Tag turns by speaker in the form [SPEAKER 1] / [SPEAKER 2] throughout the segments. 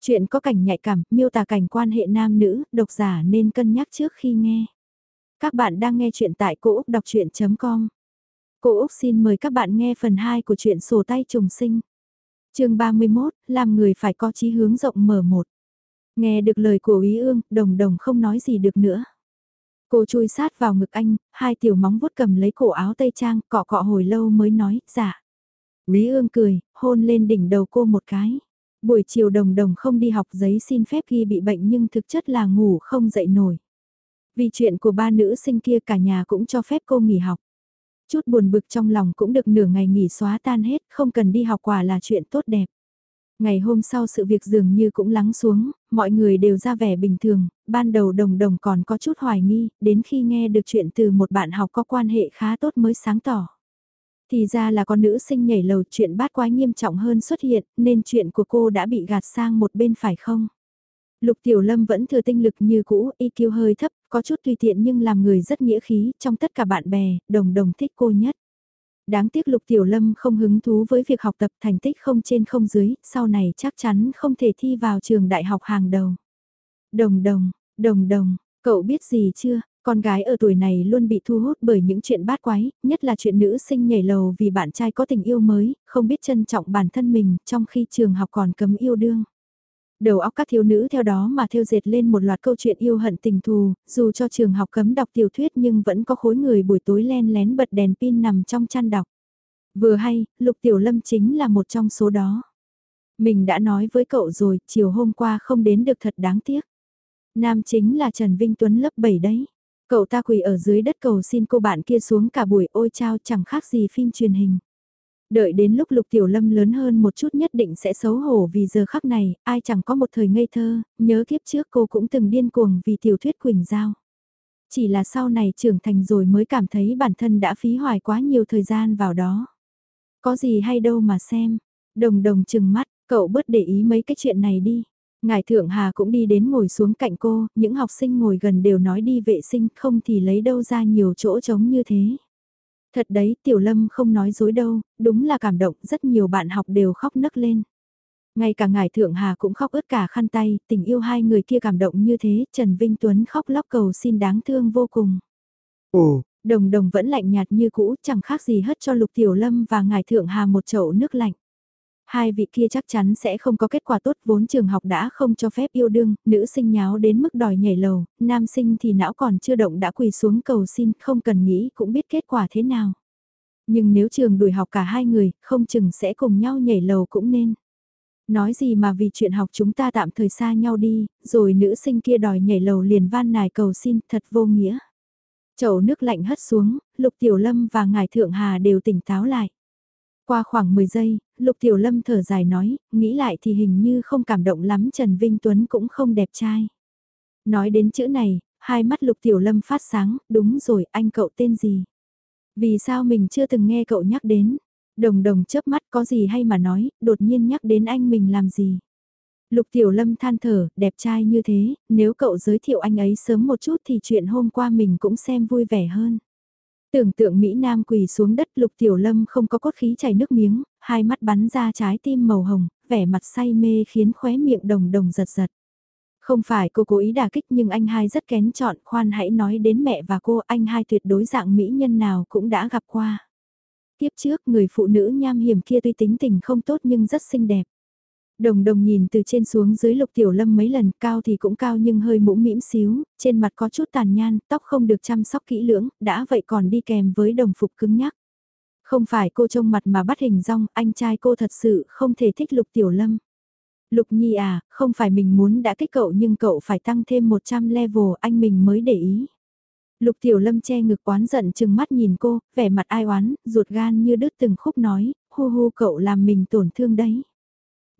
[SPEAKER 1] Chuyện có cảnh nhạy cảm, miêu tả cảnh quan hệ nam nữ, độc giả nên cân nhắc trước khi nghe. Các bạn đang nghe chuyện tại cỗ đọc chuyện.com. Cô Úc xin mời các bạn nghe phần 2 của truyện sổ tay trùng sinh. chương 31, làm người phải có chí hướng rộng mở một. Nghe được lời của Ý ương, đồng đồng không nói gì được nữa. Cô chui sát vào ngực anh, hai tiểu móng vuốt cầm lấy cổ áo tây trang, cọ cọ hồi lâu mới nói, dạ. ý ương cười, hôn lên đỉnh đầu cô một cái. Buổi chiều đồng đồng không đi học giấy xin phép ghi bị bệnh nhưng thực chất là ngủ không dậy nổi. Vì chuyện của ba nữ sinh kia cả nhà cũng cho phép cô nghỉ học. Chút buồn bực trong lòng cũng được nửa ngày nghỉ xóa tan hết, không cần đi học quả là chuyện tốt đẹp. Ngày hôm sau sự việc dường như cũng lắng xuống, mọi người đều ra vẻ bình thường, ban đầu đồng đồng còn có chút hoài nghi, đến khi nghe được chuyện từ một bạn học có quan hệ khá tốt mới sáng tỏ. Thì ra là con nữ sinh nhảy lầu chuyện bát quái nghiêm trọng hơn xuất hiện, nên chuyện của cô đã bị gạt sang một bên phải không? Lục Tiểu Lâm vẫn thừa tinh lực như cũ, IQ hơi thấp, có chút tùy tiện nhưng làm người rất nghĩa khí, trong tất cả bạn bè, đồng đồng thích cô nhất. Đáng tiếc Lục Tiểu Lâm không hứng thú với việc học tập thành tích không trên không dưới, sau này chắc chắn không thể thi vào trường đại học hàng đầu. Đồng đồng, đồng đồng, cậu biết gì chưa? Con gái ở tuổi này luôn bị thu hút bởi những chuyện bát quái, nhất là chuyện nữ sinh nhảy lầu vì bạn trai có tình yêu mới, không biết trân trọng bản thân mình, trong khi trường học còn cấm yêu đương. Đầu óc các thiếu nữ theo đó mà theo dệt lên một loạt câu chuyện yêu hận tình thù, dù cho trường học cấm đọc tiểu thuyết nhưng vẫn có khối người buổi tối len lén bật đèn pin nằm trong chăn đọc. Vừa hay, Lục Tiểu Lâm chính là một trong số đó. Mình đã nói với cậu rồi, chiều hôm qua không đến được thật đáng tiếc. Nam chính là Trần Vinh Tuấn lớp 7 đấy. Cậu ta quỳ ở dưới đất cầu xin cô bạn kia xuống cả buổi ôi trao chẳng khác gì phim truyền hình. Đợi đến lúc Lục Tiểu Lâm lớn hơn một chút nhất định sẽ xấu hổ vì giờ khắc này, ai chẳng có một thời ngây thơ, nhớ kiếp trước cô cũng từng điên cuồng vì tiểu thuyết Quỳnh Giao. Chỉ là sau này trưởng thành rồi mới cảm thấy bản thân đã phí hoài quá nhiều thời gian vào đó. Có gì hay đâu mà xem, đồng đồng chừng mắt, cậu bớt để ý mấy cái chuyện này đi. Ngài Thượng Hà cũng đi đến ngồi xuống cạnh cô, những học sinh ngồi gần đều nói đi vệ sinh không thì lấy đâu ra nhiều chỗ trống như thế. Thật đấy, Tiểu Lâm không nói dối đâu, đúng là cảm động, rất nhiều bạn học đều khóc nấc lên. Ngay cả ngài Thượng Hà cũng khóc ướt cả khăn tay, tình yêu hai người kia cảm động như thế, Trần Vinh Tuấn khóc lóc cầu xin đáng thương vô cùng. Ồ, đồng đồng vẫn lạnh nhạt như cũ, chẳng khác gì hất cho Lục Tiểu Lâm và ngài Thượng Hà một chậu nước lạnh. Hai vị kia chắc chắn sẽ không có kết quả tốt vốn trường học đã không cho phép yêu đương, nữ sinh nháo đến mức đòi nhảy lầu, nam sinh thì não còn chưa động đã quỳ xuống cầu xin không cần nghĩ cũng biết kết quả thế nào. Nhưng nếu trường đuổi học cả hai người, không chừng sẽ cùng nhau nhảy lầu cũng nên. Nói gì mà vì chuyện học chúng ta tạm thời xa nhau đi, rồi nữ sinh kia đòi nhảy lầu liền van nài cầu xin thật vô nghĩa. Chậu nước lạnh hất xuống, Lục Tiểu Lâm và Ngài Thượng Hà đều tỉnh táo lại. Qua khoảng 10 giây, Lục Tiểu Lâm thở dài nói, nghĩ lại thì hình như không cảm động lắm Trần Vinh Tuấn cũng không đẹp trai. Nói đến chữ này, hai mắt Lục Tiểu Lâm phát sáng, đúng rồi, anh cậu tên gì? Vì sao mình chưa từng nghe cậu nhắc đến? Đồng đồng chớp mắt có gì hay mà nói, đột nhiên nhắc đến anh mình làm gì? Lục Tiểu Lâm than thở, đẹp trai như thế, nếu cậu giới thiệu anh ấy sớm một chút thì chuyện hôm qua mình cũng xem vui vẻ hơn. Tưởng tượng Mỹ Nam quỳ xuống đất lục tiểu lâm không có cốt khí chảy nước miếng, hai mắt bắn ra trái tim màu hồng, vẻ mặt say mê khiến khóe miệng đồng đồng giật giật. Không phải cô cố ý đả kích nhưng anh hai rất kén chọn, khoan hãy nói đến mẹ và cô, anh hai tuyệt đối dạng mỹ nhân nào cũng đã gặp qua. Tiếp trước, người phụ nữ nham hiểm kia tuy tính tình không tốt nhưng rất xinh đẹp. Đồng đồng nhìn từ trên xuống dưới lục tiểu lâm mấy lần cao thì cũng cao nhưng hơi mũm mĩm xíu, trên mặt có chút tàn nhan, tóc không được chăm sóc kỹ lưỡng, đã vậy còn đi kèm với đồng phục cứng nhắc. Không phải cô trông mặt mà bắt hình rong, anh trai cô thật sự không thể thích lục tiểu lâm. Lục Nhi à, không phải mình muốn đã kích cậu nhưng cậu phải tăng thêm 100 level anh mình mới để ý. Lục Tiểu Lâm che ngực oán giận chừng mắt nhìn cô, vẻ mặt ai oán, ruột gan như đứt từng khúc nói, hu hu cậu làm mình tổn thương đấy.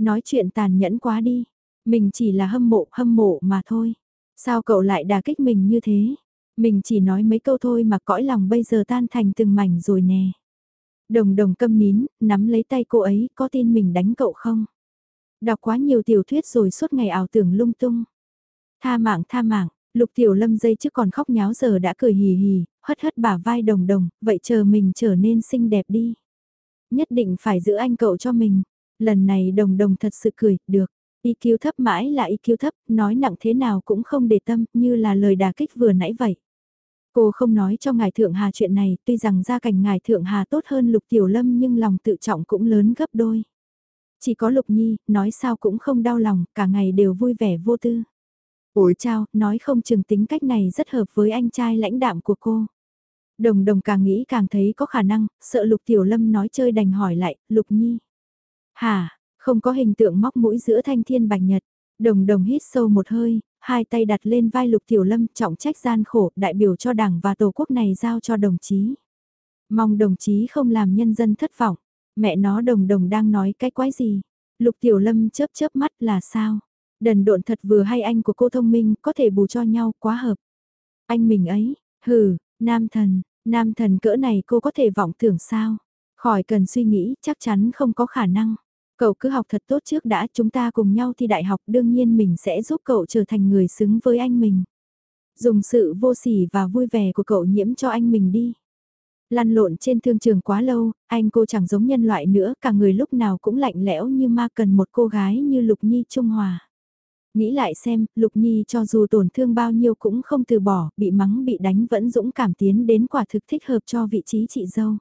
[SPEAKER 1] Nói chuyện tàn nhẫn quá đi. Mình chỉ là hâm mộ, hâm mộ mà thôi. Sao cậu lại đà kích mình như thế? Mình chỉ nói mấy câu thôi mà cõi lòng bây giờ tan thành từng mảnh rồi nè. Đồng đồng câm nín, nắm lấy tay cô ấy, có tin mình đánh cậu không? Đọc quá nhiều tiểu thuyết rồi suốt ngày ảo tưởng lung tung. Tha mạng tha mạng, lục tiểu lâm dây trước còn khóc nháo giờ đã cười hì hì, hất hất bả vai đồng đồng, vậy chờ mình trở nên xinh đẹp đi. Nhất định phải giữ anh cậu cho mình. Lần này đồng đồng thật sự cười, được. IQ thấp mãi là IQ thấp, nói nặng thế nào cũng không để tâm, như là lời đà kích vừa nãy vậy. Cô không nói cho ngài Thượng Hà chuyện này, tuy rằng gia cảnh ngài Thượng Hà tốt hơn Lục Tiểu Lâm nhưng lòng tự trọng cũng lớn gấp đôi. Chỉ có Lục Nhi, nói sao cũng không đau lòng, cả ngày đều vui vẻ vô tư. Ủi chao, nói không chừng tính cách này rất hợp với anh trai lãnh đạm của cô. Đồng đồng càng nghĩ càng thấy có khả năng, sợ Lục Tiểu Lâm nói chơi đành hỏi lại, Lục Nhi. Hả, không có hình tượng móc mũi giữa thanh thiên bạch nhật. Đồng đồng hít sâu một hơi, hai tay đặt lên vai Lục Tiểu Lâm trọng trách gian khổ đại biểu cho đảng và tổ quốc này giao cho đồng chí. Mong đồng chí không làm nhân dân thất vọng. Mẹ nó đồng đồng đang nói cái quái gì? Lục Tiểu Lâm chớp chớp mắt là sao? Đần độn thật vừa hay anh của cô thông minh có thể bù cho nhau quá hợp. Anh mình ấy, hừ, nam thần, nam thần cỡ này cô có thể vọng tưởng sao? Khỏi cần suy nghĩ, chắc chắn không có khả năng. Cậu cứ học thật tốt trước đã, chúng ta cùng nhau thi đại học đương nhiên mình sẽ giúp cậu trở thành người xứng với anh mình. Dùng sự vô sỉ và vui vẻ của cậu nhiễm cho anh mình đi. Lăn lộn trên thương trường quá lâu, anh cô chẳng giống nhân loại nữa, cả người lúc nào cũng lạnh lẽo như ma cần một cô gái như Lục Nhi Trung Hòa. Nghĩ lại xem, Lục Nhi cho dù tổn thương bao nhiêu cũng không từ bỏ, bị mắng bị đánh vẫn dũng cảm tiến đến quả thực thích hợp cho vị trí chị dâu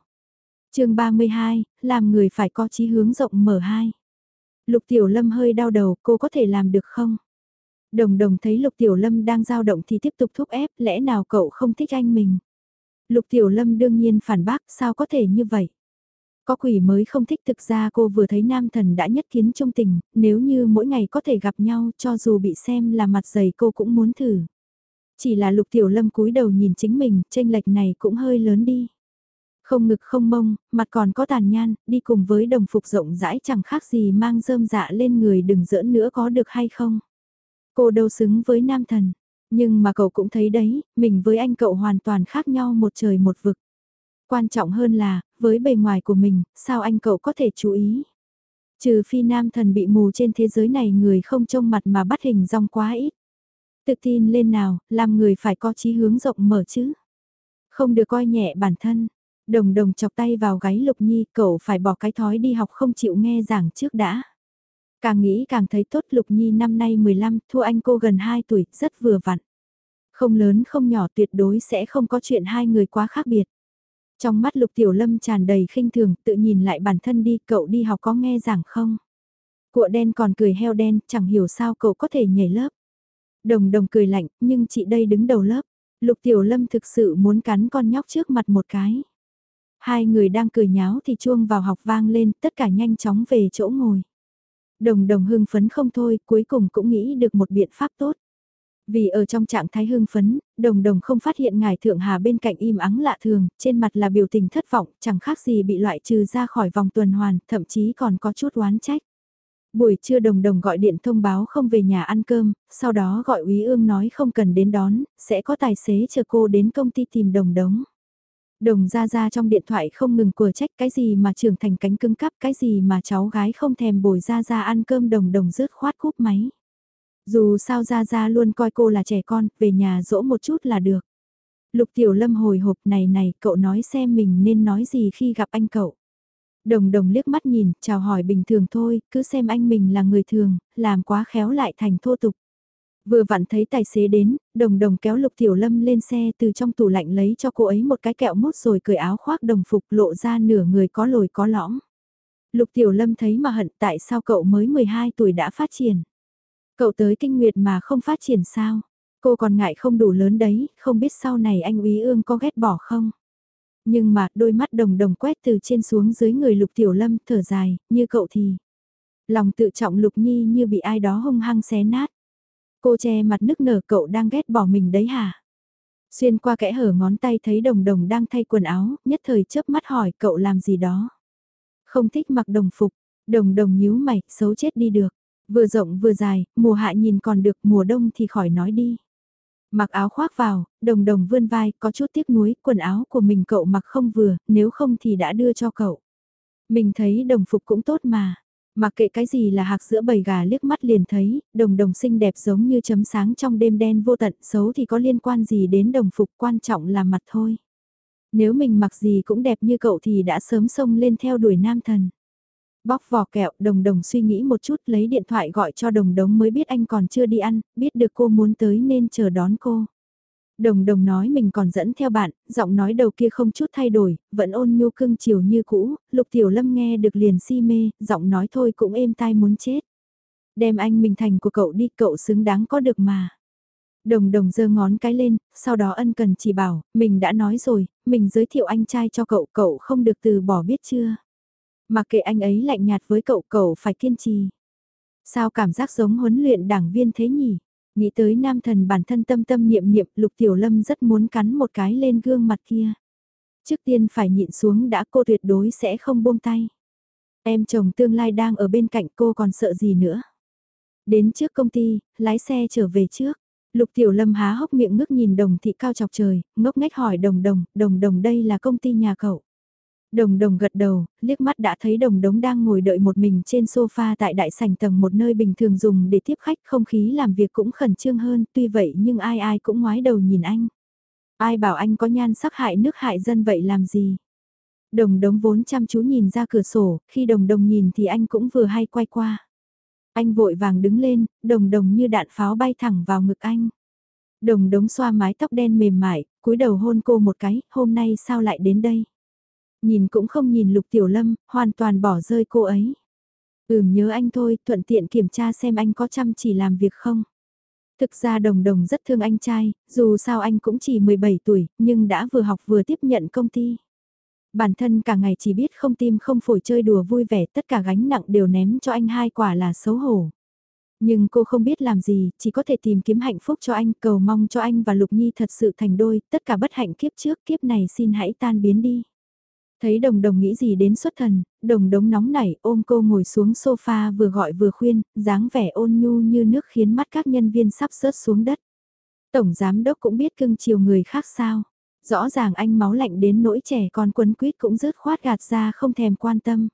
[SPEAKER 1] chương 32, làm người phải có chí hướng rộng mở hai. Lục Tiểu Lâm hơi đau đầu, cô có thể làm được không? Đồng đồng thấy Lục Tiểu Lâm đang dao động thì tiếp tục thúc ép, lẽ nào cậu không thích anh mình? Lục Tiểu Lâm đương nhiên phản bác, sao có thể như vậy? Có quỷ mới không thích thực ra cô vừa thấy nam thần đã nhất kiến trung tình, nếu như mỗi ngày có thể gặp nhau cho dù bị xem là mặt dày cô cũng muốn thử. Chỉ là lục tiểu lâm cúi đầu nhìn chính mình, tranh lệch này cũng hơi lớn đi. Không ngực không mông, mặt còn có tàn nhan, đi cùng với đồng phục rộng rãi chẳng khác gì mang rơm dạ lên người đừng giỡn nữa có được hay không. Cô đâu xứng với nam thần, nhưng mà cậu cũng thấy đấy, mình với anh cậu hoàn toàn khác nhau một trời một vực. Quan trọng hơn là, với bề ngoài của mình, sao anh cậu có thể chú ý? Trừ phi nam thần bị mù trên thế giới này người không trông mặt mà bắt hình rong quá ít. Tự tin lên nào, làm người phải có chí hướng rộng mở chứ. Không được coi nhẹ bản thân. Đồng đồng chọc tay vào gáy Lục Nhi, cậu phải bỏ cái thói đi học không chịu nghe giảng trước đã. Càng nghĩ càng thấy tốt Lục Nhi năm nay 15, thua anh cô gần 2 tuổi, rất vừa vặn. Không lớn không nhỏ tuyệt đối sẽ không có chuyện hai người quá khác biệt. Trong mắt Lục Tiểu Lâm tràn đầy khinh thường, tự nhìn lại bản thân đi, cậu đi học có nghe giảng không? Cụa đen còn cười heo đen, chẳng hiểu sao cậu có thể nhảy lớp. Đồng đồng cười lạnh, nhưng chị đây đứng đầu lớp. Lục Tiểu Lâm thực sự muốn cắn con nhóc trước mặt một cái. Hai người đang cười nháo thì chuông vào học vang lên, tất cả nhanh chóng về chỗ ngồi. Đồng đồng hưng phấn không thôi, cuối cùng cũng nghĩ được một biện pháp tốt. Vì ở trong trạng thái hưng phấn, đồng đồng không phát hiện ngài thượng hà bên cạnh im ắng lạ thường, trên mặt là biểu tình thất vọng, chẳng khác gì bị loại trừ ra khỏi vòng tuần hoàn, thậm chí còn có chút oán trách. Buổi trưa đồng đồng gọi điện thông báo không về nhà ăn cơm, sau đó gọi úy ương nói không cần đến đón, sẽ có tài xế chờ cô đến công ty tìm đồng đống. Đồng ra ra trong điện thoại không ngừng của trách cái gì mà trưởng thành cánh cứng cắp, cái gì mà cháu gái không thèm bồi ra ra ăn cơm đồng đồng rớt khoát cúp máy. Dù sao Gia Gia luôn coi cô là trẻ con, về nhà dỗ một chút là được. Lục Tiểu Lâm hồi hộp này này, cậu nói xem mình nên nói gì khi gặp anh cậu. Đồng đồng liếc mắt nhìn, chào hỏi bình thường thôi, cứ xem anh mình là người thường, làm quá khéo lại thành thô tục. Vừa vặn thấy tài xế đến, đồng đồng kéo Lục Tiểu Lâm lên xe từ trong tủ lạnh lấy cho cô ấy một cái kẹo mút rồi cởi áo khoác đồng phục lộ ra nửa người có lồi có lõm. Lục Tiểu Lâm thấy mà hận tại sao cậu mới 12 tuổi đã phát triển. Cậu tới kinh nguyệt mà không phát triển sao? Cô còn ngại không đủ lớn đấy, không biết sau này anh úy ương có ghét bỏ không? Nhưng mà đôi mắt đồng đồng quét từ trên xuống dưới người lục tiểu lâm thở dài, như cậu thì. Lòng tự trọng lục nhi như bị ai đó hung hăng xé nát. Cô che mặt nức nở cậu đang ghét bỏ mình đấy hả? Xuyên qua kẽ hở ngón tay thấy đồng đồng đang thay quần áo, nhất thời chớp mắt hỏi cậu làm gì đó. Không thích mặc đồng phục, đồng đồng nhíu mày, xấu chết đi được. Vừa rộng vừa dài, mùa hạ nhìn còn được, mùa đông thì khỏi nói đi. Mặc áo khoác vào, đồng đồng vươn vai, có chút tiếc nuối, quần áo của mình cậu mặc không vừa, nếu không thì đã đưa cho cậu. Mình thấy đồng phục cũng tốt mà. Mặc kệ cái gì là hạc giữa bầy gà liếc mắt liền thấy, đồng đồng xinh đẹp giống như chấm sáng trong đêm đen vô tận, xấu thì có liên quan gì đến đồng phục quan trọng là mặt thôi. Nếu mình mặc gì cũng đẹp như cậu thì đã sớm xông lên theo đuổi nam thần. Bóc vỏ kẹo, đồng đồng suy nghĩ một chút lấy điện thoại gọi cho đồng đống mới biết anh còn chưa đi ăn, biết được cô muốn tới nên chờ đón cô. Đồng đồng nói mình còn dẫn theo bạn, giọng nói đầu kia không chút thay đổi, vẫn ôn nhu cưng chiều như cũ, lục tiểu lâm nghe được liền si mê, giọng nói thôi cũng êm tai muốn chết. Đem anh mình thành của cậu đi, cậu xứng đáng có được mà. Đồng đồng giơ ngón cái lên, sau đó ân cần chỉ bảo, mình đã nói rồi, mình giới thiệu anh trai cho cậu, cậu không được từ bỏ biết chưa. Mà kệ anh ấy lạnh nhạt với cậu, cậu phải kiên trì. Sao cảm giác giống huấn luyện đảng viên thế nhỉ? Nghĩ tới nam thần bản thân tâm tâm niệm niệm, lục tiểu lâm rất muốn cắn một cái lên gương mặt kia. Trước tiên phải nhịn xuống đã cô tuyệt đối sẽ không buông tay. Em chồng tương lai đang ở bên cạnh cô còn sợ gì nữa. Đến trước công ty, lái xe trở về trước. Lục Tiểu Lâm há hốc miệng ngước nhìn đồng thị cao chọc trời, ngốc ngách hỏi đồng đồng, đồng đồng đây là công ty nhà cậu. Đồng đồng gật đầu, liếc mắt đã thấy đồng đống đang ngồi đợi một mình trên sofa tại đại sảnh tầng một nơi bình thường dùng để tiếp khách không khí làm việc cũng khẩn trương hơn, tuy vậy nhưng ai ai cũng ngoái đầu nhìn anh. Ai bảo anh có nhan sắc hại nước hại dân vậy làm gì? Đồng đống vốn chăm chú nhìn ra cửa sổ, khi đồng đồng nhìn thì anh cũng vừa hay quay qua. Anh vội vàng đứng lên, đồng đồng như đạn pháo bay thẳng vào ngực anh. Đồng đống xoa mái tóc đen mềm mại, cúi đầu hôn cô một cái, hôm nay sao lại đến đây? Nhìn cũng không nhìn Lục Tiểu Lâm, hoàn toàn bỏ rơi cô ấy. Ừm nhớ anh thôi, thuận tiện kiểm tra xem anh có chăm chỉ làm việc không. Thực ra đồng đồng rất thương anh trai, dù sao anh cũng chỉ 17 tuổi, nhưng đã vừa học vừa tiếp nhận công ty. Bản thân cả ngày chỉ biết không tim không phổi chơi đùa vui vẻ, tất cả gánh nặng đều ném cho anh hai quả là xấu hổ. Nhưng cô không biết làm gì, chỉ có thể tìm kiếm hạnh phúc cho anh, cầu mong cho anh và Lục Nhi thật sự thành đôi, tất cả bất hạnh kiếp trước kiếp này xin hãy tan biến đi. Thấy đồng đồng nghĩ gì đến xuất thần, đồng đống nóng nảy ôm cô ngồi xuống sofa vừa gọi vừa khuyên, dáng vẻ ôn nhu như nước khiến mắt các nhân viên sắp rớt xuống đất. Tổng giám đốc cũng biết cưng chiều người khác sao. Rõ ràng anh máu lạnh đến nỗi trẻ con quấn quýt cũng rớt khoát gạt ra không thèm quan tâm.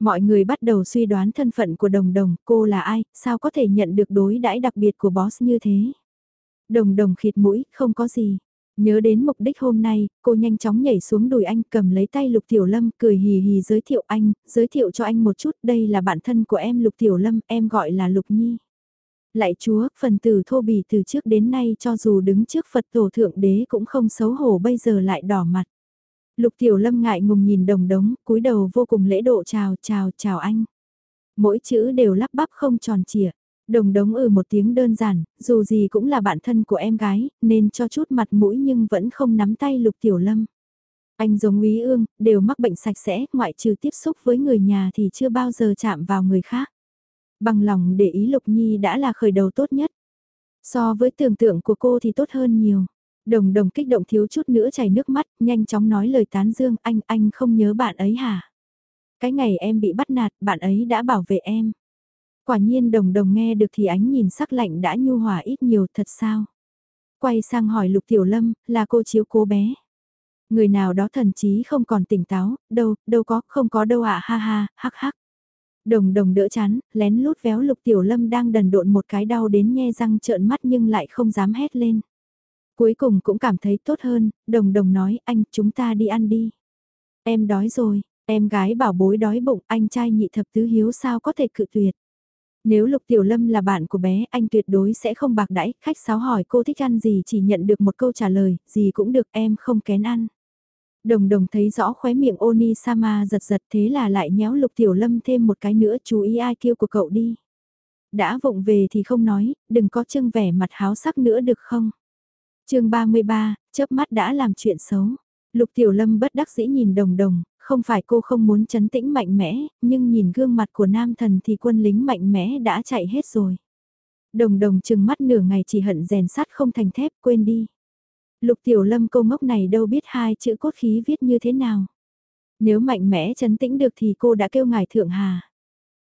[SPEAKER 1] Mọi người bắt đầu suy đoán thân phận của đồng đồng, cô là ai, sao có thể nhận được đối đãi đặc biệt của boss như thế. Đồng đồng khịt mũi, không có gì. Nhớ đến mục đích hôm nay, cô nhanh chóng nhảy xuống đùi anh cầm lấy tay Lục Tiểu Lâm cười hì hì giới thiệu anh, giới thiệu cho anh một chút đây là bạn thân của em Lục Tiểu Lâm, em gọi là Lục Nhi. Lại chúa, phần tử thô bỉ từ trước đến nay cho dù đứng trước Phật tổ thượng đế cũng không xấu hổ bây giờ lại đỏ mặt. Lục Tiểu Lâm ngại ngùng nhìn đồng đống, cúi đầu vô cùng lễ độ chào chào chào anh. Mỗi chữ đều lắp bắp không tròn trịa. Đồng đống ừ một tiếng đơn giản, dù gì cũng là bạn thân của em gái, nên cho chút mặt mũi nhưng vẫn không nắm tay Lục Tiểu Lâm. Anh giống úy ương, đều mắc bệnh sạch sẽ, ngoại trừ tiếp xúc với người nhà thì chưa bao giờ chạm vào người khác. Bằng lòng để ý Lục Nhi đã là khởi đầu tốt nhất. So với tưởng tượng của cô thì tốt hơn nhiều. Đồng đồng kích động thiếu chút nữa chảy nước mắt, nhanh chóng nói lời tán dương, anh, anh không nhớ bạn ấy hả? Cái ngày em bị bắt nạt, bạn ấy đã bảo vệ em. Quả nhiên đồng đồng nghe được thì ánh nhìn sắc lạnh đã nhu hòa ít nhiều thật sao? Quay sang hỏi Lục Tiểu Lâm, là cô chiếu cố bé. Người nào đó thần chí không còn tỉnh táo, đâu, đâu có, không có đâu ạ ha ha, hắc hắc. Đồng đồng đỡ chán, lén lút véo Lục Tiểu Lâm đang đần độn một cái đau đến nhe răng trợn mắt nhưng lại không dám hét lên. Cuối cùng cũng cảm thấy tốt hơn, đồng đồng nói anh chúng ta đi ăn đi. Em đói rồi, em gái bảo bối đói bụng, anh trai nhị thập tứ hiếu sao có thể cự tuyệt. Nếu Lục Tiểu Lâm là bạn của bé, anh tuyệt đối sẽ không bạc đãi, khách sáo hỏi cô thích ăn gì chỉ nhận được một câu trả lời, gì cũng được em không kén ăn. Đồng đồng thấy rõ khóe miệng Oni Sama giật giật thế là lại nhéo Lục Tiểu Lâm thêm một cái nữa chú ý ai kêu của cậu đi. Đã vụng về thì không nói, đừng có trưng vẻ mặt háo sắc nữa được không? chương 33, chớp mắt đã làm chuyện xấu. Lục Tiểu Lâm bất đắc dĩ nhìn đồng đồng, không phải cô không muốn chấn tĩnh mạnh mẽ, nhưng nhìn gương mặt của nam thần thì quân lính mạnh mẽ đã chạy hết rồi. Đồng đồng chừng mắt nửa ngày chỉ hận rèn sắt không thành thép quên đi. Lục Tiểu Lâm câu ngốc này đâu biết hai chữ cốt khí viết như thế nào. Nếu mạnh mẽ chấn tĩnh được thì cô đã kêu ngài thượng hà.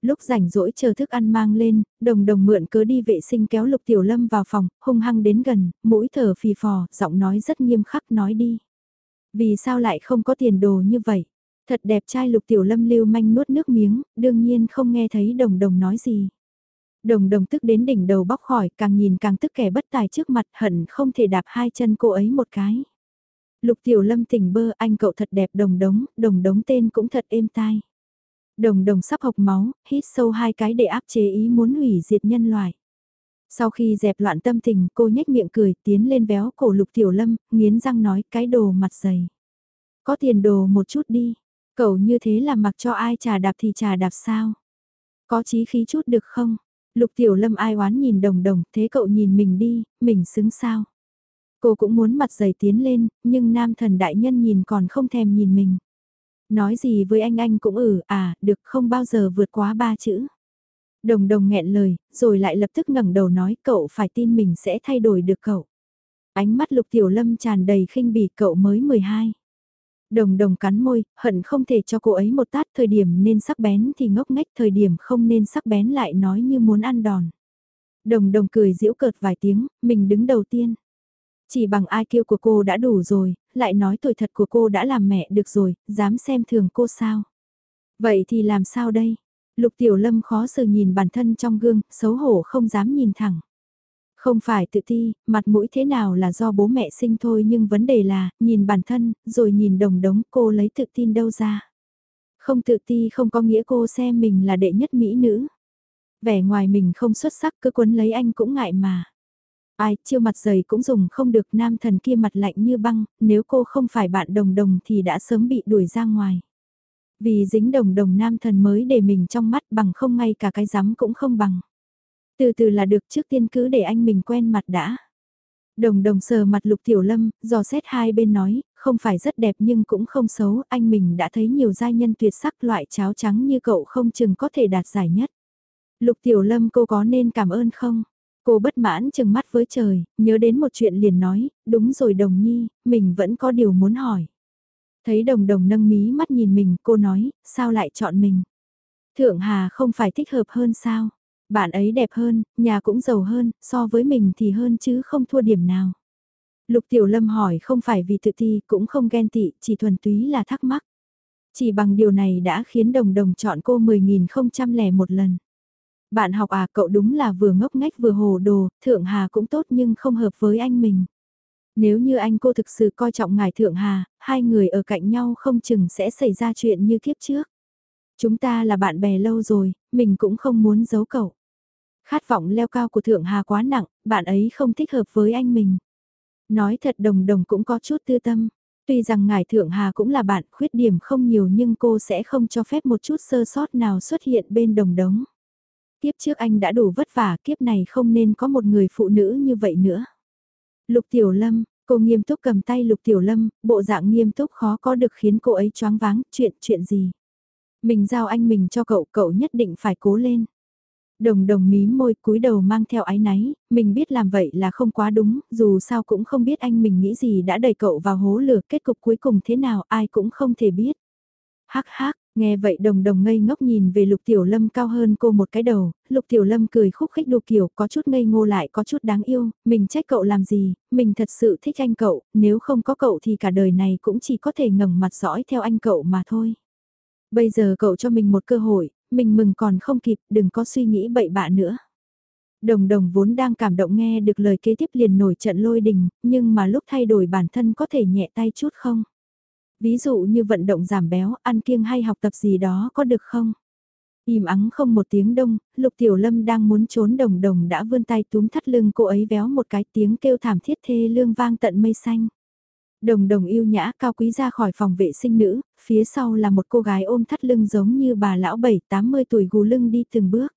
[SPEAKER 1] Lúc rảnh rỗi chờ thức ăn mang lên, đồng đồng mượn cớ đi vệ sinh kéo Lục Tiểu Lâm vào phòng, hung hăng đến gần, mũi thở phì phò, giọng nói rất nghiêm khắc nói đi. Vì sao lại không có tiền đồ như vậy? Thật đẹp trai lục tiểu lâm lưu manh nuốt nước miếng, đương nhiên không nghe thấy đồng đồng nói gì. Đồng đồng tức đến đỉnh đầu bóc khỏi, càng nhìn càng tức kẻ bất tài trước mặt hận không thể đạp hai chân cô ấy một cái. Lục tiểu lâm tỉnh bơ anh cậu thật đẹp đồng đống, đồng đống tên cũng thật êm tai. Đồng đồng sắp hộc máu, hít sâu hai cái để áp chế ý muốn hủy diệt nhân loại. Sau khi dẹp loạn tâm tình, cô nhếch miệng cười, tiến lên véo cổ lục tiểu lâm, nghiến răng nói cái đồ mặt dày. Có tiền đồ một chút đi, cậu như thế là mặc cho ai trà đạp thì trà đạp sao? Có chí khí chút được không? Lục tiểu lâm ai oán nhìn đồng đồng, thế cậu nhìn mình đi, mình xứng sao? Cô cũng muốn mặt dày tiến lên, nhưng nam thần đại nhân nhìn còn không thèm nhìn mình. Nói gì với anh anh cũng ừ, à, được không bao giờ vượt quá ba chữ. Đồng đồng nghẹn lời, rồi lại lập tức ngẩng đầu nói cậu phải tin mình sẽ thay đổi được cậu. Ánh mắt lục tiểu lâm tràn đầy khinh bỉ cậu mới 12. Đồng đồng cắn môi, hận không thể cho cô ấy một tát thời điểm nên sắc bén thì ngốc nghếch thời điểm không nên sắc bén lại nói như muốn ăn đòn. Đồng đồng cười giễu cợt vài tiếng, mình đứng đầu tiên. Chỉ bằng ai kêu của cô đã đủ rồi, lại nói tuổi thật của cô đã làm mẹ được rồi, dám xem thường cô sao. Vậy thì làm sao đây? Lục Tiểu Lâm khó xử nhìn bản thân trong gương, xấu hổ không dám nhìn thẳng. Không phải tự ti, mặt mũi thế nào là do bố mẹ sinh thôi nhưng vấn đề là, nhìn bản thân, rồi nhìn đồng đống cô lấy tự tin đâu ra. Không tự ti không có nghĩa cô xem mình là đệ nhất mỹ nữ. Vẻ ngoài mình không xuất sắc cứ quấn lấy anh cũng ngại mà. Ai, chiêu mặt dày cũng dùng không được nam thần kia mặt lạnh như băng, nếu cô không phải bạn đồng đồng thì đã sớm bị đuổi ra ngoài. Vì dính đồng đồng nam thần mới để mình trong mắt bằng không ngay cả cái rắm cũng không bằng. Từ từ là được trước tiên cứ để anh mình quen mặt đã. Đồng đồng sờ mặt lục tiểu lâm, dò xét hai bên nói, không phải rất đẹp nhưng cũng không xấu, anh mình đã thấy nhiều giai nhân tuyệt sắc loại cháo trắng như cậu không chừng có thể đạt giải nhất. Lục tiểu lâm cô có nên cảm ơn không? Cô bất mãn chừng mắt với trời, nhớ đến một chuyện liền nói, đúng rồi đồng nhi, mình vẫn có điều muốn hỏi. Thấy đồng đồng nâng mí mắt nhìn mình, cô nói, sao lại chọn mình? Thượng Hà không phải thích hợp hơn sao? Bạn ấy đẹp hơn, nhà cũng giàu hơn, so với mình thì hơn chứ không thua điểm nào. Lục Tiểu Lâm hỏi không phải vì tự ti cũng không ghen tị, chỉ thuần túy là thắc mắc. Chỉ bằng điều này đã khiến đồng đồng chọn cô 10.001 lần. Bạn học à cậu đúng là vừa ngốc nghếch vừa hồ đồ, Thượng Hà cũng tốt nhưng không hợp với anh mình. Nếu như anh cô thực sự coi trọng ngài Thượng Hà, hai người ở cạnh nhau không chừng sẽ xảy ra chuyện như kiếp trước. Chúng ta là bạn bè lâu rồi, mình cũng không muốn giấu cậu. Khát vọng leo cao của Thượng Hà quá nặng, bạn ấy không thích hợp với anh mình. Nói thật đồng đồng cũng có chút tư tâm. Tuy rằng ngài Thượng Hà cũng là bạn, khuyết điểm không nhiều nhưng cô sẽ không cho phép một chút sơ sót nào xuất hiện bên đồng đống. Kiếp trước anh đã đủ vất vả, kiếp này không nên có một người phụ nữ như vậy nữa. Lục Tiểu Lâm, cô nghiêm túc cầm tay Lục Tiểu Lâm, bộ dạng nghiêm túc khó có được khiến cô ấy choáng váng, chuyện, chuyện gì. Mình giao anh mình cho cậu, cậu nhất định phải cố lên. Đồng đồng mí môi cúi đầu mang theo ái náy, mình biết làm vậy là không quá đúng, dù sao cũng không biết anh mình nghĩ gì đã đẩy cậu vào hố lửa kết cục cuối cùng thế nào ai cũng không thể biết. Hắc hắc, nghe vậy đồng đồng ngây ngốc nhìn về lục tiểu lâm cao hơn cô một cái đầu, lục tiểu lâm cười khúc khích đồ kiểu có chút ngây ngô lại có chút đáng yêu, mình trách cậu làm gì, mình thật sự thích anh cậu, nếu không có cậu thì cả đời này cũng chỉ có thể ngẩng mặt dõi theo anh cậu mà thôi. Bây giờ cậu cho mình một cơ hội, mình mừng còn không kịp, đừng có suy nghĩ bậy bạ nữa. Đồng đồng vốn đang cảm động nghe được lời kế tiếp liền nổi trận lôi đình, nhưng mà lúc thay đổi bản thân có thể nhẹ tay chút không? Ví dụ như vận động giảm béo, ăn kiêng hay học tập gì đó có được không? Im ắng không một tiếng đông, Lục Tiểu Lâm đang muốn trốn đồng đồng đã vươn tay túm thắt lưng cô ấy véo một cái tiếng kêu thảm thiết thê lương vang tận mây xanh. Đồng đồng yêu nhã cao quý ra khỏi phòng vệ sinh nữ, phía sau là một cô gái ôm thắt lưng giống như bà lão 7-80 tuổi gù lưng đi từng bước.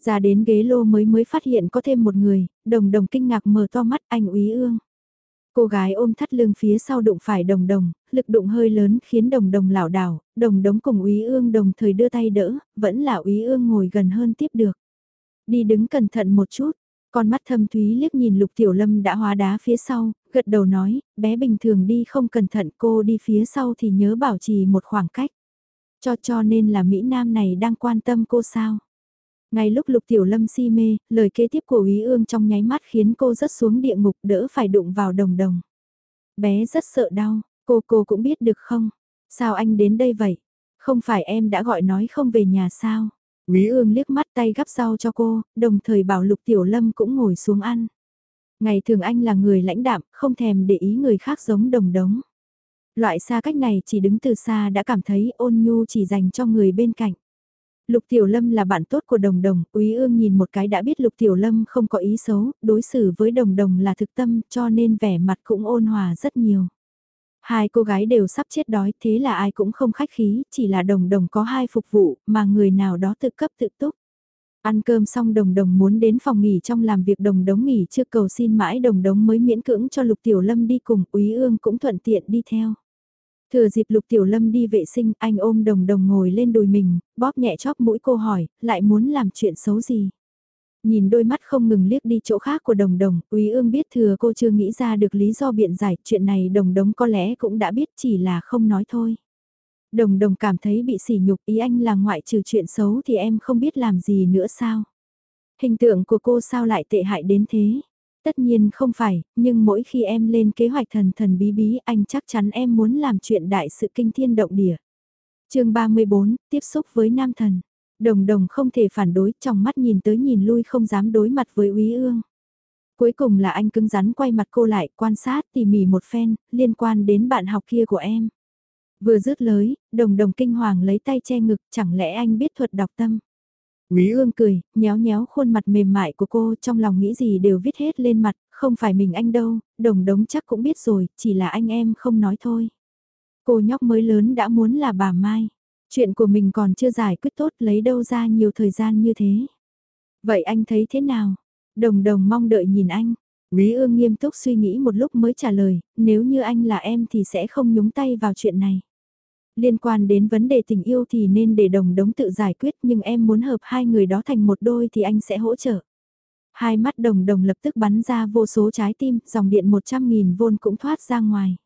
[SPEAKER 1] Ra đến ghế lô mới mới phát hiện có thêm một người, đồng đồng kinh ngạc mở to mắt anh úy ương. Cô gái ôm thắt lưng phía sau đụng phải đồng đồng, lực đụng hơi lớn khiến đồng đồng lảo đảo, đồng đống cùng úy ương đồng thời đưa tay đỡ, vẫn là úy ương ngồi gần hơn tiếp được. Đi đứng cẩn thận một chút, con mắt thâm thúy liếc nhìn lục tiểu lâm đã hóa đá phía sau, gật đầu nói, bé bình thường đi không cẩn thận cô đi phía sau thì nhớ bảo trì một khoảng cách. Cho cho nên là Mỹ Nam này đang quan tâm cô sao. Ngay lúc lục tiểu lâm si mê, lời kế tiếp của Ý ương trong nháy mắt khiến cô rớt xuống địa ngục đỡ phải đụng vào đồng đồng. Bé rất sợ đau, cô cô cũng biết được không? Sao anh đến đây vậy? Không phải em đã gọi nói không về nhà sao? Quý ương liếc mắt tay gắp rau cho cô, đồng thời bảo Lục Tiểu Lâm cũng ngồi xuống ăn. Ngày thường anh là người lãnh đạm, không thèm để ý người khác giống đồng đống. Loại xa cách này chỉ đứng từ xa đã cảm thấy ôn nhu chỉ dành cho người bên cạnh. Lục Tiểu Lâm là bạn tốt của Đồng Đồng, Úy Ương nhìn một cái đã biết Lục Tiểu Lâm không có ý xấu, đối xử với Đồng Đồng là thực tâm cho nên vẻ mặt cũng ôn hòa rất nhiều. Hai cô gái đều sắp chết đói thế là ai cũng không khách khí, chỉ là Đồng Đồng có hai phục vụ mà người nào đó tự cấp tự túc. Ăn cơm xong đồng đồng muốn đến phòng nghỉ trong làm việc đồng đống nghỉ chưa cầu xin mãi đồng đống mới miễn cưỡng cho Lục Tiểu Lâm đi cùng, Úy Ương cũng thuận tiện đi theo. Thừa dịp Lục Tiểu Lâm đi vệ sinh, anh ôm đồng đồng ngồi lên đùi mình, bóp nhẹ chóp mũi cô hỏi, lại muốn làm chuyện xấu gì? Nhìn đôi mắt không ngừng liếc đi chỗ khác của đồng đồng, Úy Ương biết thừa cô chưa nghĩ ra được lý do biện giải, chuyện này đồng đống có lẽ cũng đã biết chỉ là không nói thôi. Đồng đồng cảm thấy bị sỉ nhục ý anh là ngoại trừ chuyện xấu thì em không biết làm gì nữa sao? Hình tượng của cô sao lại tệ hại đến thế? Tất nhiên không phải, nhưng mỗi khi em lên kế hoạch thần thần bí bí anh chắc chắn em muốn làm chuyện đại sự kinh thiên động địa. chương 34, tiếp xúc với nam thần. Đồng đồng không thể phản đối, trong mắt nhìn tới nhìn lui không dám đối mặt với úy ương. Cuối cùng là anh cứng rắn quay mặt cô lại, quan sát tỉ mỉ một phen, liên quan đến bạn học kia của em. Vừa dứt lời, đồng đồng kinh hoàng lấy tay che ngực, chẳng lẽ anh biết thuật đọc tâm. Quý ương cười, nhéo nhéo khuôn mặt mềm mại của cô trong lòng nghĩ gì đều viết hết lên mặt, không phải mình anh đâu, đồng đống chắc cũng biết rồi, chỉ là anh em không nói thôi. Cô nhóc mới lớn đã muốn là bà Mai. Chuyện của mình còn chưa giải quyết tốt lấy đâu ra nhiều thời gian như thế. Vậy anh thấy thế nào? Đồng đồng mong đợi nhìn anh. Quý ương nghiêm túc suy nghĩ một lúc mới trả lời, nếu như anh là em thì sẽ không nhúng tay vào chuyện này. Liên quan đến vấn đề tình yêu thì nên để đồng đống tự giải quyết nhưng em muốn hợp hai người đó thành một đôi thì anh sẽ hỗ trợ. Hai mắt đồng đồng lập tức bắn ra vô số trái tim, dòng điện 100.000 vôn cũng thoát ra ngoài.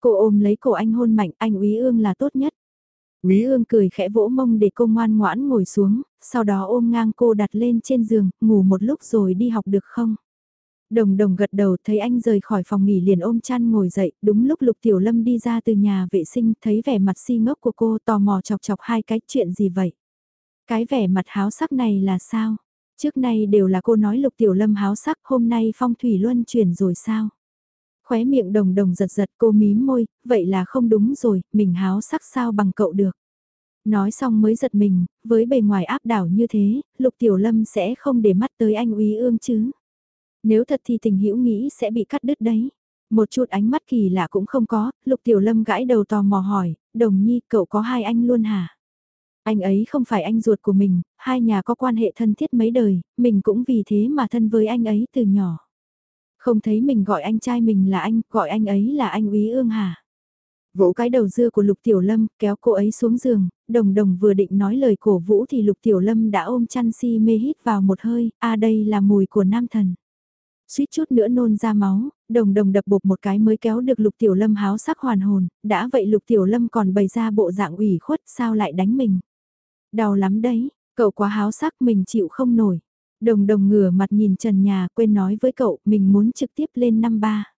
[SPEAKER 1] Cô ôm lấy cổ anh hôn mạnh, anh úy ương là tốt nhất. Úy ương cười khẽ vỗ mông để cô ngoan ngoãn ngồi xuống, sau đó ôm ngang cô đặt lên trên giường, ngủ một lúc rồi đi học được không? Đồng đồng gật đầu thấy anh rời khỏi phòng nghỉ liền ôm chăn ngồi dậy, đúng lúc Lục Tiểu Lâm đi ra từ nhà vệ sinh thấy vẻ mặt si ngốc của cô tò mò chọc chọc hai cái chuyện gì vậy. Cái vẻ mặt háo sắc này là sao? Trước nay đều là cô nói Lục Tiểu Lâm háo sắc hôm nay phong thủy luân chuyển rồi sao? Khóe miệng đồng đồng giật giật cô mím môi, vậy là không đúng rồi, mình háo sắc sao bằng cậu được. Nói xong mới giật mình, với bề ngoài áp đảo như thế, Lục Tiểu Lâm sẽ không để mắt tới anh úy ương chứ. Nếu thật thì tình hữu nghĩ sẽ bị cắt đứt đấy. Một chút ánh mắt kỳ lạ cũng không có, Lục Tiểu Lâm gãi đầu tò mò hỏi, đồng nhi cậu có hai anh luôn hả? Anh ấy không phải anh ruột của mình, hai nhà có quan hệ thân thiết mấy đời, mình cũng vì thế mà thân với anh ấy từ nhỏ. Không thấy mình gọi anh trai mình là anh, gọi anh ấy là anh úy ương hả? Vỗ cái đầu dưa của Lục Tiểu Lâm, kéo cô ấy xuống giường, đồng đồng vừa định nói lời cổ vũ thì Lục Tiểu Lâm đã ôm chăn si mê hít vào một hơi, a à đây là mùi của nam thần suýt chút nữa nôn ra máu, đồng đồng đập bột một cái mới kéo được lục tiểu lâm háo sắc hoàn hồn, đã vậy lục tiểu lâm còn bày ra bộ dạng ủy khuất sao lại đánh mình. Đau lắm đấy, cậu quá háo sắc mình chịu không nổi. Đồng đồng ngửa mặt nhìn trần nhà quên nói với cậu mình muốn trực tiếp lên năm ba.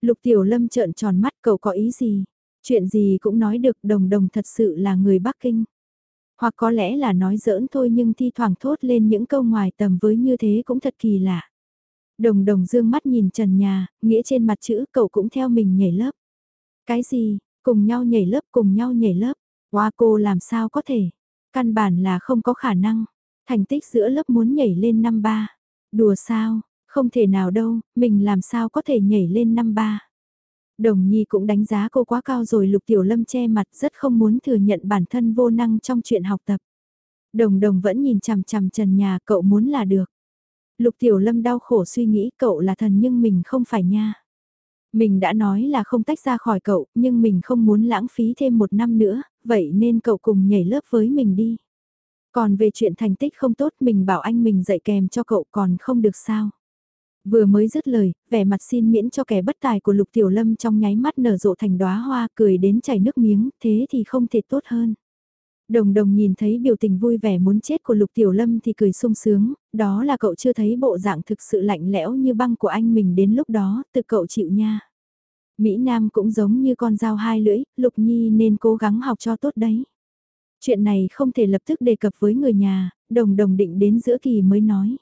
[SPEAKER 1] Lục tiểu lâm trợn tròn mắt cậu có ý gì? Chuyện gì cũng nói được đồng đồng thật sự là người Bắc Kinh. Hoặc có lẽ là nói giỡn thôi nhưng thi thoảng thốt lên những câu ngoài tầm với như thế cũng thật kỳ lạ. Đồng đồng dương mắt nhìn trần nhà, nghĩa trên mặt chữ cậu cũng theo mình nhảy lớp. Cái gì, cùng nhau nhảy lớp cùng nhau nhảy lớp, qua cô làm sao có thể, căn bản là không có khả năng, thành tích giữa lớp muốn nhảy lên năm ba, đùa sao, không thể nào đâu, mình làm sao có thể nhảy lên năm ba. Đồng Nhi cũng đánh giá cô quá cao rồi Lục Tiểu Lâm che mặt rất không muốn thừa nhận bản thân vô năng trong chuyện học tập. Đồng đồng vẫn nhìn chằm chằm trần nhà cậu muốn là được. Lục Tiểu Lâm đau khổ suy nghĩ cậu là thần nhưng mình không phải nha. Mình đã nói là không tách ra khỏi cậu, nhưng mình không muốn lãng phí thêm một năm nữa, vậy nên cậu cùng nhảy lớp với mình đi. Còn về chuyện thành tích không tốt mình bảo anh mình dạy kèm cho cậu còn không được sao. Vừa mới dứt lời, vẻ mặt xin miễn cho kẻ bất tài của Lục Tiểu Lâm trong nháy mắt nở rộ thành đóa hoa cười đến chảy nước miếng, thế thì không thể tốt hơn. Đồng đồng nhìn thấy biểu tình vui vẻ muốn chết của Lục Tiểu Lâm thì cười sung sướng, đó là cậu chưa thấy bộ dạng thực sự lạnh lẽo như băng của anh mình đến lúc đó, từ cậu chịu nha. Mỹ Nam cũng giống như con dao hai lưỡi, Lục Nhi nên cố gắng học cho tốt đấy. Chuyện này không thể lập tức đề cập với người nhà, đồng đồng định đến giữa kỳ mới nói.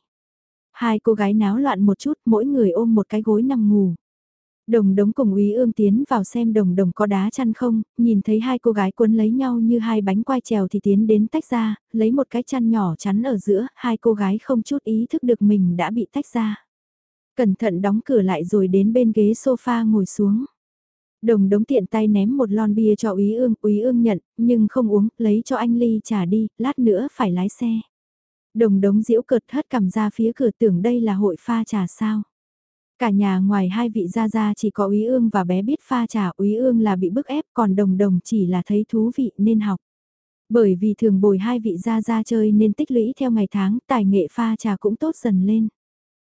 [SPEAKER 1] Hai cô gái náo loạn một chút, mỗi người ôm một cái gối nằm ngủ. Đồng đống cùng úy ương tiến vào xem đồng đồng có đá chăn không, nhìn thấy hai cô gái cuốn lấy nhau như hai bánh quai trèo thì tiến đến tách ra, lấy một cái chăn nhỏ chắn ở giữa, hai cô gái không chút ý thức được mình đã bị tách ra. Cẩn thận đóng cửa lại rồi đến bên ghế sofa ngồi xuống. Đồng đống tiện tay ném một lon bia cho úy ương, úy ương nhận, nhưng không uống, lấy cho anh ly trả đi, lát nữa phải lái xe. Đồng đống diễu cợt hất cầm ra phía cửa tưởng đây là hội pha trà sao. Cả nhà ngoài hai vị gia gia chỉ có úy ương và bé biết pha trà, úy ương là bị bức ép còn đồng đồng chỉ là thấy thú vị nên học. Bởi vì thường bồi hai vị gia gia chơi nên tích lũy theo ngày tháng, tài nghệ pha trà cũng tốt dần lên.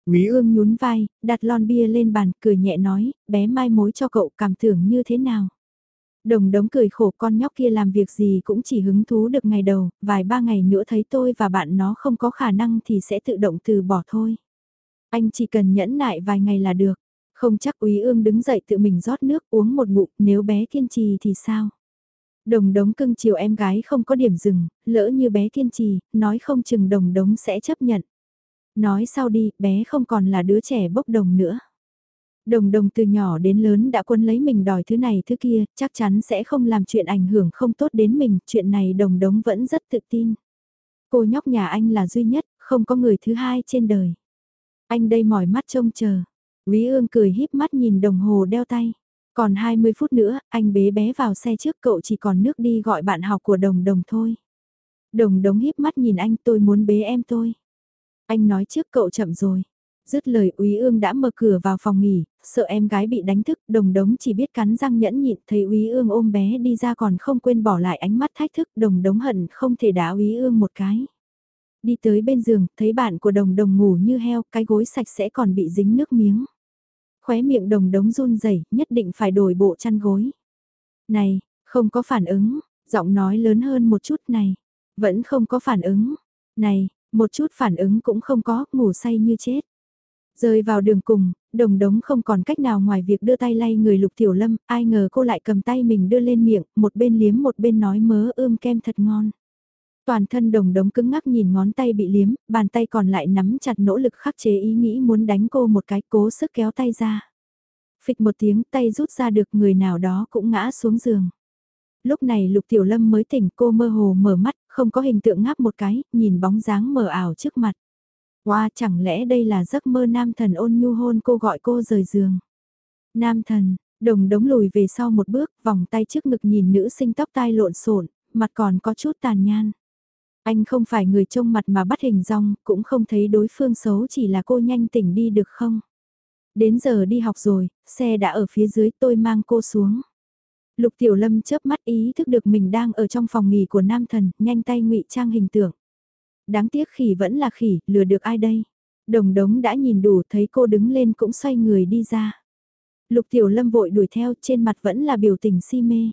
[SPEAKER 1] úy ương nhún vai, đặt lon bia lên bàn, cười nhẹ nói, bé mai mối cho cậu cảm tưởng như thế nào. Đồng đống cười khổ con nhóc kia làm việc gì cũng chỉ hứng thú được ngày đầu, vài ba ngày nữa thấy tôi và bạn nó không có khả năng thì sẽ tự động từ bỏ thôi. Anh chỉ cần nhẫn nại vài ngày là được. Không chắc úy ương đứng dậy tự mình rót nước uống một ngụm nếu bé kiên trì thì sao? Đồng đống cưng chiều em gái không có điểm dừng, lỡ như bé kiên trì, nói không chừng đồng đống sẽ chấp nhận. Nói sau đi, bé không còn là đứa trẻ bốc đồng nữa. Đồng đồng từ nhỏ đến lớn đã quân lấy mình đòi thứ này thứ kia, chắc chắn sẽ không làm chuyện ảnh hưởng không tốt đến mình, chuyện này đồng đống vẫn rất tự tin. Cô nhóc nhà anh là duy nhất, không có người thứ hai trên đời. Anh đây mỏi mắt trông chờ. Quý ương cười híp mắt nhìn đồng hồ đeo tay. Còn 20 phút nữa, anh bế bé vào xe trước cậu chỉ còn nước đi gọi bạn học của đồng đồng thôi. Đồng đống híp mắt nhìn anh tôi muốn bế em tôi. Anh nói trước cậu chậm rồi. Dứt lời úy ương đã mở cửa vào phòng nghỉ, sợ em gái bị đánh thức, đồng đống chỉ biết cắn răng nhẫn nhịn, thấy úy ương ôm bé đi ra còn không quên bỏ lại ánh mắt thách thức, đồng đống hận không thể đá úy ương một cái. Đi tới bên giường, thấy bạn của đồng đồng ngủ như heo, cái gối sạch sẽ còn bị dính nước miếng. Khóe miệng đồng đống run rẩy nhất định phải đổi bộ chăn gối. Này, không có phản ứng, giọng nói lớn hơn một chút này. Vẫn không có phản ứng. Này, một chút phản ứng cũng không có, ngủ say như chết. Rơi vào đường cùng, đồng đống không còn cách nào ngoài việc đưa tay lay người lục tiểu lâm, ai ngờ cô lại cầm tay mình đưa lên miệng, một bên liếm một bên nói mớ ươm kem thật ngon. Toàn thân đồng đống cứng ngắc nhìn ngón tay bị liếm, bàn tay còn lại nắm chặt nỗ lực khắc chế ý nghĩ muốn đánh cô một cái cố sức kéo tay ra. Phịch một tiếng tay rút ra được người nào đó cũng ngã xuống giường. Lúc này Lục Tiểu Lâm mới tỉnh cô mơ hồ mở mắt, không có hình tượng ngáp một cái, nhìn bóng dáng mờ ảo trước mặt. Wow, chẳng lẽ đây là giấc mơ nam thần ôn nhu hôn cô gọi cô rời giường. Nam thần, đồng đống lùi về sau một bước, vòng tay trước ngực nhìn nữ sinh tóc tai lộn xộn, mặt còn có chút tàn nhan. Anh không phải người trông mặt mà bắt hình rong, cũng không thấy đối phương xấu chỉ là cô nhanh tỉnh đi được không? Đến giờ đi học rồi, xe đã ở phía dưới tôi mang cô xuống. Lục Tiểu Lâm chớp mắt ý thức được mình đang ở trong phòng nghỉ của nam thần, nhanh tay ngụy trang hình tượng. Đáng tiếc khỉ vẫn là khỉ, lừa được ai đây? Đồng đống đã nhìn đủ thấy cô đứng lên cũng xoay người đi ra. Lục Tiểu Lâm vội đuổi theo trên mặt vẫn là biểu tình si mê.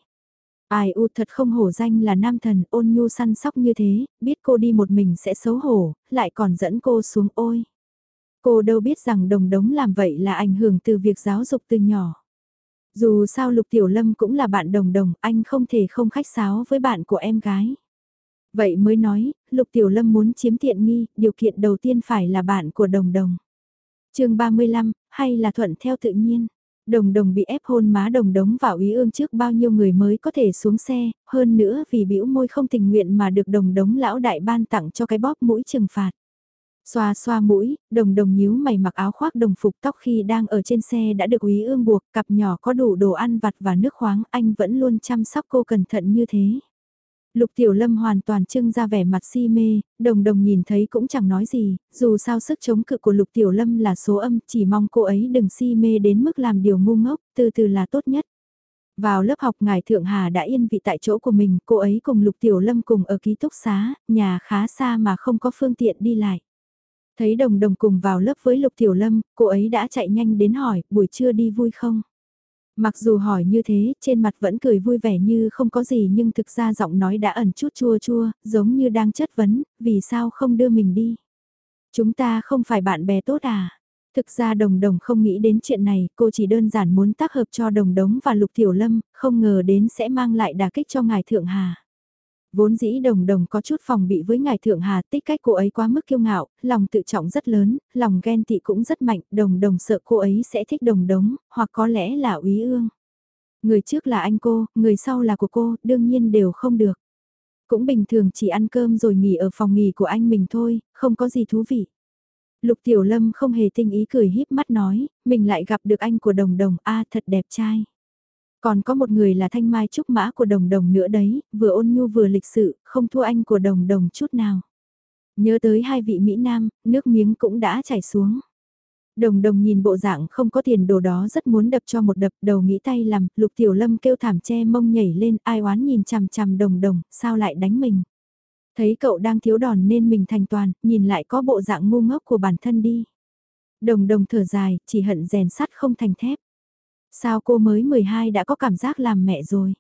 [SPEAKER 1] Ai u thật không hổ danh là nam thần ôn nhu săn sóc như thế, biết cô đi một mình sẽ xấu hổ, lại còn dẫn cô xuống ôi. Cô đâu biết rằng đồng đống làm vậy là ảnh hưởng từ việc giáo dục từ nhỏ. Dù sao Lục Tiểu Lâm cũng là bạn đồng đồng, anh không thể không khách sáo với bạn của em gái. Vậy mới nói, Lục Tiểu Lâm muốn chiếm tiện nghi, điều kiện đầu tiên phải là bạn của đồng đồng. chương 35, hay là thuận theo tự nhiên. Đồng đồng bị ép hôn má đồng đống vào ý ương trước bao nhiêu người mới có thể xuống xe, hơn nữa vì bĩu môi không tình nguyện mà được đồng đống lão đại ban tặng cho cái bóp mũi trừng phạt. Xoa xoa mũi, đồng đồng nhíu mày mặc áo khoác đồng phục tóc khi đang ở trên xe đã được úy ương buộc, cặp nhỏ có đủ đồ ăn vặt và nước khoáng, anh vẫn luôn chăm sóc cô cẩn thận như thế. Lục Tiểu Lâm hoàn toàn trưng ra vẻ mặt si mê, đồng đồng nhìn thấy cũng chẳng nói gì, dù sao sức chống cự của Lục Tiểu Lâm là số âm, chỉ mong cô ấy đừng si mê đến mức làm điều ngu ngốc, từ từ là tốt nhất. Vào lớp học Ngài Thượng Hà đã yên vị tại chỗ của mình, cô ấy cùng Lục Tiểu Lâm cùng ở ký túc xá, nhà khá xa mà không có phương tiện đi lại. Thấy đồng đồng cùng vào lớp với Lục Tiểu Lâm, cô ấy đã chạy nhanh đến hỏi, buổi trưa đi vui không? Mặc dù hỏi như thế, trên mặt vẫn cười vui vẻ như không có gì nhưng thực ra giọng nói đã ẩn chút chua chua, giống như đang chất vấn, vì sao không đưa mình đi? Chúng ta không phải bạn bè tốt à? Thực ra đồng đồng không nghĩ đến chuyện này, cô chỉ đơn giản muốn tác hợp cho đồng đống và lục tiểu lâm, không ngờ đến sẽ mang lại đả kích cho ngài thượng hà. Vốn dĩ đồng đồng có chút phòng bị với ngài thượng hà tích cách cô ấy quá mức kiêu ngạo, lòng tự trọng rất lớn, lòng ghen tị cũng rất mạnh, đồng đồng sợ cô ấy sẽ thích đồng đống, hoặc có lẽ là úy ương. Người trước là anh cô, người sau là của cô, đương nhiên đều không được. Cũng bình thường chỉ ăn cơm rồi nghỉ ở phòng nghỉ của anh mình thôi, không có gì thú vị. Lục Tiểu Lâm không hề tinh ý cười híp mắt nói, mình lại gặp được anh của đồng đồng, a thật đẹp trai. Còn có một người là thanh mai trúc mã của đồng đồng nữa đấy, vừa ôn nhu vừa lịch sự, không thua anh của đồng đồng chút nào. Nhớ tới hai vị Mỹ Nam, nước miếng cũng đã chảy xuống. Đồng đồng nhìn bộ dạng không có tiền đồ đó rất muốn đập cho một đập đầu nghĩ tay làm, lục tiểu lâm kêu thảm che mông nhảy lên, ai oán nhìn chằm chằm đồng đồng, sao lại đánh mình. Thấy cậu đang thiếu đòn nên mình thành toàn, nhìn lại có bộ dạng ngu ngốc của bản thân đi. Đồng đồng thở dài, chỉ hận rèn sắt không thành thép. Sao cô mới 12 đã có cảm giác làm mẹ rồi?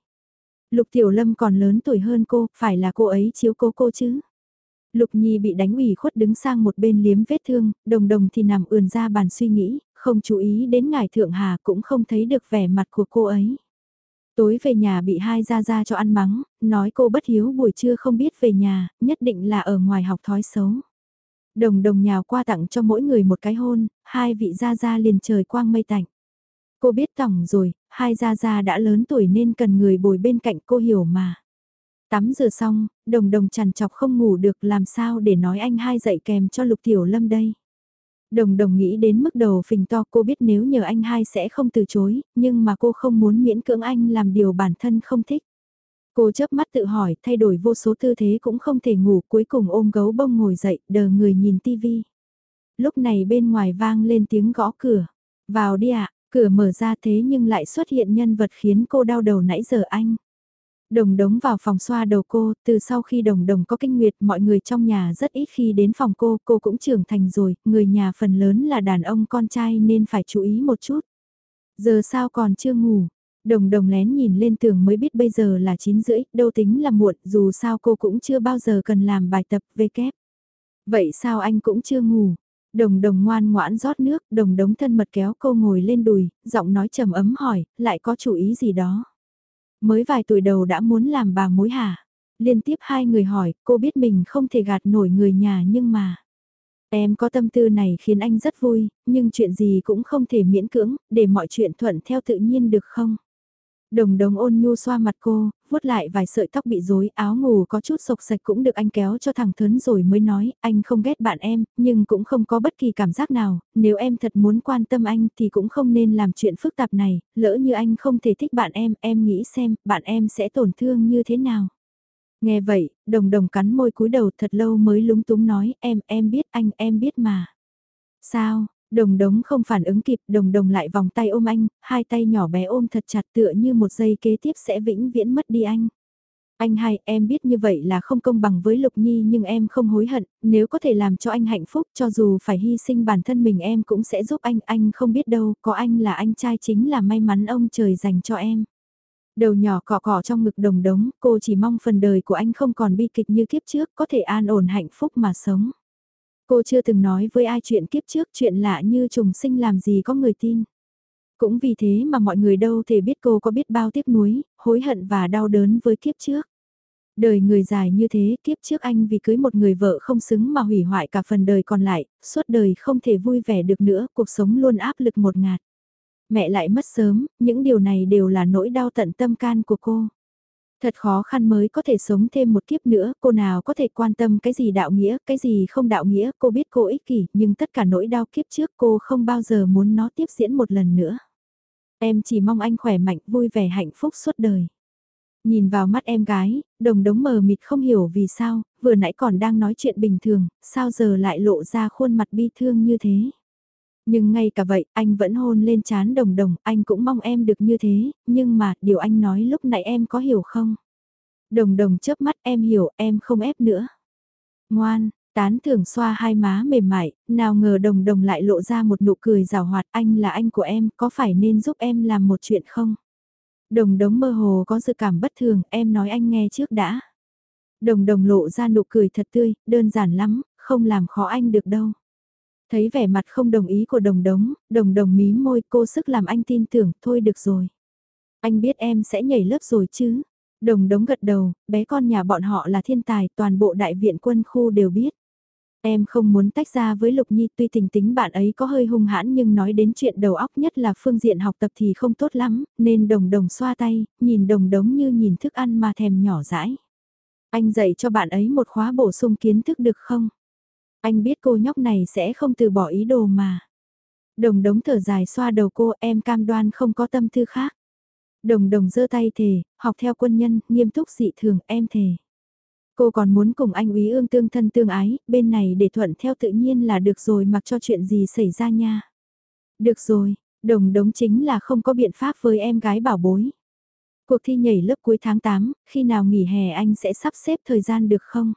[SPEAKER 1] Lục Tiểu Lâm còn lớn tuổi hơn cô, phải là cô ấy chiếu cố cô chứ? Lục Nhi bị đánh ủy khuất đứng sang một bên liếm vết thương, đồng đồng thì nằm ườn ra bàn suy nghĩ, không chú ý đến ngài Thượng Hà cũng không thấy được vẻ mặt của cô ấy. Tối về nhà bị hai gia gia cho ăn mắng, nói cô bất hiếu buổi trưa không biết về nhà, nhất định là ở ngoài học thói xấu. Đồng đồng nhào qua tặng cho mỗi người một cái hôn, hai vị gia gia liền trời quang mây tạnh. Cô biết tổng rồi, hai gia gia đã lớn tuổi nên cần người bồi bên cạnh cô hiểu mà. Tắm rửa xong, đồng đồng chằn chọc không ngủ được làm sao để nói anh hai dậy kèm cho lục tiểu lâm đây. Đồng đồng nghĩ đến mức đầu phình to cô biết nếu nhờ anh hai sẽ không từ chối, nhưng mà cô không muốn miễn cưỡng anh làm điều bản thân không thích. Cô chớp mắt tự hỏi, thay đổi vô số tư thế cũng không thể ngủ, cuối cùng ôm gấu bông ngồi dậy, đờ người nhìn tivi. Lúc này bên ngoài vang lên tiếng gõ cửa. Vào đi ạ, cửa mở ra thế nhưng lại xuất hiện nhân vật khiến cô đau đầu nãy giờ anh. Đồng đống vào phòng xoa đầu cô, từ sau khi đồng đồng có kinh nguyệt mọi người trong nhà rất ít khi đến phòng cô, cô cũng trưởng thành rồi, người nhà phần lớn là đàn ông con trai nên phải chú ý một chút. Giờ sao còn chưa ngủ, đồng đồng lén nhìn lên tường mới biết bây giờ là 9 rưỡi, đâu tính là muộn, dù sao cô cũng chưa bao giờ cần làm bài tập về kép. Vậy sao anh cũng chưa ngủ? Đồng đồng ngoan ngoãn rót nước, đồng đống thân mật kéo cô ngồi lên đùi, giọng nói trầm ấm hỏi, lại có chủ ý gì đó. Mới vài tuổi đầu đã muốn làm bà mối hả? Liên tiếp hai người hỏi, cô biết mình không thể gạt nổi người nhà nhưng mà... Em có tâm tư này khiến anh rất vui, nhưng chuyện gì cũng không thể miễn cưỡng, để mọi chuyện thuận theo tự nhiên được không? Đồng đồng ôn nhu xoa mặt cô, vuốt lại vài sợi tóc bị rối, áo ngủ có chút sộc sạch cũng được anh kéo cho thẳng thớn rồi mới nói, anh không ghét bạn em, nhưng cũng không có bất kỳ cảm giác nào, nếu em thật muốn quan tâm anh thì cũng không nên làm chuyện phức tạp này, lỡ như anh không thể thích bạn em, em nghĩ xem, bạn em sẽ tổn thương như thế nào. Nghe vậy, đồng đồng cắn môi cúi đầu thật lâu mới lúng túng nói, em, em biết anh, em biết mà. Sao, Đồng đống không phản ứng kịp, đồng đồng lại vòng tay ôm anh, hai tay nhỏ bé ôm thật chặt tựa như một giây kế tiếp sẽ vĩnh viễn mất đi anh. Anh hai, em biết như vậy là không công bằng với Lục Nhi nhưng em không hối hận, nếu có thể làm cho anh hạnh phúc cho dù phải hy sinh bản thân mình em cũng sẽ giúp anh, anh không biết đâu, có anh là anh trai chính là may mắn ông trời dành cho em. Đầu nhỏ cọ cọ trong ngực đồng đống, cô chỉ mong phần đời của anh không còn bi kịch như kiếp trước, có thể an ổn hạnh phúc mà sống. Cô chưa từng nói với ai chuyện kiếp trước chuyện lạ như trùng sinh làm gì có người tin. Cũng vì thế mà mọi người đâu thể biết cô có biết bao tiếc nuối, hối hận và đau đớn với kiếp trước. Đời người dài như thế, kiếp trước anh vì cưới một người vợ không xứng mà hủy hoại cả phần đời còn lại, suốt đời không thể vui vẻ được nữa, cuộc sống luôn áp lực một ngạt. Mẹ lại mất sớm, những điều này đều là nỗi đau tận tâm can của cô. Thật khó khăn mới có thể sống thêm một kiếp nữa, cô nào có thể quan tâm cái gì đạo nghĩa, cái gì không đạo nghĩa, cô biết cô ích kỷ, nhưng tất cả nỗi đau kiếp trước cô không bao giờ muốn nó tiếp diễn một lần nữa. Em chỉ mong anh khỏe mạnh, vui vẻ hạnh phúc suốt đời. Nhìn vào mắt em gái, đồng đống mờ mịt không hiểu vì sao, vừa nãy còn đang nói chuyện bình thường, sao giờ lại lộ ra khuôn mặt bi thương như thế. Nhưng ngay cả vậy, anh vẫn hôn lên chán đồng đồng, anh cũng mong em được như thế, nhưng mà, điều anh nói lúc nãy em có hiểu không? Đồng đồng chớp mắt em hiểu, em không ép nữa. Ngoan, tán thưởng xoa hai má mềm mại, nào ngờ đồng đồng lại lộ ra một nụ cười rào hoạt, anh là anh của em, có phải nên giúp em làm một chuyện không? Đồng đống mơ hồ có dự cảm bất thường, em nói anh nghe trước đã. Đồng đồng lộ ra nụ cười thật tươi, đơn giản lắm, không làm khó anh được đâu. Thấy vẻ mặt không đồng ý của đồng đống, đồng đồng mí môi cô sức làm anh tin tưởng, thôi được rồi. Anh biết em sẽ nhảy lớp rồi chứ. Đồng đống gật đầu, bé con nhà bọn họ là thiên tài, toàn bộ đại viện quân khu đều biết. Em không muốn tách ra với Lục Nhi tuy tình tính bạn ấy có hơi hung hãn nhưng nói đến chuyện đầu óc nhất là phương diện học tập thì không tốt lắm, nên đồng đồng xoa tay, nhìn đồng đống như nhìn thức ăn mà thèm nhỏ dãi. Anh dạy cho bạn ấy một khóa bổ sung kiến thức được không? Anh biết cô nhóc này sẽ không từ bỏ ý đồ mà. Đồng đống thở dài xoa đầu cô em cam đoan không có tâm tư khác. Đồng đồng giơ tay thề, học theo quân nhân, nghiêm túc dị thường em thề. Cô còn muốn cùng anh úy ương tương thân tương ái, bên này để thuận theo tự nhiên là được rồi mặc cho chuyện gì xảy ra nha. Được rồi, đồng đống chính là không có biện pháp với em gái bảo bối. Cuộc thi nhảy lớp cuối tháng 8, khi nào nghỉ hè anh sẽ sắp xếp thời gian được không?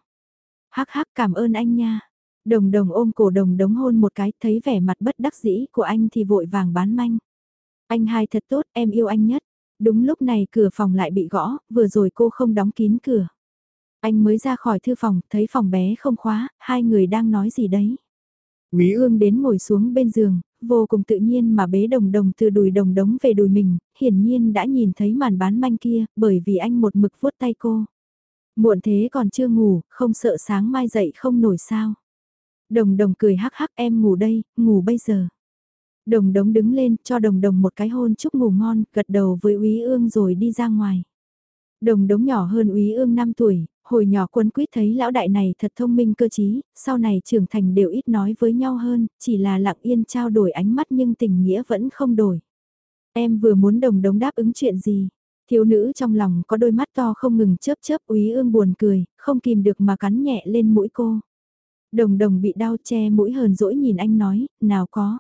[SPEAKER 1] Hắc hắc cảm ơn anh nha. Đồng đồng ôm cổ đồng đống hôn một cái, thấy vẻ mặt bất đắc dĩ của anh thì vội vàng bán manh. Anh hai thật tốt, em yêu anh nhất. Đúng lúc này cửa phòng lại bị gõ, vừa rồi cô không đóng kín cửa. Anh mới ra khỏi thư phòng, thấy phòng bé không khóa, hai người đang nói gì đấy. Quý ương đến ngồi xuống bên giường, vô cùng tự nhiên mà bế đồng đồng từ đùi đồng đống về đùi mình, hiển nhiên đã nhìn thấy màn bán manh kia, bởi vì anh một mực vuốt tay cô. Muộn thế còn chưa ngủ, không sợ sáng mai dậy không nổi sao. Đồng đồng cười hắc hắc em ngủ đây, ngủ bây giờ. Đồng đống đứng lên cho đồng đồng một cái hôn chúc ngủ ngon, gật đầu với úy ương rồi đi ra ngoài. Đồng đống nhỏ hơn úy ương 5 tuổi, hồi nhỏ quân quyết thấy lão đại này thật thông minh cơ trí, sau này trưởng thành đều ít nói với nhau hơn, chỉ là lặng yên trao đổi ánh mắt nhưng tình nghĩa vẫn không đổi. Em vừa muốn đồng đống đáp ứng chuyện gì? Thiếu nữ trong lòng có đôi mắt to không ngừng chớp chớp úy ương buồn cười, không kìm được mà cắn nhẹ lên mũi cô. Đồng đồng bị đau che mũi hờn dỗi nhìn anh nói, nào có.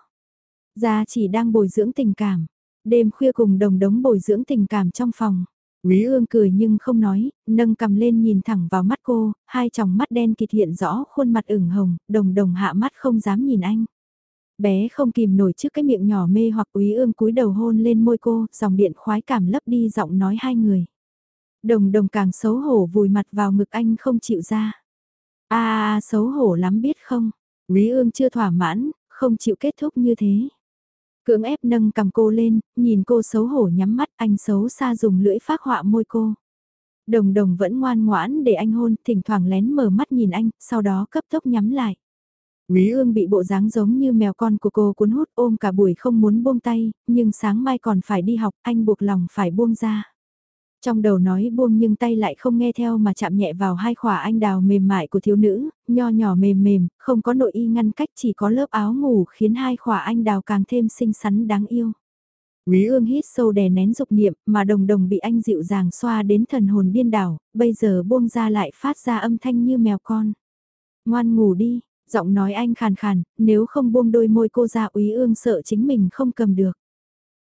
[SPEAKER 1] Gia chỉ đang bồi dưỡng tình cảm. Đêm khuya cùng đồng đống bồi dưỡng tình cảm trong phòng. Quý ương cười nhưng không nói, nâng cầm lên nhìn thẳng vào mắt cô, hai tròng mắt đen kịt hiện rõ khuôn mặt ửng hồng, đồng đồng hạ mắt không dám nhìn anh. Bé không kìm nổi trước cái miệng nhỏ mê hoặc quý ương cúi đầu hôn lên môi cô, dòng điện khoái cảm lấp đi giọng nói hai người. Đồng đồng càng xấu hổ vùi mặt vào ngực anh không chịu ra a xấu hổ lắm biết không? Quý ương chưa thỏa mãn, không chịu kết thúc như thế. Cưỡng ép nâng cầm cô lên, nhìn cô xấu hổ nhắm mắt anh xấu xa dùng lưỡi phát họa môi cô. Đồng đồng vẫn ngoan ngoãn để anh hôn, thỉnh thoảng lén mở mắt nhìn anh, sau đó cấp tốc nhắm lại. Quý ương bị bộ dáng giống như mèo con của cô cuốn hút ôm cả buổi không muốn buông tay, nhưng sáng mai còn phải đi học, anh buộc lòng phải buông ra. Trong đầu nói buông nhưng tay lại không nghe theo mà chạm nhẹ vào hai khỏa anh đào mềm mại của thiếu nữ, nho nhỏ mềm mềm, không có nội y ngăn cách chỉ có lớp áo ngủ khiến hai khỏa anh đào càng thêm xinh xắn đáng yêu. Quý ương hít sâu đè nén dục niệm mà đồng đồng bị anh dịu dàng xoa đến thần hồn điên đảo, bây giờ buông ra lại phát ra âm thanh như mèo con. Ngoan ngủ đi, giọng nói anh khàn khàn, nếu không buông đôi môi cô ra úy ương sợ chính mình không cầm được.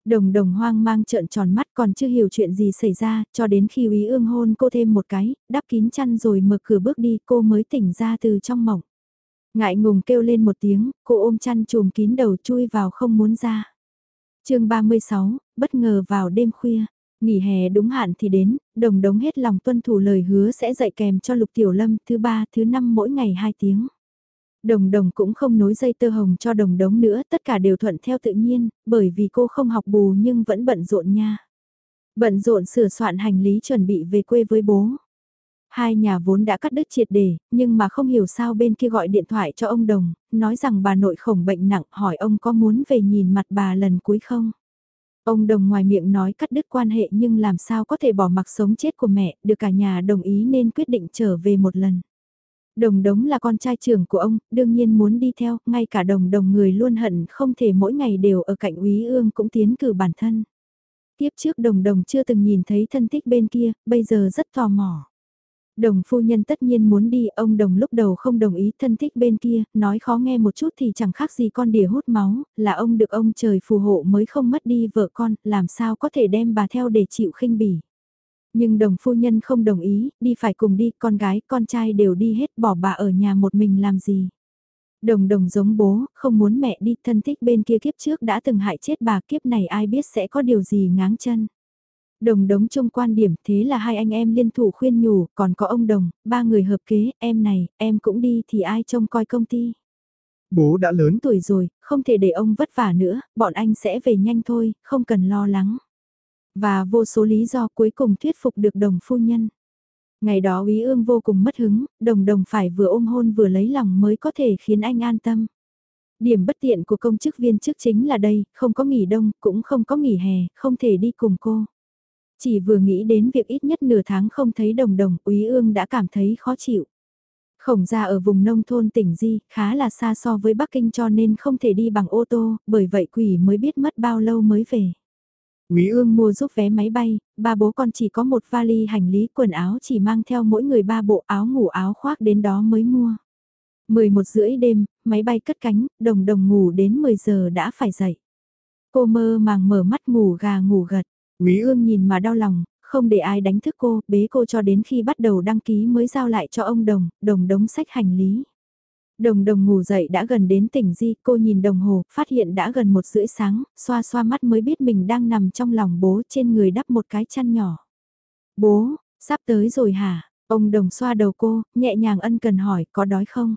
[SPEAKER 1] Đồng đồng hoang mang trợn tròn mắt còn chưa hiểu chuyện gì xảy ra, cho đến khi úy ương hôn cô thêm một cái, đắp kín chăn rồi mở cửa bước đi cô mới tỉnh ra từ trong mộng. Ngại ngùng kêu lên một tiếng, cô ôm chăn chùm kín đầu chui vào không muốn ra. chương 36, bất ngờ vào đêm khuya. Nghỉ hè đúng hạn thì đến, đồng đống hết lòng tuân thủ lời hứa sẽ dạy kèm cho Lục Tiểu Lâm thứ ba thứ năm mỗi ngày 2 tiếng. Đồng đồng cũng không nối dây tơ hồng cho đồng đống nữa, tất cả đều thuận theo tự nhiên, bởi vì cô không học bù nhưng vẫn bận rộn nha. Bận rộn sửa soạn hành lý chuẩn bị về quê với bố. Hai nhà vốn đã cắt đứt triệt đề, nhưng mà không hiểu sao bên kia gọi điện thoại cho ông Đồng, nói rằng bà nội khổng bệnh nặng hỏi ông có muốn về nhìn mặt bà lần cuối không. Ông Đồng ngoài miệng nói cắt đứt quan hệ nhưng làm sao có thể bỏ mặc sống chết của mẹ, được cả nhà đồng ý nên quyết định trở về một lần. Đồng đống là con trai trưởng của ông, đương nhiên muốn đi theo, ngay cả đồng đồng người luôn hận không thể mỗi ngày đều ở cạnh úy ương cũng tiến cử bản thân. Tiếp trước đồng đồng chưa từng nhìn thấy thân thích bên kia, bây giờ rất tò mò. Đồng phu nhân tất nhiên muốn đi, ông đồng lúc đầu không đồng ý thân thích bên kia, nói khó nghe một chút thì chẳng khác gì con đỉa hút máu, là ông được ông trời phù hộ mới không mất đi vợ con, làm sao có thể đem bà theo để chịu khinh bỉ. Nhưng đồng phu nhân không đồng ý, đi phải cùng đi, con gái, con trai đều đi hết bỏ bà ở nhà một mình làm gì. Đồng đồng giống bố, không muốn mẹ đi, thân thích bên kia kiếp trước đã từng hại chết bà kiếp này ai biết sẽ có điều gì ngáng chân. Đồng đống chung quan điểm thế là hai anh em liên thủ khuyên nhủ, còn có ông đồng, ba người hợp kế, em này, em cũng đi thì ai trông coi công ty. Bố đã lớn tuổi rồi, không thể để ông vất vả nữa, bọn anh sẽ về nhanh thôi, không cần lo lắng. Và vô số lý do cuối cùng thuyết phục được đồng phu nhân. Ngày đó Ý ương vô cùng mất hứng, đồng đồng phải vừa ôm hôn vừa lấy lòng mới có thể khiến anh an tâm. Điểm bất tiện của công chức viên chức chính là đây, không có nghỉ đông, cũng không có nghỉ hè, không thể đi cùng cô. Chỉ vừa nghĩ đến việc ít nhất nửa tháng không thấy đồng đồng, úy ương đã cảm thấy khó chịu. Khổng ra ở vùng nông thôn tỉnh Di, khá là xa so với Bắc Kinh cho nên không thể đi bằng ô tô, bởi vậy quỷ mới biết mất bao lâu mới về. Quý ương mua giúp vé máy bay, ba bố con chỉ có một vali hành lý quần áo chỉ mang theo mỗi người ba bộ áo ngủ áo khoác đến đó mới mua. 11 rưỡi đêm, máy bay cất cánh, đồng đồng ngủ đến 10 giờ đã phải dậy. Cô mơ màng mở mắt ngủ gà ngủ gật, Quý ương nhìn mà đau lòng, không để ai đánh thức cô, bế cô cho đến khi bắt đầu đăng ký mới giao lại cho ông Đồng, Đồng đống sách hành lý. Đồng đồng ngủ dậy đã gần đến tỉnh Di, cô nhìn đồng hồ, phát hiện đã gần một rưỡi sáng, xoa xoa mắt mới biết mình đang nằm trong lòng bố trên người đắp một cái chăn nhỏ. Bố, sắp tới rồi hả? Ông đồng xoa đầu cô, nhẹ nhàng ân cần hỏi có đói không?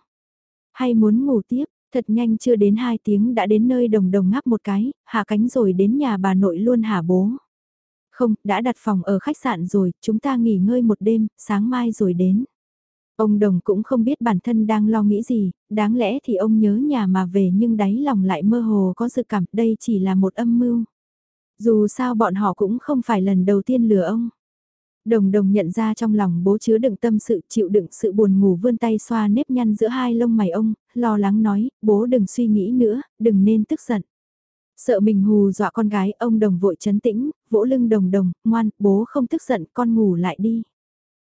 [SPEAKER 1] Hay muốn ngủ tiếp? Thật nhanh chưa đến 2 tiếng đã đến nơi đồng đồng ngáp một cái, hạ cánh rồi đến nhà bà nội luôn hả bố? Không, đã đặt phòng ở khách sạn rồi, chúng ta nghỉ ngơi một đêm, sáng mai rồi đến. Ông Đồng cũng không biết bản thân đang lo nghĩ gì, đáng lẽ thì ông nhớ nhà mà về nhưng đáy lòng lại mơ hồ có dự cảm đây chỉ là một âm mưu. Dù sao bọn họ cũng không phải lần đầu tiên lừa ông. Đồng đồng nhận ra trong lòng bố chứa đựng tâm sự chịu đựng sự buồn ngủ vươn tay xoa nếp nhăn giữa hai lông mày ông, lo lắng nói, bố đừng suy nghĩ nữa, đừng nên tức giận. Sợ mình hù dọa con gái, ông đồng vội chấn tĩnh, vỗ lưng đồng đồng, ngoan, bố không tức giận, con ngủ lại đi.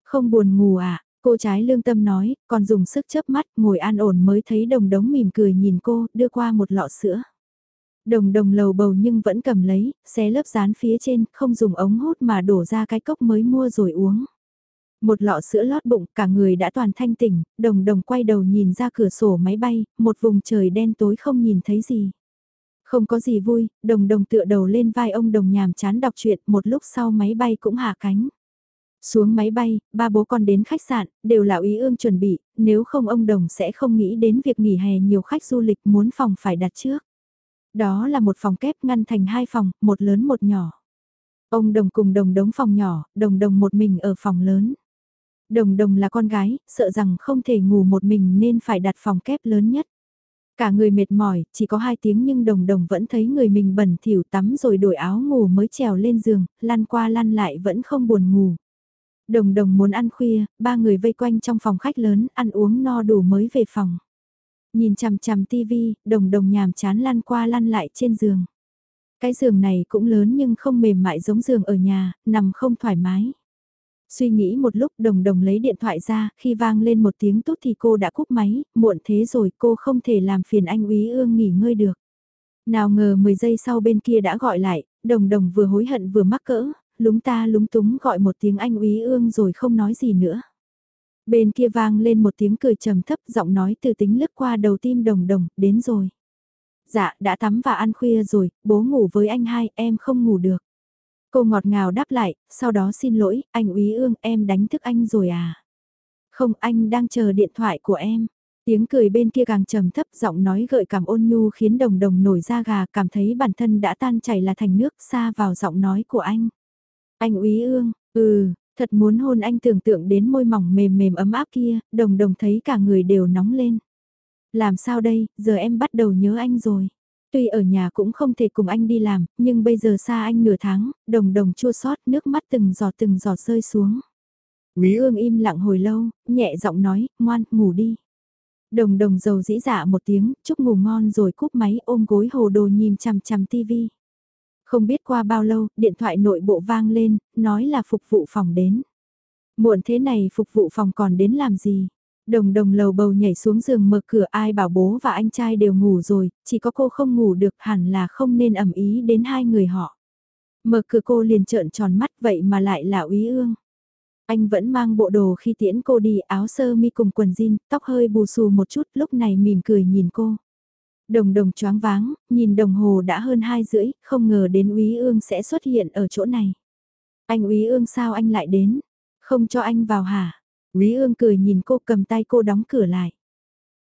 [SPEAKER 1] Không buồn ngủ à, cô trái lương tâm nói, còn dùng sức chớp mắt, ngồi an ổn mới thấy đồng đống mỉm cười nhìn cô, đưa qua một lọ sữa. Đồng đồng lầu bầu nhưng vẫn cầm lấy, xé lớp dán phía trên, không dùng ống hút mà đổ ra cái cốc mới mua rồi uống. Một lọ sữa lót bụng, cả người đã toàn thanh tỉnh, đồng đồng quay đầu nhìn ra cửa sổ máy bay, một vùng trời đen tối không nhìn thấy gì. Không có gì vui, đồng đồng tựa đầu lên vai ông đồng nhàm chán đọc truyện một lúc sau máy bay cũng hạ cánh. Xuống máy bay, ba bố con đến khách sạn, đều là ý ương chuẩn bị, nếu không ông đồng sẽ không nghĩ đến việc nghỉ hè nhiều khách du lịch muốn phòng phải đặt trước. Đó là một phòng kép ngăn thành hai phòng, một lớn một nhỏ. Ông đồng cùng đồng đống phòng nhỏ, đồng đồng một mình ở phòng lớn. Đồng đồng là con gái, sợ rằng không thể ngủ một mình nên phải đặt phòng kép lớn nhất. Cả người mệt mỏi, chỉ có hai tiếng nhưng đồng đồng vẫn thấy người mình bẩn thỉu tắm rồi đổi áo ngủ mới trèo lên giường, lăn qua lăn lại vẫn không buồn ngủ. Đồng đồng muốn ăn khuya, ba người vây quanh trong phòng khách lớn, ăn uống no đủ mới về phòng. Nhìn chằm chằm tivi, đồng đồng nhàm chán lăn qua lăn lại trên giường. Cái giường này cũng lớn nhưng không mềm mại giống giường ở nhà, nằm không thoải mái. Suy nghĩ một lúc đồng đồng lấy điện thoại ra, khi vang lên một tiếng tốt thì cô đã cúp máy, muộn thế rồi cô không thể làm phiền anh úy ương nghỉ ngơi được. Nào ngờ 10 giây sau bên kia đã gọi lại, đồng đồng vừa hối hận vừa mắc cỡ, lúng ta lúng túng gọi một tiếng anh úy ương rồi không nói gì nữa. Bên kia vang lên một tiếng cười trầm thấp giọng nói từ tính lướt qua đầu tim đồng đồng, đến rồi. Dạ, đã tắm và ăn khuya rồi, bố ngủ với anh hai, em không ngủ được. Cô ngọt ngào đáp lại, sau đó xin lỗi, anh úy ương em đánh thức anh rồi à? Không anh đang chờ điện thoại của em. Tiếng cười bên kia càng trầm thấp giọng nói gợi cảm ôn nhu khiến đồng đồng nổi da gà cảm thấy bản thân đã tan chảy là thành nước xa vào giọng nói của anh. Anh úy ương, ừ, thật muốn hôn anh tưởng tượng đến môi mỏng mềm mềm ấm áp kia, đồng đồng thấy cả người đều nóng lên. Làm sao đây, giờ em bắt đầu nhớ anh rồi. Tuy ở nhà cũng không thể cùng anh đi làm, nhưng bây giờ xa anh nửa tháng, đồng đồng chua sót nước mắt từng giọt từng giọt rơi xuống. Quý ương im lặng hồi lâu, nhẹ giọng nói, ngoan, ngủ đi. Đồng đồng dầu dĩ dạ một tiếng, chúc ngủ ngon rồi cúp máy ôm gối hồ đồ nhìn chằm chằm tivi. Không biết qua bao lâu, điện thoại nội bộ vang lên, nói là phục vụ phòng đến. Muộn thế này phục vụ phòng còn đến làm gì? Đồng đồng lầu bầu nhảy xuống giường mở cửa ai bảo bố và anh trai đều ngủ rồi, chỉ có cô không ngủ được hẳn là không nên ẩm ý đến hai người họ. Mở cửa cô liền trợn tròn mắt vậy mà lại là úy ương. Anh vẫn mang bộ đồ khi tiễn cô đi áo sơ mi cùng quần jean, tóc hơi bù xù một chút lúc này mỉm cười nhìn cô. Đồng đồng choáng váng, nhìn đồng hồ đã hơn hai rưỡi, không ngờ đến úy ương sẽ xuất hiện ở chỗ này. Anh úy ương sao anh lại đến? Không cho anh vào hả? úy ương cười nhìn cô cầm tay cô đóng cửa lại.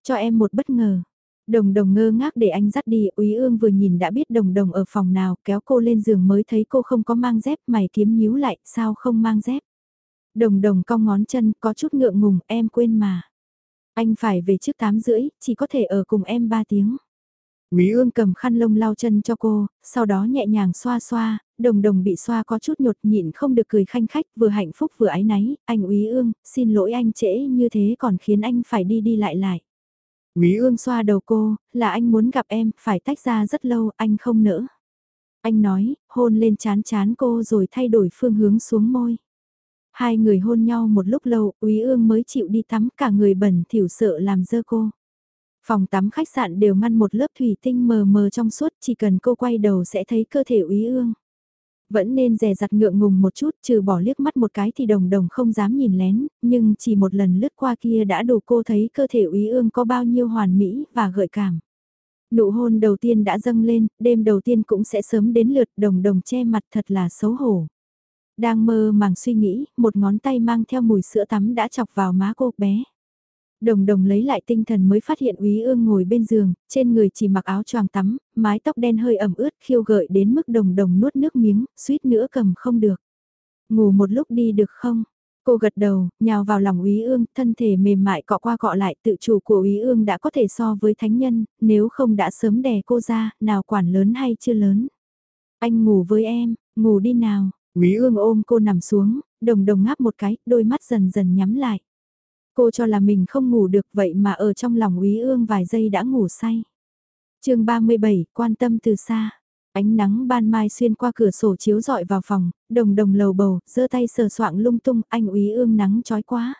[SPEAKER 1] Cho em một bất ngờ. Đồng đồng ngơ ngác để anh dắt đi, úy ương vừa nhìn đã biết đồng đồng ở phòng nào, kéo cô lên giường mới thấy cô không có mang dép, mày kiếm nhíu lại, sao không mang dép. Đồng đồng cong ngón chân, có chút ngượng ngùng, em quên mà. Anh phải về trước 8 rưỡi, chỉ có thể ở cùng em 3 tiếng. Quý ương cầm khăn lông lau chân cho cô, sau đó nhẹ nhàng xoa xoa, đồng đồng bị xoa có chút nhột nhịn không được cười khanh khách vừa hạnh phúc vừa ái náy, anh Quý ương, xin lỗi anh trễ như thế còn khiến anh phải đi đi lại lại. Quý ương xoa đầu cô, là anh muốn gặp em, phải tách ra rất lâu, anh không nỡ. Anh nói, hôn lên chán chán cô rồi thay đổi phương hướng xuống môi. Hai người hôn nhau một lúc lâu, Quý Ương mới chịu đi tắm cả người bẩn thỉu sợ làm dơ cô. Phòng tắm khách sạn đều ngăn một lớp thủy tinh mờ mờ trong suốt, chỉ cần cô quay đầu sẽ thấy cơ thể Úy Ương. Vẫn nên dè dặt ngượng ngùng một chút, trừ bỏ liếc mắt một cái thì đồng đồng không dám nhìn lén, nhưng chỉ một lần lướt qua kia đã đủ cô thấy cơ thể Úy Ương có bao nhiêu hoàn mỹ và gợi cảm. Nụ hôn đầu tiên đã dâng lên, đêm đầu tiên cũng sẽ sớm đến lượt đồng đồng che mặt thật là xấu hổ. Đang mơ màng suy nghĩ, một ngón tay mang theo mùi sữa tắm đã chọc vào má cô bé. Đồng đồng lấy lại tinh thần mới phát hiện úy ương ngồi bên giường, trên người chỉ mặc áo choàng tắm, mái tóc đen hơi ẩm ướt khiêu gợi đến mức đồng đồng nuốt nước miếng, suýt nữa cầm không được. Ngủ một lúc đi được không? Cô gật đầu, nhào vào lòng úy ương, thân thể mềm mại cọ qua cọ lại tự chủ của úy ương đã có thể so với thánh nhân, nếu không đã sớm đè cô ra, nào quản lớn hay chưa lớn. Anh ngủ với em, ngủ đi nào, Quý ương ôm cô nằm xuống, đồng đồng ngáp một cái, đôi mắt dần dần nhắm lại. Cô cho là mình không ngủ được vậy mà ở trong lòng quý ương vài giây đã ngủ say. chương 37, quan tâm từ xa. Ánh nắng ban mai xuyên qua cửa sổ chiếu dọi vào phòng, đồng đồng lầu bầu, giơ tay sờ soạng lung tung, anh úy ương nắng chói quá.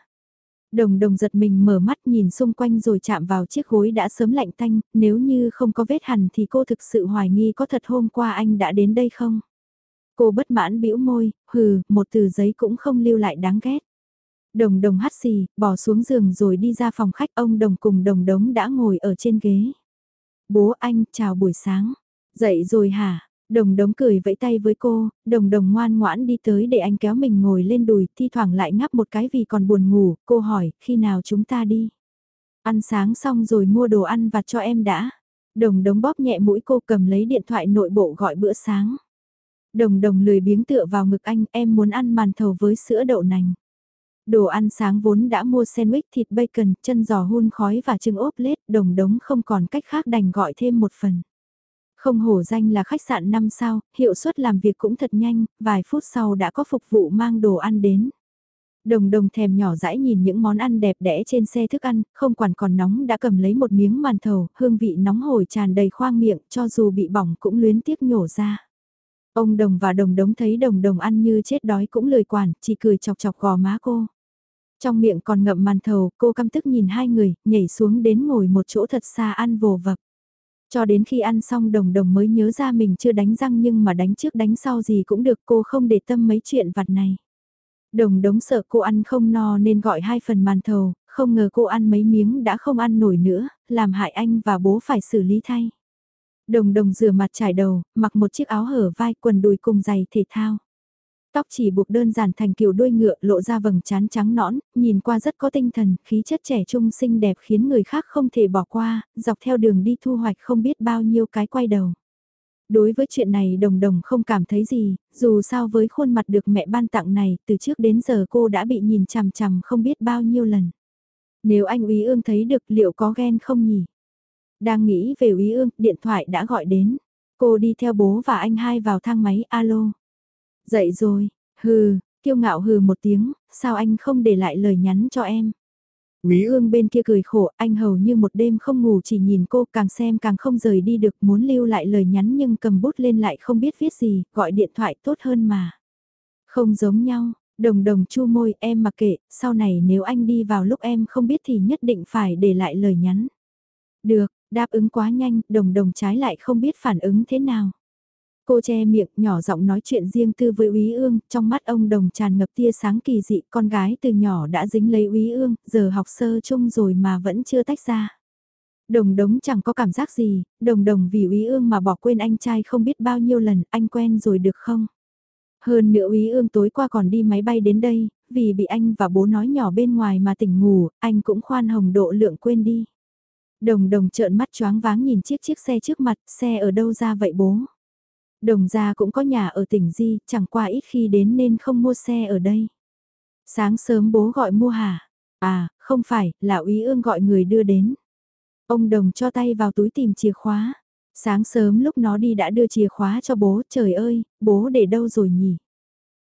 [SPEAKER 1] Đồng đồng giật mình mở mắt nhìn xung quanh rồi chạm vào chiếc gối đã sớm lạnh tanh, nếu như không có vết hằn thì cô thực sự hoài nghi có thật hôm qua anh đã đến đây không? Cô bất mãn bĩu môi, hừ, một từ giấy cũng không lưu lại đáng ghét. Đồng đồng hắt xì, bỏ xuống giường rồi đi ra phòng khách ông đồng cùng đồng đống đã ngồi ở trên ghế. Bố anh, chào buổi sáng. Dậy rồi hả? Đồng đống cười vẫy tay với cô, đồng đồng ngoan ngoãn đi tới để anh kéo mình ngồi lên đùi, thi thoảng lại ngắp một cái vì còn buồn ngủ, cô hỏi, khi nào chúng ta đi? Ăn sáng xong rồi mua đồ ăn vặt cho em đã. Đồng đống bóp nhẹ mũi cô cầm lấy điện thoại nội bộ gọi bữa sáng. Đồng đồng lười biếng tựa vào ngực anh, em muốn ăn màn thầu với sữa đậu nành. Đồ ăn sáng vốn đã mua sandwich thịt bacon, chân giò hun khói và trứng ốp lết, đồng đống không còn cách khác đành gọi thêm một phần. Không hổ danh là khách sạn 5 sao, hiệu suất làm việc cũng thật nhanh, vài phút sau đã có phục vụ mang đồ ăn đến. Đồng đồng thèm nhỏ dãi nhìn những món ăn đẹp đẽ trên xe thức ăn, không quản còn nóng đã cầm lấy một miếng màn thầu, hương vị nóng hổi tràn đầy khoang miệng, cho dù bị bỏng cũng luyến tiếc nhổ ra. Ông đồng và đồng đống thấy đồng đồng ăn như chết đói cũng lười quản, chỉ cười chọc chọc gò má cô. Trong miệng còn ngậm màn thầu, cô căm tức nhìn hai người, nhảy xuống đến ngồi một chỗ thật xa ăn vồ vập. Cho đến khi ăn xong đồng đồng mới nhớ ra mình chưa đánh răng nhưng mà đánh trước đánh sau gì cũng được cô không để tâm mấy chuyện vặt này. Đồng đống sợ cô ăn không no nên gọi hai phần màn thầu, không ngờ cô ăn mấy miếng đã không ăn nổi nữa, làm hại anh và bố phải xử lý thay. Đồng đồng rửa mặt trải đầu, mặc một chiếc áo hở vai quần đùi cùng giày thể thao. Tóc chỉ buộc đơn giản thành kiểu đuôi ngựa lộ ra vầng trán trắng nõn, nhìn qua rất có tinh thần, khí chất trẻ trung xinh đẹp khiến người khác không thể bỏ qua, dọc theo đường đi thu hoạch không biết bao nhiêu cái quay đầu. Đối với chuyện này đồng đồng không cảm thấy gì, dù sao với khuôn mặt được mẹ ban tặng này, từ trước đến giờ cô đã bị nhìn chằm chằm không biết bao nhiêu lần. Nếu anh úy ương thấy được liệu có ghen không nhỉ? Đang nghĩ về úy ương, điện thoại đã gọi đến. Cô đi theo bố và anh hai vào thang máy alo. Dậy rồi, hừ, kiêu ngạo hừ một tiếng, sao anh không để lại lời nhắn cho em. Quý ương bên kia cười khổ, anh hầu như một đêm không ngủ chỉ nhìn cô càng xem càng không rời đi được muốn lưu lại lời nhắn nhưng cầm bút lên lại không biết viết gì, gọi điện thoại tốt hơn mà. Không giống nhau, đồng đồng chu môi em mặc kệ, sau này nếu anh đi vào lúc em không biết thì nhất định phải để lại lời nhắn. Được, Đáp ứng quá nhanh, đồng đồng trái lại không biết phản ứng thế nào. Cô che miệng, nhỏ giọng nói chuyện riêng tư với Úy Ương, trong mắt ông đồng tràn ngập tia sáng kỳ dị, con gái từ nhỏ đã dính lấy Úy Ương, giờ học sơ chung rồi mà vẫn chưa tách ra. Đồng đống chẳng có cảm giác gì, đồng đồng vì Úy Ương mà bỏ quên anh trai không biết bao nhiêu lần, anh quen rồi được không? Hơn nữa Úy Ương tối qua còn đi máy bay đến đây, vì bị anh và bố nói nhỏ bên ngoài mà tỉnh ngủ, anh cũng khoan hồng độ lượng quên đi. Đồng đồng trợn mắt choáng váng nhìn chiếc chiếc xe trước mặt, xe ở đâu ra vậy bố? Đồng gia cũng có nhà ở tỉnh Di, chẳng qua ít khi đến nên không mua xe ở đây. Sáng sớm bố gọi mua hả? À, không phải, là úy ương gọi người đưa đến. Ông đồng cho tay vào túi tìm chìa khóa. Sáng sớm lúc nó đi đã đưa chìa khóa cho bố, trời ơi, bố để đâu rồi nhỉ?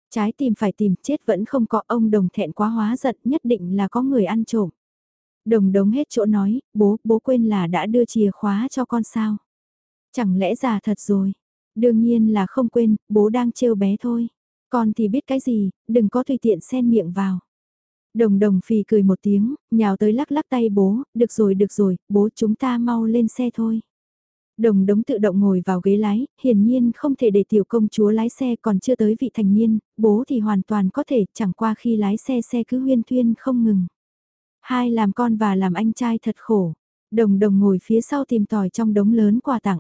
[SPEAKER 1] Trái tìm phải tìm, chết vẫn không có ông đồng thẹn quá hóa giận, nhất định là có người ăn trộm. Đồng đống hết chỗ nói, bố, bố quên là đã đưa chìa khóa cho con sao? Chẳng lẽ già thật rồi? Đương nhiên là không quên, bố đang trêu bé thôi. Con thì biết cái gì, đừng có tùy tiện xen miệng vào. Đồng đồng phì cười một tiếng, nhào tới lắc lắc tay bố, được rồi được rồi, bố chúng ta mau lên xe thôi. Đồng đống tự động ngồi vào ghế lái, hiển nhiên không thể để tiểu công chúa lái xe còn chưa tới vị thành niên, bố thì hoàn toàn có thể, chẳng qua khi lái xe xe cứ huyên thuyên không ngừng. Hai làm con và làm anh trai thật khổ. Đồng đồng ngồi phía sau tìm tòi trong đống lớn quà tặng.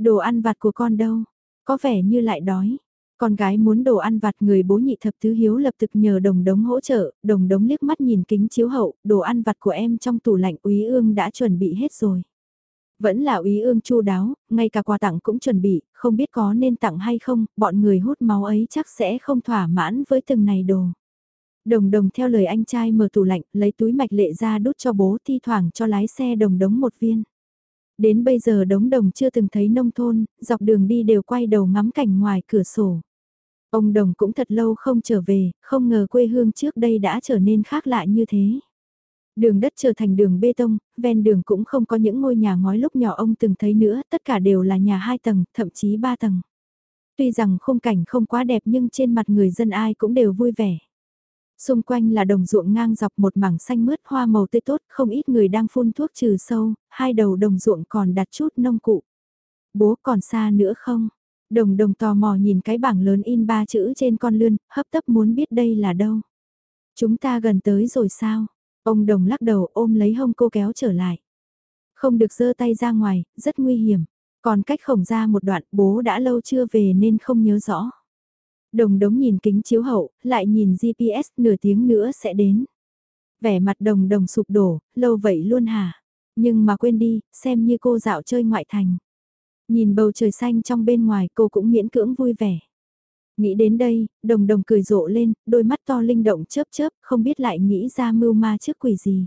[SPEAKER 1] Đồ ăn vặt của con đâu? Có vẻ như lại đói. Con gái muốn đồ ăn vặt người bố nhị thập thứ hiếu lập tức nhờ đồng đống hỗ trợ, đồng đống liếc mắt nhìn kính chiếu hậu, đồ ăn vặt của em trong tủ lạnh úy ương đã chuẩn bị hết rồi. Vẫn là úy ương chu đáo, ngay cả quà tặng cũng chuẩn bị, không biết có nên tặng hay không, bọn người hút máu ấy chắc sẽ không thỏa mãn với từng này đồ. Đồng đồng theo lời anh trai mở tủ lạnh, lấy túi mạch lệ ra đút cho bố thi thoảng cho lái xe đồng đống một viên. Đến bây giờ đống đồng chưa từng thấy nông thôn, dọc đường đi đều quay đầu ngắm cảnh ngoài cửa sổ. Ông đồng cũng thật lâu không trở về, không ngờ quê hương trước đây đã trở nên khác lạ như thế. Đường đất trở thành đường bê tông, ven đường cũng không có những ngôi nhà ngói lúc nhỏ ông từng thấy nữa, tất cả đều là nhà hai tầng, thậm chí ba tầng. Tuy rằng khung cảnh không quá đẹp nhưng trên mặt người dân ai cũng đều vui vẻ. Xung quanh là đồng ruộng ngang dọc một mảng xanh mướt hoa màu tươi tốt, không ít người đang phun thuốc trừ sâu, hai đầu đồng ruộng còn đặt chút nông cụ. Bố còn xa nữa không? Đồng đồng tò mò nhìn cái bảng lớn in ba chữ trên con lươn, hấp tấp muốn biết đây là đâu. Chúng ta gần tới rồi sao? Ông đồng lắc đầu ôm lấy hông cô kéo trở lại. Không được giơ tay ra ngoài, rất nguy hiểm. Còn cách khổng ra một đoạn bố đã lâu chưa về nên không nhớ rõ. Đồng đống nhìn kính chiếu hậu, lại nhìn GPS nửa tiếng nữa sẽ đến. Vẻ mặt đồng đồng sụp đổ, lâu vậy luôn hả? Nhưng mà quên đi, xem như cô dạo chơi ngoại thành. Nhìn bầu trời xanh trong bên ngoài cô cũng miễn cưỡng vui vẻ. Nghĩ đến đây, đồng đồng cười rộ lên, đôi mắt to linh động chớp chớp, không biết lại nghĩ ra mưu ma trước quỷ gì.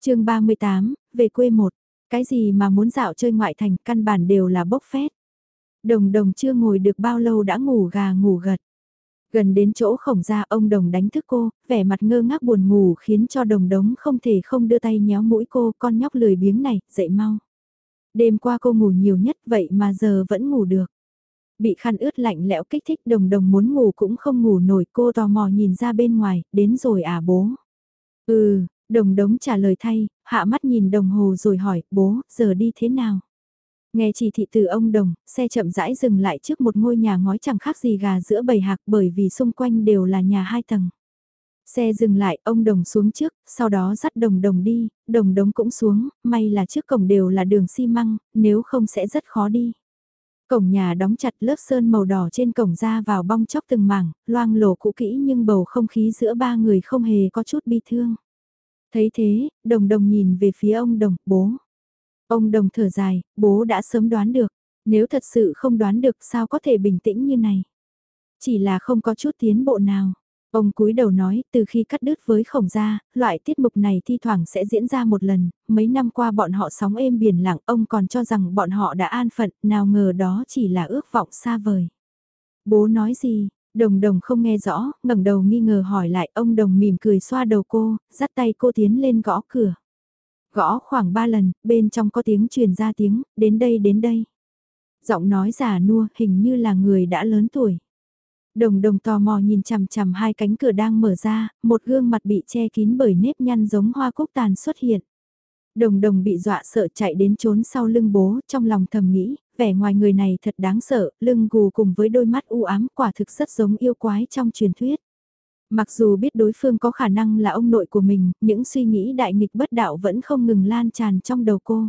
[SPEAKER 1] chương 38, về quê một, cái gì mà muốn dạo chơi ngoại thành căn bản đều là bốc phét. Đồng đồng chưa ngồi được bao lâu đã ngủ gà ngủ gật. Gần đến chỗ khổng ra ông đồng đánh thức cô, vẻ mặt ngơ ngác buồn ngủ khiến cho đồng đống không thể không đưa tay nhéo mũi cô con nhóc lười biếng này, dậy mau. Đêm qua cô ngủ nhiều nhất vậy mà giờ vẫn ngủ được. Bị khăn ướt lạnh lẽo kích thích đồng đồng muốn ngủ cũng không ngủ nổi cô tò mò nhìn ra bên ngoài, đến rồi à bố. Ừ, đồng đống trả lời thay, hạ mắt nhìn đồng hồ rồi hỏi, bố, giờ đi thế nào? Nghe chỉ thị từ ông đồng, xe chậm rãi dừng lại trước một ngôi nhà ngói chẳng khác gì gà giữa bầy hạc bởi vì xung quanh đều là nhà hai tầng. Xe dừng lại, ông đồng xuống trước, sau đó dắt đồng đồng đi, đồng đống cũng xuống, may là trước cổng đều là đường xi măng, nếu không sẽ rất khó đi. Cổng nhà đóng chặt lớp sơn màu đỏ trên cổng ra vào bong chóc từng mảng, loang lổ cũ kỹ nhưng bầu không khí giữa ba người không hề có chút bi thương. Thấy thế, đồng đồng nhìn về phía ông đồng, bố. Ông đồng thở dài, bố đã sớm đoán được, nếu thật sự không đoán được sao có thể bình tĩnh như này. Chỉ là không có chút tiến bộ nào. Ông cúi đầu nói, từ khi cắt đứt với khổng gia, loại tiết mục này thi thoảng sẽ diễn ra một lần, mấy năm qua bọn họ sóng êm biển lặng, ông còn cho rằng bọn họ đã an phận, nào ngờ đó chỉ là ước vọng xa vời. Bố nói gì, đồng đồng không nghe rõ, ngẩng đầu nghi ngờ hỏi lại, ông đồng mỉm cười xoa đầu cô, dắt tay cô tiến lên gõ cửa. Gõ khoảng ba lần, bên trong có tiếng truyền ra tiếng, đến đây đến đây. Giọng nói giả nua, hình như là người đã lớn tuổi. Đồng đồng tò mò nhìn chằm chằm hai cánh cửa đang mở ra, một gương mặt bị che kín bởi nếp nhăn giống hoa cúc tàn xuất hiện. Đồng đồng bị dọa sợ chạy đến trốn sau lưng bố, trong lòng thầm nghĩ, vẻ ngoài người này thật đáng sợ, lưng gù cùng với đôi mắt u ám quả thực rất giống yêu quái trong truyền thuyết. Mặc dù biết đối phương có khả năng là ông nội của mình, những suy nghĩ đại nghịch bất đạo vẫn không ngừng lan tràn trong đầu cô.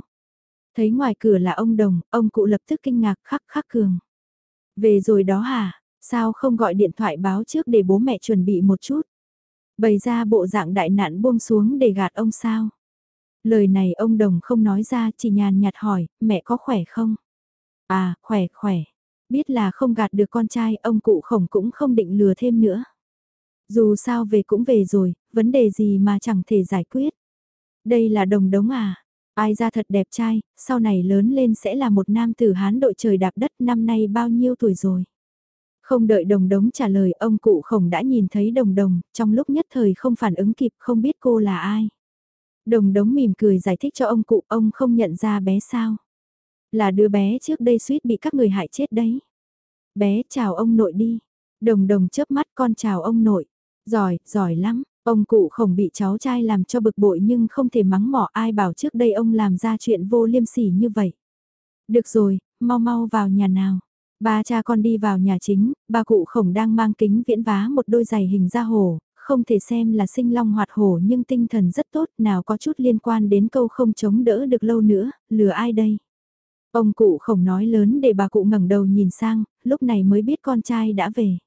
[SPEAKER 1] Thấy ngoài cửa là ông đồng, ông cụ lập tức kinh ngạc khắc khắc cường. Về rồi đó hả, sao không gọi điện thoại báo trước để bố mẹ chuẩn bị một chút. Bày ra bộ dạng đại nạn buông xuống để gạt ông sao. Lời này ông Đồng không nói ra chỉ nhàn nhạt hỏi, mẹ có khỏe không? À, khỏe, khỏe. Biết là không gạt được con trai, ông cụ khổng cũng không định lừa thêm nữa. Dù sao về cũng về rồi, vấn đề gì mà chẳng thể giải quyết. Đây là đồng đống à, ai ra thật đẹp trai, sau này lớn lên sẽ là một nam tử hán đội trời đạp đất năm nay bao nhiêu tuổi rồi. Không đợi đồng đống trả lời ông cụ khổng đã nhìn thấy đồng đồng, trong lúc nhất thời không phản ứng kịp không biết cô là ai. Đồng đống mỉm cười giải thích cho ông cụ ông không nhận ra bé sao. Là đứa bé trước đây suýt bị các người hại chết đấy. Bé chào ông nội đi. Đồng đồng chớp mắt con chào ông nội. Giỏi, giỏi lắm. Ông cụ khổng bị cháu trai làm cho bực bội nhưng không thể mắng mỏ ai bảo trước đây ông làm ra chuyện vô liêm sỉ như vậy. Được rồi, mau mau vào nhà nào. Ba cha con đi vào nhà chính, ba cụ khổng đang mang kính viễn vá một đôi giày hình da hổ, không thể xem là sinh long hoạt hổ nhưng tinh thần rất tốt nào có chút liên quan đến câu không chống đỡ được lâu nữa, lừa ai đây. Ông cụ khổng nói lớn để bà cụ ngẩng đầu nhìn sang, lúc này mới biết con trai đã về.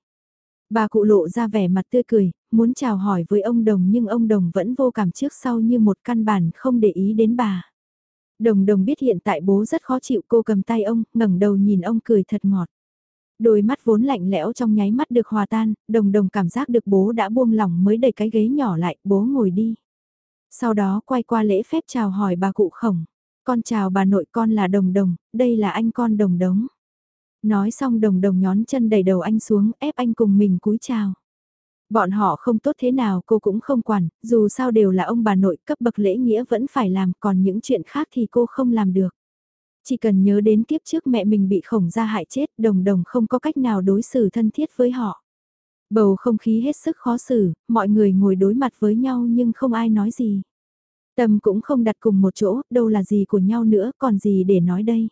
[SPEAKER 1] Bà cụ lộ ra vẻ mặt tươi cười, muốn chào hỏi với ông Đồng nhưng ông Đồng vẫn vô cảm trước sau như một căn bản không để ý đến bà. Đồng đồng biết hiện tại bố rất khó chịu cô cầm tay ông, ngẩng đầu nhìn ông cười thật ngọt. Đôi mắt vốn lạnh lẽo trong nháy mắt được hòa tan, đồng đồng cảm giác được bố đã buông lỏng mới đẩy cái ghế nhỏ lại, bố ngồi đi. Sau đó quay qua lễ phép chào hỏi bà cụ khổng. Con chào bà nội con là đồng đồng, đây là anh con đồng đống. Nói xong đồng đồng nhón chân đẩy đầu anh xuống ép anh cùng mình cúi chào. Bọn họ không tốt thế nào cô cũng không quản, dù sao đều là ông bà nội cấp bậc lễ nghĩa vẫn phải làm còn những chuyện khác thì cô không làm được. Chỉ cần nhớ đến kiếp trước mẹ mình bị khổng gia hại chết đồng đồng không có cách nào đối xử thân thiết với họ. Bầu không khí hết sức khó xử, mọi người ngồi đối mặt với nhau nhưng không ai nói gì. Tâm cũng không đặt cùng một chỗ, đâu là gì của nhau nữa, còn gì để nói đây.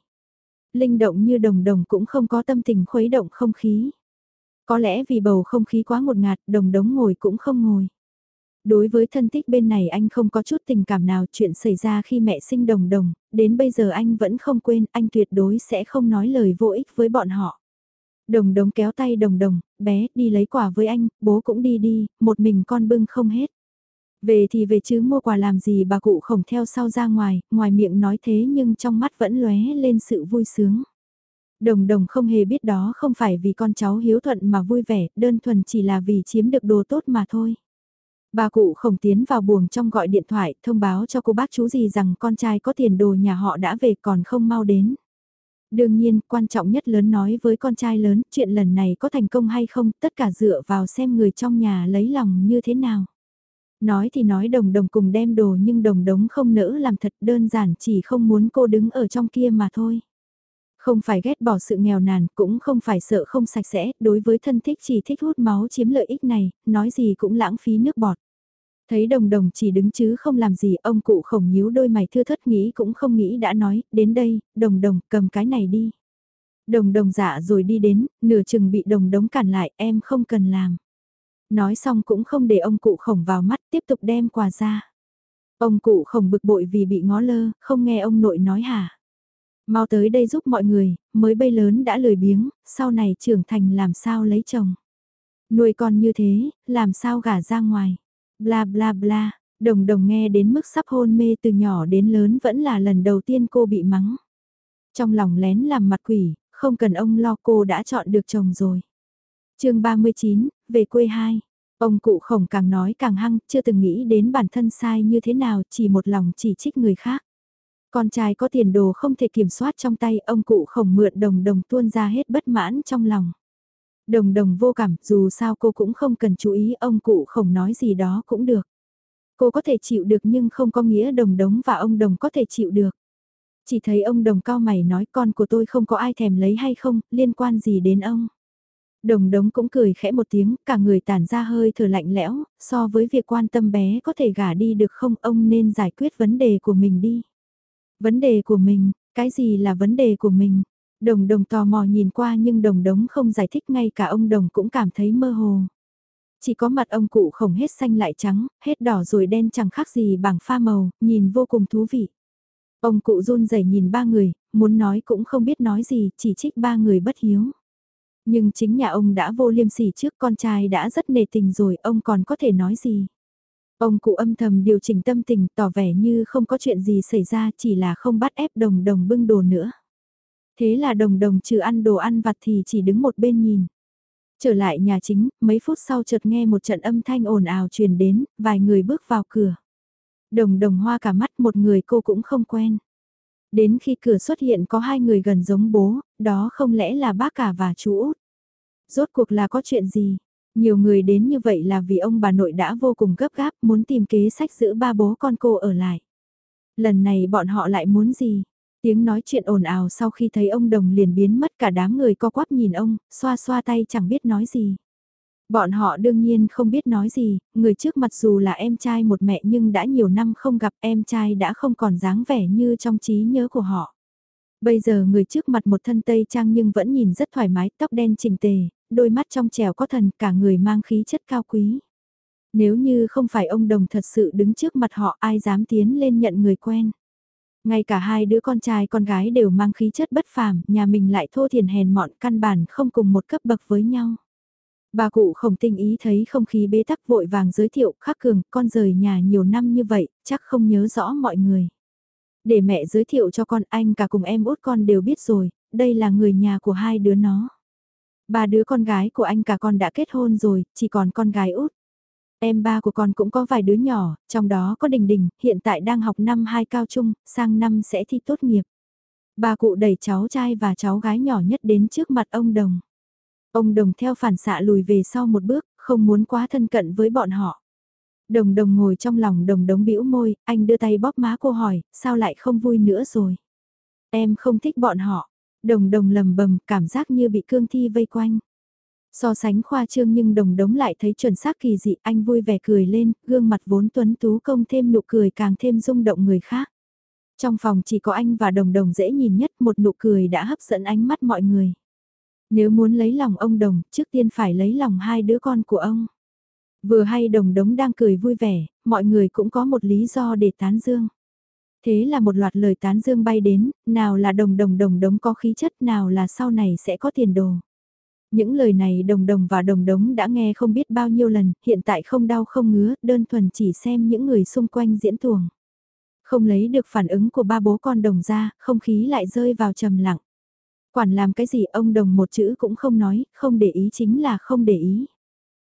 [SPEAKER 1] Linh động như đồng đồng cũng không có tâm tình khuấy động không khí. Có lẽ vì bầu không khí quá ngột ngạt, đồng đống ngồi cũng không ngồi. Đối với thân tích bên này anh không có chút tình cảm nào chuyện xảy ra khi mẹ sinh đồng đồng, đến bây giờ anh vẫn không quên, anh tuyệt đối sẽ không nói lời vô ích với bọn họ. Đồng đồng kéo tay đồng đồng, bé, đi lấy quả với anh, bố cũng đi đi, một mình con bưng không hết. Về thì về chứ mua quà làm gì bà cụ khổng theo sau ra ngoài, ngoài miệng nói thế nhưng trong mắt vẫn lóe lên sự vui sướng. Đồng đồng không hề biết đó không phải vì con cháu hiếu thuận mà vui vẻ, đơn thuần chỉ là vì chiếm được đồ tốt mà thôi. Bà cụ khổng tiến vào buồng trong gọi điện thoại thông báo cho cô bác chú gì rằng con trai có tiền đồ nhà họ đã về còn không mau đến. Đương nhiên, quan trọng nhất lớn nói với con trai lớn, chuyện lần này có thành công hay không, tất cả dựa vào xem người trong nhà lấy lòng như thế nào. Nói thì nói đồng đồng cùng đem đồ nhưng đồng đống không nỡ làm thật đơn giản chỉ không muốn cô đứng ở trong kia mà thôi. Không phải ghét bỏ sự nghèo nàn, cũng không phải sợ không sạch sẽ, đối với thân thích chỉ thích hút máu chiếm lợi ích này, nói gì cũng lãng phí nước bọt. Thấy đồng đồng chỉ đứng chứ không làm gì, ông cụ khổng nhíu đôi mày thưa thất nghĩ cũng không nghĩ đã nói, đến đây, đồng đồng, cầm cái này đi. Đồng đồng dạ rồi đi đến, nửa chừng bị đồng đống cản lại, em không cần làm. Nói xong cũng không để ông cụ khổng vào mắt, tiếp tục đem quà ra. Ông cụ khổng bực bội vì bị ngó lơ, không nghe ông nội nói hả. Mau tới đây giúp mọi người, mới bây lớn đã lười biếng, sau này trưởng thành làm sao lấy chồng. Nuôi con như thế, làm sao gả ra ngoài. Bla bla bla, đồng đồng nghe đến mức sắp hôn mê từ nhỏ đến lớn vẫn là lần đầu tiên cô bị mắng. Trong lòng lén làm mặt quỷ, không cần ông lo cô đã chọn được chồng rồi. chương 39, về quê hai. Ông cụ khổng càng nói càng hăng, chưa từng nghĩ đến bản thân sai như thế nào, chỉ một lòng chỉ trích người khác. Con trai có tiền đồ không thể kiểm soát trong tay, ông cụ khổng mượn đồng đồng tuôn ra hết bất mãn trong lòng. Đồng đồng vô cảm, dù sao cô cũng không cần chú ý ông cụ khổng nói gì đó cũng được. Cô có thể chịu được nhưng không có nghĩa đồng đống và ông đồng có thể chịu được. Chỉ thấy ông đồng cao mày nói con của tôi không có ai thèm lấy hay không, liên quan gì đến ông. Đồng đống cũng cười khẽ một tiếng, cả người tản ra hơi thở lạnh lẽo, so với việc quan tâm bé có thể gả đi được không ông nên giải quyết vấn đề của mình đi. Vấn đề của mình, cái gì là vấn đề của mình? Đồng đồng tò mò nhìn qua nhưng đồng đống không giải thích ngay cả ông đồng cũng cảm thấy mơ hồ. Chỉ có mặt ông cụ khổng hết xanh lại trắng, hết đỏ rồi đen chẳng khác gì bằng pha màu, nhìn vô cùng thú vị. Ông cụ run rẩy nhìn ba người, muốn nói cũng không biết nói gì, chỉ trích ba người bất hiếu. Nhưng chính nhà ông đã vô liêm sỉ trước con trai đã rất nề tình rồi, ông còn có thể nói gì. Ông cụ âm thầm điều chỉnh tâm tình tỏ vẻ như không có chuyện gì xảy ra chỉ là không bắt ép đồng đồng bưng đồ nữa. Thế là đồng đồng trừ ăn đồ ăn vặt thì chỉ đứng một bên nhìn. Trở lại nhà chính, mấy phút sau chợt nghe một trận âm thanh ồn ào truyền đến, vài người bước vào cửa. Đồng đồng hoa cả mắt một người cô cũng không quen. Đến khi cửa xuất hiện có hai người gần giống bố, đó không lẽ là bác cả và chú út. Rốt cuộc là có chuyện gì? Nhiều người đến như vậy là vì ông bà nội đã vô cùng gấp gáp muốn tìm kế sách giữ ba bố con cô ở lại. Lần này bọn họ lại muốn gì? Tiếng nói chuyện ồn ào sau khi thấy ông đồng liền biến mất cả đám người co quắp nhìn ông, xoa xoa tay chẳng biết nói gì. Bọn họ đương nhiên không biết nói gì, người trước mặt dù là em trai một mẹ nhưng đã nhiều năm không gặp em trai đã không còn dáng vẻ như trong trí nhớ của họ. Bây giờ người trước mặt một thân tây trang nhưng vẫn nhìn rất thoải mái, tóc đen chỉnh tề, đôi mắt trong trèo có thần, cả người mang khí chất cao quý. Nếu như không phải ông đồng thật sự đứng trước mặt họ ai dám tiến lên nhận người quen. Ngay cả hai đứa con trai con gái đều mang khí chất bất phàm, nhà mình lại thô thiền hèn mọn căn bản không cùng một cấp bậc với nhau. Bà cụ không tinh ý thấy không khí bế tắc vội vàng giới thiệu khắc cường con rời nhà nhiều năm như vậy, chắc không nhớ rõ mọi người. Để mẹ giới thiệu cho con anh cả cùng em út con đều biết rồi, đây là người nhà của hai đứa nó. Ba đứa con gái của anh cả con đã kết hôn rồi, chỉ còn con gái út. Em ba của con cũng có vài đứa nhỏ, trong đó có Đình Đình, hiện tại đang học năm 2 cao trung, sang năm sẽ thi tốt nghiệp. Bà cụ đẩy cháu trai và cháu gái nhỏ nhất đến trước mặt ông Đồng. Ông Đồng theo phản xạ lùi về sau một bước, không muốn quá thân cận với bọn họ. Đồng đồng ngồi trong lòng đồng đống bĩu môi, anh đưa tay bóp má cô hỏi, sao lại không vui nữa rồi? Em không thích bọn họ. Đồng đồng lầm bầm, cảm giác như bị cương thi vây quanh. So sánh khoa trương nhưng đồng đống lại thấy chuẩn xác kỳ dị, anh vui vẻ cười lên, gương mặt vốn tuấn tú công thêm nụ cười càng thêm rung động người khác. Trong phòng chỉ có anh và đồng đồng dễ nhìn nhất một nụ cười đã hấp dẫn ánh mắt mọi người. Nếu muốn lấy lòng ông đồng, trước tiên phải lấy lòng hai đứa con của ông. Vừa hay đồng đống đang cười vui vẻ, mọi người cũng có một lý do để tán dương. Thế là một loạt lời tán dương bay đến, nào là đồng đồng đồng đống có khí chất nào là sau này sẽ có tiền đồ. Những lời này đồng đồng và đồng đống đã nghe không biết bao nhiêu lần, hiện tại không đau không ngứa, đơn thuần chỉ xem những người xung quanh diễn tuồng. Không lấy được phản ứng của ba bố con đồng ra, không khí lại rơi vào trầm lặng. Quản làm cái gì ông đồng một chữ cũng không nói, không để ý chính là không để ý.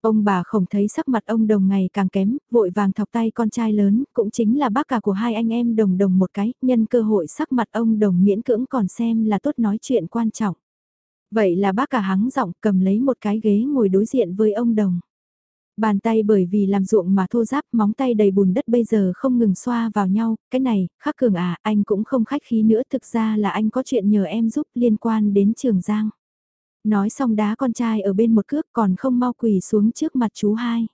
[SPEAKER 1] Ông bà không thấy sắc mặt ông đồng ngày càng kém, vội vàng thọc tay con trai lớn, cũng chính là bác cả của hai anh em đồng đồng một cái, nhân cơ hội sắc mặt ông đồng miễn cưỡng còn xem là tốt nói chuyện quan trọng. Vậy là bác cả hắng giọng cầm lấy một cái ghế ngồi đối diện với ông đồng. Bàn tay bởi vì làm ruộng mà thô giáp móng tay đầy bùn đất bây giờ không ngừng xoa vào nhau, cái này, khắc cường à, anh cũng không khách khí nữa thực ra là anh có chuyện nhờ em giúp liên quan đến trường Giang. Nói xong đá con trai ở bên một cước còn không mau quỳ xuống trước mặt chú hai.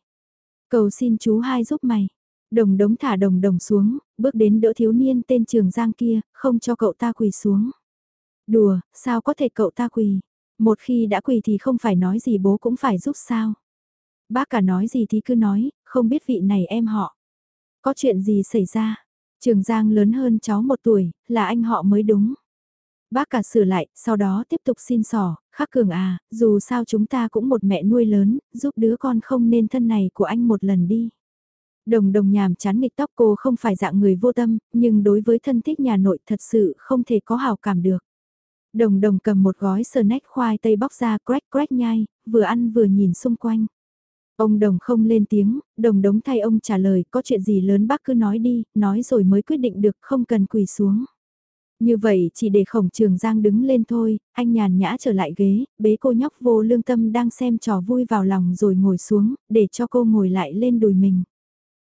[SPEAKER 1] Cầu xin chú hai giúp mày. Đồng đống thả đồng đồng xuống, bước đến đỡ thiếu niên tên trường Giang kia, không cho cậu ta quỳ xuống. Đùa, sao có thể cậu ta quỳ? Một khi đã quỳ thì không phải nói gì bố cũng phải giúp sao? Bác cả nói gì thì cứ nói, không biết vị này em họ. Có chuyện gì xảy ra? Trường Giang lớn hơn cháu một tuổi, là anh họ mới đúng. Bác cả sửa lại, sau đó tiếp tục xin sỏ, khắc cường à, dù sao chúng ta cũng một mẹ nuôi lớn, giúp đứa con không nên thân này của anh một lần đi. Đồng đồng nhàm chán nghịch tóc cô không phải dạng người vô tâm, nhưng đối với thân thích nhà nội thật sự không thể có hào cảm được. Đồng đồng cầm một gói snack khoai tây bóc ra crack crack nhai, vừa ăn vừa nhìn xung quanh. Ông đồng không lên tiếng, đồng đống thay ông trả lời có chuyện gì lớn bác cứ nói đi, nói rồi mới quyết định được không cần quỳ xuống. Như vậy chỉ để khổng trường giang đứng lên thôi, anh nhàn nhã trở lại ghế, bế cô nhóc vô lương tâm đang xem trò vui vào lòng rồi ngồi xuống, để cho cô ngồi lại lên đùi mình.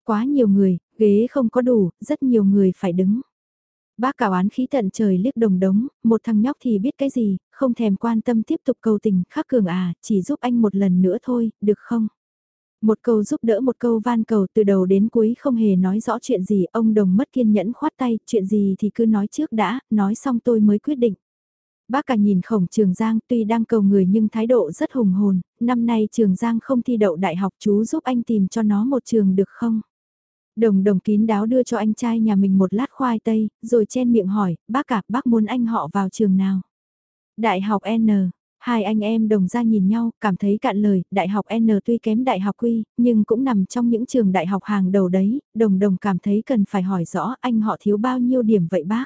[SPEAKER 1] Quá nhiều người, ghế không có đủ, rất nhiều người phải đứng. Bác cảo án khí tận trời liếc đồng đống, một thằng nhóc thì biết cái gì, không thèm quan tâm tiếp tục cầu tình, khắc cường à, chỉ giúp anh một lần nữa thôi, được không? Một câu giúp đỡ một câu van cầu từ đầu đến cuối không hề nói rõ chuyện gì, ông đồng mất kiên nhẫn khoát tay, chuyện gì thì cứ nói trước đã, nói xong tôi mới quyết định. Bác cả nhìn khổng Trường Giang tuy đang cầu người nhưng thái độ rất hùng hồn, năm nay Trường Giang không thi đậu đại học chú giúp anh tìm cho nó một trường được không? Đồng đồng kín đáo đưa cho anh trai nhà mình một lát khoai tây, rồi chen miệng hỏi, bác cả bác muốn anh họ vào trường nào? Đại học N, Hai anh em đồng ra nhìn nhau, cảm thấy cạn lời, đại học N tuy kém đại học Quy, nhưng cũng nằm trong những trường đại học hàng đầu đấy, đồng đồng cảm thấy cần phải hỏi rõ anh họ thiếu bao nhiêu điểm vậy bác.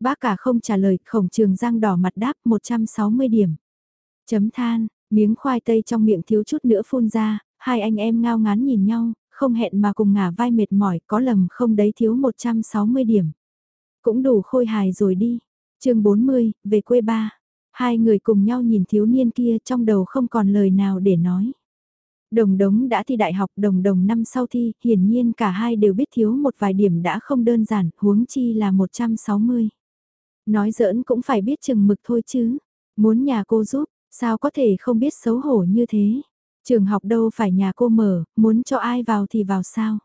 [SPEAKER 1] Bác cả không trả lời, khổng trường giang đỏ mặt đáp 160 điểm. Chấm than, miếng khoai tây trong miệng thiếu chút nữa phun ra, hai anh em ngao ngán nhìn nhau, không hẹn mà cùng ngả vai mệt mỏi, có lầm không đấy thiếu 160 điểm. Cũng đủ khôi hài rồi đi. chương 40, về quê ba. Hai người cùng nhau nhìn thiếu niên kia trong đầu không còn lời nào để nói. Đồng đống đã thi đại học đồng đồng năm sau thi, hiển nhiên cả hai đều biết thiếu một vài điểm đã không đơn giản, huống chi là 160. Nói giỡn cũng phải biết chừng mực thôi chứ. Muốn nhà cô giúp, sao có thể không biết xấu hổ như thế. Trường học đâu phải nhà cô mở, muốn cho ai vào thì vào sao.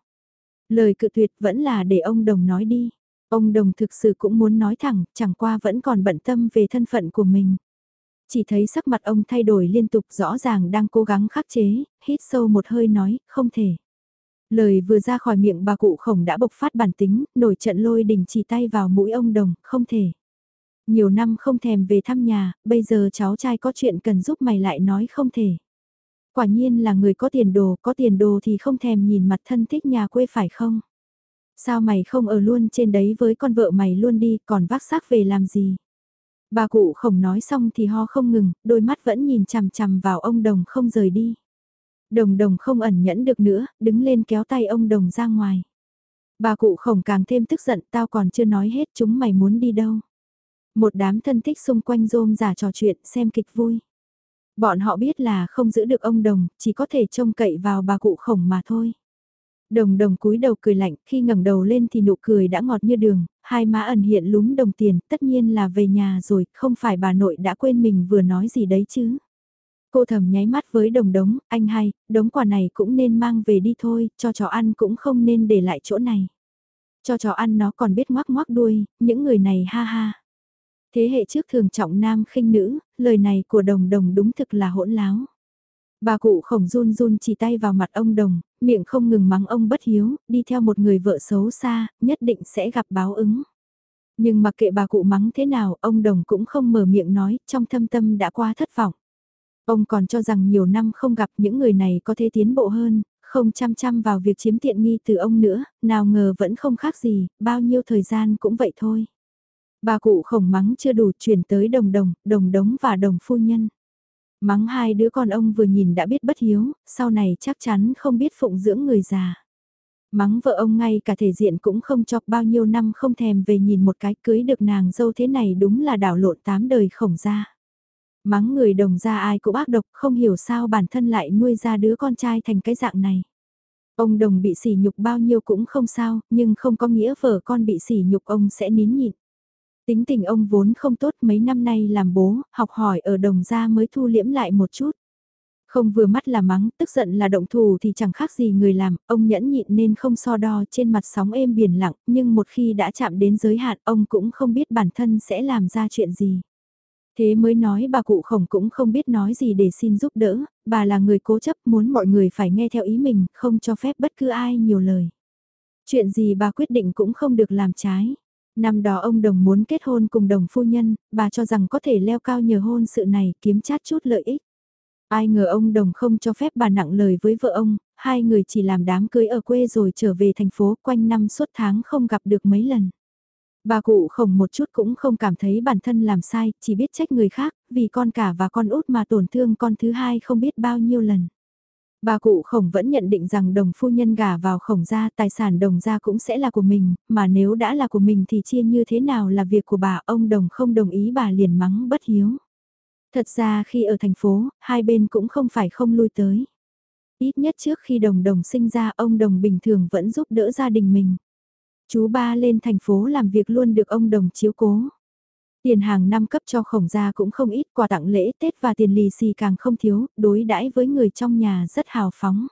[SPEAKER 1] Lời cự tuyệt vẫn là để ông Đồng nói đi. Ông Đồng thực sự cũng muốn nói thẳng, chẳng qua vẫn còn bận tâm về thân phận của mình. Chỉ thấy sắc mặt ông thay đổi liên tục rõ ràng đang cố gắng khắc chế, hít sâu một hơi nói, không thể. Lời vừa ra khỏi miệng bà cụ khổng đã bộc phát bản tính, nổi trận lôi đình chỉ tay vào mũi ông Đồng, không thể. Nhiều năm không thèm về thăm nhà, bây giờ cháu trai có chuyện cần giúp mày lại nói không thể. Quả nhiên là người có tiền đồ, có tiền đồ thì không thèm nhìn mặt thân thích nhà quê phải không? Sao mày không ở luôn trên đấy với con vợ mày luôn đi, còn vác xác về làm gì? Bà cụ khổng nói xong thì ho không ngừng, đôi mắt vẫn nhìn chằm chằm vào ông đồng không rời đi. Đồng đồng không ẩn nhẫn được nữa, đứng lên kéo tay ông đồng ra ngoài. Bà cụ khổng càng thêm tức giận, tao còn chưa nói hết chúng mày muốn đi đâu. Một đám thân thích xung quanh rôm giả trò chuyện xem kịch vui. Bọn họ biết là không giữ được ông đồng, chỉ có thể trông cậy vào bà cụ khổng mà thôi. Đồng đồng cúi đầu cười lạnh, khi ngẩng đầu lên thì nụ cười đã ngọt như đường, hai má ẩn hiện lúm đồng tiền, tất nhiên là về nhà rồi, không phải bà nội đã quên mình vừa nói gì đấy chứ. Cô thầm nháy mắt với đồng đống, anh hay, đống quà này cũng nên mang về đi thôi, cho chó ăn cũng không nên để lại chỗ này. Cho chó ăn nó còn biết ngoác ngoác đuôi, những người này ha ha. Thế hệ trước thường trọng nam khinh nữ, lời này của đồng đồng đúng thực là hỗn láo. Bà cụ khổng run run chỉ tay vào mặt ông đồng, miệng không ngừng mắng ông bất hiếu, đi theo một người vợ xấu xa, nhất định sẽ gặp báo ứng. Nhưng mặc kệ bà cụ mắng thế nào, ông đồng cũng không mở miệng nói, trong thâm tâm đã qua thất vọng. Ông còn cho rằng nhiều năm không gặp những người này có thể tiến bộ hơn, không chăm chăm vào việc chiếm tiện nghi từ ông nữa, nào ngờ vẫn không khác gì, bao nhiêu thời gian cũng vậy thôi. Bà cụ khổng mắng chưa đủ chuyển tới đồng đồng, đồng đống và đồng phu nhân. Mắng hai đứa con ông vừa nhìn đã biết bất hiếu, sau này chắc chắn không biết phụng dưỡng người già. Mắng vợ ông ngay cả thể diện cũng không cho bao nhiêu năm không thèm về nhìn một cái cưới được nàng dâu thế này đúng là đảo lộn tám đời khổng ra. Mắng người đồng ra ai cũng ác độc không hiểu sao bản thân lại nuôi ra đứa con trai thành cái dạng này. Ông đồng bị sỉ nhục bao nhiêu cũng không sao, nhưng không có nghĩa vợ con bị sỉ nhục ông sẽ nín nhịn. Tính tình ông vốn không tốt mấy năm nay làm bố, học hỏi ở đồng gia mới thu liễm lại một chút. Không vừa mắt là mắng, tức giận là động thù thì chẳng khác gì người làm, ông nhẫn nhịn nên không so đo trên mặt sóng êm biển lặng, nhưng một khi đã chạm đến giới hạn ông cũng không biết bản thân sẽ làm ra chuyện gì. Thế mới nói bà cụ khổng cũng không biết nói gì để xin giúp đỡ, bà là người cố chấp muốn mọi người phải nghe theo ý mình, không cho phép bất cứ ai nhiều lời. Chuyện gì bà quyết định cũng không được làm trái. Năm đó ông đồng muốn kết hôn cùng đồng phu nhân, bà cho rằng có thể leo cao nhờ hôn sự này kiếm chát chút lợi ích. Ai ngờ ông đồng không cho phép bà nặng lời với vợ ông, hai người chỉ làm đám cưới ở quê rồi trở về thành phố quanh năm suốt tháng không gặp được mấy lần. Bà cụ khổng một chút cũng không cảm thấy bản thân làm sai, chỉ biết trách người khác, vì con cả và con út mà tổn thương con thứ hai không biết bao nhiêu lần. Bà cụ khổng vẫn nhận định rằng đồng phu nhân gả vào khổng gia tài sản đồng gia cũng sẽ là của mình, mà nếu đã là của mình thì chia như thế nào là việc của bà, ông đồng không đồng ý bà liền mắng bất hiếu. Thật ra khi ở thành phố, hai bên cũng không phải không lui tới. Ít nhất trước khi đồng đồng sinh ra ông đồng bình thường vẫn giúp đỡ gia đình mình. Chú ba lên thành phố làm việc luôn được ông đồng chiếu cố. Tiền hàng năm cấp cho khổng gia cũng không ít, quà tặng lễ Tết và tiền lì xì càng không thiếu, đối đãi với người trong nhà rất hào phóng.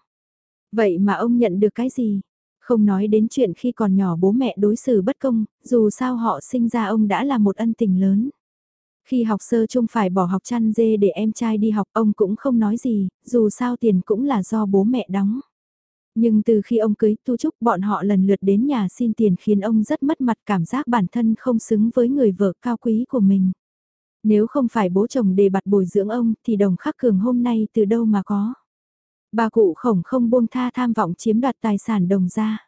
[SPEAKER 1] Vậy mà ông nhận được cái gì? Không nói đến chuyện khi còn nhỏ bố mẹ đối xử bất công, dù sao họ sinh ra ông đã là một ân tình lớn. Khi học sơ chung phải bỏ học chăn dê để em trai đi học ông cũng không nói gì, dù sao tiền cũng là do bố mẹ đóng. Nhưng từ khi ông cưới Tu Trúc bọn họ lần lượt đến nhà xin tiền khiến ông rất mất mặt cảm giác bản thân không xứng với người vợ cao quý của mình. Nếu không phải bố chồng đề bạt bồi dưỡng ông thì đồng khắc cường hôm nay từ đâu mà có. Bà cụ khổng không buông tha tham vọng chiếm đoạt tài sản đồng gia.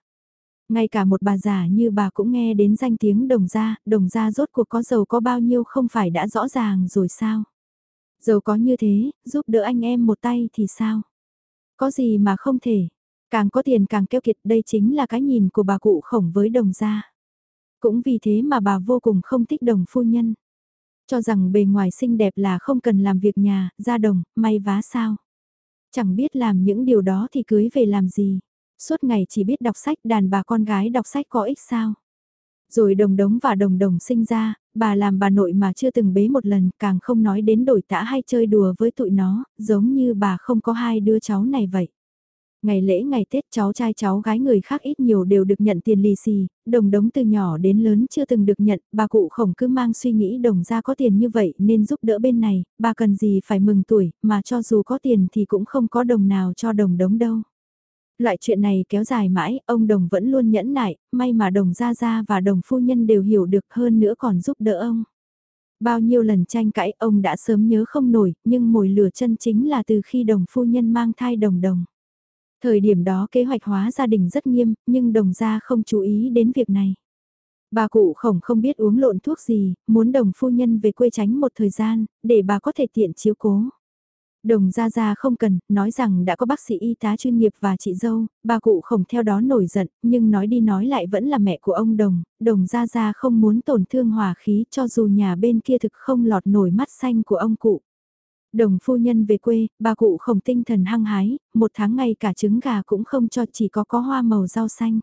[SPEAKER 1] Ngay cả một bà già như bà cũng nghe đến danh tiếng đồng gia, đồng gia rốt cuộc có giàu có bao nhiêu không phải đã rõ ràng rồi sao? Giàu có như thế, giúp đỡ anh em một tay thì sao? Có gì mà không thể? Càng có tiền càng keo kiệt đây chính là cái nhìn của bà cụ khổng với đồng gia. Cũng vì thế mà bà vô cùng không thích đồng phu nhân. Cho rằng bề ngoài xinh đẹp là không cần làm việc nhà, ra đồng, may vá sao. Chẳng biết làm những điều đó thì cưới về làm gì. Suốt ngày chỉ biết đọc sách đàn bà con gái đọc sách có ích sao. Rồi đồng đống và đồng đồng sinh ra, bà làm bà nội mà chưa từng bế một lần, càng không nói đến đổi tã hay chơi đùa với tụi nó, giống như bà không có hai đứa cháu này vậy. Ngày lễ ngày Tết cháu trai cháu gái người khác ít nhiều đều được nhận tiền lì xì, đồng đống từ nhỏ đến lớn chưa từng được nhận, bà cụ khổng cứ mang suy nghĩ đồng ra có tiền như vậy nên giúp đỡ bên này, bà cần gì phải mừng tuổi, mà cho dù có tiền thì cũng không có đồng nào cho đồng đống đâu. Loại chuyện này kéo dài mãi, ông đồng vẫn luôn nhẫn nại, may mà đồng gia gia và đồng phu nhân đều hiểu được hơn nữa còn giúp đỡ ông. Bao nhiêu lần tranh cãi ông đã sớm nhớ không nổi, nhưng mồi lửa chân chính là từ khi đồng phu nhân mang thai đồng đồng. Thời điểm đó kế hoạch hóa gia đình rất nghiêm, nhưng đồng gia không chú ý đến việc này. Bà cụ khổng không biết uống lộn thuốc gì, muốn đồng phu nhân về quê tránh một thời gian, để bà có thể tiện chiếu cố. Đồng Gia Gia không cần, nói rằng đã có bác sĩ y tá chuyên nghiệp và chị dâu, bà cụ khổng theo đó nổi giận, nhưng nói đi nói lại vẫn là mẹ của ông Đồng, Đồng Gia Gia không muốn tổn thương hòa khí cho dù nhà bên kia thực không lọt nổi mắt xanh của ông cụ. Đồng phu nhân về quê, bà cụ khổng tinh thần hăng hái, một tháng ngày cả trứng gà cũng không cho chỉ có có hoa màu rau xanh.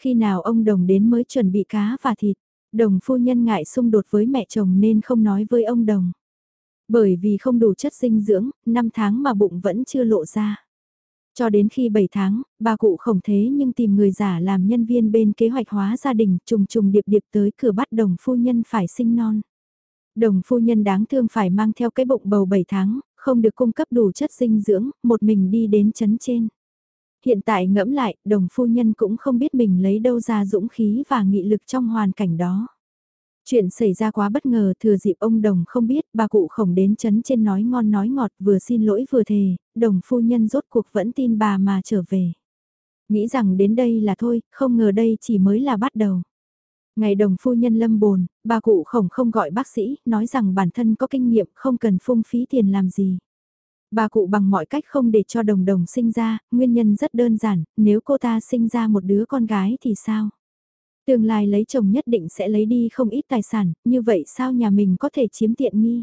[SPEAKER 1] Khi nào ông Đồng đến mới chuẩn bị cá và thịt, Đồng phu nhân ngại xung đột với mẹ chồng nên không nói với ông Đồng. Bởi vì không đủ chất dinh dưỡng, 5 tháng mà bụng vẫn chưa lộ ra. Cho đến khi 7 tháng, bà cụ khổng thế nhưng tìm người giả làm nhân viên bên kế hoạch hóa gia đình trùng trùng điệp điệp tới cửa bắt đồng phu nhân phải sinh non. Đồng phu nhân đáng thương phải mang theo cái bụng bầu 7 tháng, không được cung cấp đủ chất dinh dưỡng, một mình đi đến chấn trên. Hiện tại ngẫm lại, đồng phu nhân cũng không biết mình lấy đâu ra dũng khí và nghị lực trong hoàn cảnh đó. Chuyện xảy ra quá bất ngờ thừa dịp ông đồng không biết bà cụ khổng đến chấn trên nói ngon nói ngọt vừa xin lỗi vừa thề, đồng phu nhân rốt cuộc vẫn tin bà mà trở về. Nghĩ rằng đến đây là thôi, không ngờ đây chỉ mới là bắt đầu. Ngày đồng phu nhân lâm bồn, bà cụ khổng không gọi bác sĩ, nói rằng bản thân có kinh nghiệm không cần phung phí tiền làm gì. Bà cụ bằng mọi cách không để cho đồng đồng sinh ra, nguyên nhân rất đơn giản, nếu cô ta sinh ra một đứa con gái thì sao? Tương lai lấy chồng nhất định sẽ lấy đi không ít tài sản, như vậy sao nhà mình có thể chiếm tiện nghi?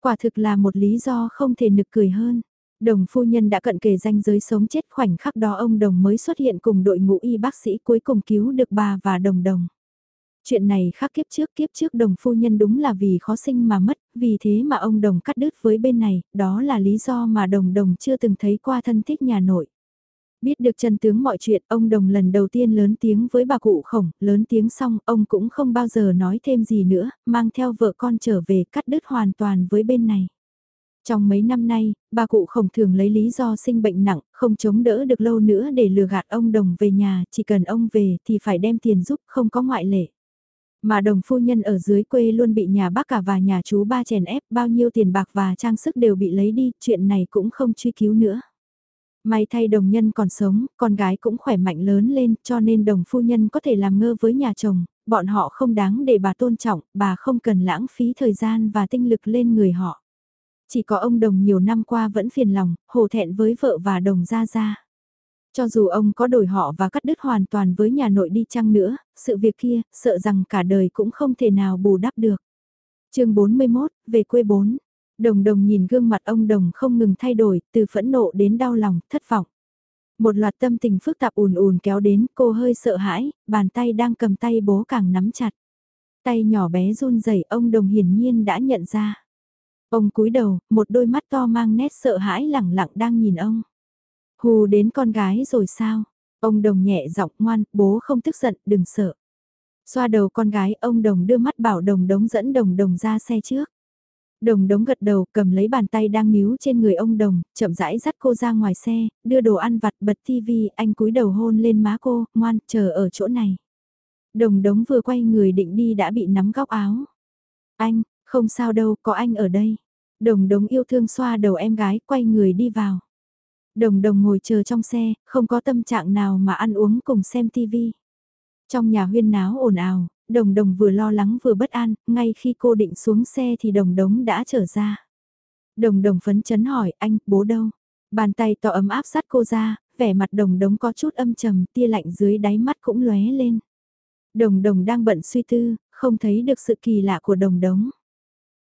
[SPEAKER 1] Quả thực là một lý do không thể nực cười hơn. Đồng phu nhân đã cận kề danh giới sống chết khoảnh khắc đó ông Đồng mới xuất hiện cùng đội ngũ y bác sĩ cuối cùng cứu được bà và Đồng Đồng. Chuyện này khác kiếp trước kiếp trước đồng phu nhân đúng là vì khó sinh mà mất, vì thế mà ông Đồng cắt đứt với bên này, đó là lý do mà Đồng Đồng chưa từng thấy qua thân thích nhà nội. Biết được chân tướng mọi chuyện, ông Đồng lần đầu tiên lớn tiếng với bà cụ khổng, lớn tiếng xong, ông cũng không bao giờ nói thêm gì nữa, mang theo vợ con trở về cắt đứt hoàn toàn với bên này. Trong mấy năm nay, bà cụ khổng thường lấy lý do sinh bệnh nặng, không chống đỡ được lâu nữa để lừa gạt ông Đồng về nhà, chỉ cần ông về thì phải đem tiền giúp, không có ngoại lệ. Mà đồng phu nhân ở dưới quê luôn bị nhà bác cả và nhà chú ba chèn ép, bao nhiêu tiền bạc và trang sức đều bị lấy đi, chuyện này cũng không truy cứu nữa. May thay đồng nhân còn sống, con gái cũng khỏe mạnh lớn lên cho nên đồng phu nhân có thể làm ngơ với nhà chồng, bọn họ không đáng để bà tôn trọng, bà không cần lãng phí thời gian và tinh lực lên người họ. Chỉ có ông đồng nhiều năm qua vẫn phiền lòng, hổ thẹn với vợ và đồng gia gia. Cho dù ông có đổi họ và cắt đứt hoàn toàn với nhà nội đi chăng nữa, sự việc kia, sợ rằng cả đời cũng không thể nào bù đắp được. chương 41, về quê 4. Đồng đồng nhìn gương mặt ông đồng không ngừng thay đổi, từ phẫn nộ đến đau lòng, thất vọng. Một loạt tâm tình phức tạp ùn ùn kéo đến, cô hơi sợ hãi, bàn tay đang cầm tay bố càng nắm chặt. Tay nhỏ bé run rẩy ông đồng hiển nhiên đã nhận ra. Ông cúi đầu, một đôi mắt to mang nét sợ hãi lẳng lặng đang nhìn ông. Hù đến con gái rồi sao? Ông đồng nhẹ giọng ngoan, bố không tức giận, đừng sợ. Xoa đầu con gái, ông đồng đưa mắt bảo đồng đống dẫn đồng đồng ra xe trước. Đồng đống gật đầu cầm lấy bàn tay đang níu trên người ông đồng, chậm rãi dắt cô ra ngoài xe, đưa đồ ăn vặt bật tivi, anh cúi đầu hôn lên má cô, ngoan, chờ ở chỗ này. Đồng đống vừa quay người định đi đã bị nắm góc áo. Anh, Không sao đâu, có anh ở đây. Đồng đống yêu thương xoa đầu em gái, quay người đi vào. Đồng đồng ngồi chờ trong xe, không có tâm trạng nào mà ăn uống cùng xem tivi. Trong nhà huyên náo ồn ào, đồng đồng vừa lo lắng vừa bất an, ngay khi cô định xuống xe thì đồng đống đã trở ra. Đồng đồng phấn chấn hỏi anh, bố đâu? Bàn tay to ấm áp sát cô ra, vẻ mặt đồng đống có chút âm trầm, tia lạnh dưới đáy mắt cũng lóe lên. Đồng đồng đang bận suy tư, không thấy được sự kỳ lạ của đồng đống.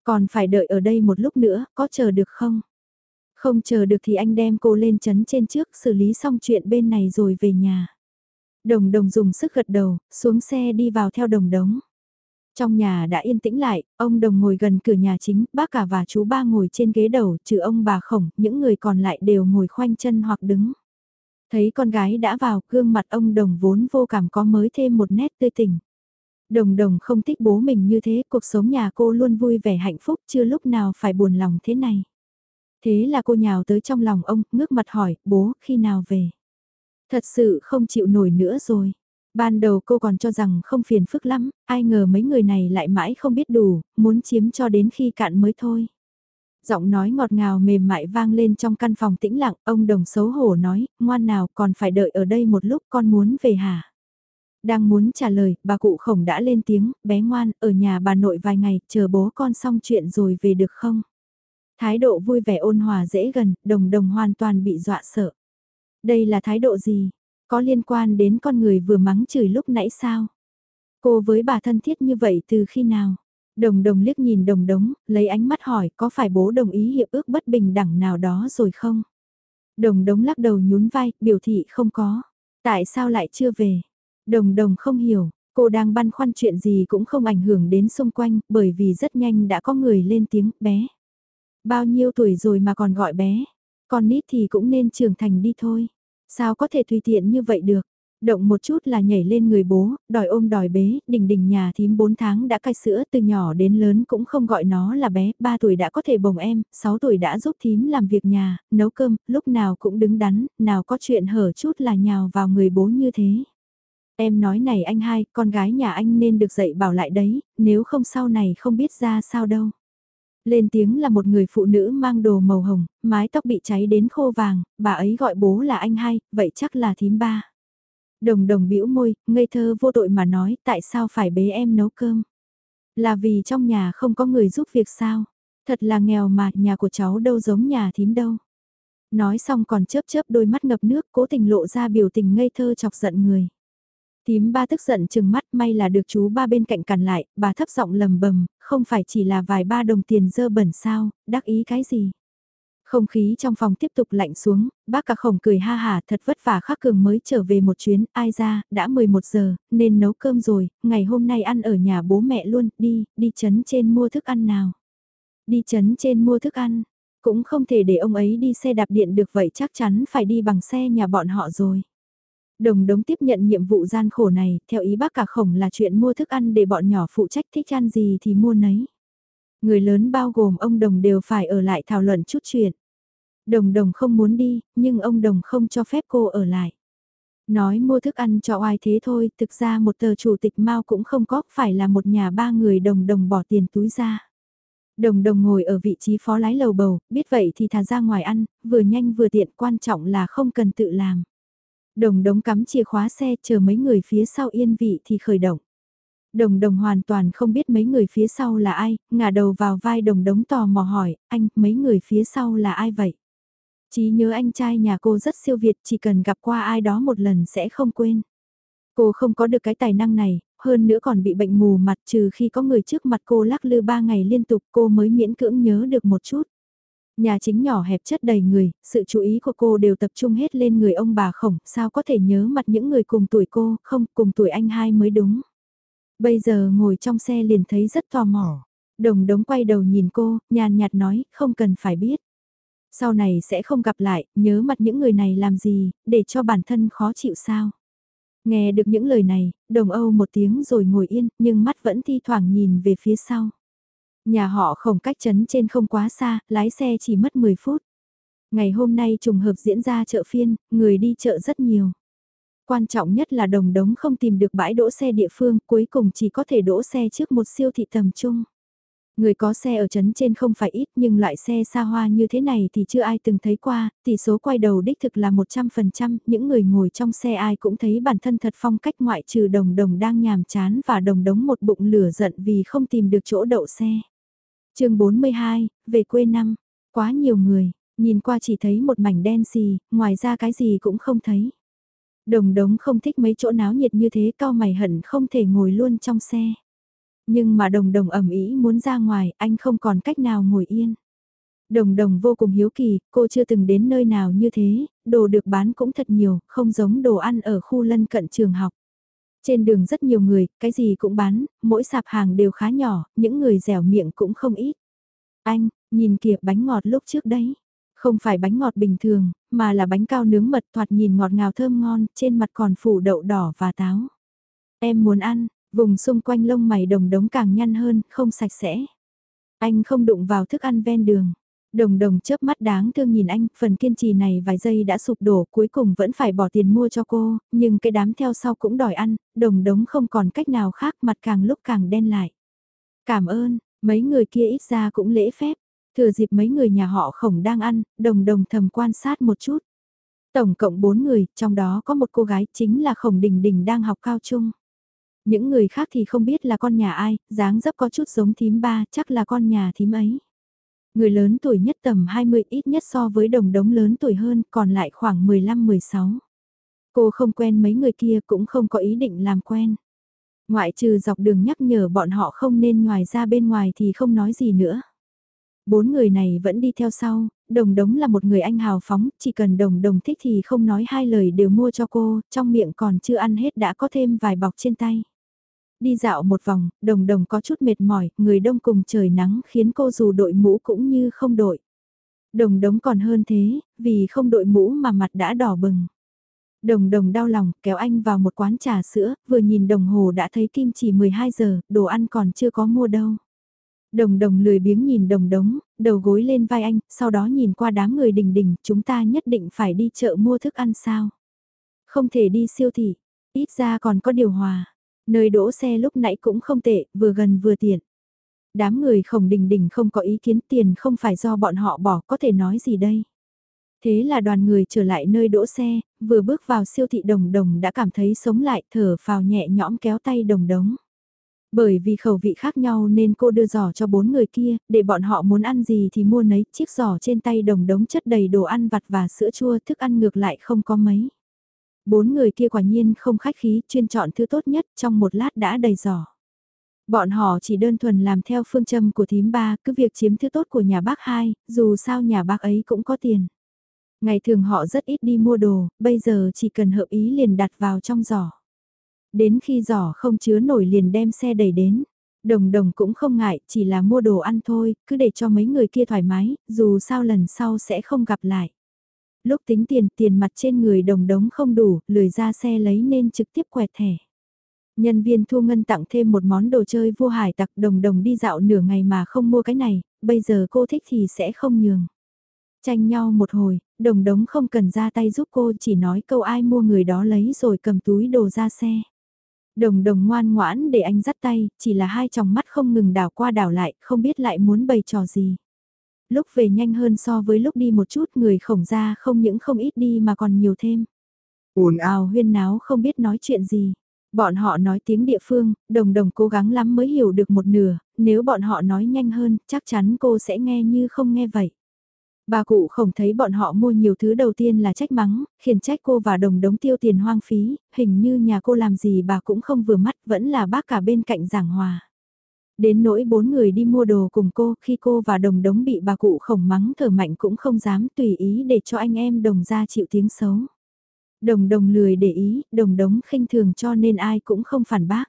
[SPEAKER 1] Còn phải đợi ở đây một lúc nữa, có chờ được không? Không chờ được thì anh đem cô lên chấn trên trước xử lý xong chuyện bên này rồi về nhà. Đồng đồng dùng sức gật đầu, xuống xe đi vào theo đồng đống. Trong nhà đã yên tĩnh lại, ông đồng ngồi gần cửa nhà chính, bác cả và chú ba ngồi trên ghế đầu, trừ ông bà khổng, những người còn lại đều ngồi khoanh chân hoặc đứng. Thấy con gái đã vào, gương mặt ông đồng vốn vô cảm có mới thêm một nét tươi tỉnh. Đồng đồng không thích bố mình như thế, cuộc sống nhà cô luôn vui vẻ hạnh phúc, chưa lúc nào phải buồn lòng thế này. Thế là cô nhào tới trong lòng ông, ngước mặt hỏi, bố, khi nào về? Thật sự không chịu nổi nữa rồi. Ban đầu cô còn cho rằng không phiền phức lắm, ai ngờ mấy người này lại mãi không biết đủ, muốn chiếm cho đến khi cạn mới thôi. Giọng nói ngọt ngào mềm mại vang lên trong căn phòng tĩnh lặng, ông đồng xấu hổ nói, ngoan nào còn phải đợi ở đây một lúc con muốn về hả? Đang muốn trả lời, bà cụ khổng đã lên tiếng, bé ngoan, ở nhà bà nội vài ngày, chờ bố con xong chuyện rồi về được không? Thái độ vui vẻ ôn hòa dễ gần, đồng đồng hoàn toàn bị dọa sợ. Đây là thái độ gì? Có liên quan đến con người vừa mắng chửi lúc nãy sao? Cô với bà thân thiết như vậy từ khi nào? Đồng đồng liếc nhìn đồng đống, lấy ánh mắt hỏi có phải bố đồng ý hiệp ước bất bình đẳng nào đó rồi không? Đồng đống lắc đầu nhún vai, biểu thị không có. Tại sao lại chưa về? Đồng đồng không hiểu, cô đang băn khoăn chuyện gì cũng không ảnh hưởng đến xung quanh bởi vì rất nhanh đã có người lên tiếng bé. Bao nhiêu tuổi rồi mà còn gọi bé? Con nít thì cũng nên trưởng thành đi thôi. Sao có thể tùy tiện như vậy được? Động một chút là nhảy lên người bố, đòi ôm đòi bế, đình đình nhà thím 4 tháng đã cai sữa từ nhỏ đến lớn cũng không gọi nó là bé, 3 tuổi đã có thể bồng em, 6 tuổi đã giúp thím làm việc nhà, nấu cơm, lúc nào cũng đứng đắn, nào có chuyện hở chút là nhào vào người bố như thế. Em nói này anh hai, con gái nhà anh nên được dạy bảo lại đấy, nếu không sau này không biết ra sao đâu. Lên tiếng là một người phụ nữ mang đồ màu hồng, mái tóc bị cháy đến khô vàng, bà ấy gọi bố là anh hai, vậy chắc là thím ba. Đồng đồng bĩu môi, ngây thơ vô tội mà nói tại sao phải bế em nấu cơm. Là vì trong nhà không có người giúp việc sao. Thật là nghèo mà nhà của cháu đâu giống nhà thím đâu. Nói xong còn chớp chớp đôi mắt ngập nước cố tình lộ ra biểu tình ngây thơ chọc giận người. Tím ba tức giận chừng mắt may là được chú ba bên cạnh cản lại, bà thấp giọng lầm bầm, không phải chỉ là vài ba đồng tiền dơ bẩn sao, đắc ý cái gì. Không khí trong phòng tiếp tục lạnh xuống, bác cả khổng cười ha hà thật vất vả khắc cường mới trở về một chuyến, ai ra, đã 11 giờ, nên nấu cơm rồi, ngày hôm nay ăn ở nhà bố mẹ luôn, đi, đi chấn trên mua thức ăn nào. Đi chấn trên mua thức ăn, cũng không thể để ông ấy đi xe đạp điện được vậy chắc chắn phải đi bằng xe nhà bọn họ rồi. Đồng đống tiếp nhận nhiệm vụ gian khổ này, theo ý bác cả khổng là chuyện mua thức ăn để bọn nhỏ phụ trách thích ăn gì thì mua nấy. Người lớn bao gồm ông Đồng đều phải ở lại thảo luận chút chuyện. Đồng Đồng không muốn đi, nhưng ông Đồng không cho phép cô ở lại. Nói mua thức ăn cho ai thế thôi, thực ra một tờ chủ tịch Mao cũng không có, phải là một nhà ba người Đồng Đồng bỏ tiền túi ra. Đồng đồng ngồi ở vị trí phó lái lầu bầu, biết vậy thì thà ra ngoài ăn, vừa nhanh vừa tiện quan trọng là không cần tự làm. Đồng đống cắm chìa khóa xe chờ mấy người phía sau yên vị thì khởi động. Đồng đồng hoàn toàn không biết mấy người phía sau là ai, ngả đầu vào vai đồng đống tò mò hỏi, anh, mấy người phía sau là ai vậy? Chí nhớ anh trai nhà cô rất siêu việt, chỉ cần gặp qua ai đó một lần sẽ không quên. Cô không có được cái tài năng này, hơn nữa còn bị bệnh mù mặt trừ khi có người trước mặt cô lắc lư ba ngày liên tục cô mới miễn cưỡng nhớ được một chút. Nhà chính nhỏ hẹp chất đầy người, sự chú ý của cô đều tập trung hết lên người ông bà khổng, sao có thể nhớ mặt những người cùng tuổi cô, không, cùng tuổi anh hai mới đúng. Bây giờ ngồi trong xe liền thấy rất tò mò. Đồng đống quay đầu nhìn cô, nhàn nhạt nói, không cần phải biết. Sau này sẽ không gặp lại, nhớ mặt những người này làm gì, để cho bản thân khó chịu sao. Nghe được những lời này, đồng Âu một tiếng rồi ngồi yên, nhưng mắt vẫn thi thoảng nhìn về phía sau. Nhà họ không cách chấn trên không quá xa, lái xe chỉ mất 10 phút. Ngày hôm nay trùng hợp diễn ra chợ phiên, người đi chợ rất nhiều. Quan trọng nhất là đồng đống không tìm được bãi đỗ xe địa phương, cuối cùng chỉ có thể đỗ xe trước một siêu thị tầm trung. Người có xe ở trấn trên không phải ít nhưng loại xe xa hoa như thế này thì chưa ai từng thấy qua, tỷ số quay đầu đích thực là 100%, những người ngồi trong xe ai cũng thấy bản thân thật phong cách ngoại trừ đồng đồng đang nhàm chán và đồng đống một bụng lửa giận vì không tìm được chỗ đậu xe chương 42, về quê năm, quá nhiều người, nhìn qua chỉ thấy một mảnh đen xì, ngoài ra cái gì cũng không thấy. Đồng đống không thích mấy chỗ náo nhiệt như thế cao mày hận không thể ngồi luôn trong xe. Nhưng mà đồng đồng ẩm ý muốn ra ngoài, anh không còn cách nào ngồi yên. Đồng đồng vô cùng hiếu kỳ, cô chưa từng đến nơi nào như thế, đồ được bán cũng thật nhiều, không giống đồ ăn ở khu lân cận trường học. Trên đường rất nhiều người, cái gì cũng bán, mỗi sạp hàng đều khá nhỏ, những người dẻo miệng cũng không ít. Anh, nhìn kìa bánh ngọt lúc trước đấy. Không phải bánh ngọt bình thường, mà là bánh cao nướng mật thoạt nhìn ngọt ngào thơm ngon, trên mặt còn phủ đậu đỏ và táo. Em muốn ăn, Vùng xung quanh lông mày đồng đống càng nhăn hơn, không sạch sẽ. Anh không đụng vào thức ăn ven đường. Đồng đồng chớp mắt đáng thương nhìn anh, phần kiên trì này vài giây đã sụp đổ, cuối cùng vẫn phải bỏ tiền mua cho cô, nhưng cái đám theo sau cũng đòi ăn, đồng đống không còn cách nào khác, mặt càng lúc càng đen lại. Cảm ơn, mấy người kia ít ra cũng lễ phép, thừa dịp mấy người nhà họ khổng đang ăn, đồng đồng thầm quan sát một chút. Tổng cộng 4 người, trong đó có một cô gái chính là khổng đình đình đang học cao trung. Những người khác thì không biết là con nhà ai, dáng dấp có chút giống thím ba, chắc là con nhà thím ấy. Người lớn tuổi nhất tầm 20 ít nhất so với đồng đống lớn tuổi hơn, còn lại khoảng 15-16. Cô không quen mấy người kia cũng không có ý định làm quen. Ngoại trừ dọc đường nhắc nhở bọn họ không nên ngoài ra bên ngoài thì không nói gì nữa. Bốn người này vẫn đi theo sau, đồng đống là một người anh hào phóng, chỉ cần đồng đồng thích thì không nói hai lời đều mua cho cô, trong miệng còn chưa ăn hết đã có thêm vài bọc trên tay. Đi dạo một vòng, đồng đồng có chút mệt mỏi, người đông cùng trời nắng khiến cô dù đội mũ cũng như không đội. Đồng đống còn hơn thế, vì không đội mũ mà mặt đã đỏ bừng. Đồng đồng đau lòng, kéo anh vào một quán trà sữa, vừa nhìn đồng hồ đã thấy kim chỉ 12 giờ, đồ ăn còn chưa có mua đâu. Đồng đồng lười biếng nhìn đồng đống, đầu gối lên vai anh, sau đó nhìn qua đám người đình đình, chúng ta nhất định phải đi chợ mua thức ăn sao. Không thể đi siêu thị, ít ra còn có điều hòa. Nơi đỗ xe lúc nãy cũng không tệ, vừa gần vừa tiện. Đám người khổng đình đình không có ý kiến tiền không phải do bọn họ bỏ có thể nói gì đây. Thế là đoàn người trở lại nơi đỗ xe, vừa bước vào siêu thị đồng đồng đã cảm thấy sống lại thở phào nhẹ nhõm kéo tay đồng đống. Bởi vì khẩu vị khác nhau nên cô đưa giỏ cho bốn người kia, để bọn họ muốn ăn gì thì mua nấy, chiếc giỏ trên tay đồng đống chất đầy đồ ăn vặt và sữa chua thức ăn ngược lại không có mấy. Bốn người kia quả nhiên không khách khí, chuyên chọn thứ tốt nhất, trong một lát đã đầy giỏ. Bọn họ chỉ đơn thuần làm theo phương châm của thím ba, cứ việc chiếm thứ tốt của nhà bác hai, dù sao nhà bác ấy cũng có tiền. Ngày thường họ rất ít đi mua đồ, bây giờ chỉ cần hợp ý liền đặt vào trong giỏ. Đến khi giỏ không chứa nổi liền đem xe đẩy đến. Đồng đồng cũng không ngại, chỉ là mua đồ ăn thôi, cứ để cho mấy người kia thoải mái, dù sao lần sau sẽ không gặp lại lúc tính tiền tiền mặt trên người đồng đống không đủ, lười ra xe lấy nên trực tiếp quẹt thẻ. Nhân viên thu ngân tặng thêm một món đồ chơi vua hải tặc đồng đồng đi dạo nửa ngày mà không mua cái này, bây giờ cô thích thì sẽ không nhường. Tranh nhau một hồi, đồng đống không cần ra tay giúp cô chỉ nói câu ai mua người đó lấy rồi cầm túi đồ ra xe. Đồng đồng ngoan ngoãn để anh dắt tay, chỉ là hai tròng mắt không ngừng đảo qua đảo lại, không biết lại muốn bày trò gì lúc về nhanh hơn so với lúc đi một chút người khổng ra không những không ít đi mà còn nhiều thêm. ồn ào huyên náo không biết nói chuyện gì. Bọn họ nói tiếng địa phương, đồng đồng cố gắng lắm mới hiểu được một nửa, nếu bọn họ nói nhanh hơn, chắc chắn cô sẽ nghe như không nghe vậy. Bà cụ không thấy bọn họ mua nhiều thứ đầu tiên là trách mắng, khiển trách cô và đồng đống tiêu tiền hoang phí, hình như nhà cô làm gì bà cũng không vừa mắt vẫn là bác cả bên cạnh giảng hòa. Đến nỗi bốn người đi mua đồ cùng cô khi cô và đồng đống bị bà cụ khổng mắng thở mạnh cũng không dám tùy ý để cho anh em đồng ra chịu tiếng xấu. Đồng đồng lười để ý, đồng đống khinh thường cho nên ai cũng không phản bác.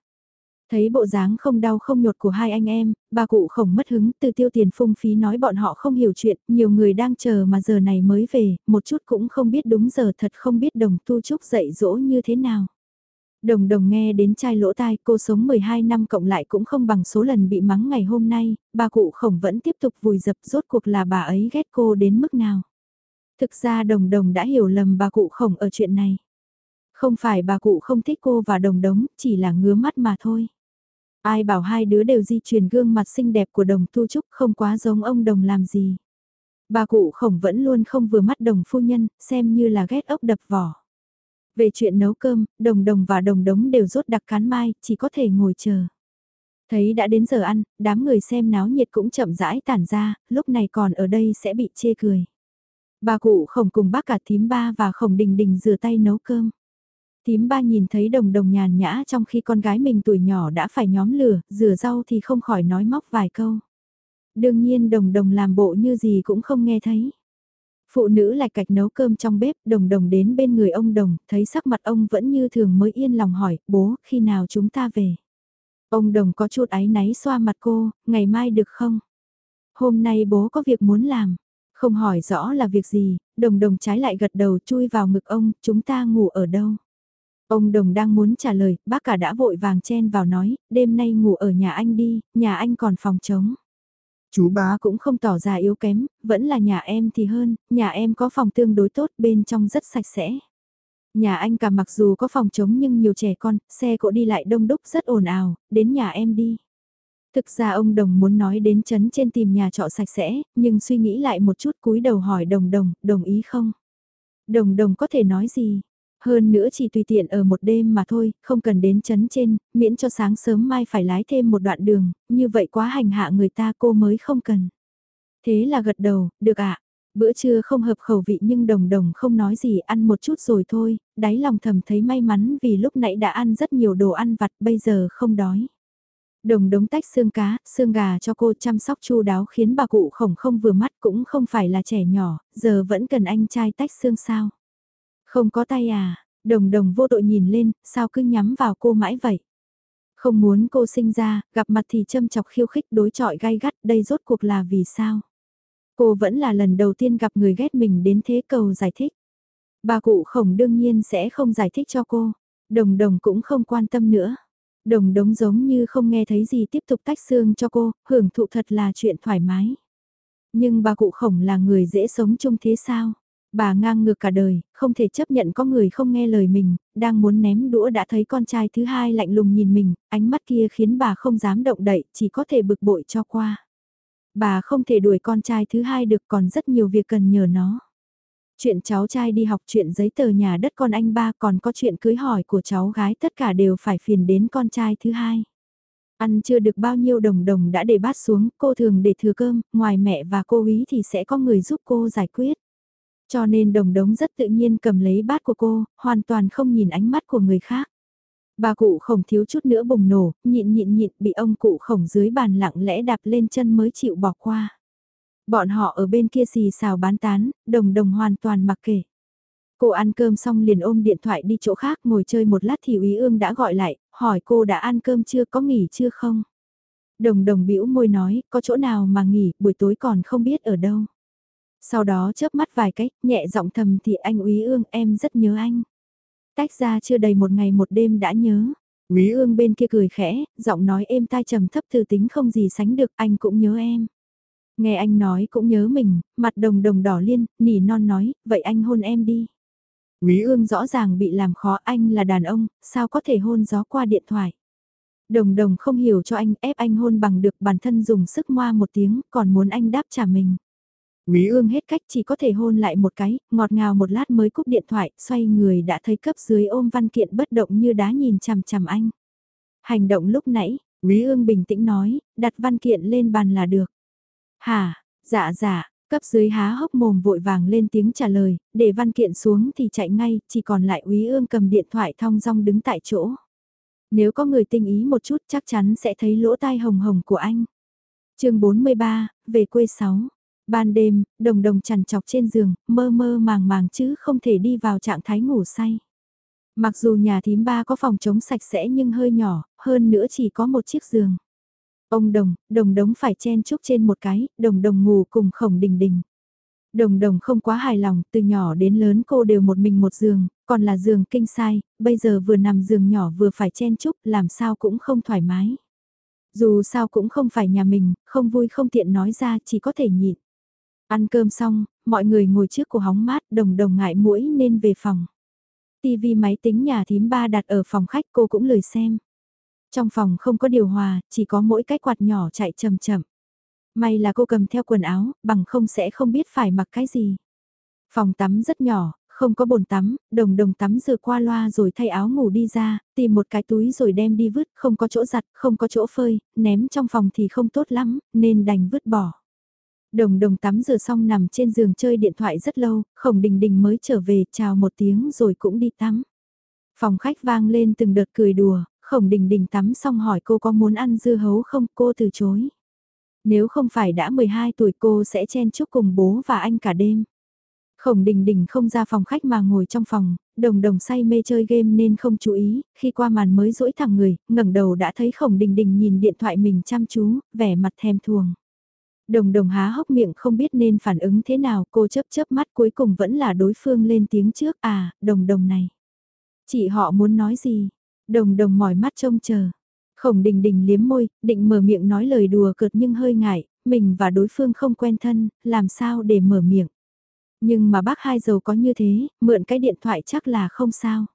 [SPEAKER 1] Thấy bộ dáng không đau không nhột của hai anh em, bà cụ khổng mất hứng từ tiêu tiền phung phí nói bọn họ không hiểu chuyện, nhiều người đang chờ mà giờ này mới về, một chút cũng không biết đúng giờ thật không biết đồng tu trúc dạy dỗ như thế nào. Đồng đồng nghe đến chai lỗ tai cô sống 12 năm cộng lại cũng không bằng số lần bị mắng ngày hôm nay, bà cụ khổng vẫn tiếp tục vùi dập rốt cuộc là bà ấy ghét cô đến mức nào. Thực ra đồng đồng đã hiểu lầm bà cụ khổng ở chuyện này. Không phải bà cụ không thích cô và đồng đống, chỉ là ngứa mắt mà thôi. Ai bảo hai đứa đều di truyền gương mặt xinh đẹp của đồng tu trúc không quá giống ông đồng làm gì. Bà cụ khổng vẫn luôn không vừa mắt đồng phu nhân, xem như là ghét ốc đập vỏ. Về chuyện nấu cơm, đồng đồng và đồng đống đều rốt đặc cán mai, chỉ có thể ngồi chờ. Thấy đã đến giờ ăn, đám người xem náo nhiệt cũng chậm rãi tản ra, lúc này còn ở đây sẽ bị chê cười. Bà cụ khổng cùng bác cả thím ba và khổng đình đình rửa tay nấu cơm. Thím ba nhìn thấy đồng đồng nhàn nhã trong khi con gái mình tuổi nhỏ đã phải nhóm lửa, rửa rau thì không khỏi nói móc vài câu. Đương nhiên đồng đồng làm bộ như gì cũng không nghe thấy. Phụ nữ lạch cạch nấu cơm trong bếp, đồng đồng đến bên người ông đồng, thấy sắc mặt ông vẫn như thường mới yên lòng hỏi, bố, khi nào chúng ta về? Ông đồng có chút áy náy xoa mặt cô, ngày mai được không? Hôm nay bố có việc muốn làm. Không hỏi rõ là việc gì, đồng đồng trái lại gật đầu chui vào ngực ông, chúng ta ngủ ở đâu? Ông đồng đang muốn trả lời, bác cả đã vội vàng chen vào nói, đêm nay ngủ ở nhà anh đi, nhà anh còn phòng trống. Chú bá cũng không tỏ ra yếu kém, vẫn là nhà em thì hơn, nhà em có phòng tương đối tốt bên trong rất sạch sẽ. Nhà anh cả mặc dù có phòng trống nhưng nhiều trẻ con, xe cộ đi lại đông đúc rất ồn ào, đến nhà em đi. Thực ra ông Đồng muốn nói đến chấn trên tìm nhà trọ sạch sẽ, nhưng suy nghĩ lại một chút cúi đầu hỏi Đồng Đồng, đồng ý không? Đồng Đồng có thể nói gì? Hơn nữa chỉ tùy tiện ở một đêm mà thôi, không cần đến chấn trên, miễn cho sáng sớm mai phải lái thêm một đoạn đường, như vậy quá hành hạ người ta cô mới không cần. Thế là gật đầu, được ạ. Bữa trưa không hợp khẩu vị nhưng đồng đồng không nói gì ăn một chút rồi thôi, đáy lòng thầm thấy may mắn vì lúc nãy đã ăn rất nhiều đồ ăn vặt bây giờ không đói. Đồng đống tách xương cá, xương gà cho cô chăm sóc chu đáo khiến bà cụ khổng không vừa mắt cũng không phải là trẻ nhỏ, giờ vẫn cần anh trai tách xương sao. Không có tay à, đồng đồng vô tội nhìn lên, sao cứ nhắm vào cô mãi vậy. Không muốn cô sinh ra, gặp mặt thì châm chọc khiêu khích đối trọi gai gắt, đây rốt cuộc là vì sao? Cô vẫn là lần đầu tiên gặp người ghét mình đến thế cầu giải thích. Bà cụ khổng đương nhiên sẽ không giải thích cho cô, đồng đồng cũng không quan tâm nữa. Đồng đống giống như không nghe thấy gì tiếp tục tách xương cho cô, hưởng thụ thật là chuyện thoải mái. Nhưng bà cụ khổng là người dễ sống chung thế sao? Bà ngang ngược cả đời, không thể chấp nhận có người không nghe lời mình, đang muốn ném đũa đã thấy con trai thứ hai lạnh lùng nhìn mình, ánh mắt kia khiến bà không dám động đậy, chỉ có thể bực bội cho qua. Bà không thể đuổi con trai thứ hai được còn rất nhiều việc cần nhờ nó. Chuyện cháu trai đi học chuyện giấy tờ nhà đất con anh ba còn có chuyện cưới hỏi của cháu gái tất cả đều phải phiền đến con trai thứ hai. Ăn chưa được bao nhiêu đồng đồng đã để bát xuống, cô thường để thừa cơm, ngoài mẹ và cô ý thì sẽ có người giúp cô giải quyết. Cho nên đồng đống rất tự nhiên cầm lấy bát của cô, hoàn toàn không nhìn ánh mắt của người khác. Bà cụ khổng thiếu chút nữa bùng nổ, nhịn nhịn nhịn bị ông cụ khổng dưới bàn lặng lẽ đạp lên chân mới chịu bỏ qua. Bọn họ ở bên kia xì xào bán tán, đồng đồng hoàn toàn mặc kệ. Cô ăn cơm xong liền ôm điện thoại đi chỗ khác ngồi chơi một lát thì Úy Ương đã gọi lại, hỏi cô đã ăn cơm chưa có nghỉ chưa không? Đồng đồng bĩu môi nói, có chỗ nào mà nghỉ, buổi tối còn không biết ở đâu. Sau đó chớp mắt vài cách, nhẹ giọng thầm thì anh Úy Ương em rất nhớ anh. Tách ra chưa đầy một ngày một đêm đã nhớ. Úy Ương bên kia cười khẽ, giọng nói êm tai trầm thấp từ tính không gì sánh được anh cũng nhớ em. Nghe anh nói cũng nhớ mình, mặt đồng đồng đỏ liên, nỉ non nói, vậy anh hôn em đi. Quý ương rõ ràng bị làm khó anh là đàn ông, sao có thể hôn gió qua điện thoại. Đồng đồng không hiểu cho anh ép anh hôn bằng được bản thân dùng sức moa một tiếng, còn muốn anh đáp trả mình. Quý ương hết cách chỉ có thể hôn lại một cái, ngọt ngào một lát mới cúp điện thoại, xoay người đã thấy cấp dưới ôm văn kiện bất động như đá nhìn chằm chằm anh. Hành động lúc nãy, Quý ương bình tĩnh nói, đặt văn kiện lên bàn là được. hà dạ dạ, cấp dưới há hốc mồm vội vàng lên tiếng trả lời, để văn kiện xuống thì chạy ngay, chỉ còn lại Quý ương cầm điện thoại thong dong đứng tại chỗ. Nếu có người tinh ý một chút chắc chắn sẽ thấy lỗ tai hồng hồng của anh. chương 43, về quê 6. Ban đêm, đồng đồng chằn chọc trên giường, mơ mơ màng màng chứ không thể đi vào trạng thái ngủ say. Mặc dù nhà thím ba có phòng chống sạch sẽ nhưng hơi nhỏ, hơn nữa chỉ có một chiếc giường. Ông đồng, đồng đống phải chen chúc trên một cái, đồng đồng ngủ cùng khổng đình đình. Đồng đồng không quá hài lòng, từ nhỏ đến lớn cô đều một mình một giường, còn là giường kinh sai, bây giờ vừa nằm giường nhỏ vừa phải chen chúc, làm sao cũng không thoải mái. Dù sao cũng không phải nhà mình, không vui không tiện nói ra, chỉ có thể nhịn. Ăn cơm xong, mọi người ngồi trước của hóng mát, đồng đồng ngại mũi nên về phòng. Tivi máy tính nhà thím ba đặt ở phòng khách cô cũng lười xem. Trong phòng không có điều hòa, chỉ có mỗi cái quạt nhỏ chạy chậm chậm. May là cô cầm theo quần áo, bằng không sẽ không biết phải mặc cái gì. Phòng tắm rất nhỏ, không có bồn tắm, đồng đồng tắm rửa qua loa rồi thay áo ngủ đi ra, tìm một cái túi rồi đem đi vứt, không có chỗ giặt, không có chỗ phơi, ném trong phòng thì không tốt lắm, nên đành vứt bỏ. Đồng đồng tắm rửa xong nằm trên giường chơi điện thoại rất lâu, khổng đình đình mới trở về chào một tiếng rồi cũng đi tắm. Phòng khách vang lên từng đợt cười đùa, khổng đình đình tắm xong hỏi cô có muốn ăn dưa hấu không, cô từ chối. Nếu không phải đã 12 tuổi cô sẽ chen chúc cùng bố và anh cả đêm. Khổng đình đình không ra phòng khách mà ngồi trong phòng, đồng đồng say mê chơi game nên không chú ý, khi qua màn mới rỗi thẳng người, ngẩng đầu đã thấy khổng đình đình nhìn điện thoại mình chăm chú, vẻ mặt thèm thuồng. Đồng đồng há hốc miệng không biết nên phản ứng thế nào, cô chớp chớp mắt cuối cùng vẫn là đối phương lên tiếng trước, à, đồng đồng này. Chị họ muốn nói gì? Đồng đồng mỏi mắt trông chờ. Khổng đình đình liếm môi, định mở miệng nói lời đùa cợt nhưng hơi ngại, mình và đối phương không quen thân, làm sao để mở miệng. Nhưng mà bác hai giàu có như thế, mượn cái điện thoại chắc là không sao.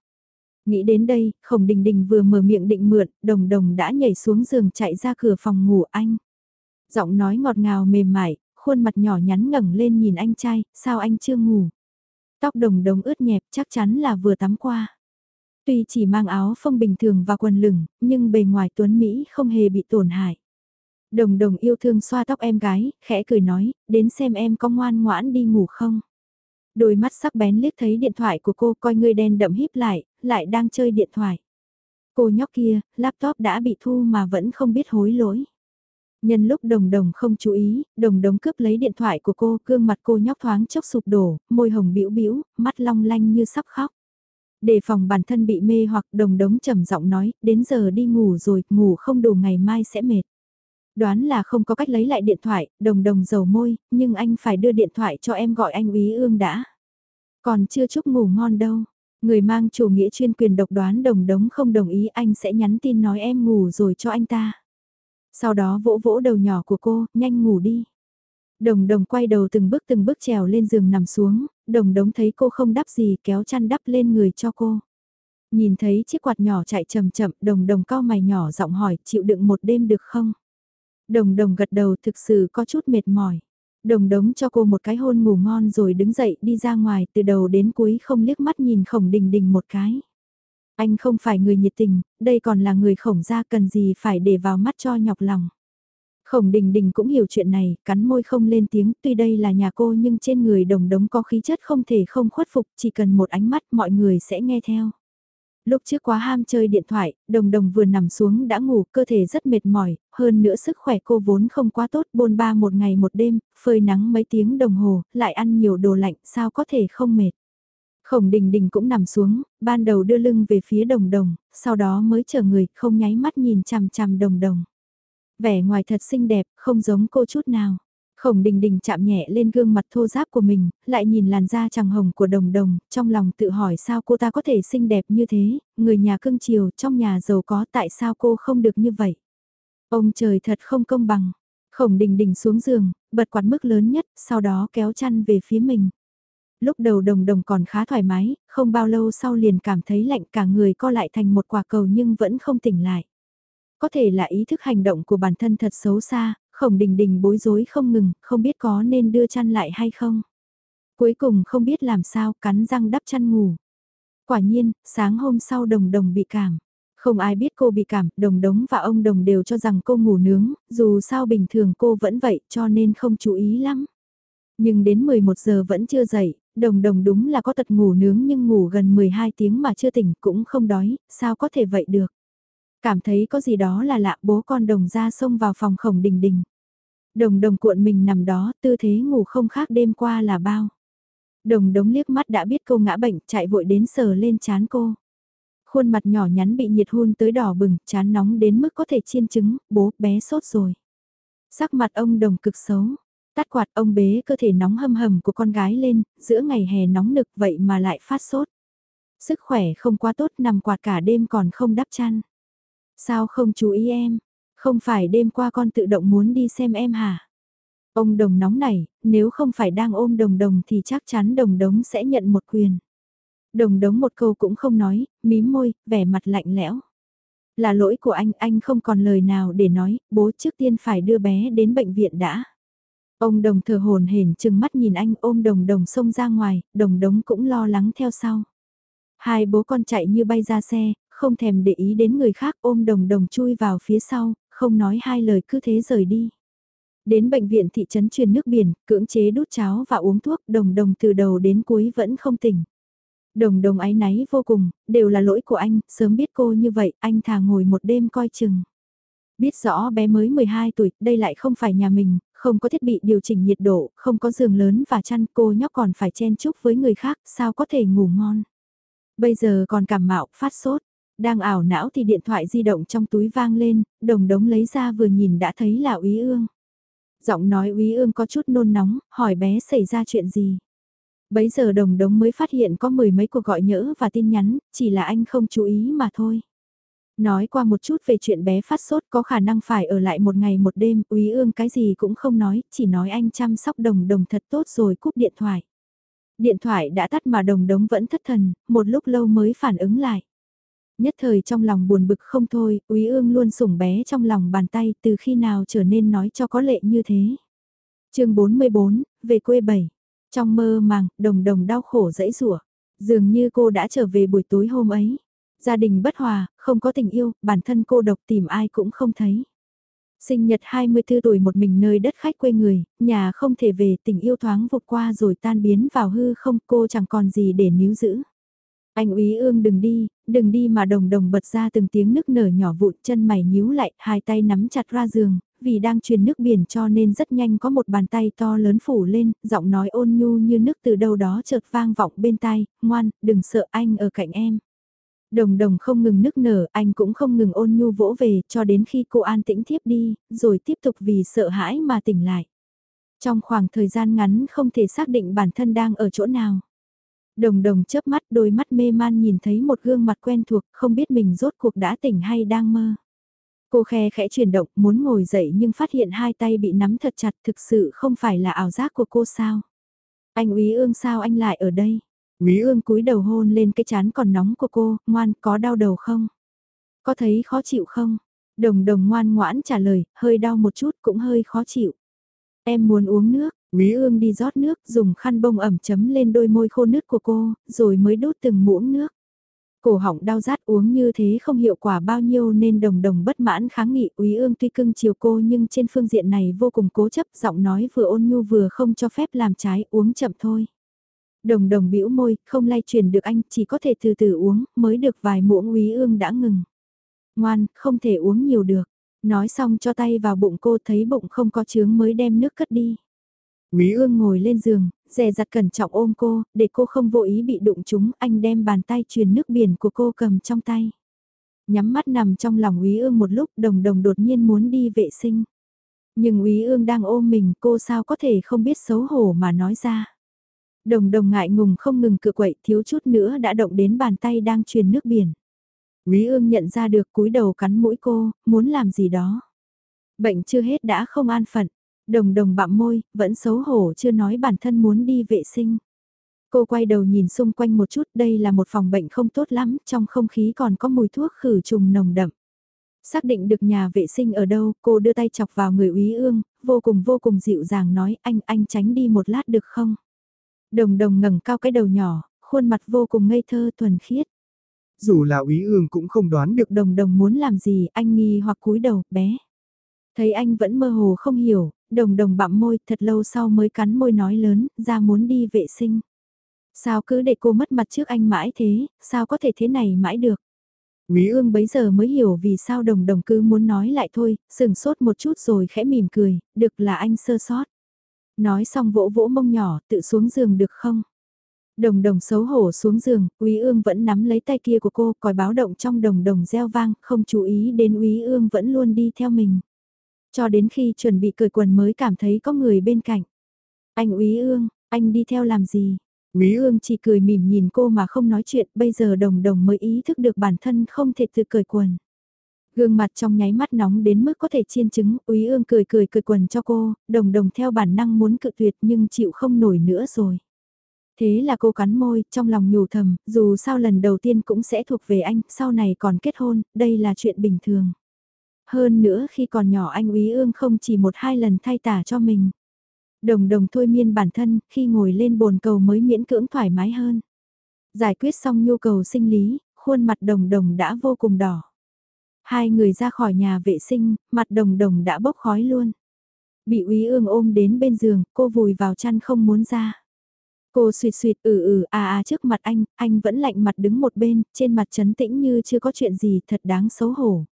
[SPEAKER 1] Nghĩ đến đây, khổng đình đình vừa mở miệng định mượn, đồng đồng đã nhảy xuống giường chạy ra cửa phòng ngủ anh. Giọng nói ngọt ngào mềm mại, khuôn mặt nhỏ nhắn ngẩng lên nhìn anh trai, sao anh chưa ngủ. Tóc đồng đồng ướt nhẹp chắc chắn là vừa tắm qua. Tuy chỉ mang áo phông bình thường và quần lửng, nhưng bề ngoài tuấn Mỹ không hề bị tổn hại. Đồng đồng yêu thương xoa tóc em gái, khẽ cười nói, đến xem em có ngoan ngoãn đi ngủ không. Đôi mắt sắc bén liếc thấy điện thoại của cô coi người đen đậm híp lại, lại đang chơi điện thoại. Cô nhóc kia, laptop đã bị thu mà vẫn không biết hối lỗi. Nhân lúc đồng đồng không chú ý, đồng đồng cướp lấy điện thoại của cô, gương mặt cô nhóc thoáng chốc sụp đổ, môi hồng bĩu bĩu, mắt long lanh như sắp khóc. Để phòng bản thân bị mê hoặc đồng đống trầm giọng nói, đến giờ đi ngủ rồi, ngủ không đủ ngày mai sẽ mệt. Đoán là không có cách lấy lại điện thoại, đồng đồng dầu môi, nhưng anh phải đưa điện thoại cho em gọi anh úy ương đã. Còn chưa chúc ngủ ngon đâu. Người mang chủ nghĩa chuyên quyền độc đoán đồng đống không đồng ý anh sẽ nhắn tin nói em ngủ rồi cho anh ta. Sau đó vỗ vỗ đầu nhỏ của cô, nhanh ngủ đi. Đồng đồng quay đầu từng bước từng bước trèo lên giường nằm xuống, đồng đống thấy cô không đắp gì kéo chăn đắp lên người cho cô. Nhìn thấy chiếc quạt nhỏ chạy chậm chậm, đồng đồng cao mày nhỏ giọng hỏi chịu đựng một đêm được không? Đồng đồng gật đầu thực sự có chút mệt mỏi. Đồng đống cho cô một cái hôn ngủ ngon rồi đứng dậy đi ra ngoài từ đầu đến cuối không liếc mắt nhìn khổng đình đình một cái. Anh không phải người nhiệt tình, đây còn là người khổng gia cần gì phải để vào mắt cho nhọc lòng. Khổng đình đình cũng hiểu chuyện này, cắn môi không lên tiếng, tuy đây là nhà cô nhưng trên người đồng đống có khí chất không thể không khuất phục, chỉ cần một ánh mắt mọi người sẽ nghe theo. Lúc trước quá ham chơi điện thoại, đồng đồng vừa nằm xuống đã ngủ, cơ thể rất mệt mỏi, hơn nữa sức khỏe cô vốn không quá tốt, bôn ba một ngày một đêm, phơi nắng mấy tiếng đồng hồ, lại ăn nhiều đồ lạnh, sao có thể không mệt. Khổng đình đình cũng nằm xuống, ban đầu đưa lưng về phía đồng đồng, sau đó mới chờ người, không nháy mắt nhìn chằm chằm đồng đồng. Vẻ ngoài thật xinh đẹp, không giống cô chút nào. Khổng đình đình chạm nhẹ lên gương mặt thô giáp của mình, lại nhìn làn da trắng hồng của đồng đồng, trong lòng tự hỏi sao cô ta có thể xinh đẹp như thế, người nhà cưng chiều trong nhà giàu có tại sao cô không được như vậy. Ông trời thật không công bằng. Khổng đình đình xuống giường, bật quạt mức lớn nhất, sau đó kéo chăn về phía mình. Lúc đầu đồng đồng còn khá thoải mái, không bao lâu sau liền cảm thấy lạnh cả người co lại thành một quả cầu nhưng vẫn không tỉnh lại. Có thể là ý thức hành động của bản thân thật xấu xa, khổng đình đình bối rối không ngừng, không biết có nên đưa chăn lại hay không. Cuối cùng không biết làm sao, cắn răng đắp chăn ngủ. Quả nhiên, sáng hôm sau đồng đồng bị cảm. Không ai biết cô bị cảm, đồng đống và ông đồng đều cho rằng cô ngủ nướng, dù sao bình thường cô vẫn vậy cho nên không chú ý lắm. Nhưng đến 11 giờ vẫn chưa dậy, đồng đồng đúng là có tật ngủ nướng nhưng ngủ gần 12 tiếng mà chưa tỉnh cũng không đói, sao có thể vậy được. Cảm thấy có gì đó là lạ bố con đồng ra xông vào phòng khổng đình đình. Đồng đồng cuộn mình nằm đó, tư thế ngủ không khác đêm qua là bao. Đồng đống liếc mắt đã biết cô ngã bệnh, chạy vội đến sờ lên chán cô. Khuôn mặt nhỏ nhắn bị nhiệt hun tới đỏ bừng, chán nóng đến mức có thể chiên trứng, bố bé sốt rồi. Sắc mặt ông đồng cực xấu, tắt quạt ông bế cơ thể nóng hầm hầm của con gái lên, giữa ngày hè nóng nực vậy mà lại phát sốt. Sức khỏe không quá tốt nằm quạt cả đêm còn không đắp chăn. Sao không chú ý em? Không phải đêm qua con tự động muốn đi xem em hả? Ông đồng nóng này, nếu không phải đang ôm đồng đồng thì chắc chắn đồng đống sẽ nhận một quyền. Đồng đống một câu cũng không nói, mím môi, vẻ mặt lạnh lẽo. Là lỗi của anh, anh không còn lời nào để nói, bố trước tiên phải đưa bé đến bệnh viện đã. Ông đồng thờ hồn hển chừng mắt nhìn anh ôm đồng đồng xông ra ngoài, đồng đống cũng lo lắng theo sau. Hai bố con chạy như bay ra xe, không thèm để ý đến người khác ôm đồng đồng chui vào phía sau, không nói hai lời cứ thế rời đi. Đến bệnh viện thị trấn truyền nước biển, cưỡng chế đút cháo và uống thuốc, đồng đồng từ đầu đến cuối vẫn không tỉnh. Đồng đồng ái náy vô cùng, đều là lỗi của anh, sớm biết cô như vậy, anh thà ngồi một đêm coi chừng. Biết rõ bé mới 12 tuổi, đây lại không phải nhà mình, không có thiết bị điều chỉnh nhiệt độ, không có giường lớn và chăn cô nhóc còn phải chen chúc với người khác, sao có thể ngủ ngon. Bây giờ còn cảm mạo, phát sốt, đang ảo não thì điện thoại di động trong túi vang lên, đồng đống lấy ra vừa nhìn đã thấy là úy ương. Giọng nói úy ương có chút nôn nóng, hỏi bé xảy ra chuyện gì. Bấy giờ đồng đống mới phát hiện có mười mấy cuộc gọi nhỡ và tin nhắn, chỉ là anh không chú ý mà thôi. Nói qua một chút về chuyện bé phát sốt có khả năng phải ở lại một ngày một đêm, úy ương cái gì cũng không nói, chỉ nói anh chăm sóc đồng đồng thật tốt rồi cúp điện thoại. Điện thoại đã tắt mà đồng đống vẫn thất thần, một lúc lâu mới phản ứng lại. Nhất thời trong lòng buồn bực không thôi, úy ương luôn sủng bé trong lòng bàn tay từ khi nào trở nên nói cho có lệ như thế. chương 44, về quê 7. Trong mơ màng, đồng đồng đau khổ dẫy rủa Dường như cô đã trở về buổi tối hôm ấy. Gia đình bất hòa, không có tình yêu, bản thân cô độc tìm ai cũng không thấy. Sinh nhật 24 tuổi một mình nơi đất khách quê người, nhà không thể về tình yêu thoáng vụt qua rồi tan biến vào hư không cô chẳng còn gì để níu giữ. Anh úy ương đừng đi, đừng đi mà đồng đồng bật ra từng tiếng nức nở nhỏ vụn chân mày nhíu lại, hai tay nắm chặt ra giường, vì đang truyền nước biển cho nên rất nhanh có một bàn tay to lớn phủ lên, giọng nói ôn nhu như nước từ đâu đó chợt vang vọng bên tai, ngoan, đừng sợ anh ở cạnh em. Đồng đồng không ngừng nức nở, anh cũng không ngừng ôn nhu vỗ về cho đến khi cô an tĩnh thiếp đi, rồi tiếp tục vì sợ hãi mà tỉnh lại. Trong khoảng thời gian ngắn không thể xác định bản thân đang ở chỗ nào. Đồng đồng chớp mắt đôi mắt mê man nhìn thấy một gương mặt quen thuộc, không biết mình rốt cuộc đã tỉnh hay đang mơ. Cô khe khẽ chuyển động, muốn ngồi dậy nhưng phát hiện hai tay bị nắm thật chặt thực sự không phải là ảo giác của cô sao. Anh úy ương sao anh lại ở đây? Quý ương cúi đầu hôn lên cái chán còn nóng của cô, ngoan, có đau đầu không? Có thấy khó chịu không? Đồng đồng ngoan ngoãn trả lời, hơi đau một chút cũng hơi khó chịu. Em muốn uống nước, Quý ương đi rót nước dùng khăn bông ẩm chấm lên đôi môi khô nứt của cô, rồi mới đút từng muỗng nước. Cổ họng đau rát uống như thế không hiệu quả bao nhiêu nên đồng đồng bất mãn kháng nghị Quý ương tuy cưng chiều cô nhưng trên phương diện này vô cùng cố chấp giọng nói vừa ôn nhu vừa không cho phép làm trái uống chậm thôi. Đồng đồng bĩu môi, không lay truyền được anh, chỉ có thể từ từ uống, mới được vài muỗng úy ương đã ngừng. Ngoan, không thể uống nhiều được. Nói xong cho tay vào bụng cô thấy bụng không có chướng mới đem nước cất đi. Quý ương ngồi lên giường, dè dặt cẩn trọng ôm cô, để cô không vô ý bị đụng chúng, anh đem bàn tay truyền nước biển của cô cầm trong tay. Nhắm mắt nằm trong lòng Quý ương một lúc đồng đồng đột nhiên muốn đi vệ sinh. Nhưng Quý ương đang ôm mình cô sao có thể không biết xấu hổ mà nói ra. Đồng đồng ngại ngùng không ngừng cự quậy thiếu chút nữa đã động đến bàn tay đang truyền nước biển. Quý ương nhận ra được cúi đầu cắn mũi cô, muốn làm gì đó. Bệnh chưa hết đã không an phận. Đồng đồng bặm môi, vẫn xấu hổ chưa nói bản thân muốn đi vệ sinh. Cô quay đầu nhìn xung quanh một chút, đây là một phòng bệnh không tốt lắm, trong không khí còn có mùi thuốc khử trùng nồng đậm. Xác định được nhà vệ sinh ở đâu, cô đưa tay chọc vào người úy ương, vô cùng vô cùng dịu dàng nói anh, anh tránh đi một lát được không? Đồng đồng ngẩng cao cái đầu nhỏ, khuôn mặt vô cùng ngây thơ thuần khiết.
[SPEAKER 2] Dù là úy ương cũng không đoán được
[SPEAKER 1] đồng đồng muốn làm gì, anh nghi hoặc cúi đầu, bé. Thấy anh vẫn mơ hồ không hiểu, đồng đồng bặm môi thật lâu sau mới cắn môi nói lớn, ra muốn đi vệ sinh. Sao cứ để cô mất mặt trước anh mãi thế, sao có thể thế này mãi được. Quý ương bấy giờ mới hiểu vì sao đồng đồng cứ muốn nói lại thôi, sừng sốt một chút rồi khẽ mỉm cười, được là anh sơ sót. Nói xong vỗ vỗ mông nhỏ, tự xuống giường được không? Đồng đồng xấu hổ xuống giường, Úy Ương vẫn nắm lấy tay kia của cô, còi báo động trong đồng đồng reo vang, không chú ý đến Úy Ương vẫn luôn đi theo mình. Cho đến khi chuẩn bị cởi quần mới cảm thấy có người bên cạnh. Anh Úy Ương, anh đi theo làm gì? Úy Ương chỉ cười mỉm nhìn cô mà không nói chuyện, bây giờ đồng đồng mới ý thức được bản thân không thể tự cởi quần. Gương mặt trong nháy mắt nóng đến mức có thể chiên trứng, Úy Ương cười cười cười quần cho cô, đồng đồng theo bản năng muốn cự tuyệt nhưng chịu không nổi nữa rồi. Thế là cô cắn môi, trong lòng nhủ thầm, dù sao lần đầu tiên cũng sẽ thuộc về anh, sau này còn kết hôn, đây là chuyện bình thường. Hơn nữa khi còn nhỏ anh úy ương không chỉ một hai lần thay tả cho mình. Đồng đồng thôi miên bản thân, khi ngồi lên bồn cầu mới miễn cưỡng thoải mái hơn. Giải quyết xong nhu cầu sinh lý, khuôn mặt đồng đồng đã vô cùng đỏ. Hai người ra khỏi nhà vệ sinh, mặt đồng đồng đã bốc khói luôn. Bị úy ương ôm đến bên giường, cô vùi vào chăn không muốn ra. Cô suyệt suyệt ừ ừ à à trước mặt anh, anh vẫn lạnh mặt đứng một bên, trên mặt trấn tĩnh như chưa có chuyện gì thật đáng xấu hổ.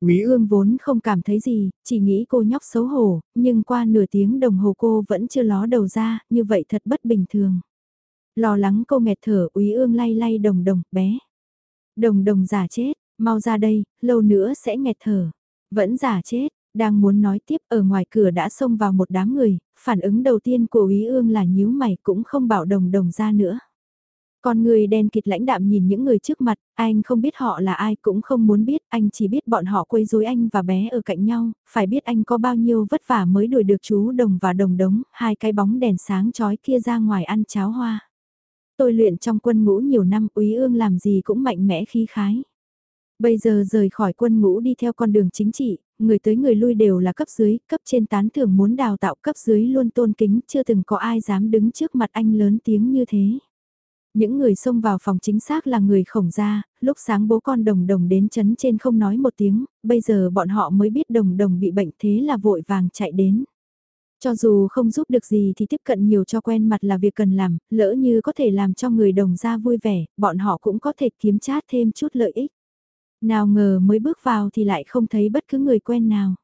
[SPEAKER 1] Quý ương vốn không cảm thấy gì, chỉ nghĩ cô nhóc xấu hổ, nhưng qua nửa tiếng đồng hồ cô vẫn chưa ló đầu ra, như vậy thật bất bình thường. Lo lắng cô nghẹt thở, Quý ương lay lay đồng đồng, bé. Đồng đồng giả chết, mau ra đây, lâu nữa sẽ nghẹt thở. Vẫn giả chết, đang muốn nói tiếp ở ngoài cửa đã xông vào một đám người, phản ứng đầu tiên của Úy Ương là nhíu mày cũng không bảo đồng đồng ra nữa. Con người đen kịt lãnh đạm nhìn những người trước mặt, anh không biết họ là ai cũng không muốn biết, anh chỉ biết bọn họ quấy rối anh và bé ở cạnh nhau, phải biết anh có bao nhiêu vất vả mới đuổi được chú đồng và đồng đống, hai cái bóng đèn sáng chói kia ra ngoài ăn cháo hoa. Tôi luyện trong quân ngũ nhiều năm, Úy Ương làm gì cũng mạnh mẽ khí khái. Bây giờ rời khỏi quân ngũ đi theo con đường chính trị, người tới người lui đều là cấp dưới, cấp trên tán thưởng muốn đào tạo cấp dưới luôn tôn kính, chưa từng có ai dám đứng trước mặt anh lớn tiếng như thế. Những người xông vào phòng chính xác là người khổng gia, lúc sáng bố con đồng đồng đến chấn trên không nói một tiếng, bây giờ bọn họ mới biết đồng đồng bị bệnh thế là vội vàng chạy đến. Cho dù không giúp được gì thì tiếp cận nhiều cho quen mặt là việc cần làm, lỡ như có thể làm cho người đồng gia vui vẻ, bọn họ cũng có thể kiếm chát thêm chút lợi ích. Nào ngờ mới bước vào thì lại không thấy bất cứ người quen nào.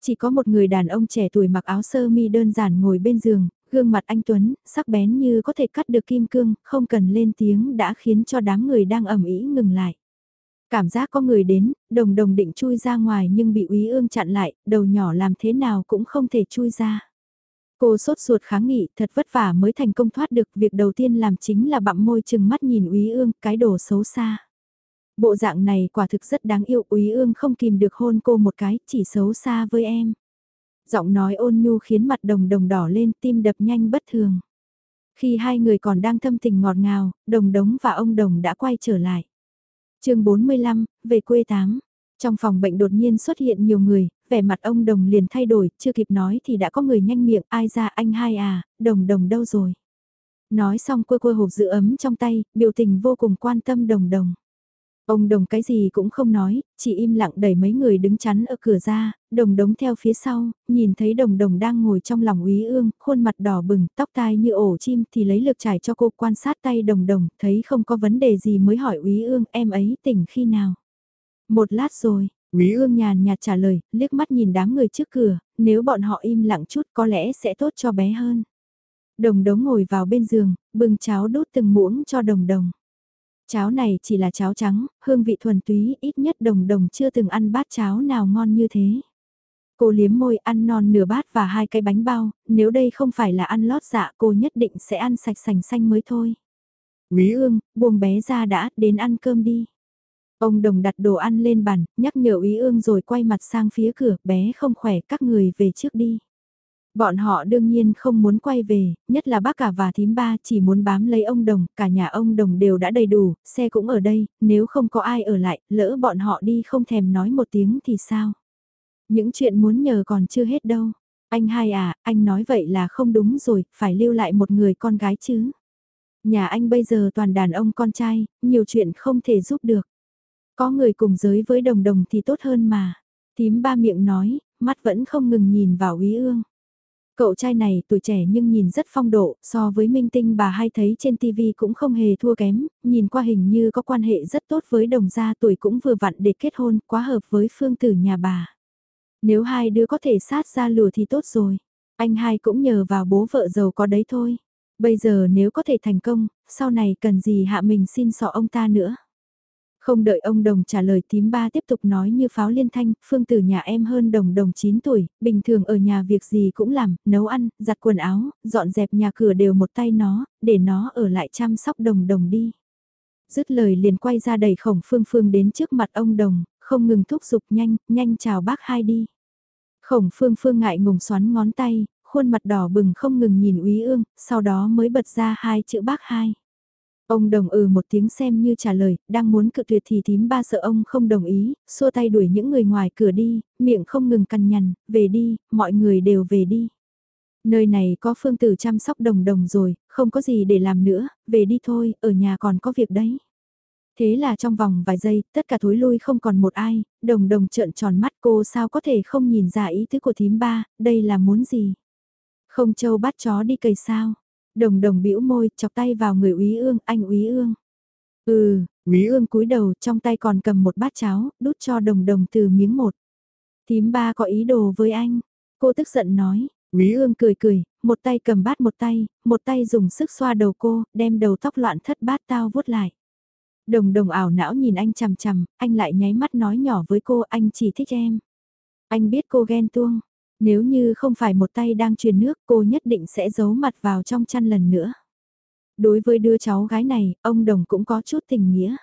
[SPEAKER 1] Chỉ có một người đàn ông trẻ tuổi mặc áo sơ mi đơn giản ngồi bên giường, gương mặt anh Tuấn, sắc bén như có thể cắt được kim cương, không cần lên tiếng đã khiến cho đám người đang ẩm ý ngừng lại. Cảm giác có người đến, đồng đồng định chui ra ngoài nhưng bị úy ương chặn lại, đầu nhỏ làm thế nào cũng không thể chui ra. Cô sốt ruột kháng nghị, thật vất vả mới thành công thoát được, việc đầu tiên làm chính là bặm môi chừng mắt nhìn úy ương, cái đồ xấu xa. Bộ dạng này quả thực rất đáng yêu, úy ương không kìm được hôn cô một cái, chỉ xấu xa với em. Giọng nói ôn nhu khiến mặt đồng đồng đỏ lên, tim đập nhanh bất thường. Khi hai người còn đang thâm tình ngọt ngào, đồng đống và ông đồng đã quay trở lại. chương 45, về quê tám. Trong phòng bệnh đột nhiên xuất hiện nhiều người, vẻ mặt ông đồng liền thay đổi, chưa kịp nói thì đã có người nhanh miệng, ai ra anh hai à, đồng đồng đâu rồi. Nói xong quơ quơ hộp giữ ấm trong tay, biểu tình vô cùng quan tâm đồng đồng. Ông đồng cái gì cũng không nói, chỉ im lặng đẩy mấy người đứng chắn ở cửa ra, đồng đống theo phía sau, nhìn thấy đồng đồng đang ngồi trong lòng úy ương, khuôn mặt đỏ bừng, tóc tai như ổ chim thì lấy lược trải cho cô quan sát tay đồng đồng, thấy không có vấn đề gì mới hỏi úy ương em ấy tỉnh khi nào. Một lát rồi, úy ương nhàn nhạt trả lời, liếc mắt nhìn đám người trước cửa, nếu bọn họ im lặng chút có lẽ sẽ tốt cho bé hơn. Đồng đống ngồi vào bên giường, bưng cháo đốt từng muỗng cho đồng đồng. Cháo này chỉ là cháo trắng, hương vị thuần túy, ít nhất đồng đồng chưa từng ăn bát cháo nào ngon như thế. Cô liếm môi ăn non nửa bát và hai cái bánh bao, nếu đây không phải là ăn lót dạ cô nhất định sẽ ăn sạch sành xanh mới thôi. Quý ương, buông bé ra đã, đến ăn cơm đi. Ông đồng đặt đồ ăn lên bàn, nhắc nhở úy ương rồi quay mặt sang phía cửa, bé không khỏe, các người về trước đi. Bọn họ đương nhiên không muốn quay về, nhất là bác cả và thím ba chỉ muốn bám lấy ông Đồng, cả nhà ông Đồng đều đã đầy đủ, xe cũng ở đây, nếu không có ai ở lại, lỡ bọn họ đi không thèm nói một tiếng thì sao? Những chuyện muốn nhờ còn chưa hết đâu. Anh hai à, anh nói vậy là không đúng rồi, phải lưu lại một người con gái chứ. Nhà anh bây giờ toàn đàn ông con trai, nhiều chuyện không thể giúp được. Có người cùng giới với đồng đồng thì tốt hơn mà. Tím ba miệng nói, mắt vẫn không ngừng nhìn vào úy ương. Cậu trai này tuổi trẻ nhưng nhìn rất phong độ, so với minh tinh bà hay thấy trên TV cũng không hề thua kém, nhìn qua hình như có quan hệ rất tốt với đồng gia tuổi cũng vừa vặn để kết hôn, quá hợp với phương tử nhà bà. Nếu hai đứa có thể sát ra lùa thì tốt rồi, anh hai cũng nhờ vào bố vợ giàu có đấy thôi. Bây giờ nếu có thể thành công, sau này cần gì hạ mình xin sọ ông ta nữa. Không đợi ông đồng trả lời tím ba tiếp tục nói như pháo liên thanh, phương tử nhà em hơn đồng đồng 9 tuổi, bình thường ở nhà việc gì cũng làm, nấu ăn, giặt quần áo, dọn dẹp nhà cửa đều một tay nó, để nó ở lại chăm sóc đồng đồng đi. Dứt lời liền quay ra đẩy khổng phương phương đến trước mặt ông đồng, không ngừng thúc giục nhanh, nhanh chào bác hai đi. Khổng phương phương ngại ngùng xoắn ngón tay, khuôn mặt đỏ bừng không ngừng nhìn úy ương, sau đó mới bật ra hai chữ bác hai. Ông đồng ừ một tiếng xem như trả lời, đang muốn cự tuyệt thì thím ba sợ ông không đồng ý, xua tay đuổi những người ngoài cửa đi, miệng không ngừng cằn nhằn, về đi, mọi người đều về đi. Nơi này có phương tử chăm sóc đồng đồng rồi, không có gì để làm nữa, về đi thôi, ở nhà còn có việc đấy. Thế là trong vòng vài giây, tất cả thối lui không còn một ai, đồng đồng trợn tròn mắt cô sao có thể không nhìn ra ý tứ của thím ba, đây là muốn gì? Không châu bắt chó đi cầy sao? Đồng đồng bĩu môi, chọc tay vào người úy ương, anh úy ương. Ừ, úy ương cúi đầu, trong tay còn cầm một bát cháo, đút cho đồng đồng từ miếng một. Thím ba có ý đồ với anh. Cô tức giận nói, úy ương cười cười, một tay cầm bát một tay, một tay dùng sức xoa đầu cô, đem đầu tóc loạn thất bát tao vuốt lại. Đồng đồng ảo não nhìn anh chằm chằm, anh lại nháy mắt nói nhỏ với cô anh chỉ thích em. Anh biết cô ghen tuông, nếu như không phải một tay đang truyền nước cô nhất định sẽ giấu mặt vào trong chăn lần nữa. Đối với đứa cháu gái này, ông Đồng cũng có chút tình nghĩa.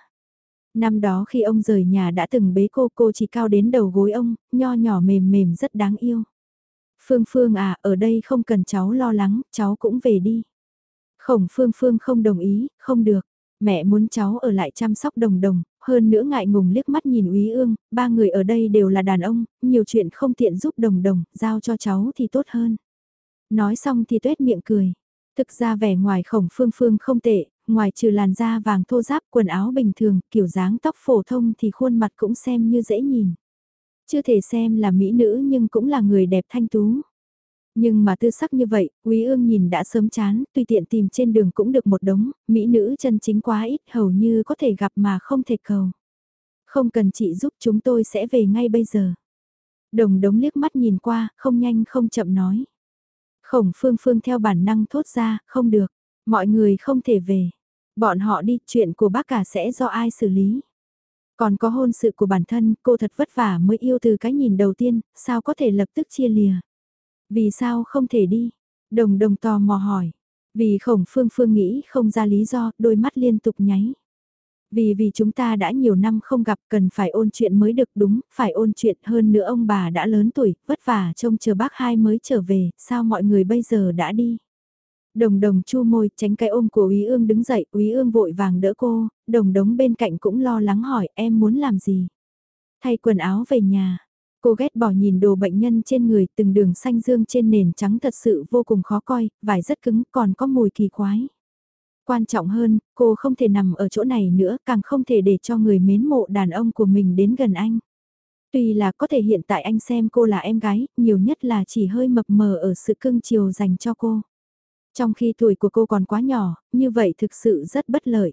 [SPEAKER 1] Năm đó khi ông rời nhà đã từng bế cô, cô chỉ cao đến đầu gối ông, nho nhỏ mềm mềm rất đáng yêu. Phương Phương à, ở đây không cần cháu lo lắng, cháu cũng về đi. Khổng Phương Phương không đồng ý, không được. Mẹ muốn cháu ở lại chăm sóc đồng đồng, hơn nữa ngại ngùng liếc mắt nhìn úy ương, ba người ở đây đều là đàn ông, nhiều chuyện không tiện giúp đồng đồng, giao cho cháu thì tốt hơn. Nói xong thì tuét miệng cười. Thực ra vẻ ngoài khổng phương phương không tệ, ngoài trừ làn da vàng thô giáp quần áo bình thường, kiểu dáng tóc phổ thông thì khuôn mặt cũng xem như dễ nhìn. Chưa thể xem là mỹ nữ nhưng cũng là người đẹp thanh tú. Nhưng mà tư sắc như vậy, Quý ương nhìn đã sớm chán, tùy tiện tìm trên đường cũng được một đống, mỹ nữ chân chính quá ít hầu như có thể gặp mà không thể cầu. Không cần chị giúp chúng tôi sẽ về ngay bây giờ. Đồng đống liếc mắt nhìn qua, không nhanh không chậm nói. Khổng phương phương theo bản năng thốt ra, không được, mọi người không thể về. Bọn họ đi, chuyện của bác cả sẽ do ai xử lý. Còn có hôn sự của bản thân, cô thật vất vả mới yêu từ cái nhìn đầu tiên, sao có thể lập tức chia lìa. Vì sao không thể đi? Đồng đồng tò mò hỏi. Vì khổng phương phương nghĩ không ra lý do, đôi mắt liên tục nháy. Vì vì chúng ta đã nhiều năm không gặp cần phải ôn chuyện mới được đúng, phải ôn chuyện hơn nữa ông bà đã lớn tuổi, vất vả trông chờ bác hai mới trở về, sao mọi người bây giờ đã đi? Đồng đồng chu môi tránh cái ôm của Úy Ương đứng dậy, Úy Ương vội vàng đỡ cô, đồng đống bên cạnh cũng lo lắng hỏi em muốn làm gì? Thay quần áo về nhà, Cô ghét bỏ nhìn đồ bệnh nhân trên người từng đường xanh dương trên nền trắng thật sự vô cùng khó coi, vải rất cứng còn có mùi kỳ quái. Quan trọng hơn, cô không thể nằm ở chỗ này nữa, càng không thể để cho người mến mộ đàn ông của mình đến gần anh. Tuy là có thể hiện tại anh xem cô là em gái, nhiều nhất là chỉ hơi mập mờ ở sự cưng chiều dành cho cô. Trong khi tuổi của cô còn quá nhỏ, như vậy thực sự rất bất lợi.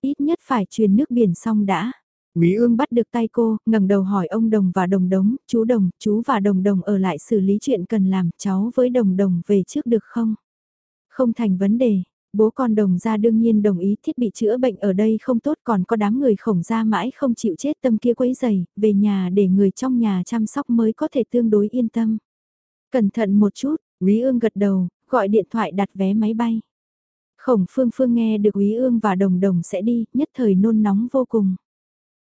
[SPEAKER 1] Ít nhất phải truyền nước biển xong đã. Quý ương bắt được tay cô, ngẩng đầu hỏi ông Đồng và Đồng Đống, chú Đồng, chú và Đồng Đồng ở lại xử lý chuyện cần làm, cháu với Đồng Đồng về trước được không? Không thành vấn đề, bố con Đồng ra đương nhiên đồng ý thiết bị chữa bệnh ở đây không tốt còn có đám người khổng ra mãi không chịu chết tâm kia quấy giày, về nhà để người trong nhà chăm sóc mới có thể tương đối yên tâm. Cẩn thận một chút, Quý ương gật đầu, gọi điện thoại đặt vé máy bay. Khổng Phương Phương nghe được Quý ương và Đồng Đồng sẽ đi, nhất thời nôn nóng vô cùng.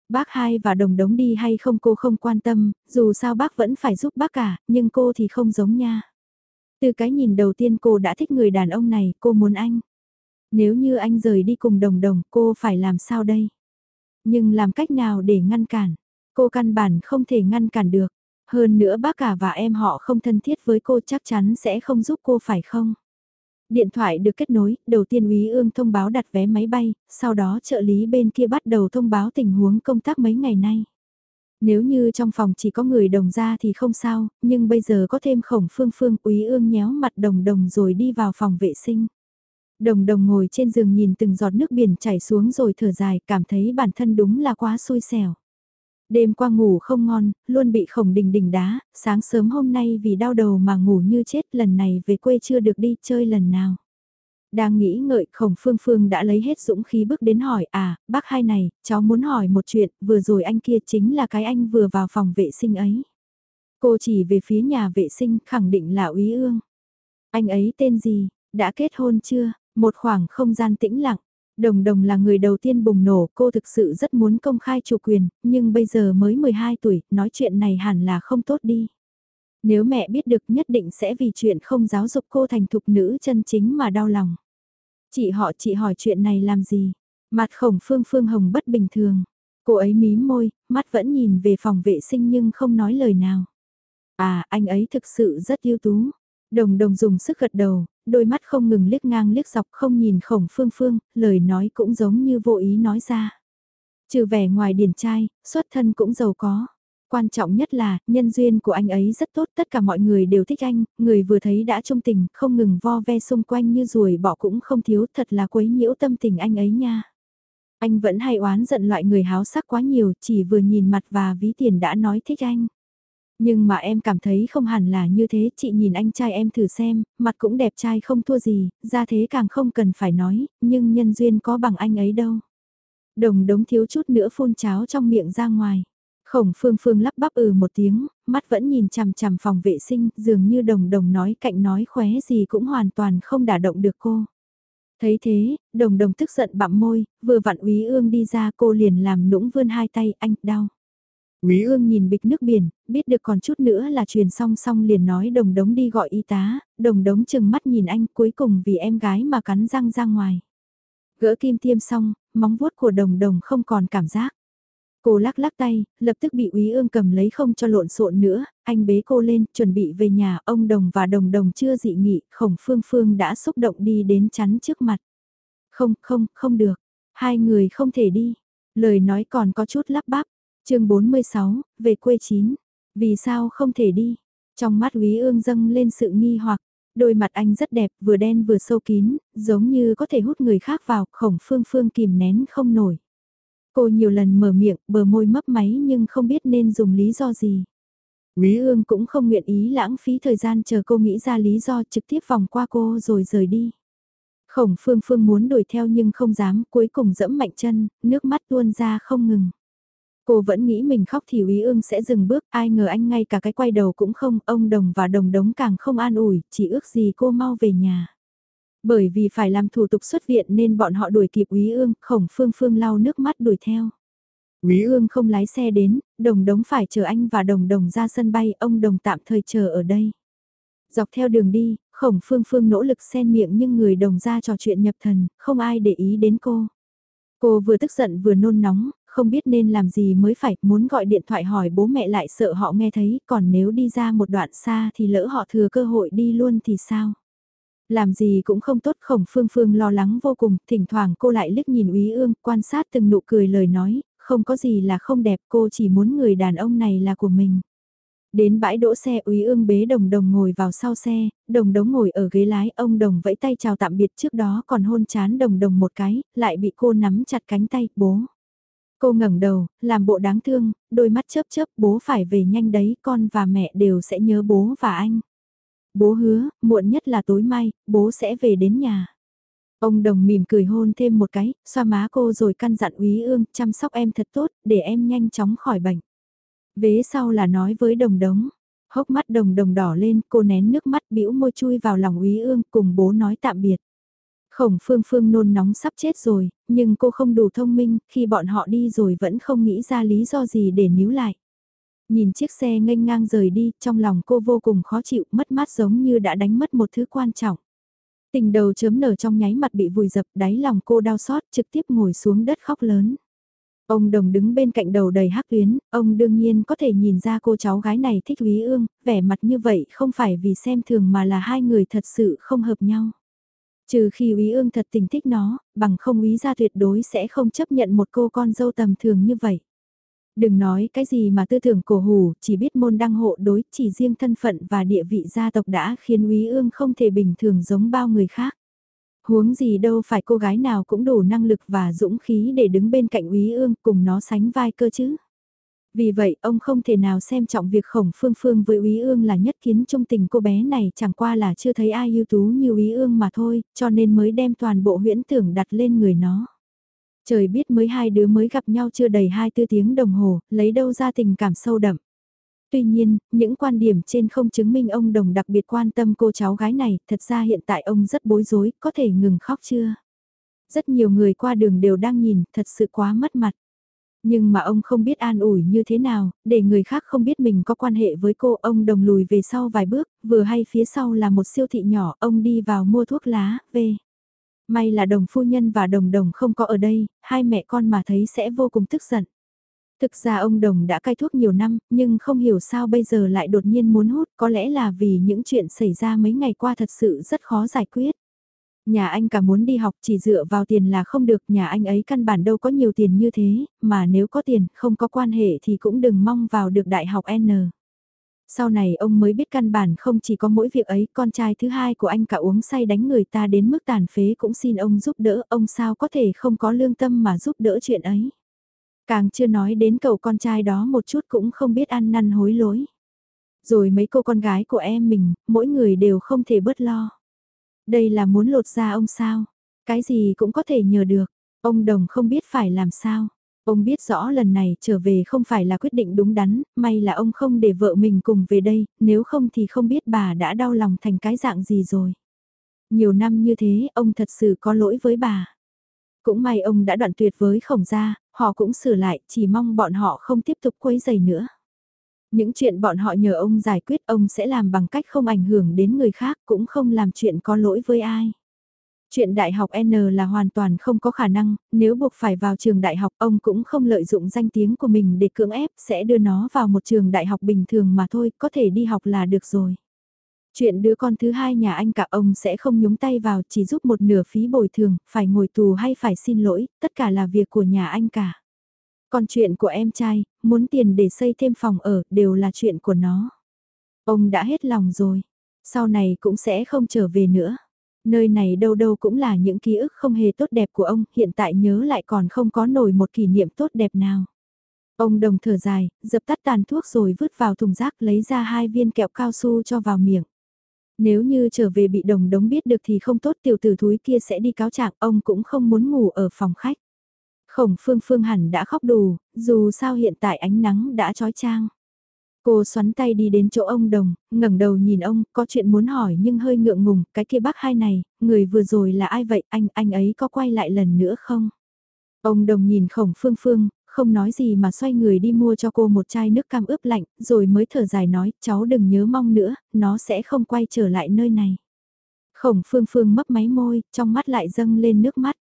[SPEAKER 1] Bác hai và đồng đống đi hay không cô không quan tâm, dù sao bác vẫn phải giúp bác cả, nhưng cô thì không giống nha. Từ cái nhìn đầu tiên cô đã thích người đàn ông này, cô muốn anh. Nếu như anh rời đi cùng đồng đồng, cô phải làm sao đây? Nhưng làm cách nào để ngăn cản? Cô căn bản không thể ngăn cản được. Hơn nữa bác cả và em họ không thân thiết với cô chắc chắn sẽ không giúp cô phải không? Điện thoại được kết nối, đầu tiên úy ương thông báo đặt vé máy bay, sau đó trợ lý bên kia bắt đầu thông báo tình huống công tác mấy ngày nay. Nếu như trong phòng chỉ có người đồng ra thì không sao, nhưng bây giờ có thêm khổng phương phương úy ương nhéo mặt đồng đồng rồi đi vào phòng vệ sinh. Đồng đồng ngồi trên giường nhìn từng giọt nước biển chảy xuống rồi thở dài cảm thấy bản thân đúng là quá xui xẻo. Đêm qua ngủ không ngon, luôn bị khổng đình đình đá, sáng sớm hôm nay vì đau đầu mà ngủ như chết lần này về quê chưa được đi chơi lần nào. Đang nghĩ ngợi khổng phương phương đã lấy hết dũng khí bước đến hỏi à, bác hai này, cháu muốn hỏi một chuyện, vừa rồi anh kia chính là cái anh vừa vào phòng vệ sinh ấy. Cô chỉ về phía nhà vệ sinh khẳng định là úy ương. Anh ấy tên gì, đã kết hôn chưa, một khoảng không gian tĩnh lặng, Đồng đồng là người đầu tiên bùng nổ, cô thực sự rất muốn công khai chủ quyền, nhưng bây giờ mới 12 tuổi, nói chuyện này hẳn là không tốt đi. Nếu mẹ biết được nhất định sẽ vì chuyện không giáo dục cô thành thục nữ chân chính mà đau lòng. Chị họ chị hỏi chuyện này làm gì? Mặt khổng phương phương hồng bất bình thường. Cô ấy mím môi, mắt vẫn nhìn về phòng vệ sinh nhưng không nói lời nào. À, anh ấy thực sự rất yêu tú. Đồng đồng dùng sức gật đầu, đôi mắt không ngừng liếc ngang liếc dọc không nhìn khổng phương phương, lời nói cũng giống như vô ý nói ra. Trừ vẻ ngoài điển trai, xuất thân cũng giàu có. Quan trọng nhất là, nhân duyên của anh ấy rất tốt, tất cả mọi người đều thích anh, người vừa thấy đã trung tình, không ngừng vo ve xung quanh như ruồi bỏ cũng không thiếu, thật là quấy nhiễu tâm tình anh ấy nha. Anh vẫn hay oán giận loại người háo sắc quá nhiều, chỉ vừa nhìn mặt và ví tiền đã nói thích anh. Nhưng mà em cảm thấy không hẳn là như thế, chị nhìn anh trai em thử xem, mặt cũng đẹp trai không thua gì, ra thế càng không cần phải nói, nhưng nhân duyên có bằng anh ấy đâu. Đồng đống thiếu chút nữa phun cháo trong miệng ra ngoài. Khổng phương phương lắp bắp ừ một tiếng, mắt vẫn nhìn chằm chằm phòng vệ sinh, dường như đồng đồng nói cạnh nói khóe gì cũng hoàn toàn không đả động được cô. Thấy thế, đồng đồng tức giận bặm môi, vừa vặn úy ương đi ra cô liền làm nũng vươn hai tay, anh, đau. Quý ương nhìn bịch nước biển, biết được còn chút nữa là truyền song song liền nói đồng đống đi gọi y tá, đồng đống chừng mắt nhìn anh cuối cùng vì em gái mà cắn răng ra ngoài. Gỡ kim tiêm xong, móng vuốt của đồng đồng không còn cảm giác. Cô lắc lắc tay, lập tức bị úy ương cầm lấy không cho lộn xộn nữa, anh bế cô lên, chuẩn bị về nhà, ông đồng và đồng đồng chưa dị nghị, khổng phương phương đã xúc động đi đến chắn trước mặt. Không, không, không được, hai người không thể đi. Lời nói còn có chút lắp bắp, chương 46, về quê chín. Vì sao không thể đi? Trong mắt quý ương dâng lên sự nghi hoặc, đôi mặt anh rất đẹp, vừa đen vừa sâu kín, giống như có thể hút người khác vào, khổng phương phương kìm nén không nổi. Cô nhiều lần mở miệng, bờ môi mấp máy nhưng không biết nên dùng lý do gì. Quý ương cũng không nguyện ý lãng phí thời gian chờ cô nghĩ ra lý do trực tiếp vòng qua cô rồi rời đi. Khổng phương phương muốn đuổi theo nhưng không dám, cuối cùng dẫm mạnh chân, nước mắt tuôn ra không ngừng. Cô vẫn nghĩ mình khóc thì Úy ương sẽ dừng bước, ai ngờ anh ngay cả cái quay đầu cũng không, ông đồng và đồng đống càng không an ủi, chỉ ước gì cô mau về nhà. Bởi vì phải làm thủ tục xuất viện nên bọn họ đuổi kịp Úy Ương, khổng phương phương lau nước mắt đuổi theo. Úy Ương không lái xe đến, đồng đống phải chờ anh và đồng đồng ra sân bay, ông đồng tạm thời chờ ở đây. Dọc theo đường đi, khổng phương phương nỗ lực xen miệng nhưng người đồng ra trò chuyện nhập thần, không ai để ý đến cô. Cô vừa tức giận vừa nôn nóng, không biết nên làm gì mới phải, muốn gọi điện thoại hỏi bố mẹ lại sợ họ nghe thấy, còn nếu đi ra một đoạn xa thì lỡ họ thừa cơ hội đi luôn thì sao? Làm gì cũng không tốt khổng phương phương lo lắng vô cùng, thỉnh thoảng cô lại liếc nhìn úy ương, quan sát từng nụ cười lời nói, không có gì là không đẹp cô chỉ muốn người đàn ông này là của mình. Đến bãi đỗ xe úy ương bế đồng đồng ngồi vào sau xe, đồng đống ngồi ở ghế lái ông đồng vẫy tay chào tạm biệt trước đó còn hôn chán đồng đồng một cái, lại bị cô nắm chặt cánh tay, bố. Cô ngẩng đầu, làm bộ đáng thương, đôi mắt chớp chớp bố phải về nhanh đấy con và mẹ đều sẽ nhớ bố và anh. Bố hứa, muộn nhất là tối mai, bố sẽ về đến nhà. Ông đồng mỉm cười hôn thêm một cái, xoa má cô rồi căn dặn úy ương, chăm sóc em thật tốt, để em nhanh chóng khỏi bệnh. Vế sau là nói với đồng đống. Hốc mắt đồng đồng đỏ lên, cô nén nước mắt bĩu môi chui vào lòng úy ương cùng bố nói tạm biệt. Khổng phương phương nôn nóng sắp chết rồi, nhưng cô không đủ thông minh, khi bọn họ đi rồi vẫn không nghĩ ra lý do gì để níu lại. Nhìn chiếc xe nghênh ngang rời đi, trong lòng cô vô cùng khó chịu, mất mát giống như đã đánh mất một thứ quan trọng. Tình đầu chớm nở trong nháy mặt bị vùi dập, đáy lòng cô đau xót, trực tiếp ngồi xuống đất khóc lớn. Ông đồng đứng bên cạnh đầu đầy hắc tuyến, ông đương nhiên có thể nhìn ra cô cháu gái này thích Úy Ương, vẻ mặt như vậy không phải vì xem thường mà là hai người thật sự không hợp nhau. Trừ khi Úy Ương thật tình thích nó, bằng không Úy ra tuyệt đối sẽ không chấp nhận một cô con dâu tầm thường như vậy. Đừng nói cái gì mà tư tưởng cổ hủ, chỉ biết môn đăng hộ đối, chỉ riêng thân phận và địa vị gia tộc đã khiến Úy Ương không thể bình thường giống bao người khác. Huống gì đâu phải cô gái nào cũng đủ năng lực và dũng khí để đứng bên cạnh Úy Ương cùng nó sánh vai cơ chứ. Vì vậy, ông không thể nào xem trọng việc khổng phương phương với Úy Ương là nhất kiến trung tình cô bé này chẳng qua là chưa thấy ai ưu tú như Úy Ương mà thôi, cho nên mới đem toàn bộ huyễn tưởng đặt lên người nó. Trời biết mới hai đứa mới gặp nhau chưa đầy hai tư tiếng đồng hồ, lấy đâu ra tình cảm sâu đậm. Tuy nhiên, những quan điểm trên không chứng minh ông Đồng đặc biệt quan tâm cô cháu gái này, thật ra hiện tại ông rất bối rối, có thể ngừng khóc chưa? Rất nhiều người qua đường đều đang nhìn, thật sự quá mất mặt. Nhưng mà ông không biết an ủi như thế nào, để người khác không biết mình có quan hệ với cô, ông đồng lùi về sau vài bước, vừa hay phía sau là một siêu thị nhỏ, ông đi vào mua thuốc lá, về. May là đồng phu nhân và đồng đồng không có ở đây, hai mẹ con mà thấy sẽ vô cùng tức giận. Thực ra ông Đồng đã cai thuốc nhiều năm, nhưng không hiểu sao bây giờ lại đột nhiên muốn hút, có lẽ là vì những chuyện xảy ra mấy ngày qua thật sự rất khó giải quyết. Nhà anh cả muốn đi học chỉ dựa vào tiền là không được, nhà anh ấy căn bản đâu có nhiều tiền như thế, mà nếu có tiền, không có quan hệ thì cũng đừng mong vào được đại học N. Sau này ông mới biết căn bản không chỉ có mỗi việc ấy, con trai thứ hai của anh cả uống say đánh người ta đến mức tàn phế cũng xin ông giúp đỡ, ông sao có thể không có lương tâm mà giúp đỡ chuyện ấy. Càng chưa nói đến cậu con trai đó một chút cũng không biết ăn năn hối lỗi. Rồi mấy cô con gái của em mình, mỗi người đều không thể bớt lo. Đây là muốn lột ra ông sao? Cái gì cũng có thể nhờ được. Ông Đồng không biết phải làm sao. Ông biết rõ lần này trở về không phải là quyết định đúng đắn, may là ông không để vợ mình cùng về đây, nếu không thì không biết bà đã đau lòng thành cái dạng gì rồi. Nhiều năm như thế, ông thật sự có lỗi với bà. Cũng may ông đã đoạn tuyệt với khổng gia, họ cũng sửa lại, chỉ mong bọn họ không tiếp tục quấy giày nữa. Những chuyện bọn họ nhờ ông giải quyết ông sẽ làm bằng cách không ảnh hưởng đến người khác cũng không làm chuyện có lỗi với ai. Chuyện đại học N là hoàn toàn không có khả năng, nếu buộc phải vào trường đại học ông cũng không lợi dụng danh tiếng của mình để cưỡng ép sẽ đưa nó vào một trường đại học bình thường mà thôi, có thể đi học là được rồi. Chuyện đứa con thứ hai nhà anh cả ông sẽ không nhúng tay vào chỉ giúp một nửa phí bồi thường, phải ngồi tù hay phải xin lỗi, tất cả là việc của nhà anh cả. Còn chuyện của em trai, muốn tiền để xây thêm phòng ở, đều là chuyện của nó. Ông đã hết lòng rồi, sau này cũng sẽ không trở về nữa. Nơi này đâu đâu cũng là những ký ức không hề tốt đẹp của ông, hiện tại nhớ lại còn không có nổi một kỷ niệm tốt đẹp nào. Ông đồng thở dài, dập tắt tàn thuốc rồi vứt vào thùng rác lấy ra hai viên kẹo cao su cho vào miệng. Nếu như trở về bị đồng đống biết được thì không tốt tiểu tử thúi kia sẽ đi cáo trạng ông cũng không muốn ngủ ở phòng khách. Khổng phương phương hẳn đã khóc đủ, dù sao hiện tại ánh nắng đã trói trang. Cô xoắn tay đi đến chỗ ông đồng, ngẩng đầu nhìn ông, có chuyện muốn hỏi nhưng hơi ngượng ngùng, cái kia bác hai này, người vừa rồi là ai vậy, anh, anh ấy có quay lại lần nữa không? Ông đồng nhìn khổng phương phương, không nói gì mà xoay người đi mua cho cô một chai nước cam ướp lạnh, rồi mới thở dài nói, cháu đừng nhớ mong nữa, nó sẽ không quay trở lại nơi này. Khổng phương phương mấp máy môi, trong mắt lại dâng lên nước mắt.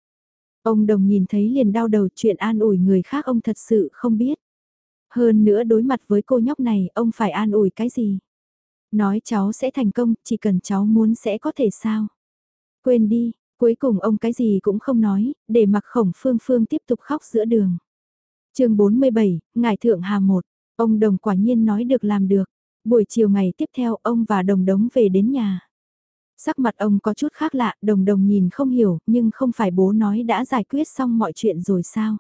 [SPEAKER 1] Ông đồng nhìn thấy liền đau đầu chuyện an ủi người khác ông thật sự không biết. Hơn nữa đối mặt với cô nhóc này, ông phải an ủi cái gì? Nói cháu sẽ thành công, chỉ cần cháu muốn sẽ có thể sao? Quên đi, cuối cùng ông cái gì cũng không nói, để mặc khổng phương phương tiếp tục khóc giữa đường. chương 47, Ngài Thượng Hà 1, ông Đồng quả nhiên nói được làm được. Buổi chiều ngày tiếp theo ông và Đồng Đống về đến nhà. Sắc mặt ông có chút khác lạ, Đồng Đồng nhìn không hiểu, nhưng không phải bố nói đã giải quyết xong mọi chuyện rồi sao?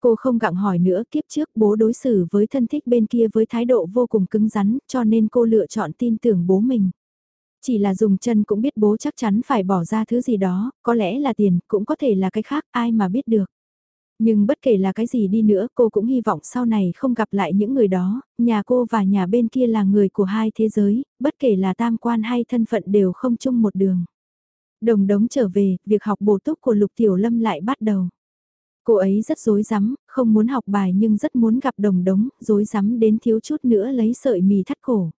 [SPEAKER 1] Cô không gặng hỏi nữa kiếp trước bố đối xử với thân thích bên kia với thái độ vô cùng cứng rắn cho nên cô lựa chọn tin tưởng bố mình. Chỉ là dùng chân cũng biết bố chắc chắn phải bỏ ra thứ gì đó, có lẽ là tiền, cũng có thể là cái khác, ai mà biết được. Nhưng bất kể là cái gì đi nữa cô cũng hy vọng sau này không gặp lại những người đó, nhà cô và nhà bên kia là người của hai thế giới, bất kể là tam quan hay thân phận đều không chung một đường. Đồng đống trở về, việc học bổ túc của Lục Tiểu Lâm lại bắt đầu. Cô ấy rất dối rắm không muốn học bài nhưng rất muốn gặp đồng đống, dối rắm đến thiếu chút nữa lấy sợi mì thắt cổ.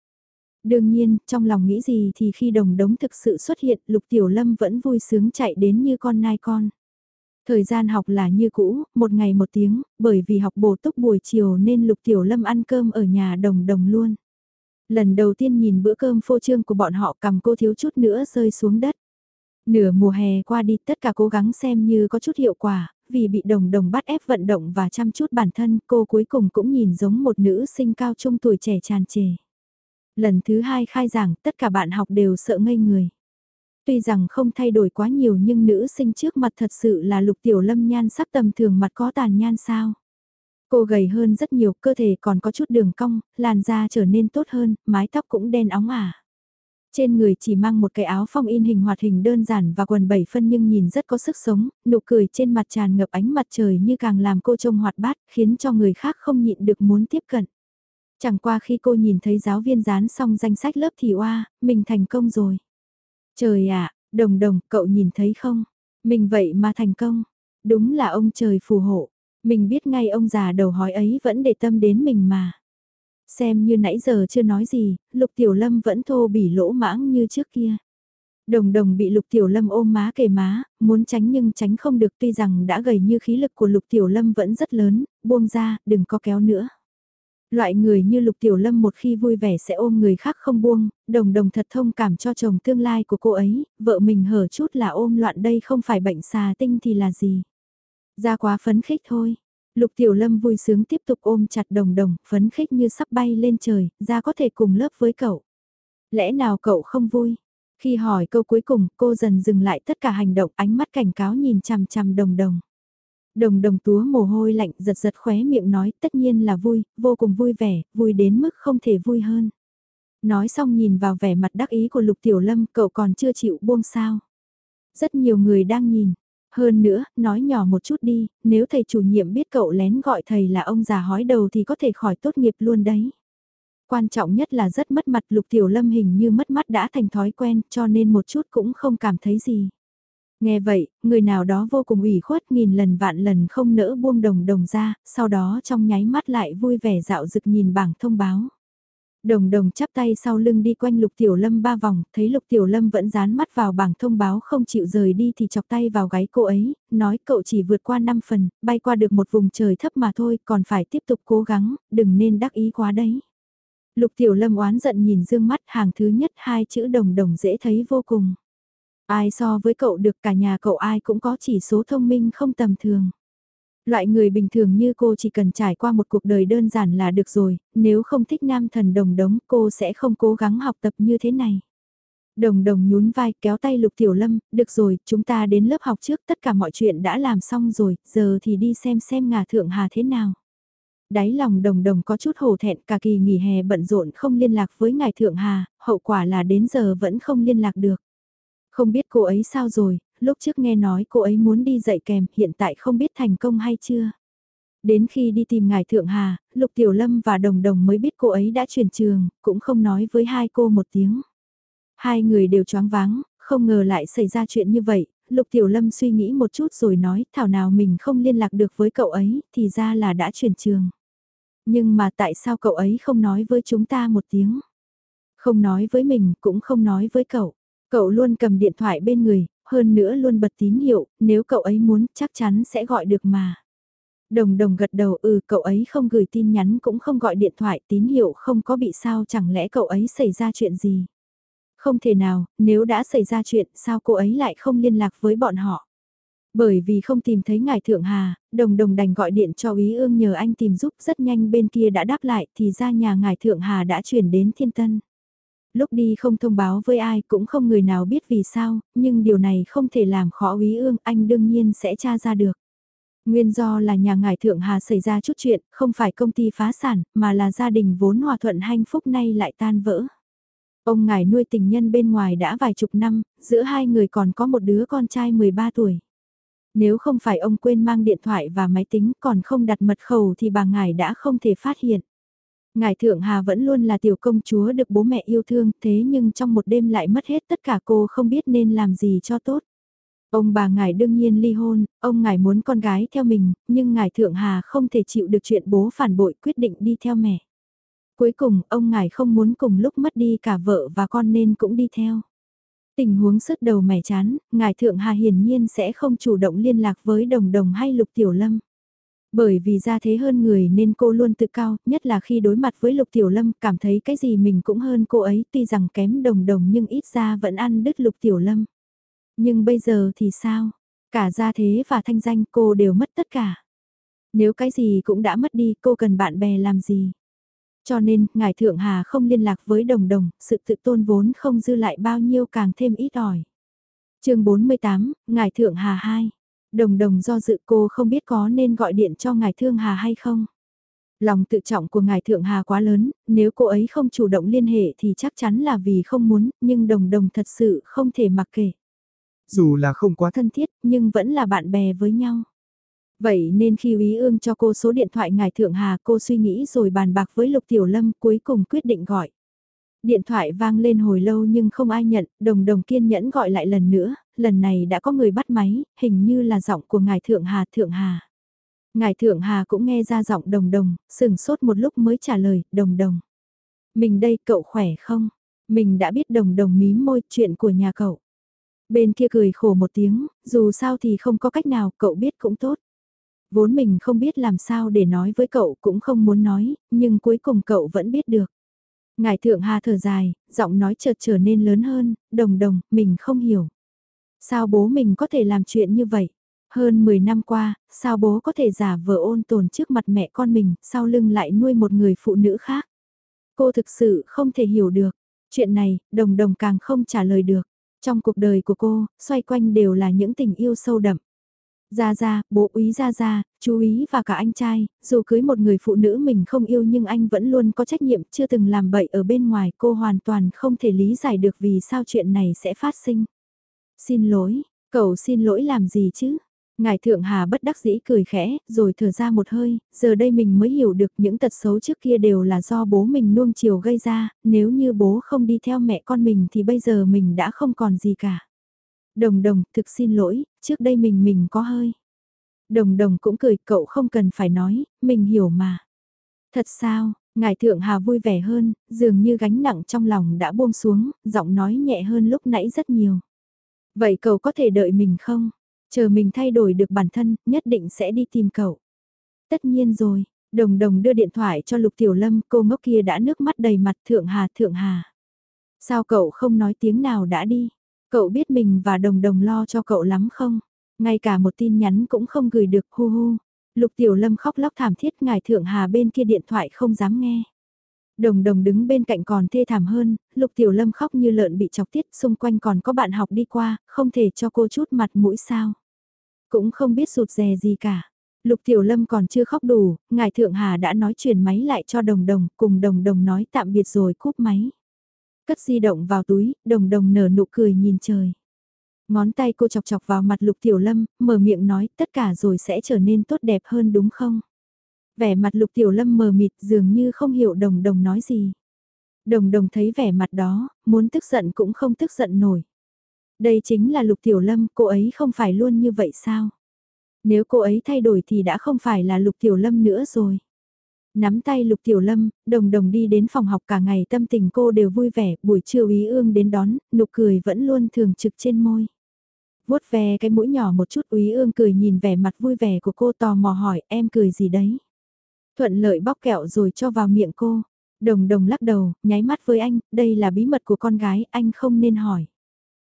[SPEAKER 1] Đương nhiên, trong lòng nghĩ gì thì khi đồng đống thực sự xuất hiện, Lục Tiểu Lâm vẫn vui sướng chạy đến như con nai con. Thời gian học là như cũ, một ngày một tiếng, bởi vì học bổ túc buổi chiều nên Lục Tiểu Lâm ăn cơm ở nhà đồng đồng luôn. Lần đầu tiên nhìn bữa cơm phô trương của bọn họ cầm cô thiếu chút nữa rơi xuống đất. Nửa mùa hè qua đi tất cả cố gắng xem như có chút hiệu quả, vì bị đồng đồng bắt ép vận động và chăm chút bản thân cô cuối cùng cũng nhìn giống một nữ sinh cao trung tuổi trẻ tràn trề. Lần thứ hai khai giảng tất cả bạn học đều sợ ngây người. Tuy rằng không thay đổi quá nhiều nhưng nữ sinh trước mặt thật sự là lục tiểu lâm nhan sắc tầm thường mặt có tàn nhan sao. Cô gầy hơn rất nhiều, cơ thể còn có chút đường cong, làn da trở nên tốt hơn, mái tóc cũng đen óng ả. Trên người chỉ mang một cái áo phong in hình hoạt hình đơn giản và quần bảy phân nhưng nhìn rất có sức sống, nụ cười trên mặt tràn ngập ánh mặt trời như càng làm cô trông hoạt bát, khiến cho người khác không nhịn được muốn tiếp cận. Chẳng qua khi cô nhìn thấy giáo viên dán xong danh sách lớp thì oa, mình thành công rồi. Trời ạ, đồng đồng, cậu nhìn thấy không? Mình vậy mà thành công. Đúng là ông trời phù hộ. Mình biết ngay ông già đầu hói ấy vẫn để tâm đến mình mà. Xem như nãy giờ chưa nói gì, Lục Tiểu Lâm vẫn thô bỉ lỗ mãng như trước kia. Đồng đồng bị Lục Tiểu Lâm ôm má kề má, muốn tránh nhưng tránh không được tuy rằng đã gầy như khí lực của Lục Tiểu Lâm vẫn rất lớn, buông ra, đừng có kéo nữa. Loại người như Lục Tiểu Lâm một khi vui vẻ sẽ ôm người khác không buông, đồng đồng thật thông cảm cho chồng tương lai của cô ấy, vợ mình hở chút là ôm loạn đây không phải bệnh xà tinh thì là gì. Ra quá phấn khích thôi. Lục Tiểu Lâm vui sướng tiếp tục ôm chặt đồng đồng, phấn khích như sắp bay lên trời, ra có thể cùng lớp với cậu. Lẽ nào cậu không vui? Khi hỏi câu cuối cùng, cô dần dừng lại tất cả hành động, ánh mắt cảnh cáo nhìn chằm chằm đồng đồng. Đồng đồng túa mồ hôi lạnh giật giật khóe miệng nói tất nhiên là vui, vô cùng vui vẻ, vui đến mức không thể vui hơn. Nói xong nhìn vào vẻ mặt đắc ý của Lục Tiểu Lâm cậu còn chưa chịu buông sao. Rất nhiều người đang nhìn. Hơn nữa, nói nhỏ một chút đi, nếu thầy chủ nhiệm biết cậu lén gọi thầy là ông già hói đầu thì có thể khỏi tốt nghiệp luôn đấy. Quan trọng nhất là rất mất mặt Lục Tiểu Lâm hình như mất mắt đã thành thói quen cho nên một chút cũng không cảm thấy gì. Nghe vậy, người nào đó vô cùng ủy khuất nghìn lần vạn lần không nỡ buông đồng đồng ra, sau đó trong nháy mắt lại vui vẻ dạo rực nhìn bảng thông báo. Đồng đồng chắp tay sau lưng đi quanh Lục Tiểu Lâm ba vòng, thấy Lục Tiểu Lâm vẫn dán mắt vào bảng thông báo không chịu rời đi thì chọc tay vào gáy cô ấy, nói cậu chỉ vượt qua 5 phần, bay qua được một vùng trời thấp mà thôi, còn phải tiếp tục cố gắng, đừng nên đắc ý quá đấy. Lục Tiểu Lâm oán giận nhìn dương mắt hàng thứ nhất hai chữ đồng đồng dễ thấy vô cùng. Ai so với cậu được cả nhà cậu ai cũng có chỉ số thông minh không tầm thường. Loại người bình thường như cô chỉ cần trải qua một cuộc đời đơn giản là được rồi, nếu không thích nam thần đồng đống cô sẽ không cố gắng học tập như thế này. Đồng đồng nhún vai kéo tay Lục Tiểu Lâm, được rồi, chúng ta đến lớp học trước tất cả mọi chuyện đã làm xong rồi, giờ thì đi xem xem ngà thượng hà thế nào. Đáy lòng đồng đồng có chút hổ thẹn cả kỳ nghỉ hè bận rộn không liên lạc với ngài thượng hà, hậu quả là đến giờ vẫn không liên lạc được. Không biết cô ấy sao rồi, lúc trước nghe nói cô ấy muốn đi dạy kèm, hiện tại không biết thành công hay chưa. Đến khi đi tìm ngài Thượng Hà, Lục Tiểu Lâm và Đồng Đồng mới biết cô ấy đã chuyển trường, cũng không nói với hai cô một tiếng. Hai người đều choáng váng, không ngờ lại xảy ra chuyện như vậy, Lục Tiểu Lâm suy nghĩ một chút rồi nói thảo nào mình không liên lạc được với cậu ấy, thì ra là đã chuyển trường. Nhưng mà tại sao cậu ấy không nói với chúng ta một tiếng? Không nói với mình, cũng không nói với cậu. Cậu luôn cầm điện thoại bên người, hơn nữa luôn bật tín hiệu, nếu cậu ấy muốn chắc chắn sẽ gọi được mà. Đồng đồng gật đầu ừ cậu ấy không gửi tin nhắn cũng không gọi điện thoại tín hiệu không có bị sao chẳng lẽ cậu ấy xảy ra chuyện gì. Không thể nào, nếu đã xảy ra chuyện sao cô ấy lại không liên lạc với bọn họ. Bởi vì không tìm thấy ngài Thượng Hà, đồng đồng đành gọi điện cho ý ương nhờ anh tìm giúp rất nhanh bên kia đã đáp lại thì ra nhà ngài Thượng Hà đã chuyển đến Thiên Tân lúc đi không thông báo với ai cũng không người nào biết vì sao, nhưng điều này không thể làm khó úy ương, anh đương nhiên sẽ tra ra được. Nguyên do là nhà ngài Thượng Hà xảy ra chút chuyện, không phải công ty phá sản, mà là gia đình vốn hòa thuận hạnh phúc nay lại tan vỡ. Ông ngài nuôi tình nhân bên ngoài đã vài chục năm, giữa hai người còn có một đứa con trai 13 tuổi. Nếu không phải ông quên mang điện thoại và máy tính còn không đặt mật khẩu thì bà ngài đã không thể phát hiện. Ngài Thượng Hà vẫn luôn là tiểu công chúa được bố mẹ yêu thương thế nhưng trong một đêm lại mất hết tất cả cô không biết nên làm gì cho tốt. Ông bà ngài đương nhiên ly hôn, ông ngài muốn con gái theo mình, nhưng ngài Thượng Hà không thể chịu được chuyện bố phản bội quyết định đi theo mẹ. Cuối cùng, ông ngài không muốn cùng lúc mất đi cả vợ và con nên cũng đi theo. Tình huống sứt đầu mẻ chán, ngài Thượng Hà hiển nhiên sẽ không chủ động liên lạc với đồng đồng hay lục tiểu lâm. Bởi vì ra thế hơn người nên cô luôn tự cao, nhất là khi đối mặt với Lục Tiểu Lâm, cảm thấy cái gì mình cũng hơn cô ấy, tuy rằng kém đồng đồng nhưng ít ra vẫn ăn đứt Lục Tiểu Lâm. Nhưng bây giờ thì sao? Cả gia thế và thanh danh cô đều mất tất cả. Nếu cái gì cũng đã mất đi, cô cần bạn bè làm gì? Cho nên, Ngài Thượng Hà không liên lạc với đồng đồng, sự tự tôn vốn không dư lại bao nhiêu càng thêm ít ỏi. chương 48, Ngài Thượng Hà 2 Đồng đồng do dự cô không biết có nên gọi điện cho ngài Thương Hà hay không. Lòng tự trọng của ngài Thượng Hà quá lớn, nếu cô ấy không chủ động liên hệ thì chắc chắn là vì không muốn, nhưng đồng đồng thật sự không thể mặc kệ.
[SPEAKER 2] Dù là không quá
[SPEAKER 1] thân thiết, nhưng vẫn là bạn bè với nhau. Vậy nên khi Úy Ương cho cô số điện thoại ngài Thượng Hà cô suy nghĩ rồi bàn bạc với Lục Tiểu Lâm cuối cùng quyết định gọi. Điện thoại vang lên hồi lâu nhưng không ai nhận, đồng đồng kiên nhẫn gọi lại lần nữa, lần này đã có người bắt máy, hình như là giọng của ngài Thượng Hà Thượng Hà. Ngài Thượng Hà cũng nghe ra giọng đồng đồng, sừng sốt một lúc mới trả lời, đồng đồng. Mình đây cậu khỏe không? Mình đã biết đồng đồng mí môi chuyện của nhà cậu. Bên kia cười khổ một tiếng, dù sao thì không có cách nào, cậu biết cũng tốt. Vốn mình không biết làm sao để nói với cậu cũng không muốn nói, nhưng cuối cùng cậu vẫn biết được. Ngài Thượng Hà thở dài, giọng nói chợt trở nên lớn hơn, đồng đồng, mình không hiểu. Sao bố mình có thể làm chuyện như vậy? Hơn 10 năm qua, sao bố có thể giả vờ ôn tồn trước mặt mẹ con mình, sau lưng lại nuôi một người phụ nữ khác? Cô thực sự không thể hiểu được. Chuyện này, đồng đồng càng không trả lời được. Trong cuộc đời của cô, xoay quanh đều là những tình yêu sâu đậm. Gia Gia, bố úy Gia Gia, chú ý và cả anh trai, dù cưới một người phụ nữ mình không yêu nhưng anh vẫn luôn có trách nhiệm chưa từng làm bậy ở bên ngoài cô hoàn toàn không thể lý giải được vì sao chuyện này sẽ phát sinh. Xin lỗi, cậu xin lỗi làm gì chứ? Ngài Thượng Hà bất đắc dĩ cười khẽ, rồi thở ra một hơi, giờ đây mình mới hiểu được những tật xấu trước kia đều là do bố mình nuông chiều gây ra, nếu như bố không đi theo mẹ con mình thì bây giờ mình đã không còn gì cả. Đồng đồng, thực xin lỗi, trước đây mình mình có hơi. Đồng đồng cũng cười, cậu không cần phải nói, mình hiểu mà. Thật sao, ngài thượng hà vui vẻ hơn, dường như gánh nặng trong lòng đã buông xuống, giọng nói nhẹ hơn lúc nãy rất nhiều. Vậy cậu có thể đợi mình không? Chờ mình thay đổi được bản thân, nhất định sẽ đi tìm cậu. Tất nhiên rồi, đồng đồng đưa điện thoại cho Lục Tiểu Lâm, cô ngốc kia đã nước mắt đầy mặt thượng hà thượng hà. Sao cậu không nói tiếng nào đã đi? Cậu biết mình và đồng đồng lo cho cậu lắm không? Ngay cả một tin nhắn cũng không gửi được hu hu. Lục Tiểu Lâm khóc lóc thảm thiết ngài thượng hà bên kia điện thoại không dám nghe. Đồng đồng đứng bên cạnh còn thê thảm hơn, Lục Tiểu Lâm khóc như lợn bị chọc tiết xung quanh còn có bạn học đi qua, không thể cho cô chút mặt mũi sao. Cũng không biết sụt rè gì cả. Lục Tiểu Lâm còn chưa khóc đủ, ngài Thượng Hà đã nói chuyển máy lại cho đồng đồng, cùng đồng đồng nói tạm biệt rồi cúp máy. Cất di động vào túi, đồng đồng nở nụ cười nhìn trời. Ngón tay cô chọc chọc vào mặt Lục Tiểu Lâm, mở miệng nói tất cả rồi sẽ trở nên tốt đẹp hơn đúng không? Vẻ mặt Lục Tiểu Lâm mờ mịt dường như không hiểu đồng đồng nói gì. Đồng đồng thấy vẻ mặt đó, muốn tức giận cũng không tức giận nổi. Đây chính là Lục Tiểu Lâm, cô ấy không phải luôn như vậy sao? Nếu cô ấy thay đổi thì đã không phải là Lục Tiểu Lâm nữa rồi. Nắm tay Lục Tiểu Lâm, đồng đồng đi đến phòng học cả ngày tâm tình cô đều vui vẻ, buổi trưa ý ương đến đón, nụ cười vẫn luôn thường trực trên môi. vuốt ve cái mũi nhỏ một chút úy ương cười nhìn vẻ mặt vui vẻ của cô tò mò hỏi em cười gì đấy. Thuận lợi bóc kẹo rồi cho vào miệng cô. Đồng đồng lắc đầu, nháy mắt với anh, đây là bí mật của con gái, anh không nên hỏi.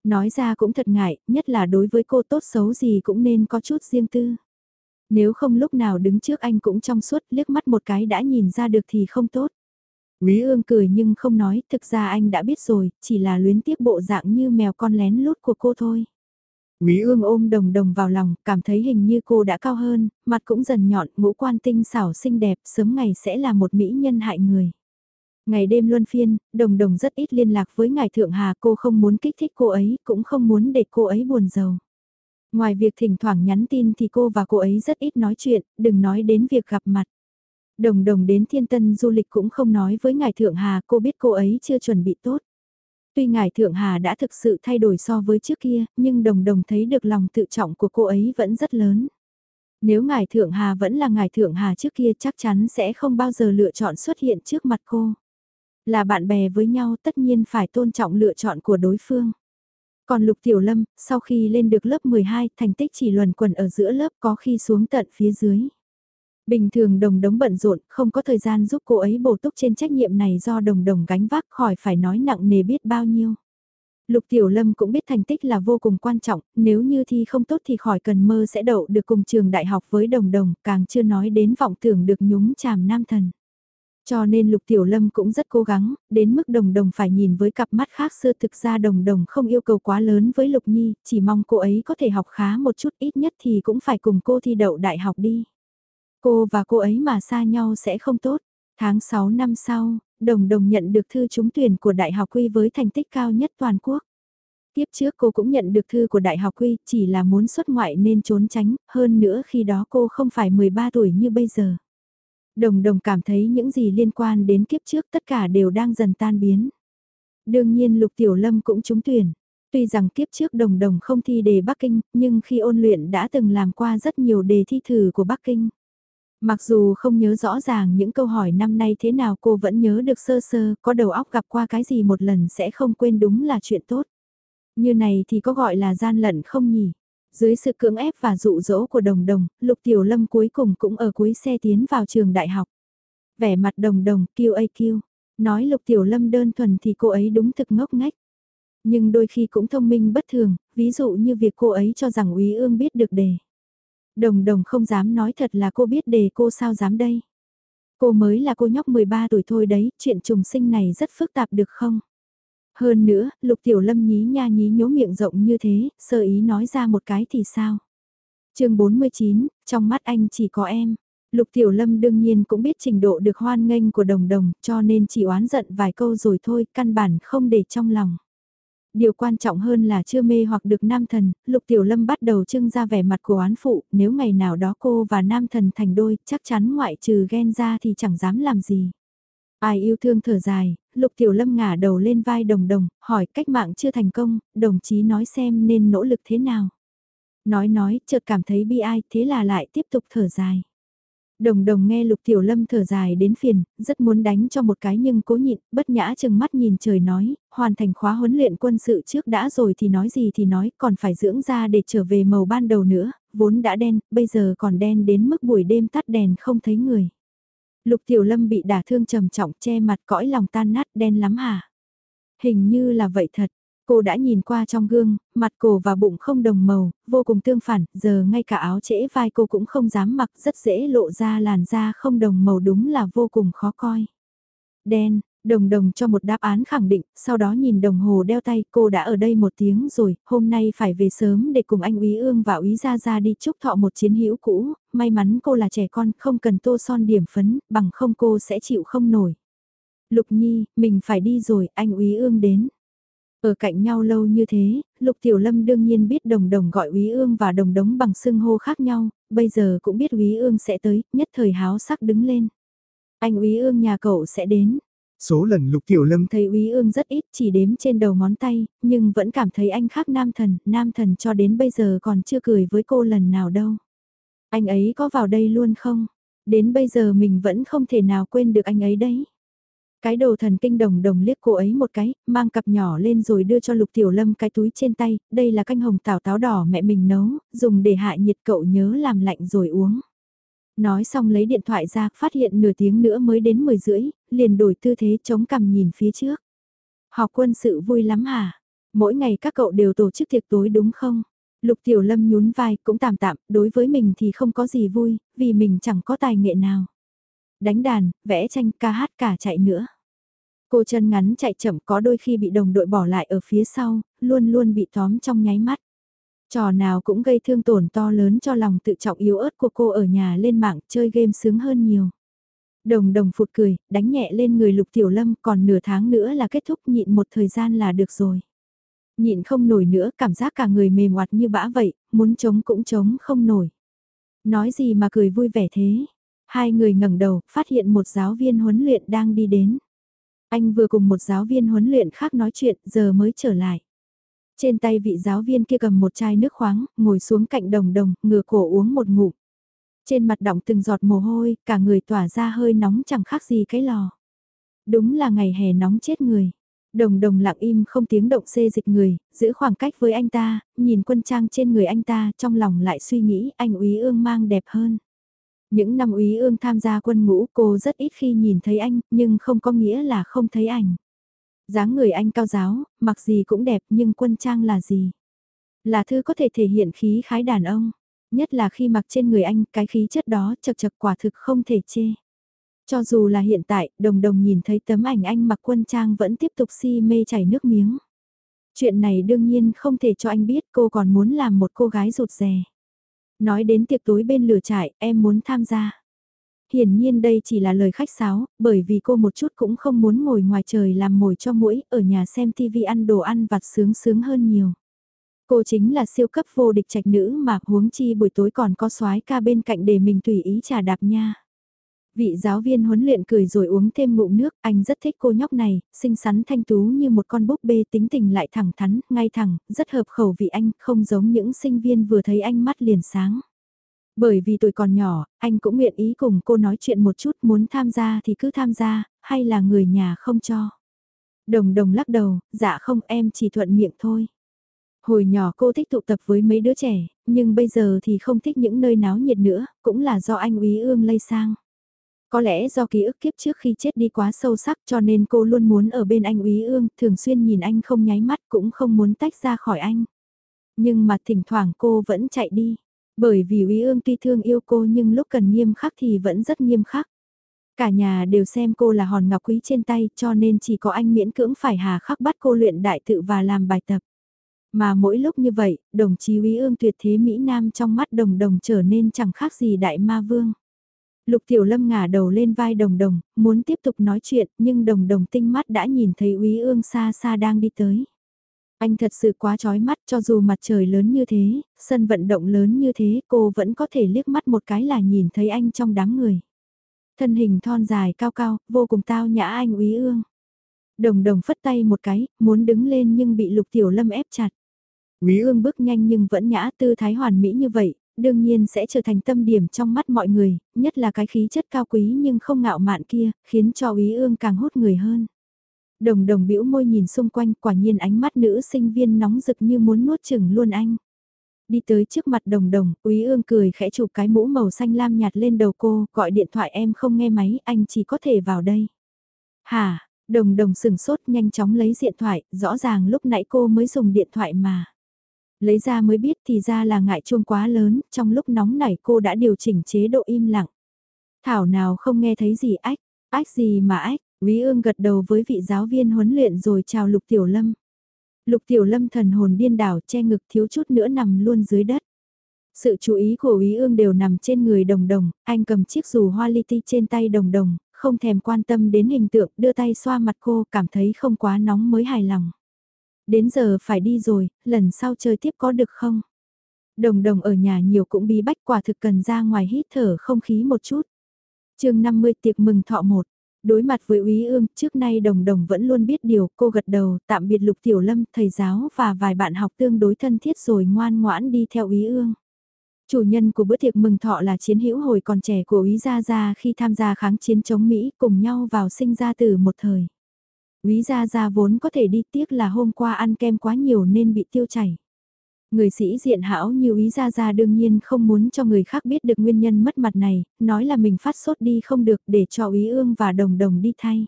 [SPEAKER 1] Nói ra cũng thật ngại, nhất là đối với cô tốt xấu gì cũng nên có chút riêng tư. Nếu không lúc nào đứng trước anh cũng trong suốt liếc mắt một cái đã nhìn ra được thì không tốt. Quý ương cười nhưng không nói, thực ra anh đã biết rồi, chỉ là luyến tiếc bộ dạng như mèo con lén lút của cô thôi. Quý ương ôm đồng đồng vào lòng, cảm thấy hình như cô đã cao hơn, mặt cũng dần nhọn, ngũ quan tinh xảo xinh đẹp, sớm ngày sẽ là một mỹ nhân hại người. Ngày đêm luân phiên, đồng đồng rất ít liên lạc với ngài Thượng Hà cô không muốn kích thích cô ấy, cũng không muốn để cô ấy buồn giàu. Ngoài việc thỉnh thoảng nhắn tin thì cô và cô ấy rất ít nói chuyện, đừng nói đến việc gặp mặt. Đồng đồng đến thiên tân du lịch cũng không nói với ngài Thượng Hà cô biết cô ấy chưa chuẩn bị tốt. Tuy ngài Thượng Hà đã thực sự thay đổi so với trước kia, nhưng đồng đồng thấy được lòng tự trọng của cô ấy vẫn rất lớn. Nếu ngài Thượng Hà vẫn là ngài Thượng Hà trước kia chắc chắn sẽ không bao giờ lựa chọn xuất hiện trước mặt cô. Là bạn bè với nhau tất nhiên phải tôn trọng lựa chọn của đối phương. Còn Lục Tiểu Lâm, sau khi lên được lớp 12, thành tích chỉ luẩn quẩn ở giữa lớp có khi xuống tận phía dưới. Bình thường đồng đống bận rộn, không có thời gian giúp cô ấy bổ túc trên trách nhiệm này do đồng đồng gánh vác khỏi phải nói nặng nề biết bao nhiêu. Lục Tiểu Lâm cũng biết thành tích là vô cùng quan trọng, nếu như thi không tốt thì khỏi cần mơ sẽ đậu được cùng trường đại học với đồng đồng, càng chưa nói đến vọng tưởng được nhúng chàm nam thần. Cho nên Lục Tiểu Lâm cũng rất cố gắng, đến mức đồng đồng phải nhìn với cặp mắt khác xưa thực ra đồng đồng không yêu cầu quá lớn với Lục Nhi, chỉ mong cô ấy có thể học khá một chút ít nhất thì cũng phải cùng cô thi đậu đại học đi. Cô và cô ấy mà xa nhau sẽ không tốt. Tháng 6 năm sau, đồng đồng nhận được thư trúng tuyển của Đại học Quy với thành tích cao nhất toàn quốc. Tiếp trước cô cũng nhận được thư của Đại học Quy, chỉ là muốn xuất ngoại nên trốn tránh, hơn nữa khi đó cô không phải 13 tuổi như bây giờ. Đồng đồng cảm thấy những gì liên quan đến kiếp trước tất cả đều đang dần tan biến. Đương nhiên Lục Tiểu Lâm cũng trúng tuyển. Tuy rằng kiếp trước đồng đồng không thi đề Bắc Kinh, nhưng khi ôn luyện đã từng làm qua rất nhiều đề thi thử của Bắc Kinh. Mặc dù không nhớ rõ ràng những câu hỏi năm nay thế nào cô vẫn nhớ được sơ sơ, có đầu óc gặp qua cái gì một lần sẽ không quên đúng là chuyện tốt. Như này thì có gọi là gian lận không nhỉ? Dưới sự cưỡng ép và dụ dỗ của đồng đồng, Lục Tiểu Lâm cuối cùng cũng ở cuối xe tiến vào trường đại học. Vẻ mặt đồng đồng, kêu a kêu. Nói Lục Tiểu Lâm đơn thuần thì cô ấy đúng thực ngốc ngách. Nhưng đôi khi cũng thông minh bất thường, ví dụ như việc cô ấy cho rằng Úy Ương biết được đề. Đồng đồng không dám nói thật là cô biết đề cô sao dám đây. Cô mới là cô nhóc 13 tuổi thôi đấy, chuyện trùng sinh này rất phức tạp được không? Hơn nữa, Lục Tiểu Lâm nhí nha nhí nhố miệng rộng như thế, sơ ý nói ra một cái thì sao? chương 49, trong mắt anh chỉ có em. Lục Tiểu Lâm đương nhiên cũng biết trình độ được hoan nghênh của đồng đồng, cho nên chỉ oán giận vài câu rồi thôi, căn bản không để trong lòng. Điều quan trọng hơn là chưa mê hoặc được nam thần, Lục Tiểu Lâm bắt đầu trưng ra vẻ mặt của oán phụ, nếu ngày nào đó cô và nam thần thành đôi, chắc chắn ngoại trừ ghen ra thì chẳng dám làm gì. Ai yêu thương thở dài, Lục Tiểu Lâm ngả đầu lên vai đồng đồng, hỏi cách mạng chưa thành công, đồng chí nói xem nên nỗ lực thế nào. Nói nói, chợt cảm thấy bi ai, thế là lại tiếp tục thở dài. Đồng đồng nghe Lục Tiểu Lâm thở dài đến phiền, rất muốn đánh cho một cái nhưng cố nhịn, bất nhã chừng mắt nhìn trời nói, hoàn thành khóa huấn luyện quân sự trước đã rồi thì nói gì thì nói, còn phải dưỡng ra để trở về màu ban đầu nữa, vốn đã đen, bây giờ còn đen đến mức buổi đêm tắt đèn không thấy người. Lục Tiểu Lâm bị đả thương trầm trọng che mặt cõi lòng tan nát đen lắm hả? Hình như là vậy thật. Cô đã nhìn qua trong gương, mặt cổ và bụng không đồng màu, vô cùng tương phản, giờ ngay cả áo trễ vai cô cũng không dám mặc, rất dễ lộ ra làn da không đồng màu đúng là vô cùng khó coi. Đen, Đồng đồng cho một đáp án khẳng định, sau đó nhìn đồng hồ đeo tay, cô đã ở đây một tiếng rồi, hôm nay phải về sớm để cùng anh Úy Ương và Úy Gia Gia đi chúc thọ một chiến hữu cũ, may mắn cô là trẻ con, không cần tô son điểm phấn, bằng không cô sẽ chịu không nổi. Lục Nhi, mình phải đi rồi, anh Úy Ương đến. Ở cạnh nhau lâu như thế, Lục Tiểu Lâm đương nhiên biết đồng đồng gọi Úy Ương và đồng đống bằng xưng hô khác nhau, bây giờ cũng biết Úy Ương sẽ tới, nhất thời háo sắc đứng lên. Anh Úy Ương nhà cậu sẽ đến.
[SPEAKER 2] Số lần Lục Tiểu Lâm
[SPEAKER 1] thấy Úy Ương rất ít chỉ đếm trên đầu ngón tay, nhưng vẫn cảm thấy anh khác nam thần, nam thần cho đến bây giờ còn chưa cười với cô lần nào đâu. Anh ấy có vào đây luôn không? Đến bây giờ mình vẫn không thể nào quên được anh ấy đấy. Cái đồ thần kinh đồng đồng liếc cô ấy một cái, mang cặp nhỏ lên rồi đưa cho Lục Tiểu Lâm cái túi trên tay, đây là canh hồng tảo táo đỏ mẹ mình nấu, dùng để hạ nhiệt cậu nhớ làm lạnh rồi uống. Nói xong lấy điện thoại ra, phát hiện nửa tiếng nữa mới đến 10 rưỡi, liền đổi tư thế chống cằm nhìn phía trước. Học quân sự vui lắm hả? Mỗi ngày các cậu đều tổ chức tiệc tối đúng không? Lục Tiểu Lâm nhún vai cũng tạm tạm, đối với mình thì không có gì vui, vì mình chẳng có tài nghệ nào. Đánh đàn, vẽ tranh, ca hát cả chạy nữa. Cô chân ngắn chạy chậm có đôi khi bị đồng đội bỏ lại ở phía sau, luôn luôn bị tóm trong nháy mắt. Trò nào cũng gây thương tổn to lớn cho lòng tự trọng yếu ớt của cô ở nhà lên mạng chơi game sướng hơn nhiều. Đồng đồng phụt cười, đánh nhẹ lên người lục tiểu lâm còn nửa tháng nữa là kết thúc nhịn một thời gian là được rồi. Nhịn không nổi nữa, cảm giác cả người mềm oặt như bã vậy, muốn chống cũng chống không nổi. Nói gì mà cười vui vẻ thế? Hai người ngẩng đầu, phát hiện một giáo viên huấn luyện đang đi đến. Anh vừa cùng một giáo viên huấn luyện khác nói chuyện, giờ mới trở lại. Trên tay vị giáo viên kia cầm một chai nước khoáng, ngồi xuống cạnh đồng đồng, ngửa cổ uống một ngụm. Trên mặt đọng từng giọt mồ hôi, cả người tỏa ra hơi nóng chẳng khác gì cái lò. Đúng là ngày hè nóng chết người. Đồng đồng lặng im không tiếng động xê dịch người, giữ khoảng cách với anh ta, nhìn quân trang trên người anh ta, trong lòng lại suy nghĩ anh úy ương mang đẹp hơn. Những năm úy ương tham gia quân ngũ cô rất ít khi nhìn thấy anh, nhưng không có nghĩa là không thấy ảnh dáng người anh cao giáo, mặc gì cũng đẹp nhưng quân trang là gì? Là thư có thể thể hiện khí khái đàn ông, nhất là khi mặc trên người anh cái khí chất đó chật chật quả thực không thể chê. Cho dù là hiện tại, đồng đồng nhìn thấy tấm ảnh anh mặc quân trang vẫn tiếp tục si mê chảy nước miếng. Chuyện này đương nhiên không thể cho anh biết cô còn muốn làm một cô gái rụt rè. Nói đến tiệc tối bên lửa trại, em muốn tham gia. Hiển nhiên đây chỉ là lời khách sáo, bởi vì cô một chút cũng không muốn ngồi ngoài trời làm mồi cho mũi, ở nhà xem TV ăn đồ ăn vặt sướng sướng hơn nhiều. Cô chính là siêu cấp vô địch trạch nữ mà huống chi buổi tối còn có soái ca bên cạnh để mình tùy ý trà đạp nha. Vị giáo viên huấn luyện cười rồi uống thêm ngụm nước, anh rất thích cô nhóc này, xinh xắn thanh tú như một con búp bê tính tình lại thẳng thắn, ngay thẳng, rất hợp khẩu vị anh, không giống những sinh viên vừa thấy anh mắt liền sáng. Bởi vì tuổi còn nhỏ, anh cũng nguyện ý cùng cô nói chuyện một chút muốn tham gia thì cứ tham gia, hay là người nhà không cho. Đồng đồng lắc đầu, dạ không em chỉ thuận miệng thôi. Hồi nhỏ cô thích tụ tập với mấy đứa trẻ, nhưng bây giờ thì không thích những nơi náo nhiệt nữa, cũng là do anh úy ương lây sang. Có lẽ do ký ức kiếp trước khi chết đi quá sâu sắc cho nên cô luôn muốn ở bên anh úy ương, thường xuyên nhìn anh không nháy mắt cũng không muốn tách ra khỏi anh. Nhưng mà thỉnh thoảng cô vẫn chạy đi, bởi vì Uy ương tuy thương yêu cô nhưng lúc cần nghiêm khắc thì vẫn rất nghiêm khắc. Cả nhà đều xem cô là hòn ngọc quý trên tay cho nên chỉ có anh miễn cưỡng phải hà khắc bắt cô luyện đại tự và làm bài tập. Mà mỗi lúc như vậy, đồng chí Uy ương tuyệt thế Mỹ Nam trong mắt đồng đồng trở nên chẳng khác gì đại ma vương. Lục Tiểu Lâm ngả đầu lên vai đồng đồng, muốn tiếp tục nói chuyện nhưng đồng đồng tinh mắt đã nhìn thấy Uy ương xa xa đang đi tới. Anh thật sự quá chói mắt cho dù mặt trời lớn như thế, sân vận động lớn như thế cô vẫn có thể liếc mắt một cái là nhìn thấy anh trong đám người. Thân hình thon dài cao cao, vô cùng tao nhã anh úy ương. Đồng đồng phất tay một cái, muốn đứng lên nhưng bị lục tiểu lâm ép chặt. Úy ương bước nhanh nhưng vẫn nhã tư thái hoàn mỹ như vậy, đương nhiên sẽ trở thành tâm điểm trong mắt mọi người, nhất là cái khí chất cao quý nhưng không ngạo mạn kia, khiến cho úy ương càng hút người hơn. Đồng đồng bĩu môi nhìn xung quanh quả nhiên ánh mắt nữ sinh viên nóng rực như muốn nuốt chừng luôn anh. Đi tới trước mặt đồng đồng, úy ương cười khẽ chụp cái mũ màu xanh lam nhạt lên đầu cô, gọi điện thoại em không nghe máy, anh chỉ có thể vào đây. Hả, đồng đồng sừng sốt nhanh chóng lấy điện thoại, rõ ràng lúc nãy cô mới dùng điện thoại mà. Lấy ra mới biết thì ra là ngại chuông quá lớn, trong lúc nóng nảy cô đã điều chỉnh chế độ im lặng. Thảo nào không nghe thấy gì ách, ách gì mà ách, Quý ương gật đầu với vị giáo viên huấn luyện rồi chào Lục Tiểu Lâm. Lục Tiểu Lâm thần hồn điên đảo che ngực thiếu chút nữa nằm luôn dưới đất. Sự chú ý của Quý ương đều nằm trên người đồng đồng, anh cầm chiếc dù hoa li ti trên tay đồng đồng, không thèm quan tâm đến hình tượng, đưa tay xoa mặt cô, cảm thấy không quá nóng mới hài lòng. Đến giờ phải đi rồi, lần sau chơi tiếp có được không? Đồng đồng ở nhà nhiều cũng bí bách quả thực cần ra ngoài hít thở không khí một chút. chương 50 tiệc mừng thọ một Đối mặt với Úy Ương, trước nay Đồng Đồng vẫn luôn biết điều, cô gật đầu, tạm biệt Lục Tiểu Lâm, thầy giáo và vài bạn học tương đối thân thiết rồi ngoan ngoãn đi theo Úy Ương. Chủ nhân của bữa tiệc mừng thọ là chiến hữu hồi còn trẻ của Úy Gia Gia khi tham gia kháng chiến chống Mỹ cùng nhau vào sinh ra từ một thời. Úy Gia Gia vốn có thể đi tiếc là hôm qua ăn kem quá nhiều nên bị tiêu chảy. Người sĩ diện hảo như ý ra ra đương nhiên không muốn cho người khác biết được nguyên nhân mất mặt này, nói là mình phát sốt đi không được để cho ý ương và đồng đồng đi thay.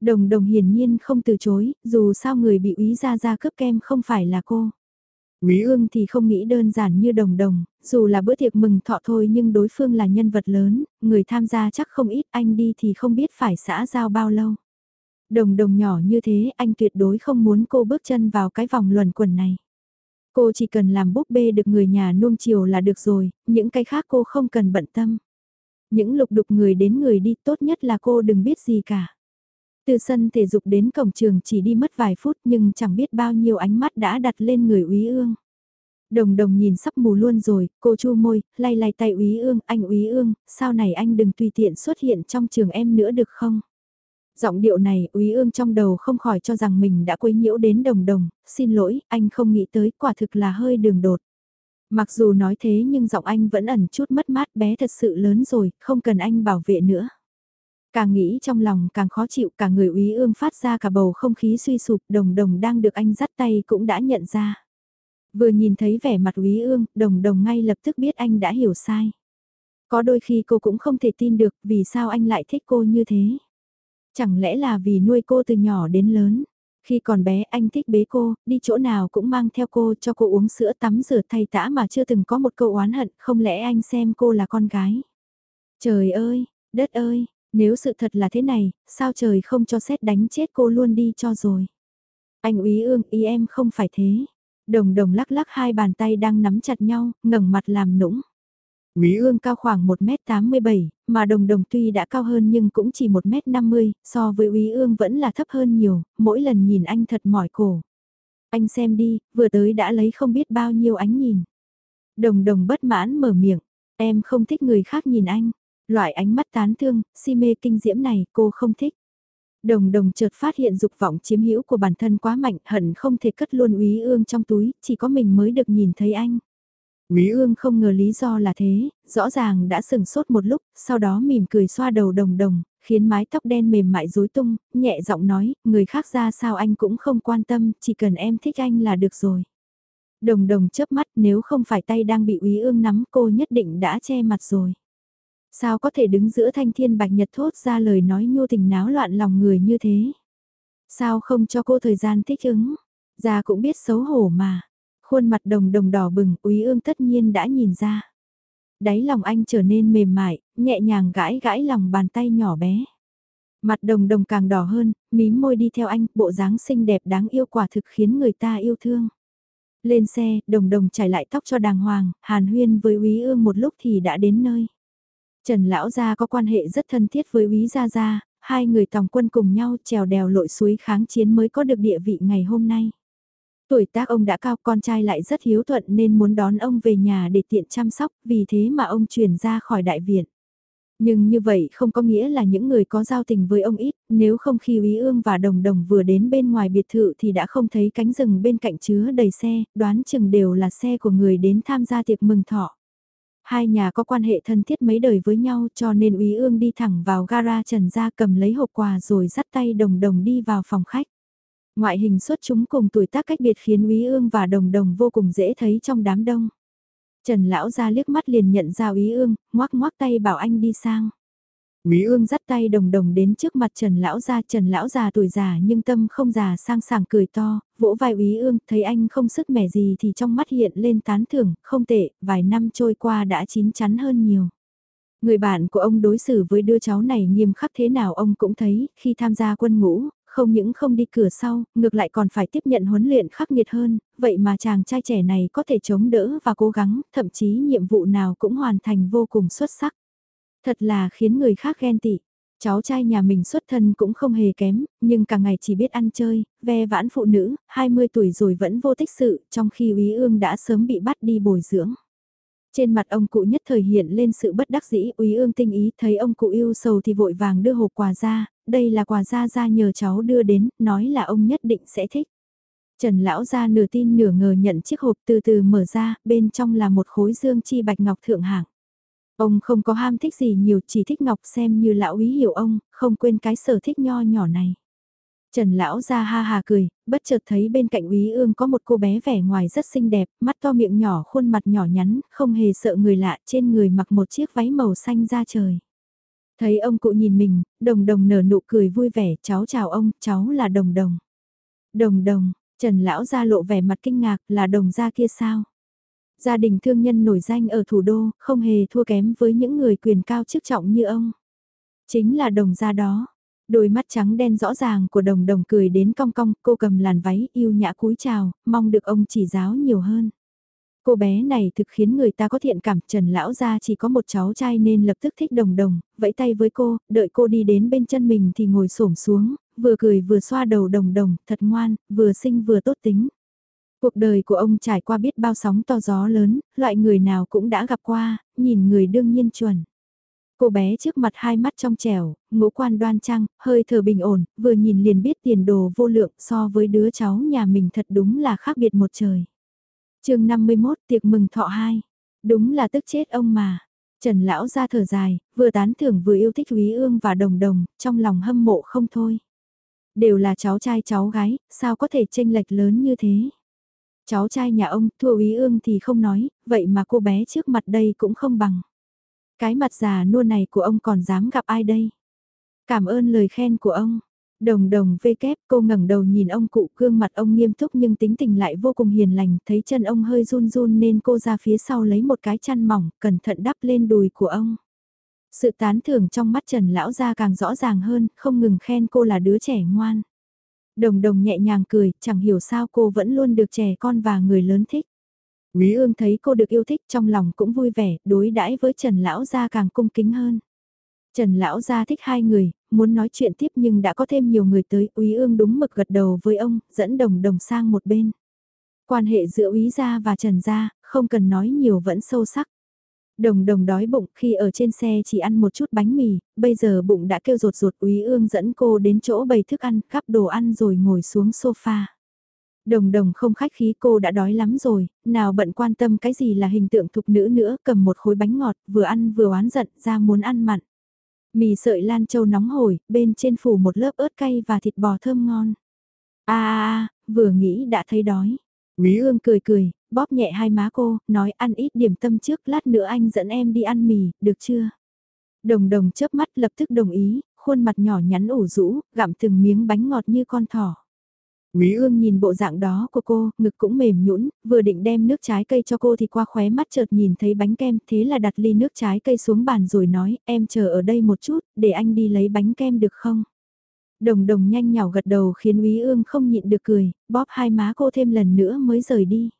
[SPEAKER 1] Đồng đồng hiển nhiên không từ chối, dù sao người bị úy ra ra cướp kem không phải là cô. Úy ương thì không nghĩ đơn giản như đồng đồng, dù là bữa tiệc mừng thọ thôi nhưng đối phương là nhân vật lớn, người tham gia chắc không ít anh đi thì không biết phải xã giao bao lâu. Đồng đồng nhỏ như thế anh tuyệt đối không muốn cô bước chân vào cái vòng luẩn quẩn này. Cô chỉ cần làm búp bê được người nhà nuông chiều là được rồi, những cái khác cô không cần bận tâm. Những lục đục người đến người đi tốt nhất là cô đừng biết gì cả. Từ sân thể dục đến cổng trường chỉ đi mất vài phút nhưng chẳng biết bao nhiêu ánh mắt đã đặt lên người úy ương. Đồng đồng nhìn sắp mù luôn rồi, cô chu môi, lay lay tay úy ương, anh úy ương, sau này anh đừng tùy tiện xuất hiện trong trường em nữa được không? Giọng điệu này, úy ương trong đầu không khỏi cho rằng mình đã quấy nhiễu đến đồng đồng, xin lỗi, anh không nghĩ tới, quả thực là hơi đường đột. Mặc dù nói thế nhưng giọng anh vẫn ẩn chút mất mát bé thật sự lớn rồi, không cần anh bảo vệ nữa. Càng nghĩ trong lòng càng khó chịu cả người úy ương phát ra cả bầu không khí suy sụp đồng đồng đang được anh dắt tay cũng đã nhận ra. Vừa nhìn thấy vẻ mặt úy ương, đồng đồng ngay lập tức biết anh đã hiểu sai. Có đôi khi cô cũng không thể tin được vì sao anh lại thích cô như thế. Chẳng lẽ là vì nuôi cô từ nhỏ đến lớn. Khi còn bé anh thích bế cô, đi chỗ nào cũng mang theo cô cho cô uống sữa tắm rửa thay tã mà chưa từng có một câu oán hận, không lẽ anh xem cô là con gái. Trời ơi, đất ơi, nếu sự thật là thế này, sao trời không cho xét đánh chết cô luôn đi cho rồi. Anh úy ương ý em không phải thế. Đồng đồng lắc lắc hai bàn tay đang nắm chặt nhau, ngẩng mặt làm nũng. Quý ương cao khoảng 1m87, mà đồng đồng tuy đã cao hơn nhưng cũng chỉ 1m50, so với Úy ương vẫn là thấp hơn nhiều, mỗi lần nhìn anh thật mỏi cổ. Anh xem đi, vừa tới đã lấy không biết bao nhiêu ánh nhìn. Đồng đồng bất mãn mở miệng, em không thích người khác nhìn anh. Loại ánh mắt tán thương, si mê kinh diễm này cô không thích. Đồng đồng chợt phát hiện dục vọng chiếm hữu của bản thân quá mạnh hận không thể cất luôn úy ương trong túi, chỉ có mình mới được nhìn thấy anh. Quý ương không ngờ lý do là thế, rõ ràng đã sừng sốt một lúc, sau đó mỉm cười xoa đầu đồng đồng, khiến mái tóc đen mềm mại rối tung, nhẹ giọng nói, người khác ra sao anh cũng không quan tâm, chỉ cần em thích anh là được rồi. Đồng đồng chớp mắt nếu không phải tay đang bị úy ương nắm cô nhất định đã che mặt rồi. Sao có thể đứng giữa thanh thiên bạch nhật thốt ra lời nói nhu tình náo loạn lòng người như thế? Sao không cho cô thời gian thích ứng? Già cũng biết xấu hổ mà. Khuôn mặt đồng đồng đỏ bừng, úy ương tất nhiên đã nhìn ra. Đáy lòng anh trở nên mềm mại, nhẹ nhàng gãi gãi lòng bàn tay nhỏ bé. Mặt đồng đồng càng đỏ hơn, mím môi đi theo anh, bộ dáng xinh đẹp đáng yêu quả thực khiến người ta yêu thương. Lên xe, đồng đồng trải lại tóc cho đàng hoàng, hàn huyên với úy ương một lúc thì đã đến nơi. Trần Lão Gia có quan hệ rất thân thiết với úy Gia Gia, hai người tòng quân cùng nhau trèo đèo lội suối kháng chiến mới có được địa vị ngày hôm nay. Tuổi tác ông đã cao con trai lại rất hiếu thuận nên muốn đón ông về nhà để tiện chăm sóc, vì thế mà ông chuyển ra khỏi đại viện. Nhưng như vậy không có nghĩa là những người có giao tình với ông ít, nếu không khi Úy Ương và Đồng Đồng vừa đến bên ngoài biệt thự thì đã không thấy cánh rừng bên cạnh chứa đầy xe, đoán chừng đều là xe của người đến tham gia tiệc mừng thọ. Hai nhà có quan hệ thân thiết mấy đời với nhau cho nên Úy Ương đi thẳng vào gara Trần ra cầm lấy hộp quà rồi dắt tay Đồng Đồng đi vào phòng khách. Ngoại hình xuất chúng cùng tuổi tác cách biệt khiến Úy Ương và Đồng Đồng vô cùng dễ thấy trong đám đông. Trần lão ra liếc mắt liền nhận ra Úy Ương, ngoắc ngoắc tay bảo anh đi sang. Úy Ương dắt tay đồng đồng đến trước mặt Trần lão ra, Trần lão già tuổi già nhưng tâm không già sang sảng cười to, vỗ vai Úy Ương, thấy anh không sức mẻ gì thì trong mắt hiện lên tán thưởng, không tệ, vài năm trôi qua đã chín chắn hơn nhiều. Người bạn của ông đối xử với đứa cháu này nghiêm khắc thế nào ông cũng thấy, khi tham gia quân ngũ, không những không đi cửa sau, ngược lại còn phải tiếp nhận huấn luyện khắc nghiệt hơn, vậy mà chàng trai trẻ này có thể chống đỡ và cố gắng, thậm chí nhiệm vụ nào cũng hoàn thành vô cùng xuất sắc. Thật là khiến người khác ghen tị. Cháu trai nhà mình xuất thân cũng không hề kém, nhưng cả ngày chỉ biết ăn chơi, ve vãn phụ nữ, 20 tuổi rồi vẫn vô tích sự, trong khi úy ương đã sớm bị bắt đi bồi dưỡng. Trên mặt ông cụ nhất thời hiện lên sự bất đắc dĩ, úy ương tinh ý thấy ông cụ yêu sầu thì vội vàng đưa hộp quà ra, đây là quà gia gia nhờ cháu đưa đến, nói là ông nhất định sẽ thích. Trần lão gia nửa tin nửa ngờ nhận chiếc hộp từ từ mở ra, bên trong là một khối dương chi bạch ngọc thượng hạng. Ông không có ham thích gì nhiều, chỉ thích ngọc xem như lão ý hiểu ông, không quên cái sở thích nho nhỏ này. Trần lão ra ha ha cười, bất chợt thấy bên cạnh úy ương có một cô bé vẻ ngoài rất xinh đẹp, mắt to miệng nhỏ khuôn mặt nhỏ nhắn, không hề sợ người lạ, trên người mặc một chiếc váy màu xanh da trời. Thấy ông cụ nhìn mình, đồng đồng nở nụ cười vui vẻ, cháu chào ông, cháu là đồng đồng. Đồng đồng, Trần lão ra lộ vẻ mặt kinh ngạc, là đồng gia kia sao? Gia đình thương nhân nổi danh ở thủ đô, không hề thua kém với những người quyền cao chức trọng như ông. Chính là đồng gia đó. Đôi mắt trắng đen rõ ràng của đồng đồng cười đến cong cong, cô cầm làn váy yêu nhã cúi chào, mong được ông chỉ giáo nhiều hơn. Cô bé này thực khiến người ta có thiện cảm, Trần Lão gia chỉ có một cháu trai nên lập tức thích đồng đồng, vẫy tay với cô, đợi cô đi đến bên chân mình thì ngồi xổm xuống, vừa cười vừa xoa đầu đồng đồng, thật ngoan, vừa xinh vừa tốt tính. Cuộc đời của ông trải qua biết bao sóng to gió lớn, loại người nào cũng đã gặp qua, nhìn người đương nhiên chuẩn. Cô bé trước mặt hai mắt trong trẻo, ngũ quan đoan trang, hơi thở bình ổn, vừa nhìn liền biết tiền đồ vô lượng so với đứa cháu nhà mình thật đúng là khác biệt một trời chương 51 tiệc mừng thọ 2. Đúng là tức chết ông mà. Trần lão ra thở dài, vừa tán thưởng vừa yêu thích Úy Ương và Đồng Đồng, trong lòng hâm mộ không thôi. Đều là cháu trai cháu gái, sao có thể tranh lệch lớn như thế? Cháu trai nhà ông thua Úy Ương thì không nói, vậy mà cô bé trước mặt đây cũng không bằng. Cái mặt già nua này của ông còn dám gặp ai đây? Cảm ơn lời khen của ông. Đồng đồng vê kép cô ngẩng đầu nhìn ông cụ gương mặt ông nghiêm túc nhưng tính tình lại vô cùng hiền lành, thấy chân ông hơi run run nên cô ra phía sau lấy một cái chăn mỏng, cẩn thận đắp lên đùi của ông. Sự tán thưởng trong mắt Trần Lão ra càng rõ ràng hơn, không ngừng khen cô là đứa trẻ ngoan. Đồng đồng nhẹ nhàng cười, chẳng hiểu sao cô vẫn luôn được trẻ con và người lớn thích. Quý ương thấy cô được yêu thích trong lòng cũng vui vẻ, đối đãi với Trần Lão Gia càng cung kính hơn. Trần Lão Gia thích hai người, muốn nói chuyện tiếp nhưng đã có thêm nhiều người tới, Úy ương đúng mực gật đầu với ông, dẫn đồng đồng sang một bên. Quan hệ giữa Úy Gia và Trần Gia, không cần nói nhiều vẫn sâu sắc. Đồng đồng đói bụng khi ở trên xe chỉ ăn một chút bánh mì, bây giờ bụng đã kêu rột rột Úy ương dẫn cô đến chỗ bày thức ăn, cắp đồ ăn rồi ngồi xuống sofa. Đồng đồng không khách khí cô đã đói lắm rồi, nào bận quan tâm cái gì là hình tượng thục nữ nữa, cầm một khối bánh ngọt, vừa ăn vừa oán giận, ra muốn ăn mặn. Mì sợi lan châu nóng hổi, bên trên phủ một lớp ớt cay và thịt bò thơm ngon. a vừa nghĩ đã thấy đói. Quý ương cười cười, bóp nhẹ hai má cô, nói ăn ít điểm tâm trước, lát nữa anh dẫn em đi ăn mì, được chưa? Đồng đồng chớp mắt lập tức đồng ý, khuôn mặt nhỏ nhắn ủ rũ, gặm từng miếng bánh ngọt như con thỏ. Quý ương nhìn bộ dạng đó của cô, ngực cũng mềm nhũn, vừa định đem nước trái cây cho cô thì qua khóe mắt chợt nhìn thấy bánh kem, thế là đặt ly nước trái cây xuống bàn rồi nói, em chờ ở đây một chút, để anh đi lấy bánh kem được không? Đồng đồng nhanh nhào gật đầu khiến Quý ương không nhịn được cười, bóp hai má cô thêm lần nữa mới rời đi.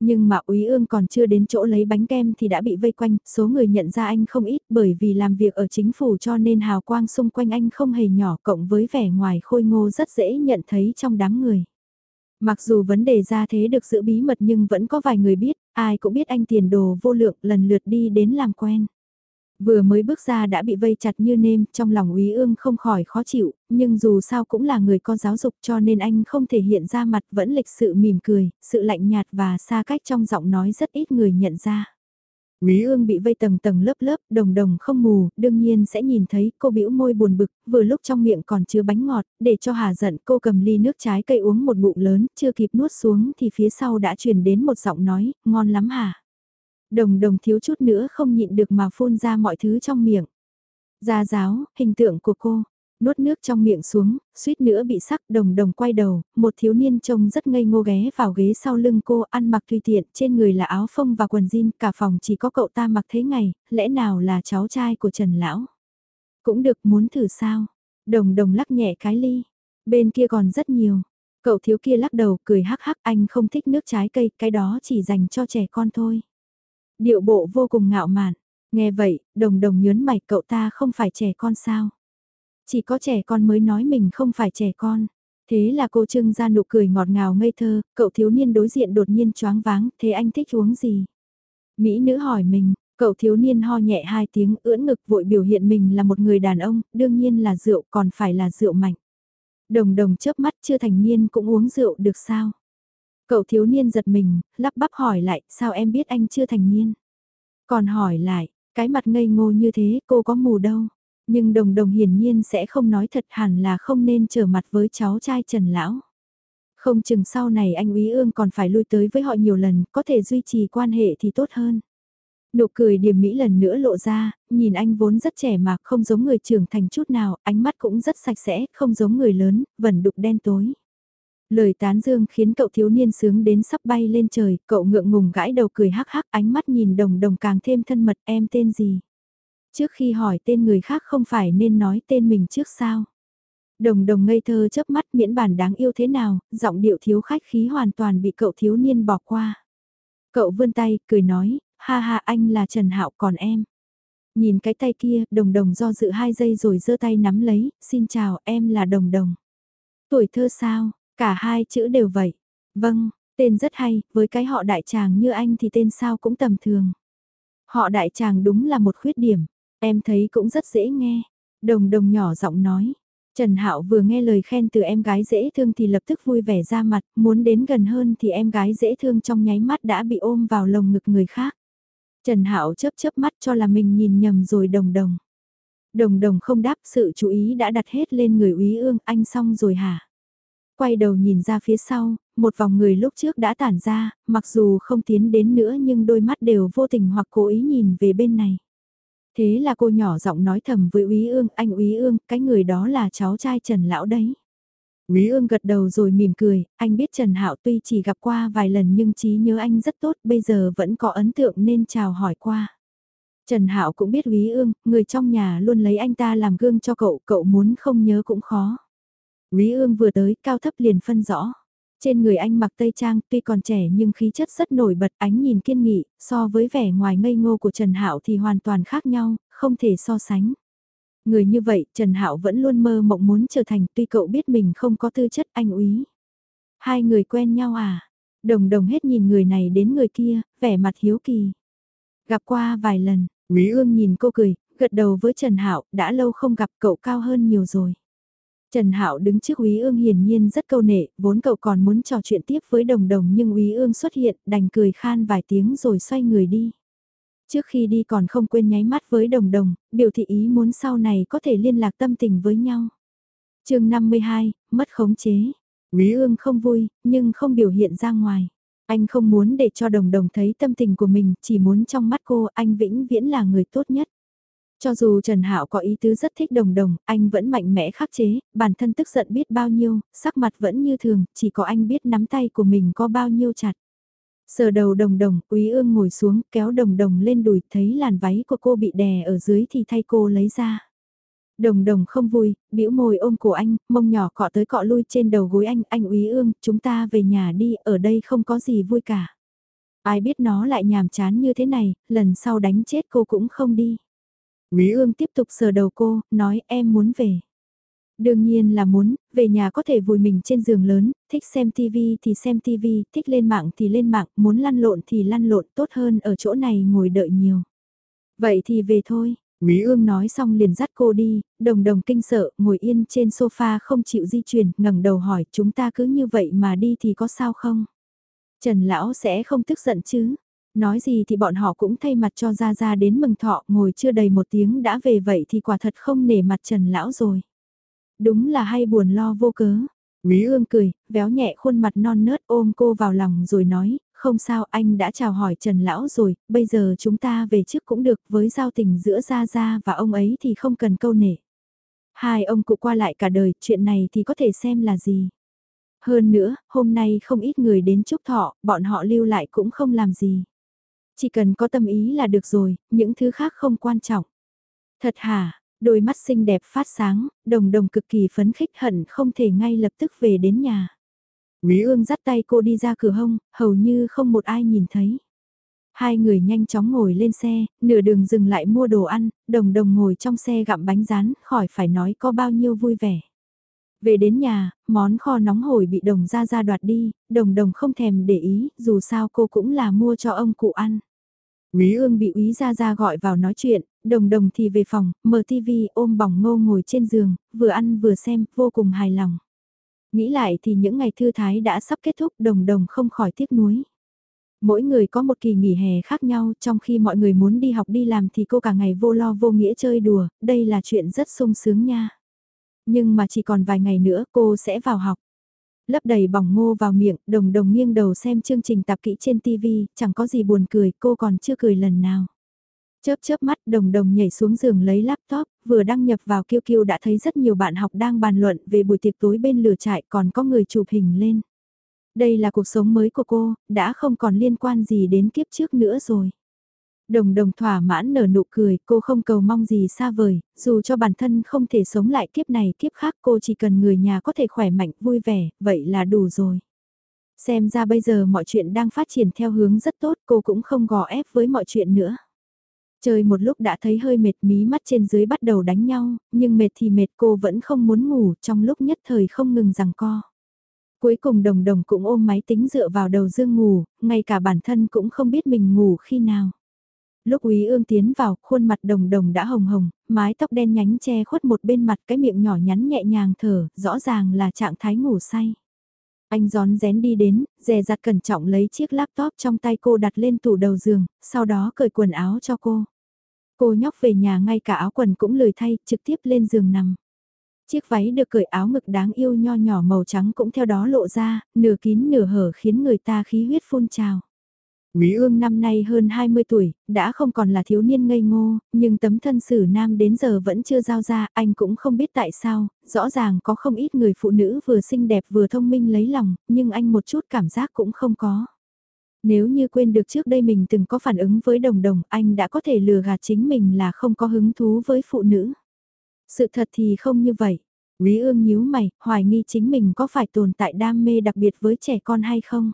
[SPEAKER 1] Nhưng mà Úy ương còn chưa đến chỗ lấy bánh kem thì đã bị vây quanh, số người nhận ra anh không ít bởi vì làm việc ở chính phủ cho nên hào quang xung quanh anh không hề nhỏ cộng với vẻ ngoài khôi ngô rất dễ nhận thấy trong đám người. Mặc dù vấn đề ra thế được giữ bí mật nhưng vẫn có vài người biết, ai cũng biết anh tiền đồ vô lượng lần lượt đi đến làm quen. Vừa mới bước ra đã bị vây chặt như nêm, trong lòng úy ương không khỏi khó chịu, nhưng dù sao cũng là người có giáo dục cho nên anh không thể hiện ra mặt vẫn lịch sự mỉm cười, sự lạnh nhạt và xa cách trong giọng nói rất ít người nhận ra. Quý ương bị vây tầng tầng lớp lớp, đồng đồng không mù, đương nhiên sẽ nhìn thấy cô bĩu môi buồn bực, vừa lúc trong miệng còn chứa bánh ngọt, để cho hà giận cô cầm ly nước trái cây uống một bụng lớn, chưa kịp nuốt xuống thì phía sau đã truyền đến một giọng nói, ngon lắm hả? Đồng đồng thiếu chút nữa không nhịn được mà phun ra mọi thứ trong miệng. Gia giáo, hình tượng của cô, nuốt nước trong miệng xuống, suýt nữa bị sắc đồng đồng quay đầu, một thiếu niên trông rất ngây ngô ghé vào ghế sau lưng cô ăn mặc tùy tiện, trên người là áo phông và quần jean, cả phòng chỉ có cậu ta mặc thế ngày, lẽ nào là cháu trai của Trần Lão. Cũng được muốn thử sao, đồng đồng lắc nhẹ cái ly, bên kia còn rất nhiều. Cậu thiếu kia lắc đầu cười hắc hắc anh không thích nước trái cây, cái đó chỉ dành cho trẻ con thôi. Điệu bộ vô cùng ngạo mạn. Nghe vậy, đồng đồng nhớn mày cậu ta không phải trẻ con sao. Chỉ có trẻ con mới nói mình không phải trẻ con. Thế là cô trưng ra nụ cười ngọt ngào ngây thơ, cậu thiếu niên đối diện đột nhiên choáng váng, thế anh thích uống gì? Mỹ nữ hỏi mình, cậu thiếu niên ho nhẹ hai tiếng ưỡn ngực vội biểu hiện mình là một người đàn ông, đương nhiên là rượu còn phải là rượu mạnh. Đồng đồng chớp mắt chưa thành niên cũng uống rượu được sao? Cậu thiếu niên giật mình, lắp bắp hỏi lại, sao em biết anh chưa thành niên? Còn hỏi lại, cái mặt ngây ngô như thế cô có mù đâu? Nhưng đồng đồng hiển nhiên sẽ không nói thật hẳn là không nên trở mặt với cháu trai Trần Lão. Không chừng sau này anh Úy Ương còn phải lui tới với họ nhiều lần, có thể duy trì quan hệ thì tốt hơn. Nụ cười điềm mỹ lần nữa lộ ra, nhìn anh vốn rất trẻ mà không giống người trưởng thành chút nào, ánh mắt cũng rất sạch sẽ, không giống người lớn, vẫn đục đen tối. Lời tán dương khiến cậu thiếu niên sướng đến sắp bay lên trời, cậu ngượng ngùng gãi đầu cười hắc hắc ánh mắt nhìn đồng đồng càng thêm thân mật em tên gì. Trước khi hỏi tên người khác không phải nên nói tên mình trước sao. Đồng đồng ngây thơ chớp mắt miễn bản đáng yêu thế nào, giọng điệu thiếu khách khí hoàn toàn bị cậu thiếu niên bỏ qua. Cậu vươn tay, cười nói, ha ha anh là Trần Hạo còn em. Nhìn cái tay kia, đồng đồng do dự hai giây rồi giơ tay nắm lấy, xin chào em là đồng đồng. Tuổi thơ sao, Cả hai chữ đều vậy. Vâng, tên rất hay, với cái họ đại tràng như anh thì tên sao cũng tầm thường. Họ đại tràng đúng là một khuyết điểm, em thấy cũng rất dễ nghe. Đồng đồng nhỏ giọng nói. Trần Hạo vừa nghe lời khen từ em gái dễ thương thì lập tức vui vẻ ra mặt, muốn đến gần hơn thì em gái dễ thương trong nháy mắt đã bị ôm vào lồng ngực người khác. Trần Hạo chớp chớp mắt cho là mình nhìn nhầm rồi đồng đồng. Đồng đồng không đáp sự chú ý đã đặt hết lên người úy ương anh xong rồi hả? Quay đầu nhìn ra phía sau, một vòng người lúc trước đã tản ra, mặc dù không tiến đến nữa nhưng đôi mắt đều vô tình hoặc cố ý nhìn về bên này. Thế là cô nhỏ giọng nói thầm với Úy Ương, anh Úy Ương, cái người đó là cháu trai Trần Lão đấy. Úy Ương gật đầu rồi mỉm cười, anh biết Trần Hạo tuy chỉ gặp qua vài lần nhưng trí nhớ anh rất tốt, bây giờ vẫn có ấn tượng nên chào hỏi qua. Trần Hạo cũng biết Úy Ương, người trong nhà luôn lấy anh ta làm gương cho cậu, cậu muốn không nhớ cũng khó. Quý ương vừa tới, cao thấp liền phân rõ. Trên người anh mặc tây trang tuy còn trẻ nhưng khí chất rất nổi bật ánh nhìn kiên nghị, so với vẻ ngoài ngây ngô của Trần Hạo thì hoàn toàn khác nhau, không thể so sánh. Người như vậy, Trần Hạo vẫn luôn mơ mộng muốn trở thành tuy cậu biết mình không có tư chất anh úy. Hai người quen nhau à? Đồng đồng hết nhìn người này đến người kia, vẻ mặt hiếu kỳ. Gặp qua vài lần, Quý ương nhìn cô cười, gật đầu với Trần Hạo đã lâu không gặp cậu cao hơn nhiều rồi. Trần Hạo đứng trước Úy Ương hiển nhiên rất câu nệ, vốn cậu còn muốn trò chuyện tiếp với Đồng Đồng nhưng Úy Ương xuất hiện, đành cười khan vài tiếng rồi xoay người đi. Trước khi đi còn không quên nháy mắt với Đồng Đồng, biểu thị ý muốn sau này có thể liên lạc tâm tình với nhau. chương 52, mất khống chế. Úy Ương không vui, nhưng không biểu hiện ra ngoài. Anh không muốn để cho Đồng Đồng thấy tâm tình của mình, chỉ muốn trong mắt cô anh vĩnh viễn là người tốt nhất. Cho dù Trần Hạo có ý tứ rất thích đồng đồng, anh vẫn mạnh mẽ khắc chế, bản thân tức giận biết bao nhiêu, sắc mặt vẫn như thường, chỉ có anh biết nắm tay của mình có bao nhiêu chặt. Sờ đầu đồng đồng, quý ương ngồi xuống, kéo đồng đồng lên đùi, thấy làn váy của cô bị đè ở dưới thì thay cô lấy ra. Đồng đồng không vui, bĩu môi ôm cổ anh, mông nhỏ cọ tới cọ lui trên đầu gối anh, anh úy ương, chúng ta về nhà đi, ở đây không có gì vui cả. Ai biết nó lại nhàm chán như thế này, lần sau đánh chết cô cũng không đi. Quý ương tiếp tục sờ đầu cô, nói em muốn về. Đương nhiên là muốn, về nhà có thể vùi mình trên giường lớn, thích xem TV thì xem TV, thích lên mạng thì lên mạng, muốn lăn lộn thì lăn lộn tốt hơn ở chỗ này ngồi đợi nhiều. Vậy thì về thôi, Quý ương nói xong liền dắt cô đi, đồng đồng kinh sợ, ngồi yên trên sofa không chịu di chuyển, ngẩng đầu hỏi chúng ta cứ như vậy mà đi thì có sao không? Trần Lão sẽ không tức giận chứ? Nói gì thì bọn họ cũng thay mặt cho Gia Gia đến mừng thọ ngồi chưa đầy một tiếng đã về vậy thì quả thật không nể mặt Trần Lão rồi. Đúng là hay buồn lo vô cớ. Quý ương cười, véo nhẹ khuôn mặt non nớt ôm cô vào lòng rồi nói, không sao anh đã chào hỏi Trần Lão rồi, bây giờ chúng ta về trước cũng được với giao tình giữa Gia Gia và ông ấy thì không cần câu nể. Hai ông cụ qua lại cả đời, chuyện này thì có thể xem là gì. Hơn nữa, hôm nay không ít người đến chúc thọ, bọn họ lưu lại cũng không làm gì. Chỉ cần có tâm ý là được rồi, những thứ khác không quan trọng. Thật hả, đôi mắt xinh đẹp phát sáng, đồng đồng cực kỳ phấn khích hận không thể ngay lập tức về đến nhà. Quý ương dắt tay cô đi ra cửa hông, hầu như không một ai nhìn thấy. Hai người nhanh chóng ngồi lên xe, nửa đường dừng lại mua đồ ăn, đồng đồng ngồi trong xe gặm bánh rán, khỏi phải nói có bao nhiêu vui vẻ. Về đến nhà, món kho nóng hổi bị đồng ra ra đoạt đi, đồng đồng không thèm để ý, dù sao cô cũng là mua cho ông cụ ăn. Quý ương bị úy ra ra gọi vào nói chuyện, đồng đồng thì về phòng, mở tivi ôm bỏng ngô ngồi trên giường, vừa ăn vừa xem, vô cùng hài lòng. Nghĩ lại thì những ngày thư thái đã sắp kết thúc đồng đồng không khỏi tiếc nuối. Mỗi người có một kỳ nghỉ hè khác nhau, trong khi mọi người muốn đi học đi làm thì cô cả ngày vô lo vô nghĩa chơi đùa, đây là chuyện rất sung sướng nha. Nhưng mà chỉ còn vài ngày nữa cô sẽ vào học lấp đầy bỏng ngô vào miệng, đồng đồng nghiêng đầu xem chương trình tạp kỹ trên TV, chẳng có gì buồn cười, cô còn chưa cười lần nào. Chớp chớp mắt đồng đồng nhảy xuống giường lấy laptop, vừa đăng nhập vào kiêu kiêu đã thấy rất nhiều bạn học đang bàn luận về buổi tiệc tối bên lửa trại còn có người chụp hình lên. Đây là cuộc sống mới của cô, đã không còn liên quan gì đến kiếp trước nữa rồi. Đồng đồng thỏa mãn nở nụ cười, cô không cầu mong gì xa vời, dù cho bản thân không thể sống lại kiếp này kiếp khác cô chỉ cần người nhà có thể khỏe mạnh, vui vẻ, vậy là đủ rồi. Xem ra bây giờ mọi chuyện đang phát triển theo hướng rất tốt, cô cũng không gò ép với mọi chuyện nữa. Chơi một lúc đã thấy hơi mệt mí mắt trên dưới bắt đầu đánh nhau, nhưng mệt thì mệt cô vẫn không muốn ngủ trong lúc nhất thời không ngừng rằng co. Cuối cùng đồng đồng cũng ôm máy tính dựa vào đầu dương ngủ, ngay cả bản thân cũng không biết mình ngủ khi nào. Lúc Úy Ương tiến vào, khuôn mặt đồng đồng đã hồng hồng, mái tóc đen nhánh che khuất một bên mặt cái miệng nhỏ nhắn nhẹ nhàng thở, rõ ràng là trạng thái ngủ say. Anh gión rén đi đến, dè dặt cẩn trọng lấy chiếc laptop trong tay cô đặt lên tủ đầu giường, sau đó cởi quần áo cho cô. Cô nhóc về nhà ngay cả áo quần cũng lười thay, trực tiếp lên giường nằm. Chiếc váy được cởi áo ngực đáng yêu nho nhỏ màu trắng cũng theo đó lộ ra, nửa kín nửa hở khiến người ta khí huyết phun trào. Quý ương năm nay hơn 20 tuổi, đã không còn là thiếu niên ngây ngô, nhưng tấm thân xử nam đến giờ vẫn chưa giao ra, anh cũng không biết tại sao, rõ ràng có không ít người phụ nữ vừa xinh đẹp vừa thông minh lấy lòng, nhưng anh một chút cảm giác cũng không có. Nếu như quên được trước đây mình từng có phản ứng với đồng đồng, anh đã có thể lừa gạt chính mình là không có hứng thú với phụ nữ. Sự thật thì không như vậy. Quý ương nhíu mày, hoài nghi chính mình có phải tồn tại đam mê đặc biệt với trẻ con hay không?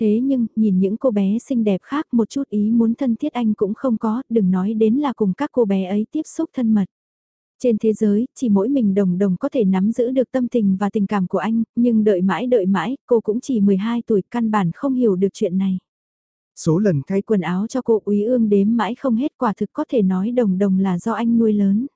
[SPEAKER 1] Thế nhưng, nhìn những cô bé xinh đẹp khác một chút ý muốn thân thiết anh cũng không có, đừng nói đến là cùng các cô bé ấy tiếp xúc thân mật. Trên thế giới, chỉ mỗi mình đồng đồng có thể nắm giữ được tâm tình và tình cảm của anh, nhưng đợi mãi đợi mãi, cô cũng chỉ 12 tuổi căn bản không hiểu được chuyện này.
[SPEAKER 2] Số lần
[SPEAKER 1] thay quần áo cho cô úy ương đếm mãi không hết quả thực có thể nói đồng đồng là do anh nuôi lớn.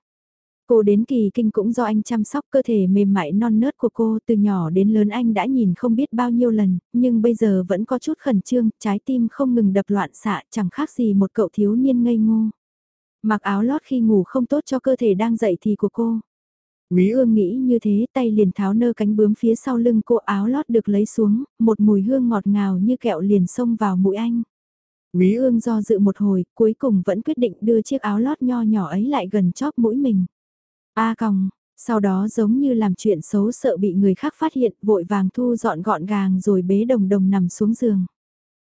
[SPEAKER 1] Cô đến kỳ kinh cũng do anh chăm sóc cơ thể mềm mại non nớt của cô từ nhỏ đến lớn anh đã nhìn không biết bao nhiêu lần, nhưng bây giờ vẫn có chút khẩn trương, trái tim không ngừng đập loạn xạ chẳng khác gì một cậu thiếu niên ngây ngô. Mặc áo lót khi ngủ không tốt cho cơ thể đang dậy thì của cô. Quý ương nghĩ như thế tay liền tháo nơ cánh bướm phía sau lưng cô áo lót được lấy xuống, một mùi hương ngọt ngào như kẹo liền xông vào mũi anh. Quý ương do dự một hồi, cuối cùng vẫn quyết định đưa chiếc áo lót nho nhỏ ấy lại gần chóp mũi mình. A còng, sau đó giống như làm chuyện xấu sợ bị người khác phát hiện, vội vàng thu dọn gọn gàng rồi bế đồng đồng nằm xuống giường.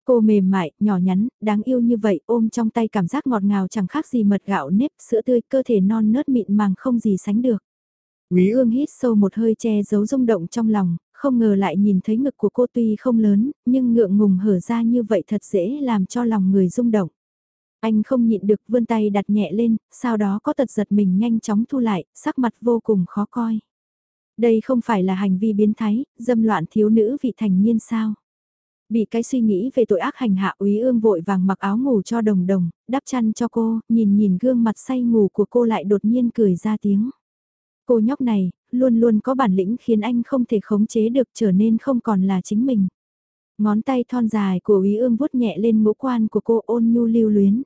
[SPEAKER 1] Cô mềm mại, nhỏ nhắn, đáng yêu như vậy, ôm trong tay cảm giác ngọt ngào chẳng khác gì mật gạo nếp, sữa tươi, cơ thể non nớt mịn màng không gì sánh được. Quý ương hít sâu một hơi che giấu rung động trong lòng, không ngờ lại nhìn thấy ngực của cô tuy không lớn, nhưng ngượng ngùng hở ra như vậy thật dễ làm cho lòng người rung động. Anh không nhịn được vươn tay đặt nhẹ lên, sau đó có tật giật mình nhanh chóng thu lại, sắc mặt vô cùng khó coi. Đây không phải là hành vi biến thái, dâm loạn thiếu nữ vị thành niên sao. Bị cái suy nghĩ về tội ác hành hạ úy ương vội vàng mặc áo ngủ cho đồng đồng, đắp chăn cho cô, nhìn nhìn gương mặt say ngủ của cô lại đột nhiên cười ra tiếng. Cô nhóc này, luôn luôn có bản lĩnh khiến anh không thể khống chế được trở nên không còn là chính mình. Ngón tay thon dài của úy ương vuốt nhẹ lên ngũ quan của cô ôn nhu lưu luyến.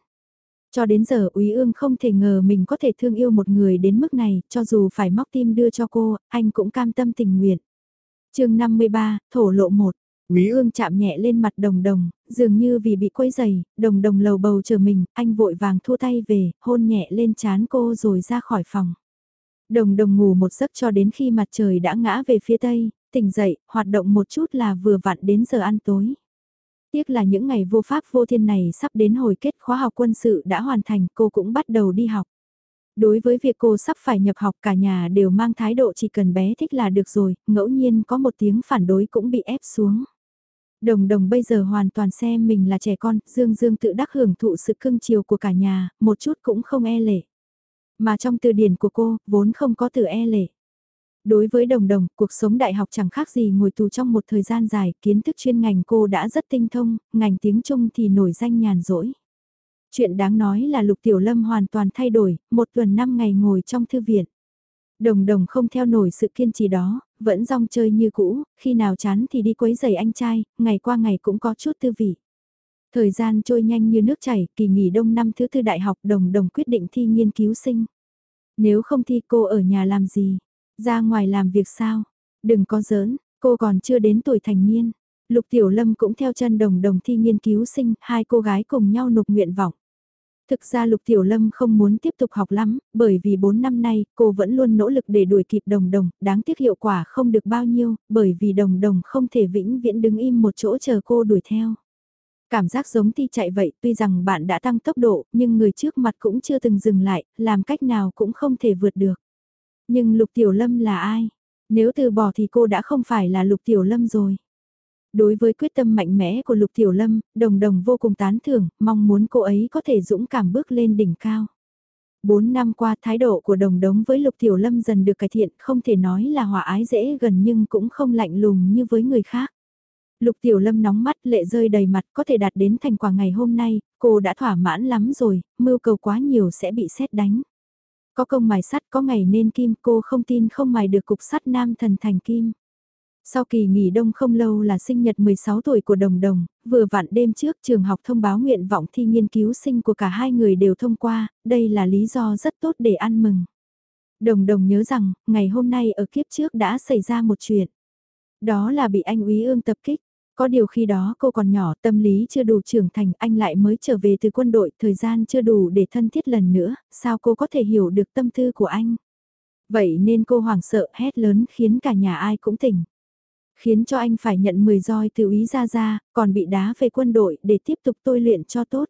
[SPEAKER 1] Cho đến giờ úy ương không thể ngờ mình có thể thương yêu một người đến mức này, cho dù phải móc tim đưa cho cô, anh cũng cam tâm tình nguyện. chương 53, thổ lộ 1. Úy ương chạm nhẹ lên mặt đồng đồng, dường như vì bị quấy dày, đồng đồng lầu bầu chờ mình, anh vội vàng thua tay về, hôn nhẹ lên chán cô rồi ra khỏi phòng. Đồng đồng ngủ một giấc cho đến khi mặt trời đã ngã về phía tây, tỉnh dậy, hoạt động một chút là vừa vặn đến giờ ăn tối. Tiếc là những ngày vô pháp vô thiên này sắp đến hồi kết khóa học quân sự đã hoàn thành cô cũng bắt đầu đi học. Đối với việc cô sắp phải nhập học cả nhà đều mang thái độ chỉ cần bé thích là được rồi, ngẫu nhiên có một tiếng phản đối cũng bị ép xuống. Đồng đồng bây giờ hoàn toàn xem mình là trẻ con, dương dương tự đắc hưởng thụ sự cưng chiều của cả nhà, một chút cũng không e lệ. Mà trong từ điển của cô, vốn không có từ e lệ. Đối với đồng đồng, cuộc sống đại học chẳng khác gì ngồi tù trong một thời gian dài, kiến thức chuyên ngành cô đã rất tinh thông, ngành tiếng Trung thì nổi danh nhàn rỗi. Chuyện đáng nói là Lục Tiểu Lâm hoàn toàn thay đổi, một tuần năm ngày ngồi trong thư viện. Đồng đồng không theo nổi sự kiên trì đó, vẫn rong chơi như cũ, khi nào chán thì đi quấy giày anh trai, ngày qua ngày cũng có chút tư vị. Thời gian trôi nhanh như nước chảy, kỳ nghỉ đông năm thứ tư đại học đồng đồng quyết định thi nghiên cứu sinh. Nếu không thi cô ở nhà làm gì? Ra ngoài làm việc sao? Đừng có giỡn, cô còn chưa đến tuổi thành niên. Lục Tiểu Lâm cũng theo chân đồng đồng thi nghiên cứu sinh, hai cô gái cùng nhau nộp nguyện vọng. Thực ra Lục Tiểu Lâm không muốn tiếp tục học lắm, bởi vì 4 năm nay cô vẫn luôn nỗ lực để đuổi kịp đồng đồng, đáng tiếc hiệu quả không được bao nhiêu, bởi vì đồng đồng không thể vĩnh viễn đứng im một chỗ chờ cô đuổi theo. Cảm giác giống thi chạy vậy, tuy rằng bạn đã tăng tốc độ, nhưng người trước mặt cũng chưa từng dừng lại, làm cách nào cũng không thể vượt được. Nhưng Lục Tiểu Lâm là ai? Nếu từ bỏ thì cô đã không phải là Lục Tiểu Lâm rồi. Đối với quyết tâm mạnh mẽ của Lục Tiểu Lâm, đồng đồng vô cùng tán thưởng, mong muốn cô ấy có thể dũng cảm bước lên đỉnh cao. Bốn năm qua thái độ của đồng đống với Lục Tiểu Lâm dần được cải thiện, không thể nói là hòa ái dễ gần nhưng cũng không lạnh lùng như với người khác. Lục Tiểu Lâm nóng mắt lệ rơi đầy mặt có thể đạt đến thành quả ngày hôm nay, cô đã thỏa mãn lắm rồi, mưu cầu quá nhiều sẽ bị xét đánh. Có công mài sắt có ngày nên kim cô không tin không mài được cục sắt nam thần thành kim. Sau kỳ nghỉ đông không lâu là sinh nhật 16 tuổi của Đồng Đồng, vừa vặn đêm trước trường học thông báo nguyện vọng thi nghiên cứu sinh của cả hai người đều thông qua, đây là lý do rất tốt để ăn mừng. Đồng Đồng nhớ rằng, ngày hôm nay ở kiếp trước đã xảy ra một chuyện. Đó là bị anh úy ương tập kích. Có điều khi đó cô còn nhỏ, tâm lý chưa đủ trưởng thành, anh lại mới trở về từ quân đội, thời gian chưa đủ để thân thiết lần nữa, sao cô có thể hiểu được tâm tư của anh? Vậy nên cô hoảng sợ hét lớn khiến cả nhà ai cũng tỉnh. Khiến cho anh phải nhận 10 roi từ ý ra ra, còn bị đá về quân đội để tiếp tục tôi luyện cho tốt.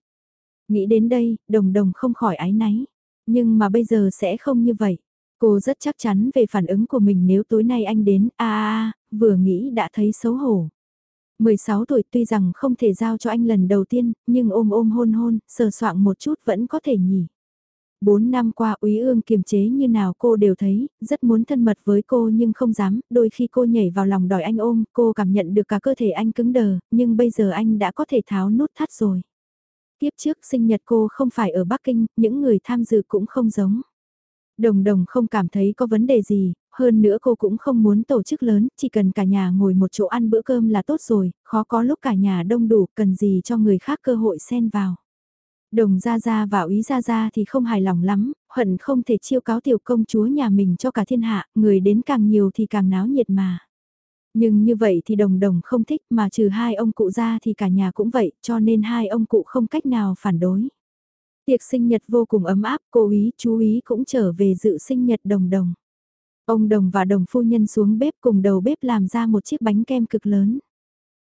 [SPEAKER 1] Nghĩ đến đây, đồng đồng không khỏi ái náy. Nhưng mà bây giờ sẽ không như vậy. Cô rất chắc chắn về phản ứng của mình nếu tối nay anh đến, a a vừa nghĩ đã thấy xấu hổ. 16 tuổi tuy rằng không thể giao cho anh lần đầu tiên, nhưng ôm ôm hôn hôn, sờ soạng một chút vẫn có thể nhỉ. 4 năm qua úy ương kiềm chế như nào cô đều thấy, rất muốn thân mật với cô nhưng không dám, đôi khi cô nhảy vào lòng đòi anh ôm, cô cảm nhận được cả cơ thể anh cứng đờ, nhưng bây giờ anh đã có thể tháo nút thắt rồi. Tiếp trước sinh nhật cô không phải ở Bắc Kinh, những người tham dự cũng không giống. Đồng đồng không cảm thấy có vấn đề gì, hơn nữa cô cũng không muốn tổ chức lớn, chỉ cần cả nhà ngồi một chỗ ăn bữa cơm là tốt rồi, khó có lúc cả nhà đông đủ, cần gì cho người khác cơ hội xen vào. Đồng Gia Gia và Úy Gia Gia thì không hài lòng lắm, hận không thể chiêu cáo tiểu công chúa nhà mình cho cả thiên hạ, người đến càng nhiều thì càng náo nhiệt mà. Nhưng như vậy thì đồng đồng không thích mà trừ hai ông cụ ra thì cả nhà cũng vậy, cho nên hai ông cụ không cách nào phản đối. Tiệc sinh nhật vô cùng ấm áp, cô ý, chú ý cũng trở về dự sinh nhật đồng đồng. Ông đồng và đồng phu nhân xuống bếp cùng đầu bếp làm ra một chiếc bánh kem cực lớn.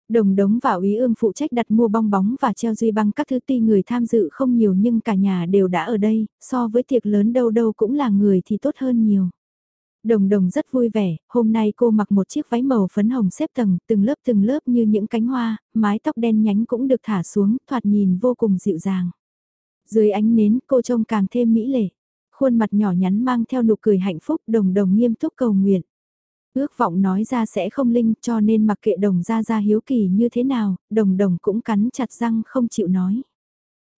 [SPEAKER 1] Đồng đống và úy ương phụ trách đặt mua bong bóng và treo duy băng các thứ tuy người tham dự không nhiều nhưng cả nhà đều đã ở đây, so với tiệc lớn đâu đâu cũng là người thì tốt hơn nhiều. Đồng đồng rất vui vẻ, hôm nay cô mặc một chiếc váy màu phấn hồng xếp tầng, từng lớp từng lớp như những cánh hoa, mái tóc đen nhánh cũng được thả xuống, thoạt nhìn vô cùng dịu dàng. Dưới ánh nến cô trông càng thêm mỹ lệ, khuôn mặt nhỏ nhắn mang theo nụ cười hạnh phúc đồng đồng nghiêm túc cầu nguyện. Ước vọng nói ra sẽ không linh cho nên mặc kệ đồng ra ra hiếu kỳ như thế nào, đồng đồng cũng cắn chặt răng không chịu nói.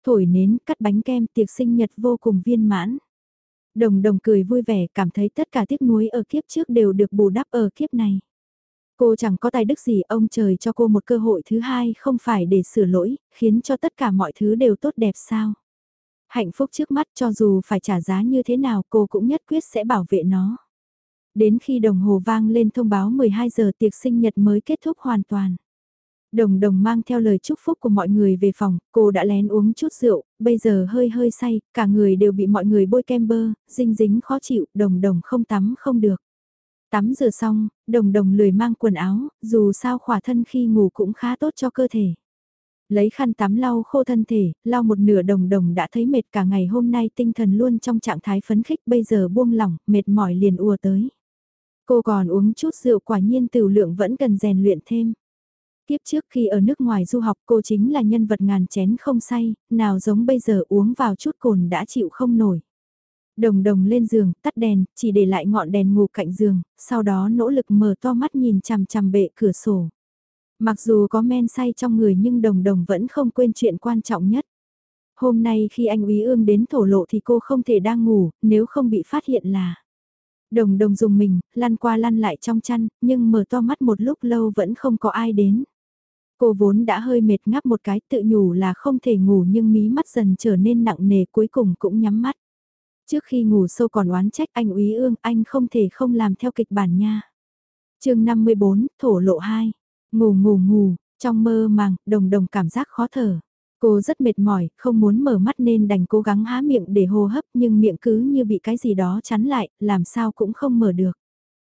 [SPEAKER 1] Thổi nến, cắt bánh kem tiệc sinh nhật vô cùng viên mãn. Đồng đồng cười vui vẻ cảm thấy tất cả tiếc nuối ở kiếp trước đều được bù đắp ở kiếp này. Cô chẳng có tài đức gì ông trời cho cô một cơ hội thứ hai không phải để sửa lỗi, khiến cho tất cả mọi thứ đều tốt đẹp sao. Hạnh phúc trước mắt cho dù phải trả giá như thế nào cô cũng nhất quyết sẽ bảo vệ nó. Đến khi đồng hồ vang lên thông báo 12 giờ tiệc sinh nhật mới kết thúc hoàn toàn. Đồng đồng mang theo lời chúc phúc của mọi người về phòng, cô đã lén uống chút rượu, bây giờ hơi hơi say, cả người đều bị mọi người bôi kem bơ, dinh dính khó chịu, đồng đồng không tắm không được. Tắm rửa xong, đồng đồng lười mang quần áo, dù sao khỏa thân khi ngủ cũng khá tốt cho cơ thể. Lấy khăn tắm lau khô thân thể, lau một nửa đồng đồng đã thấy mệt cả ngày hôm nay tinh thần luôn trong trạng thái phấn khích bây giờ buông lỏng, mệt mỏi liền ùa tới. Cô còn uống chút rượu quả nhiên tiểu lượng vẫn cần rèn luyện thêm. Tiếp trước khi ở nước ngoài du học cô chính là nhân vật ngàn chén không say, nào giống bây giờ uống vào chút cồn đã chịu không nổi. Đồng đồng lên giường, tắt đèn, chỉ để lại ngọn đèn ngủ cạnh giường, sau đó nỗ lực mở to mắt nhìn chằm chằm bệ cửa sổ. Mặc dù có men say trong người nhưng đồng đồng vẫn không quên chuyện quan trọng nhất. Hôm nay khi anh úy ương đến thổ lộ thì cô không thể đang ngủ, nếu không bị phát hiện là... Đồng đồng dùng mình, lăn qua lăn lại trong chăn, nhưng mở to mắt một lúc lâu vẫn không có ai đến. Cô vốn đã hơi mệt ngáp một cái tự nhủ là không thể ngủ nhưng mí mắt dần trở nên nặng nề cuối cùng cũng nhắm mắt. Trước khi ngủ sâu còn oán trách anh úy ương anh không thể không làm theo kịch bản nha. chương 54, thổ lộ 2. Ngủ ngủ ngủ, trong mơ màng, đồng đồng cảm giác khó thở. Cô rất mệt mỏi, không muốn mở mắt nên đành cố gắng há miệng để hô hấp nhưng miệng cứ như bị cái gì đó chắn lại, làm sao cũng không mở được.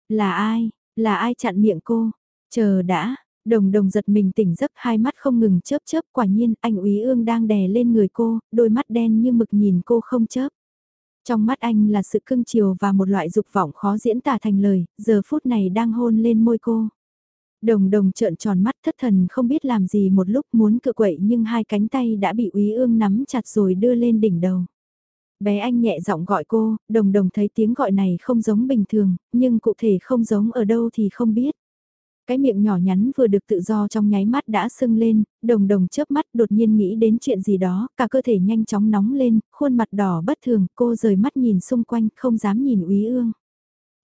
[SPEAKER 1] Là ai? Là ai chặn miệng cô? Chờ đã, đồng đồng giật mình tỉnh giấc hai mắt không ngừng chớp chớp quả nhiên anh úy ương đang đè lên người cô, đôi mắt đen như mực nhìn cô không chớp. Trong mắt anh là sự cưng chiều và một loại dục vọng khó diễn tả thành lời, giờ phút này đang hôn lên môi cô. Đồng đồng trợn tròn mắt thất thần không biết làm gì một lúc muốn cự quậy nhưng hai cánh tay đã bị úy ương nắm chặt rồi đưa lên đỉnh đầu. Bé anh nhẹ giọng gọi cô, đồng đồng thấy tiếng gọi này không giống bình thường, nhưng cụ thể không giống ở đâu thì không biết. Cái miệng nhỏ nhắn vừa được tự do trong nháy mắt đã sưng lên, đồng đồng chớp mắt đột nhiên nghĩ đến chuyện gì đó, cả cơ thể nhanh chóng nóng lên, khuôn mặt đỏ bất thường, cô rời mắt nhìn xung quanh, không dám nhìn úy ương.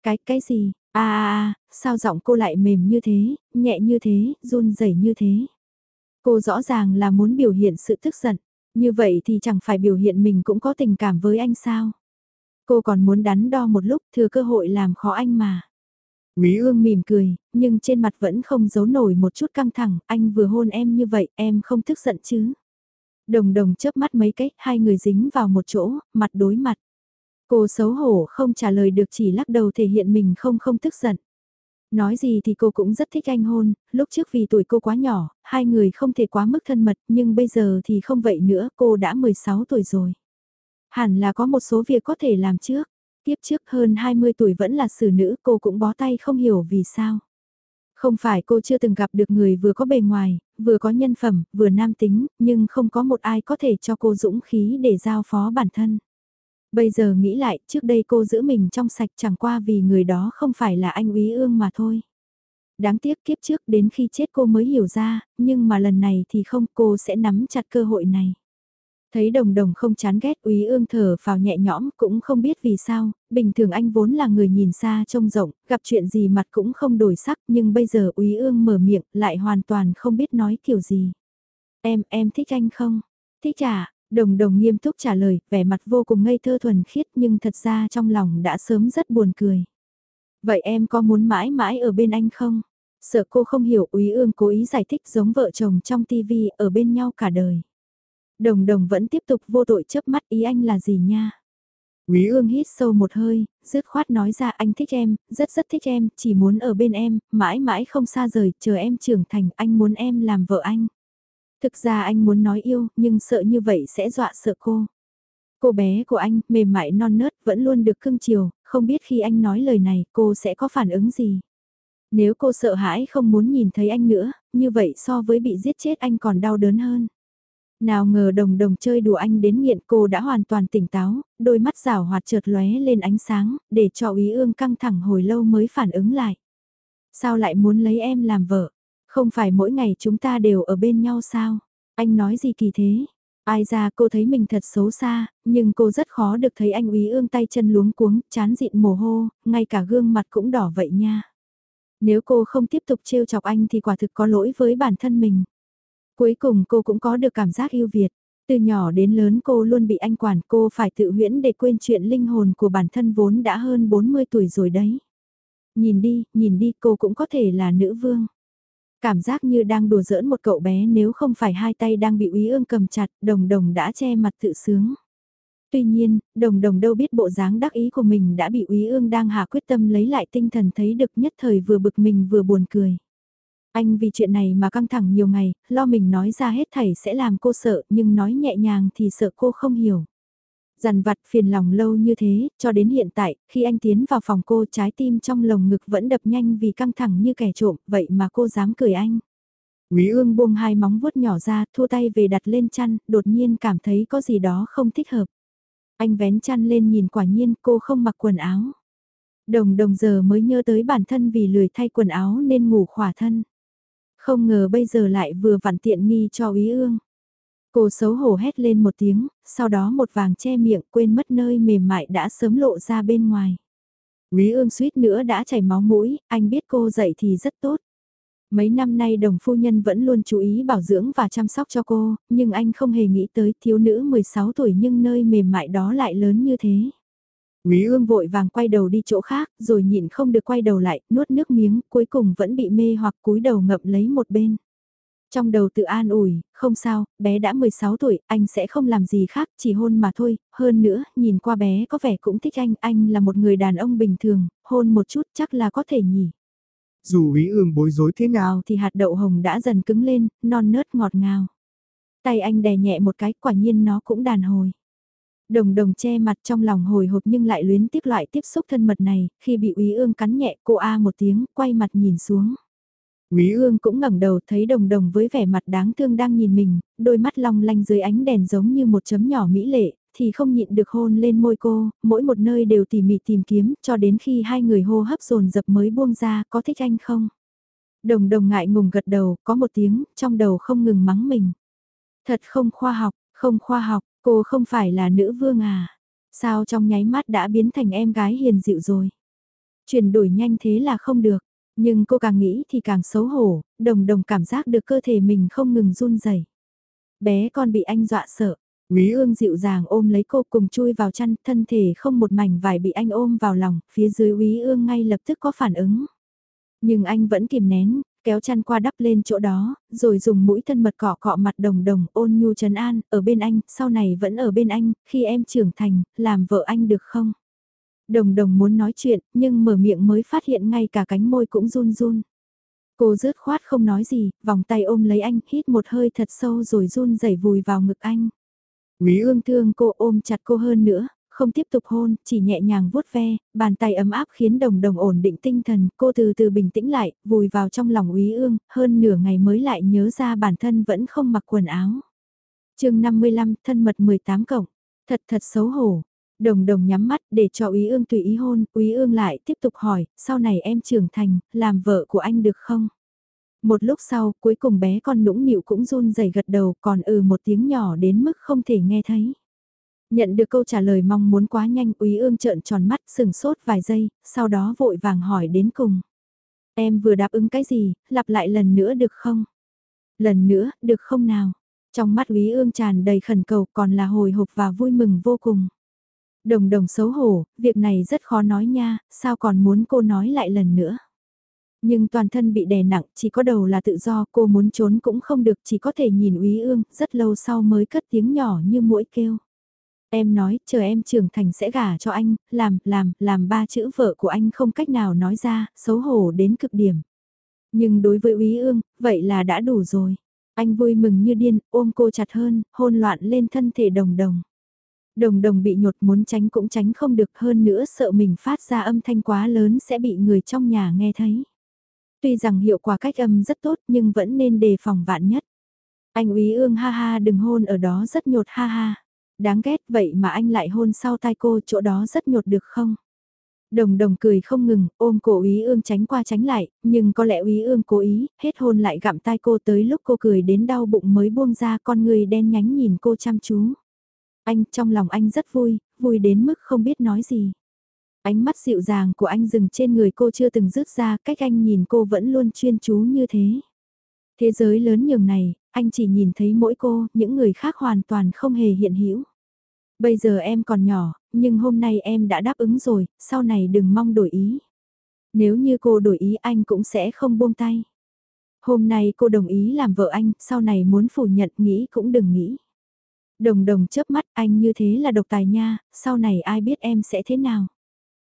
[SPEAKER 1] Cái, cái gì, À, à, à, sao giọng cô lại mềm như thế, nhẹ như thế, run rẩy như thế. Cô rõ ràng là muốn biểu hiện sự tức giận, như vậy thì chẳng phải biểu hiện mình cũng có tình cảm với anh sao. Cô còn muốn đắn đo một lúc thừa cơ hội làm khó anh mà. Quý ương mỉm cười, nhưng trên mặt vẫn không giấu nổi một chút căng thẳng, anh vừa hôn em như vậy, em không tức giận chứ. Đồng đồng chớp mắt mấy cái, hai người dính vào một chỗ, mặt đối mặt. Cô xấu hổ không trả lời được chỉ lắc đầu thể hiện mình không không tức giận. Nói gì thì cô cũng rất thích anh hôn, lúc trước vì tuổi cô quá nhỏ, hai người không thể quá mức thân mật, nhưng bây giờ thì không vậy nữa, cô đã 16 tuổi rồi. Hẳn là có một số việc có thể làm trước. Tiếp trước hơn 20 tuổi vẫn là xử nữ cô cũng bó tay không hiểu vì sao. Không phải cô chưa từng gặp được người vừa có bề ngoài, vừa có nhân phẩm, vừa nam tính, nhưng không có một ai có thể cho cô dũng khí để giao phó bản thân. Bây giờ nghĩ lại, trước đây cô giữ mình trong sạch chẳng qua vì người đó không phải là anh úy ương mà thôi. Đáng tiếc kiếp trước đến khi chết cô mới hiểu ra, nhưng mà lần này thì không cô sẽ nắm chặt cơ hội này. Thấy đồng đồng không chán ghét úy ương thở vào nhẹ nhõm cũng không biết vì sao, bình thường anh vốn là người nhìn xa trông rộng, gặp chuyện gì mặt cũng không đổi sắc nhưng bây giờ úy ương mở miệng lại hoàn toàn không biết nói kiểu gì. Em, em thích anh không? Thích à? Đồng đồng nghiêm túc trả lời, vẻ mặt vô cùng ngây thơ thuần khiết nhưng thật ra trong lòng đã sớm rất buồn cười. Vậy em có muốn mãi mãi ở bên anh không? Sợ cô không hiểu úy ương cố ý giải thích giống vợ chồng trong tivi ở bên nhau cả đời. Đồng đồng vẫn tiếp tục vô tội chớp mắt ý anh là gì nha. Quý ương hít sâu một hơi, dứt khoát nói ra anh thích em, rất rất thích em, chỉ muốn ở bên em, mãi mãi không xa rời, chờ em trưởng thành, anh muốn em làm vợ anh. Thực ra anh muốn nói yêu, nhưng sợ như vậy sẽ dọa sợ cô. Cô bé của anh, mềm mại non nớt, vẫn luôn được cưng chiều, không biết khi anh nói lời này, cô sẽ có phản ứng gì. Nếu cô sợ hãi không muốn nhìn thấy anh nữa, như vậy so với bị giết chết anh còn đau đớn hơn. Nào ngờ đồng đồng chơi đùa anh đến nghiện cô đã hoàn toàn tỉnh táo, đôi mắt rảo hoạt chợt lóe lên ánh sáng, để cho ý ương căng thẳng hồi lâu mới phản ứng lại. Sao lại muốn lấy em làm vợ? Không phải mỗi ngày chúng ta đều ở bên nhau sao? Anh nói gì kỳ thế? Ai ra cô thấy mình thật xấu xa, nhưng cô rất khó được thấy anh úy ương tay chân luống cuống, chán dịn mồ hô, ngay cả gương mặt cũng đỏ vậy nha. Nếu cô không tiếp tục trêu chọc anh thì quả thực có lỗi với bản thân mình. Cuối cùng cô cũng có được cảm giác yêu Việt. Từ nhỏ đến lớn cô luôn bị anh quản cô phải tự huyễn để quên chuyện linh hồn của bản thân vốn đã hơn 40 tuổi rồi đấy. Nhìn đi, nhìn đi cô cũng có thể là nữ vương. Cảm giác như đang đùa giỡn một cậu bé nếu không phải hai tay đang bị úy ương cầm chặt, đồng đồng đã che mặt tự sướng. Tuy nhiên, đồng đồng đâu biết bộ dáng đắc ý của mình đã bị úy ương đang hạ quyết tâm lấy lại tinh thần thấy được nhất thời vừa bực mình vừa buồn cười. Anh vì chuyện này mà căng thẳng nhiều ngày, lo mình nói ra hết thảy sẽ làm cô sợ nhưng nói nhẹ nhàng thì sợ cô không hiểu. Dằn vặt phiền lòng lâu như thế, cho đến hiện tại, khi anh tiến vào phòng cô trái tim trong lồng ngực vẫn đập nhanh vì căng thẳng như kẻ trộm, vậy mà cô dám cười anh. Quý ương buông hai móng vuốt nhỏ ra, thua tay về đặt lên chăn, đột nhiên cảm thấy có gì đó không thích hợp. Anh vén chăn lên nhìn quả nhiên cô không mặc quần áo. Đồng đồng giờ mới nhớ tới bản thân vì lười thay quần áo nên ngủ khỏa thân. Không ngờ bây giờ lại vừa vặn tiện nghi cho ý ương. Cô xấu hổ hét lên một tiếng, sau đó một vàng che miệng quên mất nơi mềm mại đã sớm lộ ra bên ngoài. Quý ương suýt nữa đã chảy máu mũi, anh biết cô dậy thì rất tốt. Mấy năm nay đồng phu nhân vẫn luôn chú ý bảo dưỡng và chăm sóc cho cô, nhưng anh không hề nghĩ tới thiếu nữ 16 tuổi nhưng nơi mềm mại đó lại lớn như thế. Quý ương vội vàng quay đầu đi chỗ khác, rồi nhịn không được quay đầu lại, nuốt nước miếng, cuối cùng vẫn bị mê hoặc cúi đầu ngậm lấy một bên. Trong đầu tự an ủi, không sao, bé đã 16 tuổi, anh sẽ không làm gì khác, chỉ hôn mà thôi, hơn nữa, nhìn qua bé có vẻ cũng thích anh, anh là một người đàn ông bình thường, hôn một chút chắc là có thể nhỉ.
[SPEAKER 2] Dù ý ương bối rối thế nào
[SPEAKER 1] thì hạt đậu hồng đã dần cứng lên, non nớt ngọt ngào. Tay anh đè nhẹ một cái, quả nhiên nó cũng đàn hồi. Đồng đồng che mặt trong lòng hồi hộp nhưng lại luyến tiếp loại tiếp xúc thân mật này, khi bị úy ương cắn nhẹ cô A một tiếng, quay mặt nhìn xuống. Quý ương cũng ngẩng đầu thấy đồng đồng với vẻ mặt đáng thương đang nhìn mình, đôi mắt long lanh dưới ánh đèn giống như một chấm nhỏ mỹ lệ, thì không nhịn được hôn lên môi cô, mỗi một nơi đều tỉ mỉ tìm kiếm, cho đến khi hai người hô hấp dồn dập mới buông ra, có thích anh không? Đồng đồng ngại ngùng gật đầu, có một tiếng, trong đầu không ngừng mắng mình. Thật không khoa học, không khoa học, Cô không phải là nữ vương à? Sao trong nháy mắt đã biến thành em gái hiền dịu rồi? Chuyển đổi nhanh thế là không được. Nhưng cô càng nghĩ thì càng xấu hổ, đồng đồng cảm giác được cơ thể mình không ngừng run rẩy. Bé con bị anh dọa sợ. Quý ương dịu dàng ôm lấy cô cùng chui vào chăn, thân thể không một mảnh vải bị anh ôm vào lòng, phía dưới quý ương ngay lập tức có phản ứng. Nhưng anh vẫn kìm nén, kéo chăn qua đắp lên chỗ đó, rồi dùng mũi thân mật cọ cọ mặt đồng đồng ôn nhu trấn an, ở bên anh, sau này vẫn ở bên anh, khi em trưởng thành, làm vợ anh được không? Đồng đồng muốn nói chuyện, nhưng mở miệng mới phát hiện ngay cả cánh môi cũng run run. Cô rớt khoát không nói gì, vòng tay ôm lấy anh, hít một hơi thật sâu rồi run rẩy vùi vào ngực anh. Quý ương thương cô ôm chặt cô hơn nữa, không tiếp tục hôn, chỉ nhẹ nhàng vuốt ve, bàn tay ấm áp khiến đồng đồng ổn định tinh thần, cô từ từ bình tĩnh lại, vùi vào trong lòng úy ương, hơn nửa ngày mới lại nhớ ra bản thân vẫn không mặc quần áo. chương 55, thân mật 18 cộng, thật thật xấu hổ. Đồng đồng nhắm mắt để cho úy ương tùy ý hôn, úy ương lại tiếp tục hỏi, sau này em trưởng thành, làm vợ của anh được không? Một lúc sau, cuối cùng bé con nũng nịu cũng run rẩy gật đầu còn ừ một tiếng nhỏ đến mức không thể nghe thấy. Nhận được câu trả lời mong muốn quá nhanh úy ương trợn tròn mắt sừng sốt vài giây, sau đó vội vàng hỏi đến cùng. Em vừa đáp ứng cái gì, lặp lại lần nữa được không? Lần nữa, được không nào? Trong mắt úy ương tràn đầy khẩn cầu còn là hồi hộp và vui mừng vô cùng. Đồng đồng xấu hổ, việc này rất khó nói nha, sao còn muốn cô nói lại lần nữa? Nhưng toàn thân bị đè nặng, chỉ có đầu là tự do, cô muốn trốn cũng không được, chỉ có thể nhìn úy ương, rất lâu sau mới cất tiếng nhỏ như mũi kêu. Em nói, chờ em trưởng thành sẽ gả cho anh, làm, làm, làm ba chữ vợ của anh không cách nào nói ra, xấu hổ đến cực điểm. Nhưng đối với úy ương, vậy là đã đủ rồi. Anh vui mừng như điên, ôm cô chặt hơn, hôn loạn lên thân thể đồng đồng. Đồng đồng bị nhột muốn tránh cũng tránh không được hơn nữa sợ mình phát ra âm thanh quá lớn sẽ bị người trong nhà nghe thấy. Tuy rằng hiệu quả cách âm rất tốt nhưng vẫn nên đề phòng vạn nhất. Anh úy ương ha ha đừng hôn ở đó rất nhột ha ha. Đáng ghét vậy mà anh lại hôn sau tai cô chỗ đó rất nhột được không? Đồng đồng cười không ngừng, ôm cổ úy ương tránh qua tránh lại, nhưng có lẽ úy ương cố ý, hết hôn lại gặm tai cô tới lúc cô cười đến đau bụng mới buông ra con người đen nhánh nhìn cô chăm chú. Anh, trong lòng anh rất vui, vui đến mức không biết nói gì. Ánh mắt dịu dàng của anh dừng trên người cô chưa từng rước ra, cách anh nhìn cô vẫn luôn chuyên chú như thế. Thế giới lớn nhường này, anh chỉ nhìn thấy mỗi cô, những người khác hoàn toàn không hề hiện hữu. Bây giờ em còn nhỏ, nhưng hôm nay em đã đáp ứng rồi, sau này đừng mong đổi ý. Nếu như cô đổi ý anh cũng sẽ không buông tay. Hôm nay cô đồng ý làm vợ anh, sau này muốn phủ nhận nghĩ cũng đừng nghĩ. Đồng đồng chớp mắt anh như thế là độc tài nha, sau này ai biết em sẽ thế nào.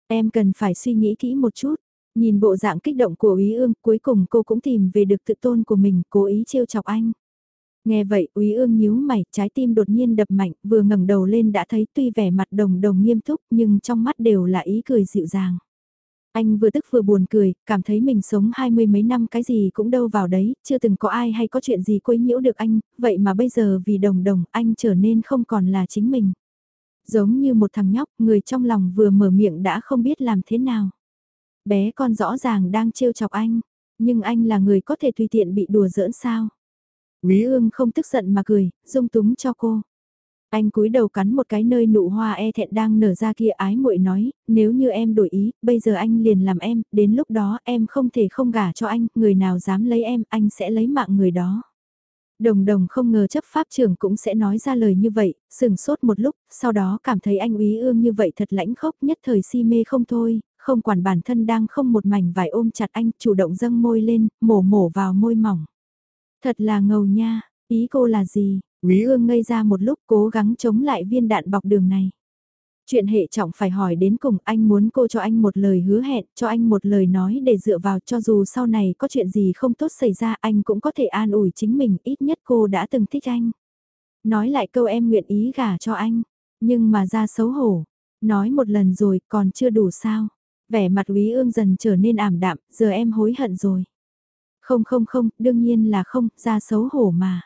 [SPEAKER 1] Em cần phải suy nghĩ kỹ một chút. Nhìn bộ dạng kích động của Úy Ương, cuối cùng cô cũng tìm về được tự tôn của mình, cố ý trêu chọc anh. Nghe vậy, Úy Ương nhíu mày, trái tim đột nhiên đập mạnh, vừa ngẩng đầu lên đã thấy tuy vẻ mặt đồng đồng nghiêm túc, nhưng trong mắt đều là ý cười dịu dàng. Anh vừa tức vừa buồn cười, cảm thấy mình sống hai mươi mấy năm cái gì cũng đâu vào đấy, chưa từng có ai hay có chuyện gì quấy nhiễu được anh, vậy mà bây giờ vì đồng đồng anh trở nên không còn là chính mình. Giống như một thằng nhóc, người trong lòng vừa mở miệng đã không biết làm thế nào. Bé con rõ ràng đang trêu chọc anh, nhưng anh là người có thể tùy tiện bị đùa giỡn sao. Quý ương không tức giận mà cười, dung túng cho cô. Anh cúi đầu cắn một cái nơi nụ hoa e thẹn đang nở ra kia ái muội nói, nếu như em đổi ý, bây giờ anh liền làm em, đến lúc đó em không thể không gả cho anh, người nào dám lấy em, anh sẽ lấy mạng người đó. Đồng đồng không ngờ chấp pháp trưởng cũng sẽ nói ra lời như vậy, sừng sốt một lúc, sau đó cảm thấy anh úy ương như vậy thật lãnh khốc nhất thời si mê không thôi, không quản bản thân đang không một mảnh vải ôm chặt anh, chủ động dâng môi lên, mổ mổ vào môi mỏng. Thật là ngầu nha, ý cô là gì? Quý ương ngây ra một lúc cố gắng chống lại viên đạn bọc đường này. Chuyện hệ trọng phải hỏi đến cùng anh muốn cô cho anh một lời hứa hẹn, cho anh một lời nói để dựa vào cho dù sau này có chuyện gì không tốt xảy ra anh cũng có thể an ủi chính mình, ít nhất cô đã từng thích anh. Nói lại câu em nguyện ý gả cho anh, nhưng mà ra xấu hổ. Nói một lần rồi còn chưa đủ sao. Vẻ mặt quý ương dần trở nên ảm đạm, giờ em hối hận rồi. Không không không, đương nhiên là không, ra xấu hổ mà.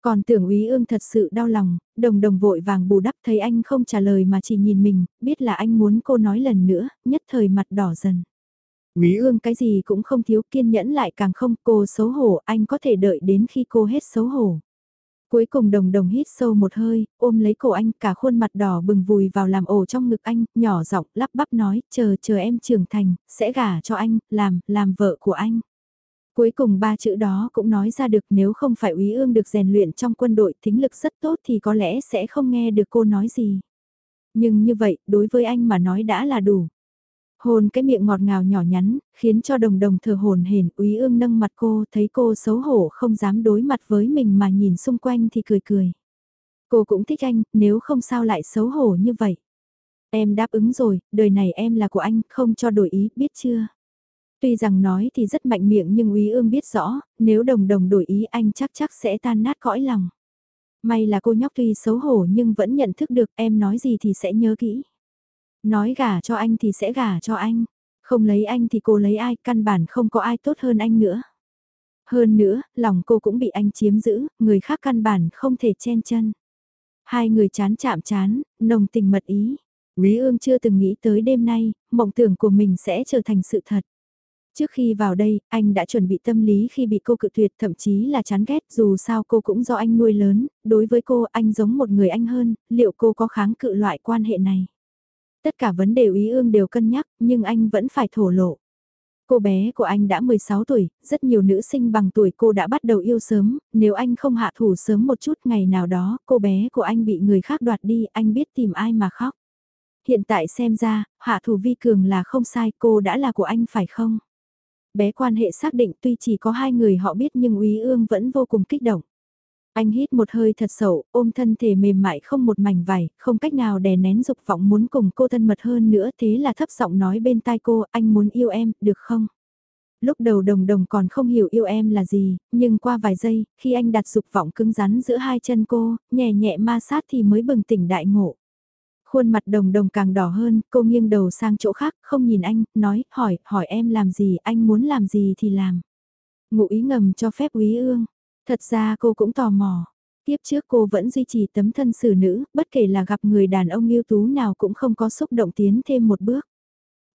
[SPEAKER 1] Còn tưởng úy ương thật sự đau lòng, đồng đồng vội vàng bù đắp thấy anh không trả lời mà chỉ nhìn mình, biết là anh muốn cô nói lần nữa, nhất thời mặt đỏ dần. Úy ương cái gì cũng không thiếu kiên nhẫn lại càng không cô xấu hổ, anh có thể đợi đến khi cô hết xấu hổ. Cuối cùng đồng đồng hít sâu một hơi, ôm lấy cổ anh cả khuôn mặt đỏ bừng vùi vào làm ổ trong ngực anh, nhỏ giọng lắp bắp nói, chờ chờ em trưởng thành, sẽ gả cho anh, làm, làm vợ của anh. Cuối cùng ba chữ đó cũng nói ra được nếu không phải úy ương được rèn luyện trong quân đội thính lực rất tốt thì có lẽ sẽ không nghe được cô nói gì. Nhưng như vậy, đối với anh mà nói đã là đủ. Hồn cái miệng ngọt ngào nhỏ nhắn, khiến cho đồng đồng thờ hồn hển úy ương nâng mặt cô, thấy cô xấu hổ không dám đối mặt với mình mà nhìn xung quanh thì cười cười. Cô cũng thích anh, nếu không sao lại xấu hổ như vậy. Em đáp ứng rồi, đời này em là của anh, không cho đổi ý, biết chưa? Tuy rằng nói thì rất mạnh miệng nhưng Úy Ương biết rõ, nếu đồng đồng đổi ý anh chắc chắc sẽ tan nát cõi lòng. May là cô nhóc tuy xấu hổ nhưng vẫn nhận thức được em nói gì thì sẽ nhớ kỹ. Nói gả cho anh thì sẽ gả cho anh, không lấy anh thì cô lấy ai, căn bản không có ai tốt hơn anh nữa. Hơn nữa, lòng cô cũng bị anh chiếm giữ, người khác căn bản không thể chen chân. Hai người chán chạm chán, nồng tình mật ý. Quý ương chưa từng nghĩ tới đêm nay, mộng tưởng của mình sẽ trở thành sự thật. Trước khi vào đây, anh đã chuẩn bị tâm lý khi bị cô cự tuyệt thậm chí là chán ghét dù sao cô cũng do anh nuôi lớn, đối với cô anh giống một người anh hơn, liệu cô có kháng cự loại quan hệ này? Tất cả vấn đề ý ương đều cân nhắc, nhưng anh vẫn phải thổ lộ. Cô bé của anh đã 16 tuổi, rất nhiều nữ sinh bằng tuổi cô đã bắt đầu yêu sớm, nếu anh không hạ thủ sớm một chút ngày nào đó, cô bé của anh bị người khác đoạt đi, anh biết tìm ai mà khóc. Hiện tại xem ra, hạ thủ vi cường là không sai, cô đã là của anh phải không? Bé quan hệ xác định tuy chỉ có hai người họ biết nhưng úy ương vẫn vô cùng kích động. Anh hít một hơi thật sâu, ôm thân thể mềm mại không một mảnh vải, không cách nào đè nén dục vọng muốn cùng cô thân mật hơn nữa thế là thấp giọng nói bên tai cô, anh muốn yêu em, được không? Lúc đầu đồng đồng còn không hiểu yêu em là gì, nhưng qua vài giây, khi anh đặt dục vọng cứng rắn giữa hai chân cô, nhẹ nhẹ ma sát thì mới bừng tỉnh đại ngộ. Khuôn mặt đồng đồng càng đỏ hơn, cô nghiêng đầu sang chỗ khác, không nhìn anh, nói, hỏi, hỏi em làm gì, anh muốn làm gì thì làm. Ngụ ý ngầm cho phép úy ương. Thật ra cô cũng tò mò. Tiếp trước cô vẫn duy trì tấm thân xử nữ, bất kể là gặp người đàn ông yêu tú nào cũng không có xúc động tiến thêm một bước.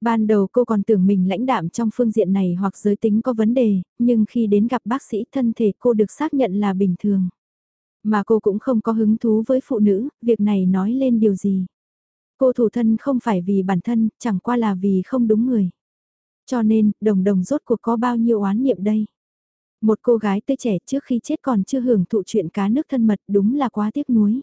[SPEAKER 1] Ban đầu cô còn tưởng mình lãnh đạm trong phương diện này hoặc giới tính có vấn đề, nhưng khi đến gặp bác sĩ thân thể cô được xác nhận là bình thường. Mà cô cũng không có hứng thú với phụ nữ, việc này nói lên điều gì. Cô thủ thân không phải vì bản thân, chẳng qua là vì không đúng người. Cho nên, đồng đồng rốt cuộc có bao nhiêu oán niệm đây? Một cô gái tươi trẻ trước khi chết còn chưa hưởng thụ chuyện cá nước thân mật đúng là quá tiếc nuối.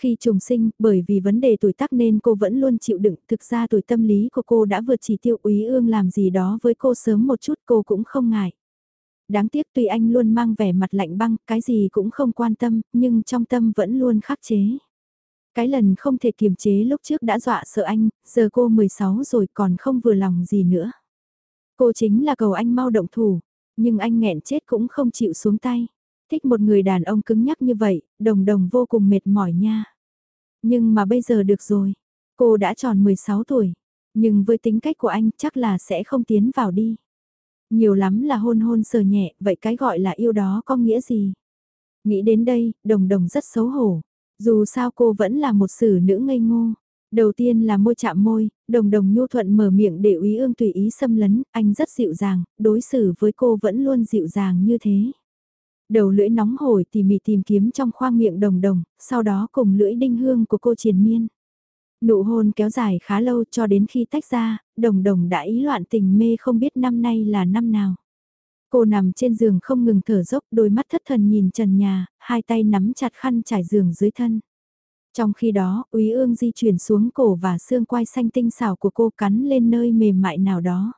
[SPEAKER 1] Khi trùng sinh, bởi vì vấn đề tuổi tác nên cô vẫn luôn chịu đựng, thực ra tuổi tâm lý của cô đã vượt chỉ tiêu úy ương làm gì đó với cô sớm một chút cô cũng không ngại. Đáng tiếc tuy anh luôn mang vẻ mặt lạnh băng, cái gì cũng không quan tâm, nhưng trong tâm vẫn luôn khắc chế. Cái lần không thể kiềm chế lúc trước đã dọa sợ anh, giờ cô 16 rồi còn không vừa lòng gì nữa. Cô chính là cầu anh mau động thủ, nhưng anh nghẹn chết cũng không chịu xuống tay. Thích một người đàn ông cứng nhắc như vậy, đồng đồng vô cùng mệt mỏi nha. Nhưng mà bây giờ được rồi, cô đã tròn 16 tuổi, nhưng với tính cách của anh chắc là sẽ không tiến vào đi. Nhiều lắm là hôn hôn sờ nhẹ, vậy cái gọi là yêu đó có nghĩa gì? Nghĩ đến đây, đồng đồng rất xấu hổ. Dù sao cô vẫn là một xử nữ ngây ngô. Đầu tiên là môi chạm môi, đồng đồng nhu thuận mở miệng để úy ương tùy ý xâm lấn, anh rất dịu dàng, đối xử với cô vẫn luôn dịu dàng như thế. Đầu lưỡi nóng hổi tỉ mỉ tìm kiếm trong khoang miệng đồng đồng, sau đó cùng lưỡi đinh hương của cô triền miên. Nụ hôn kéo dài khá lâu cho đến khi tách ra, đồng đồng đã ý loạn tình mê không biết năm nay là năm nào. Cô nằm trên giường không ngừng thở dốc, đôi mắt thất thần nhìn trần nhà, hai tay nắm chặt khăn trải giường dưới thân. Trong khi đó, úy ương di chuyển xuống cổ và xương quai xanh tinh xảo của cô cắn lên nơi mềm mại nào đó.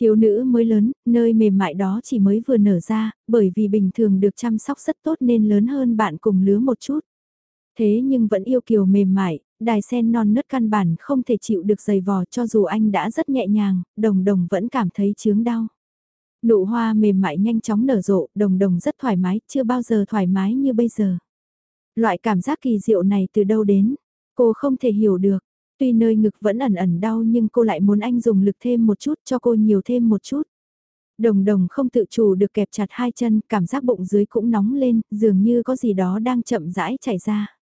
[SPEAKER 1] Thiếu nữ mới lớn, nơi mềm mại đó chỉ mới vừa nở ra, bởi vì bình thường được chăm sóc rất tốt nên lớn hơn bạn cùng lứa một chút. Thế nhưng vẫn yêu kiều mềm mại, đài sen non nớt căn bản không thể chịu được giày vò cho dù anh đã rất nhẹ nhàng, đồng đồng vẫn cảm thấy chướng đau. Nụ hoa mềm mại nhanh chóng nở rộ, đồng đồng rất thoải mái, chưa bao giờ thoải mái như bây giờ. Loại cảm giác kỳ diệu này từ đâu đến, cô không thể hiểu được. Tuy nơi ngực vẫn ẩn ẩn đau nhưng cô lại muốn anh dùng lực thêm một chút cho cô nhiều thêm một chút. Đồng đồng không tự chủ được kẹp chặt hai chân, cảm giác bụng dưới cũng nóng lên, dường như có gì đó đang chậm rãi chảy ra.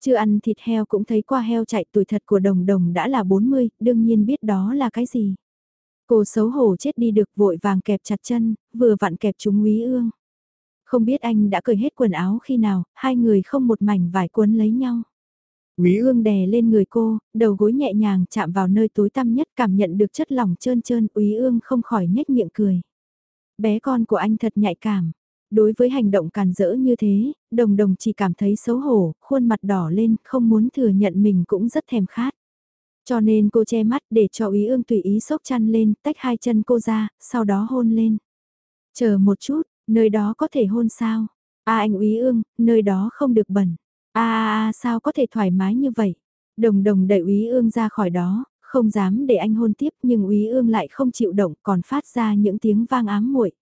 [SPEAKER 1] Chưa ăn thịt heo cũng thấy qua heo chạy tuổi thật của đồng đồng đã là 40, đương nhiên biết đó là cái gì. Cô xấu hổ chết đi được vội vàng kẹp chặt chân, vừa vặn kẹp chúng úy ương. Không biết anh đã cởi hết quần áo khi nào, hai người không một mảnh vải cuốn lấy nhau. Quý ương đè lên người cô, đầu gối nhẹ nhàng chạm vào nơi tối tăm nhất cảm nhận được chất lỏng trơn trơn, Quý ương không khỏi nhếch miệng cười. Bé con của anh thật nhạy cảm. Đối với hành động càn rỡ như thế, đồng đồng chỉ cảm thấy xấu hổ, khuôn mặt đỏ lên, không muốn thừa nhận mình cũng rất thèm khát. Cho nên cô che mắt để cho Ý ương tùy ý sốc chăn lên, tách hai chân cô ra, sau đó hôn lên. Chờ một chút, nơi đó có thể hôn sao? A anh Ý ương, nơi đó không được bẩn. A a a sao có thể thoải mái như vậy? Đồng đồng đẩy Ý ương ra khỏi đó, không dám để anh hôn tiếp nhưng Ý ương lại không chịu động còn phát ra những tiếng vang ám muội.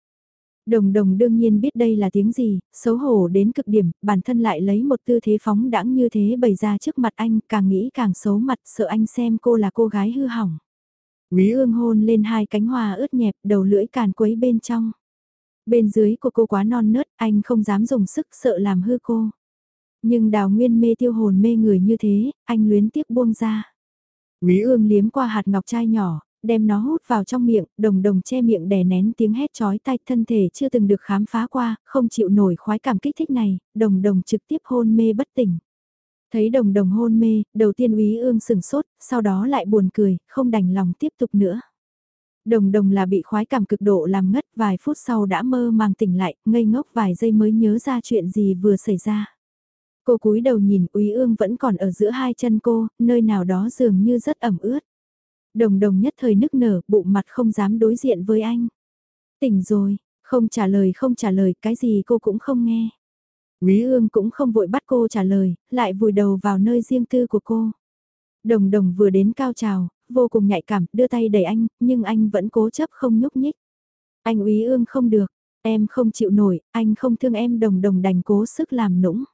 [SPEAKER 1] Đồng đồng đương nhiên biết đây là tiếng gì, xấu hổ đến cực điểm, bản thân lại lấy một tư thế phóng đãng như thế bày ra trước mặt anh, càng nghĩ càng xấu mặt, sợ anh xem cô là cô gái hư hỏng. Quý ương hôn lên hai cánh hoa ướt nhẹp, đầu lưỡi càn quấy bên trong. Bên dưới của cô quá non nớt, anh không dám dùng sức sợ làm hư cô. Nhưng đào nguyên mê tiêu hồn mê người như thế, anh luyến tiếc buông ra. Quý ương liếm qua hạt ngọc trai nhỏ, đem nó hút vào trong miệng, đồng đồng che miệng đè nén tiếng hét chói tai thân thể chưa từng được khám phá qua, không chịu nổi khoái cảm kích thích này, đồng đồng trực tiếp hôn mê bất tỉnh. Thấy đồng đồng hôn mê, đầu tiên úy ương sừng sốt, sau đó lại buồn cười, không đành lòng tiếp tục nữa. Đồng đồng là bị khoái cảm cực độ làm ngất vài phút sau đã mơ màng tỉnh lại, ngây ngốc vài giây mới nhớ ra chuyện gì vừa xảy ra. Cô cúi đầu nhìn úy ương vẫn còn ở giữa hai chân cô, nơi nào đó dường như rất ẩm ướt. Đồng đồng nhất thời nức nở, bụng mặt không dám đối diện với anh. Tỉnh rồi, không trả lời không trả lời, cái gì cô cũng không nghe. Quý ương cũng không vội bắt cô trả lời, lại vùi đầu vào nơi riêng tư của cô. Đồng đồng vừa đến cao trào, vô cùng nhạy cảm, đưa tay đẩy anh, nhưng anh vẫn cố chấp không nhúc nhích. Anh úy ương không được, em không chịu nổi, anh không thương em đồng đồng đành cố sức làm nũng.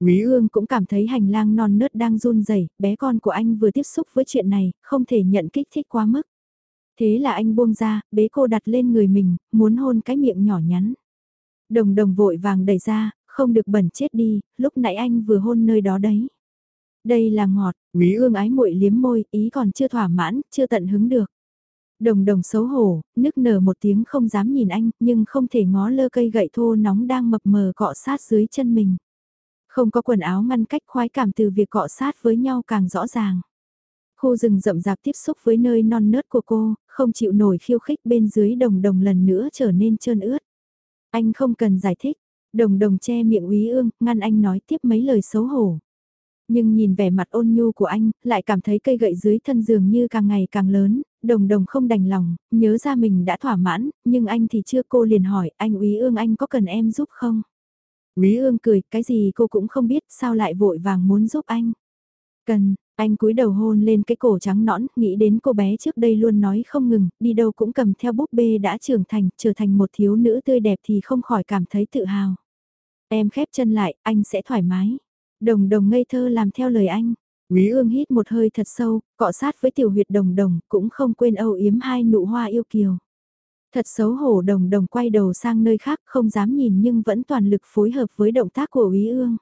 [SPEAKER 1] Quý ương cũng cảm thấy hành lang non nớt đang run rẩy, bé con của anh vừa tiếp xúc với chuyện này, không thể nhận kích thích quá mức. Thế là anh buông ra, bế cô đặt lên người mình, muốn hôn cái miệng nhỏ nhắn. Đồng đồng vội vàng đẩy ra, không được bẩn chết đi, lúc nãy anh vừa hôn nơi đó đấy. Đây là ngọt, quý ương ái muội liếm môi, ý còn chưa thỏa mãn, chưa tận hứng được. Đồng đồng xấu hổ, nức nở một tiếng không dám nhìn anh, nhưng không thể ngó lơ cây gậy thô nóng đang mập mờ cọ sát dưới chân mình. Không có quần áo ngăn cách khoái cảm từ việc cọ sát với nhau càng rõ ràng. Khu rừng rậm rạp tiếp xúc với nơi non nớt của cô, không chịu nổi khiêu khích bên dưới đồng đồng lần nữa trở nên trơn ướt. Anh không cần giải thích, đồng đồng che miệng úy ương, ngăn anh nói tiếp mấy lời xấu hổ. Nhưng nhìn vẻ mặt ôn nhu của anh, lại cảm thấy cây gậy dưới thân giường như càng ngày càng lớn, đồng đồng không đành lòng, nhớ ra mình đã thỏa mãn, nhưng anh thì chưa cô liền hỏi, anh úy ương anh có cần em giúp không? Quý ương cười, cái gì cô cũng không biết, sao lại vội vàng muốn giúp anh. Cần, anh cúi đầu hôn lên cái cổ trắng nõn, nghĩ đến cô bé trước đây luôn nói không ngừng, đi đâu cũng cầm theo búp bê đã trưởng thành, trở thành một thiếu nữ tươi đẹp thì không khỏi cảm thấy tự hào. Em khép chân lại, anh sẽ thoải mái. Đồng đồng ngây thơ làm theo lời anh. Quý ương hít một hơi thật sâu, cọ sát với tiểu huyệt đồng đồng, cũng không quên âu yếm hai nụ hoa yêu kiều. Thật xấu hổ đồng đồng quay đầu sang nơi khác không dám nhìn nhưng vẫn toàn lực phối hợp với động tác của Úy Ương.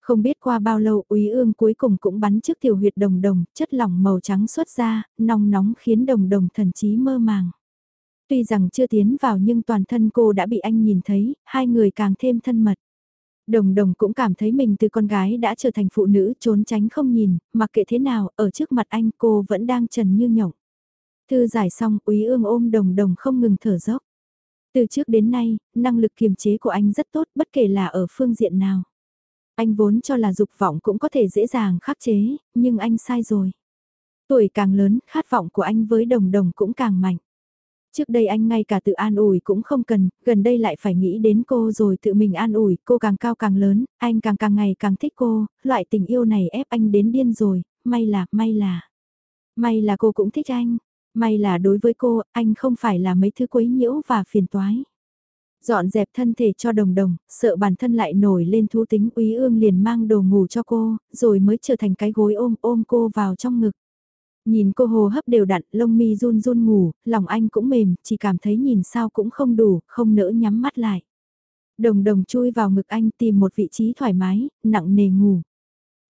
[SPEAKER 1] Không biết qua bao lâu Úy Ương cuối cùng cũng bắn trước tiểu huyệt đồng đồng, chất lỏng màu trắng xuất ra, nóng nóng khiến đồng đồng thần trí mơ màng. Tuy rằng chưa tiến vào nhưng toàn thân cô đã bị anh nhìn thấy, hai người càng thêm thân mật. Đồng đồng cũng cảm thấy mình từ con gái đã trở thành phụ nữ trốn tránh không nhìn, mặc kệ thế nào, ở trước mặt anh cô vẫn đang trần như nhộng. Thư giải xong, úy ương ôm đồng đồng không ngừng thở dốc. Từ trước đến nay, năng lực kiềm chế của anh rất tốt bất kể là ở phương diện nào. Anh vốn cho là dục vọng cũng có thể dễ dàng khắc chế, nhưng anh sai rồi. Tuổi càng lớn, khát vọng của anh với đồng đồng cũng càng mạnh. Trước đây anh ngay cả tự an ủi cũng không cần, gần đây lại phải nghĩ đến cô rồi tự mình an ủi, cô càng cao càng lớn, anh càng càng ngày càng thích cô, loại tình yêu này ép anh đến điên rồi, may là, may là. May là cô cũng thích anh, May là đối với cô, anh không phải là mấy thứ quấy nhiễu và phiền toái. Dọn dẹp thân thể cho đồng đồng, sợ bản thân lại nổi lên thú tính úy ương liền mang đồ ngủ cho cô, rồi mới trở thành cái gối ôm ôm cô vào trong ngực. Nhìn cô hồ hấp đều đặn, lông mi run run ngủ, lòng anh cũng mềm, chỉ cảm thấy nhìn sao cũng không đủ, không nỡ nhắm mắt lại. Đồng đồng chui vào ngực anh tìm một vị trí thoải mái, nặng nề ngủ.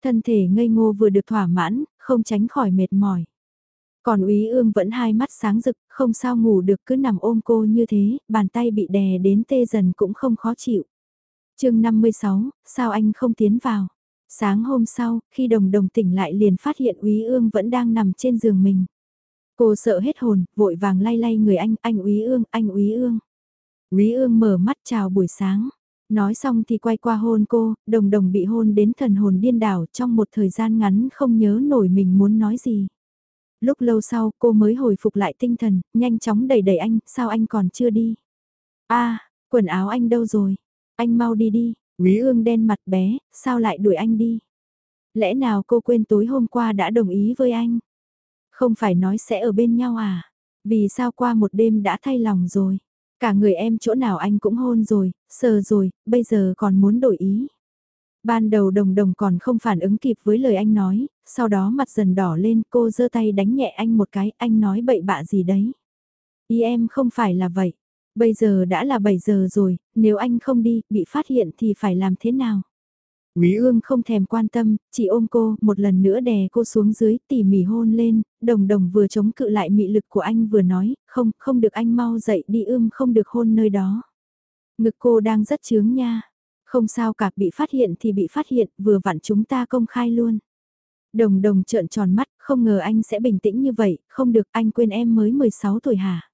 [SPEAKER 1] Thân thể ngây ngô vừa được thỏa mãn, không tránh khỏi mệt mỏi. Còn úy ương vẫn hai mắt sáng rực, không sao ngủ được cứ nằm ôm cô như thế, bàn tay bị đè đến tê dần cũng không khó chịu. chương 56, sao anh không tiến vào? Sáng hôm sau, khi đồng đồng tỉnh lại liền phát hiện úy ương vẫn đang nằm trên giường mình. Cô sợ hết hồn, vội vàng lay lay người anh, anh úy ương, anh úy ương. Úy ương mở mắt chào buổi sáng. Nói xong thì quay qua hôn cô, đồng đồng bị hôn đến thần hồn điên đảo trong một thời gian ngắn không nhớ nổi mình muốn nói gì lúc lâu sau cô mới hồi phục lại tinh thần, nhanh chóng đẩy đẩy anh, sao anh còn chưa đi? a quần áo anh đâu rồi? Anh mau đi đi, Quý ương đen mặt bé, sao lại đuổi anh đi? Lẽ nào cô quên tối hôm qua đã đồng ý với anh? Không phải nói sẽ ở bên nhau à? Vì sao qua một đêm đã thay lòng rồi? Cả người em chỗ nào anh cũng hôn rồi, sờ rồi, bây giờ còn muốn đổi ý. Ban đầu đồng đồng còn không phản ứng kịp với lời anh nói, sau đó mặt dần đỏ lên cô giơ tay đánh nhẹ anh một cái, anh nói bậy bạ gì đấy. Ý em không phải là vậy. Bây giờ đã là 7 giờ rồi, nếu anh không đi, bị phát hiện thì phải làm thế nào? Quý ương không thèm quan tâm, chỉ ôm cô, một lần nữa đè cô xuống dưới, tỉ mỉ hôn lên, đồng đồng vừa chống cự lại mị lực của anh vừa nói, không, không được anh mau dậy đi ương không được hôn nơi đó. Ngực cô đang rất chướng nha. Không sao cả, bị phát hiện thì bị phát hiện, vừa vặn chúng ta công khai luôn. Đồng đồng trợn tròn mắt, không ngờ anh sẽ bình tĩnh như vậy, không được anh quên em mới 16 tuổi hả?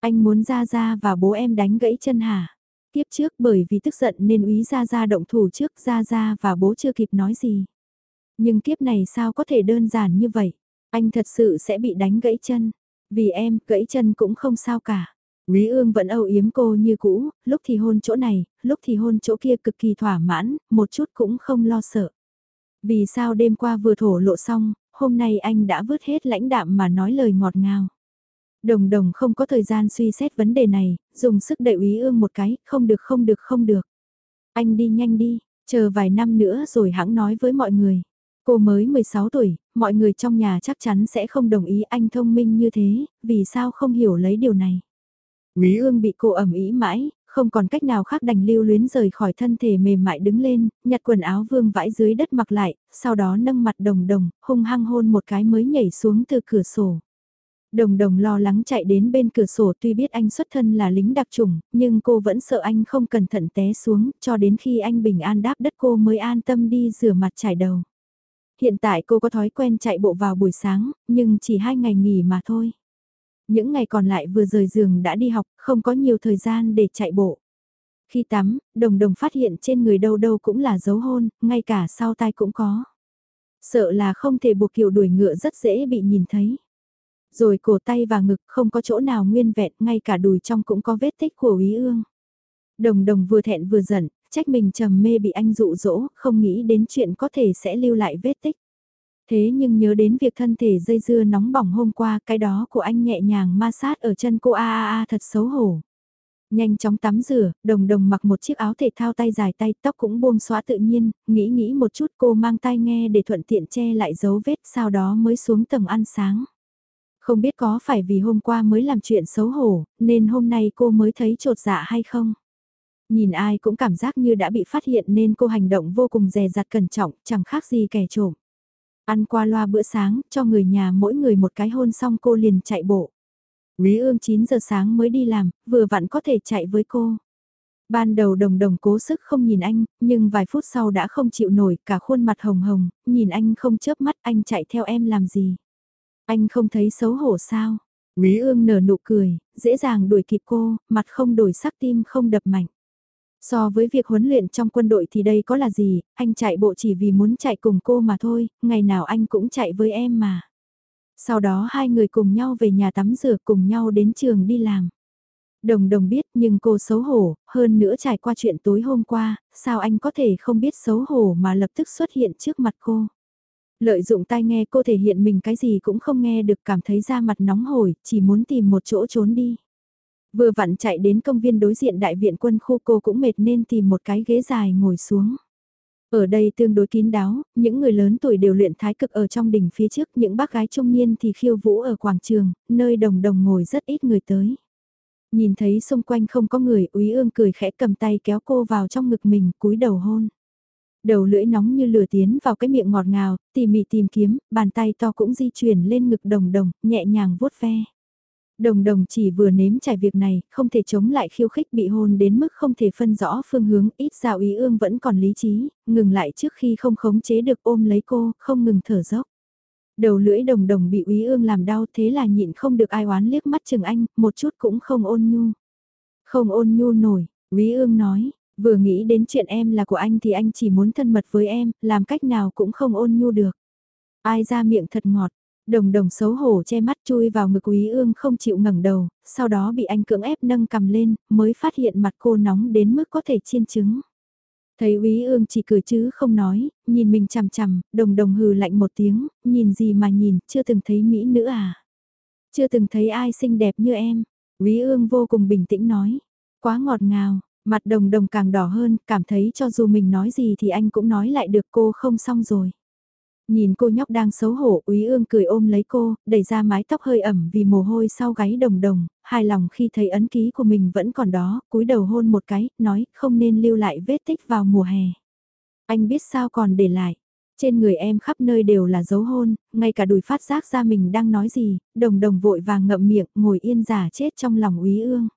[SPEAKER 1] Anh muốn ra ra và bố em đánh gãy chân hả? Tiếp trước bởi vì tức giận nên úy ra ra động thủ trước ra ra và bố chưa kịp nói gì. Nhưng kiếp này sao có thể đơn giản như vậy? Anh thật sự sẽ bị đánh gãy chân. Vì em, gãy chân cũng không sao cả. Quý ương vẫn âu yếm cô như cũ, lúc thì hôn chỗ này, lúc thì hôn chỗ kia cực kỳ thỏa mãn, một chút cũng không lo sợ. Vì sao đêm qua vừa thổ lộ xong, hôm nay anh đã vứt hết lãnh đạm mà nói lời ngọt ngào. Đồng đồng không có thời gian suy xét vấn đề này, dùng sức đẩy úy ương một cái, không được không được không được. Anh đi nhanh đi, chờ vài năm nữa rồi hãng nói với mọi người. Cô mới 16 tuổi, mọi người trong nhà chắc chắn sẽ không đồng ý anh thông minh như thế, vì sao không hiểu lấy điều này. Quý ương bị cô ẩm ý mãi, không còn cách nào khác đành lưu luyến rời khỏi thân thể mềm mại đứng lên, nhặt quần áo vương vãi dưới đất mặc lại, sau đó nâng mặt đồng đồng, hung hăng hôn một cái mới nhảy xuống từ cửa sổ. Đồng đồng lo lắng chạy đến bên cửa sổ tuy biết anh xuất thân là lính đặc trùng, nhưng cô vẫn sợ anh không cẩn thận té xuống, cho đến khi anh bình an đáp đất cô mới an tâm đi rửa mặt trải đầu. Hiện tại cô có thói quen chạy bộ vào buổi sáng, nhưng chỉ hai ngày nghỉ mà thôi. Những ngày còn lại vừa rời giường đã đi học, không có nhiều thời gian để chạy bộ. Khi tắm, đồng đồng phát hiện trên người đâu đâu cũng là dấu hôn, ngay cả sau tai cũng có. Sợ là không thể buộc kiểu đuổi ngựa rất dễ bị nhìn thấy. Rồi cổ tay và ngực không có chỗ nào nguyên vẹn, ngay cả đùi trong cũng có vết tích của úy ương. Đồng đồng vừa thẹn vừa giận, trách mình trầm mê bị anh dụ dỗ, không nghĩ đến chuyện có thể sẽ lưu lại vết tích. Thế nhưng nhớ đến việc thân thể dây dưa nóng bỏng hôm qua, cái đó của anh nhẹ nhàng ma sát ở chân cô a a a thật xấu hổ. Nhanh chóng tắm rửa, đồng đồng mặc một chiếc áo thể thao tay dài tay tóc cũng buông xóa tự nhiên, nghĩ nghĩ một chút cô mang tai nghe để thuận tiện che lại dấu vết sau đó mới xuống tầng ăn sáng. Không biết có phải vì hôm qua mới làm chuyện xấu hổ, nên hôm nay cô mới thấy trột dạ hay không? Nhìn ai cũng cảm giác như đã bị phát hiện nên cô hành động vô cùng dè dặt cẩn trọng, chẳng khác gì kẻ trộm. Ăn qua loa bữa sáng, cho người nhà mỗi người một cái hôn xong cô liền chạy bộ. Quý ương 9 giờ sáng mới đi làm, vừa vặn có thể chạy với cô. Ban đầu đồng đồng cố sức không nhìn anh, nhưng vài phút sau đã không chịu nổi, cả khuôn mặt hồng hồng, nhìn anh không chớp mắt anh chạy theo em làm gì. Anh không thấy xấu hổ sao? Quý ương nở nụ cười, dễ dàng đuổi kịp cô, mặt không đổi sắc tim không đập mạnh. So với việc huấn luyện trong quân đội thì đây có là gì, anh chạy bộ chỉ vì muốn chạy cùng cô mà thôi, ngày nào anh cũng chạy với em mà. Sau đó hai người cùng nhau về nhà tắm rửa cùng nhau đến trường đi làm. Đồng đồng biết nhưng cô xấu hổ, hơn nữa trải qua chuyện tối hôm qua, sao anh có thể không biết xấu hổ mà lập tức xuất hiện trước mặt cô. Lợi dụng tai nghe cô thể hiện mình cái gì cũng không nghe được cảm thấy da mặt nóng hổi, chỉ muốn tìm một chỗ trốn đi. Vừa vặn chạy đến công viên đối diện đại viện quân khu cô cũng mệt nên tìm một cái ghế dài ngồi xuống. Ở đây tương đối kín đáo, những người lớn tuổi đều luyện thái cực ở trong đỉnh phía trước, những bác gái trung niên thì khiêu vũ ở quảng trường, nơi đồng đồng ngồi rất ít người tới. Nhìn thấy xung quanh không có người, úy ương cười khẽ cầm tay kéo cô vào trong ngực mình, cúi đầu hôn. Đầu lưỡi nóng như lửa tiến vào cái miệng ngọt ngào, tỉ mỉ tìm kiếm, bàn tay to cũng di chuyển lên ngực đồng đồng, nhẹ nhàng vuốt ve. Đồng đồng chỉ vừa nếm trải việc này, không thể chống lại khiêu khích bị hôn đến mức không thể phân rõ phương hướng, ít dạo ý ương vẫn còn lý trí, ngừng lại trước khi không khống chế được ôm lấy cô, không ngừng thở dốc. Đầu lưỡi đồng đồng bị úy ương làm đau thế là nhịn không được ai oán liếc mắt chừng anh, một chút cũng không ôn nhu. Không ôn nhu nổi, úy ương nói, vừa nghĩ đến chuyện em là của anh thì anh chỉ muốn thân mật với em, làm cách nào cũng không ôn nhu được. Ai ra miệng thật ngọt, Đồng đồng xấu hổ che mắt chui vào ngực quý ương không chịu ngẩng đầu, sau đó bị anh cưỡng ép nâng cầm lên, mới phát hiện mặt cô nóng đến mức có thể chiên trứng. Thấy quý ương chỉ cười chứ không nói, nhìn mình chằm chằm, đồng đồng hừ lạnh một tiếng, nhìn gì mà nhìn, chưa từng thấy Mỹ nữ à. Chưa từng thấy ai xinh đẹp như em. Quý ương vô cùng bình tĩnh nói, quá ngọt ngào, mặt đồng đồng càng đỏ hơn, cảm thấy cho dù mình nói gì thì anh cũng nói lại được cô không xong rồi. Nhìn cô nhóc đang xấu hổ, úy ương cười ôm lấy cô, đẩy ra mái tóc hơi ẩm vì mồ hôi sau gáy đồng đồng, hài lòng khi thấy ấn ký của mình vẫn còn đó, cúi đầu hôn một cái, nói không nên lưu lại vết tích vào mùa hè. Anh biết sao còn để lại. Trên người em khắp nơi đều là dấu hôn, ngay cả đùi phát giác ra mình đang nói gì, đồng đồng vội vàng ngậm miệng, ngồi yên giả chết trong lòng úy ương.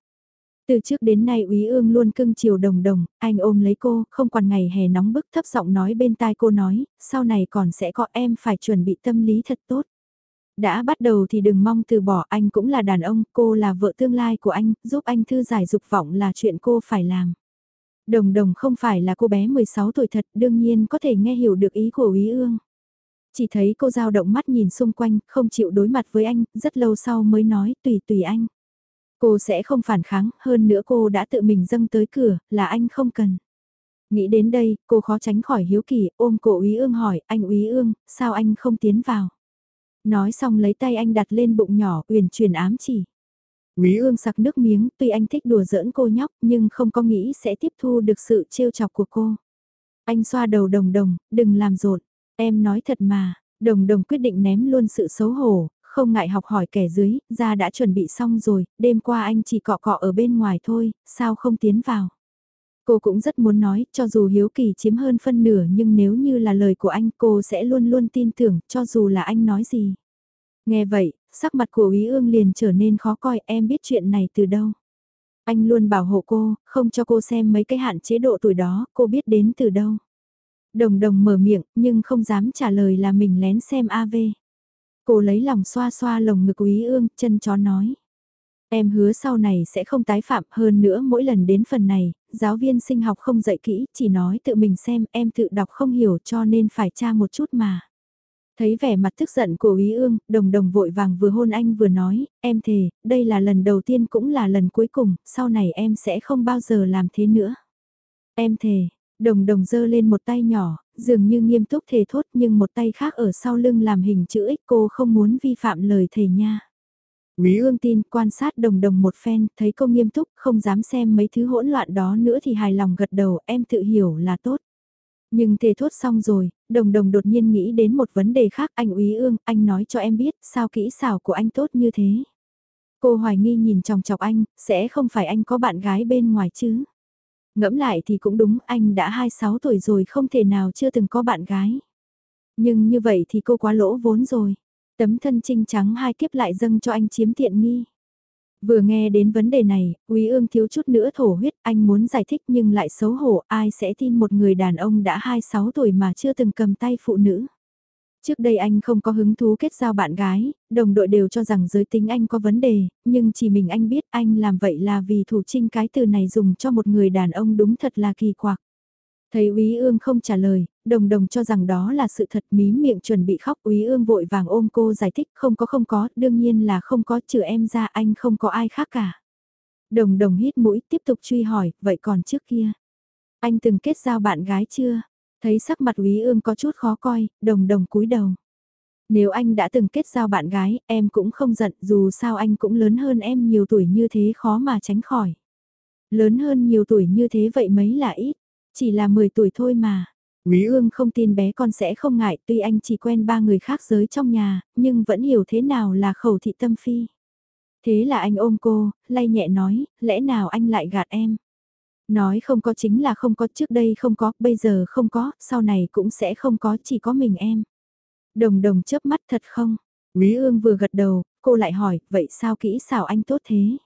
[SPEAKER 1] Từ trước đến nay úy ương luôn cưng chiều đồng đồng, anh ôm lấy cô, không còn ngày hè nóng bức thấp giọng nói bên tai cô nói, sau này còn sẽ có em phải chuẩn bị tâm lý thật tốt. Đã bắt đầu thì đừng mong từ bỏ anh cũng là đàn ông, cô là vợ tương lai của anh, giúp anh thư giải dục vọng là chuyện cô phải làm. Đồng đồng không phải là cô bé 16 tuổi thật, đương nhiên có thể nghe hiểu được ý của Úy ương. Chỉ thấy cô dao động mắt nhìn xung quanh, không chịu đối mặt với anh, rất lâu sau mới nói tùy tùy anh. Cô sẽ không phản kháng, hơn nữa cô đã tự mình dâng tới cửa, là anh không cần. Nghĩ đến đây, cô khó tránh khỏi hiếu kỳ, ôm cổ Úy Ương hỏi, anh Úy Ương, sao anh không tiến vào? Nói xong lấy tay anh đặt lên bụng nhỏ, uyển chuyển ám chỉ. úy ương sặc nước miếng, tuy anh thích đùa giỡn cô nhóc nhưng không có nghĩ sẽ tiếp thu được sự trêu chọc của cô. Anh xoa đầu đồng đồng, đừng làm rộn, em nói thật mà, đồng đồng quyết định ném luôn sự xấu hổ, không ngại học hỏi kẻ dưới, ra đã chuẩn bị xong rồi, đêm qua anh chỉ cọ cọ ở bên ngoài thôi, sao không tiến vào. Cô cũng rất muốn nói, cho dù hiếu kỳ chiếm hơn phân nửa nhưng nếu như là lời của anh cô sẽ luôn luôn tin tưởng, cho dù là anh nói gì. Nghe vậy, sắc mặt của Ý ương liền trở nên khó coi em biết chuyện này từ đâu. Anh luôn bảo hộ cô, không cho cô xem mấy cái hạn chế độ tuổi đó, cô biết đến từ đâu. Đồng đồng mở miệng, nhưng không dám trả lời là mình lén xem AV. Cô lấy lòng xoa xoa lồng ngực quý ương, chân chó nói. Em hứa sau này sẽ không tái phạm hơn nữa mỗi lần đến phần này, giáo viên sinh học không dạy kỹ, chỉ nói tự mình xem em tự đọc không hiểu cho nên phải tra một chút mà. Thấy vẻ mặt tức giận của Ý ương, đồng đồng vội vàng vừa hôn anh vừa nói, em thề, đây là lần đầu tiên cũng là lần cuối cùng, sau này em sẽ không bao giờ làm thế nữa. Em thề, đồng đồng giơ lên một tay nhỏ, dường như nghiêm túc thề thốt nhưng một tay khác ở sau lưng làm hình chữ X cô không muốn vi phạm lời thề nha. Quý ương tin quan sát đồng đồng một phen, thấy cô nghiêm túc, không dám xem mấy thứ hỗn loạn đó nữa thì hài lòng gật đầu, em tự hiểu là tốt. Nhưng thề thốt xong rồi, đồng đồng đột nhiên nghĩ đến một vấn đề khác, anh úy ương, anh nói cho em biết sao kỹ xảo của anh tốt như thế. Cô hoài nghi nhìn chòng chọc anh, sẽ không phải anh có bạn gái bên ngoài chứ. Ngẫm lại thì cũng đúng, anh đã 26 tuổi rồi không thể nào chưa từng có bạn gái. Nhưng như vậy thì cô quá lỗ vốn rồi. Tấm thân trinh trắng hai kiếp lại dâng cho anh chiếm tiện nghi. Vừa nghe đến vấn đề này, Quý ương thiếu chút nữa thổ huyết, anh muốn giải thích nhưng lại xấu hổ, ai sẽ tin một người đàn ông đã 26 tuổi mà chưa từng cầm tay phụ nữ. Trước đây anh không có hứng thú kết giao bạn gái, đồng đội đều cho rằng giới tính anh có vấn đề, nhưng chỉ mình anh biết anh làm vậy là vì thủ trinh cái từ này dùng cho một người đàn ông đúng thật là kỳ quặc. Thấy Úy Ương không trả lời, đồng đồng cho rằng đó là sự thật mí miệng chuẩn bị khóc Úy Ương vội vàng ôm cô giải thích không có không có, đương nhiên là không có trừ em ra anh không có ai khác cả. Đồng đồng hít mũi tiếp tục truy hỏi, vậy còn trước kia? Anh từng kết giao bạn gái chưa? Thấy sắc mặt Úy Ương có chút khó coi, đồng đồng cúi đầu. Nếu anh đã từng kết giao bạn gái, em cũng không giận, dù sao anh cũng lớn hơn em nhiều tuổi như thế khó mà tránh khỏi. Lớn hơn nhiều tuổi như thế vậy mấy là ít. Chỉ là 10 tuổi thôi mà. Quý ương không tin bé con sẽ không ngại tuy anh chỉ quen ba người khác giới trong nhà, nhưng vẫn hiểu thế nào là khẩu thị tâm phi. Thế là anh ôm cô, lay nhẹ nói, lẽ nào anh lại gạt em? Nói không có chính là không có, trước đây không có, bây giờ không có, sau này cũng sẽ không có, chỉ có mình em. Đồng đồng chớp mắt thật không? Quý ương vừa gật đầu, cô lại hỏi, vậy sao kỹ xảo anh tốt thế?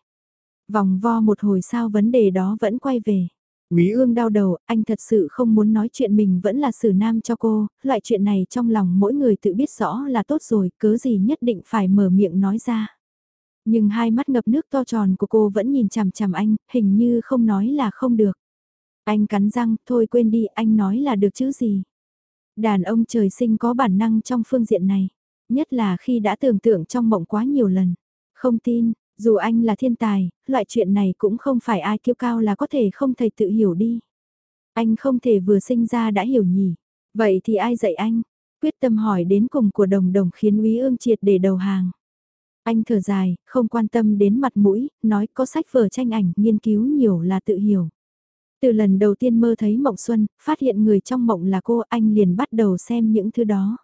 [SPEAKER 1] Vòng vo một hồi sao vấn đề đó vẫn quay về. Quý ương đau đầu, anh thật sự không muốn nói chuyện mình vẫn là xử nam cho cô, loại chuyện này trong lòng mỗi người tự biết rõ là tốt rồi, cớ gì nhất định phải mở miệng nói ra. Nhưng hai mắt ngập nước to tròn của cô vẫn nhìn chằm chằm anh, hình như không nói là không được. Anh cắn răng, thôi quên đi, anh nói là được chứ gì. Đàn ông trời sinh có bản năng trong phương diện này, nhất là khi đã tưởng tượng trong mộng quá nhiều lần. Không tin, dù anh là thiên tài, loại chuyện này cũng không phải ai kiêu cao là có thể không thầy tự hiểu đi. Anh không thể vừa sinh ra đã hiểu nhỉ. Vậy thì ai dạy anh? Quyết tâm hỏi đến cùng của đồng đồng khiến Úy ương triệt để đầu hàng. Anh thở dài, không quan tâm đến mặt mũi, nói có sách vở tranh ảnh, nghiên cứu nhiều là tự hiểu. Từ lần đầu tiên mơ thấy Mộng Xuân, phát hiện người trong mộng là cô, anh liền bắt đầu xem những thứ đó.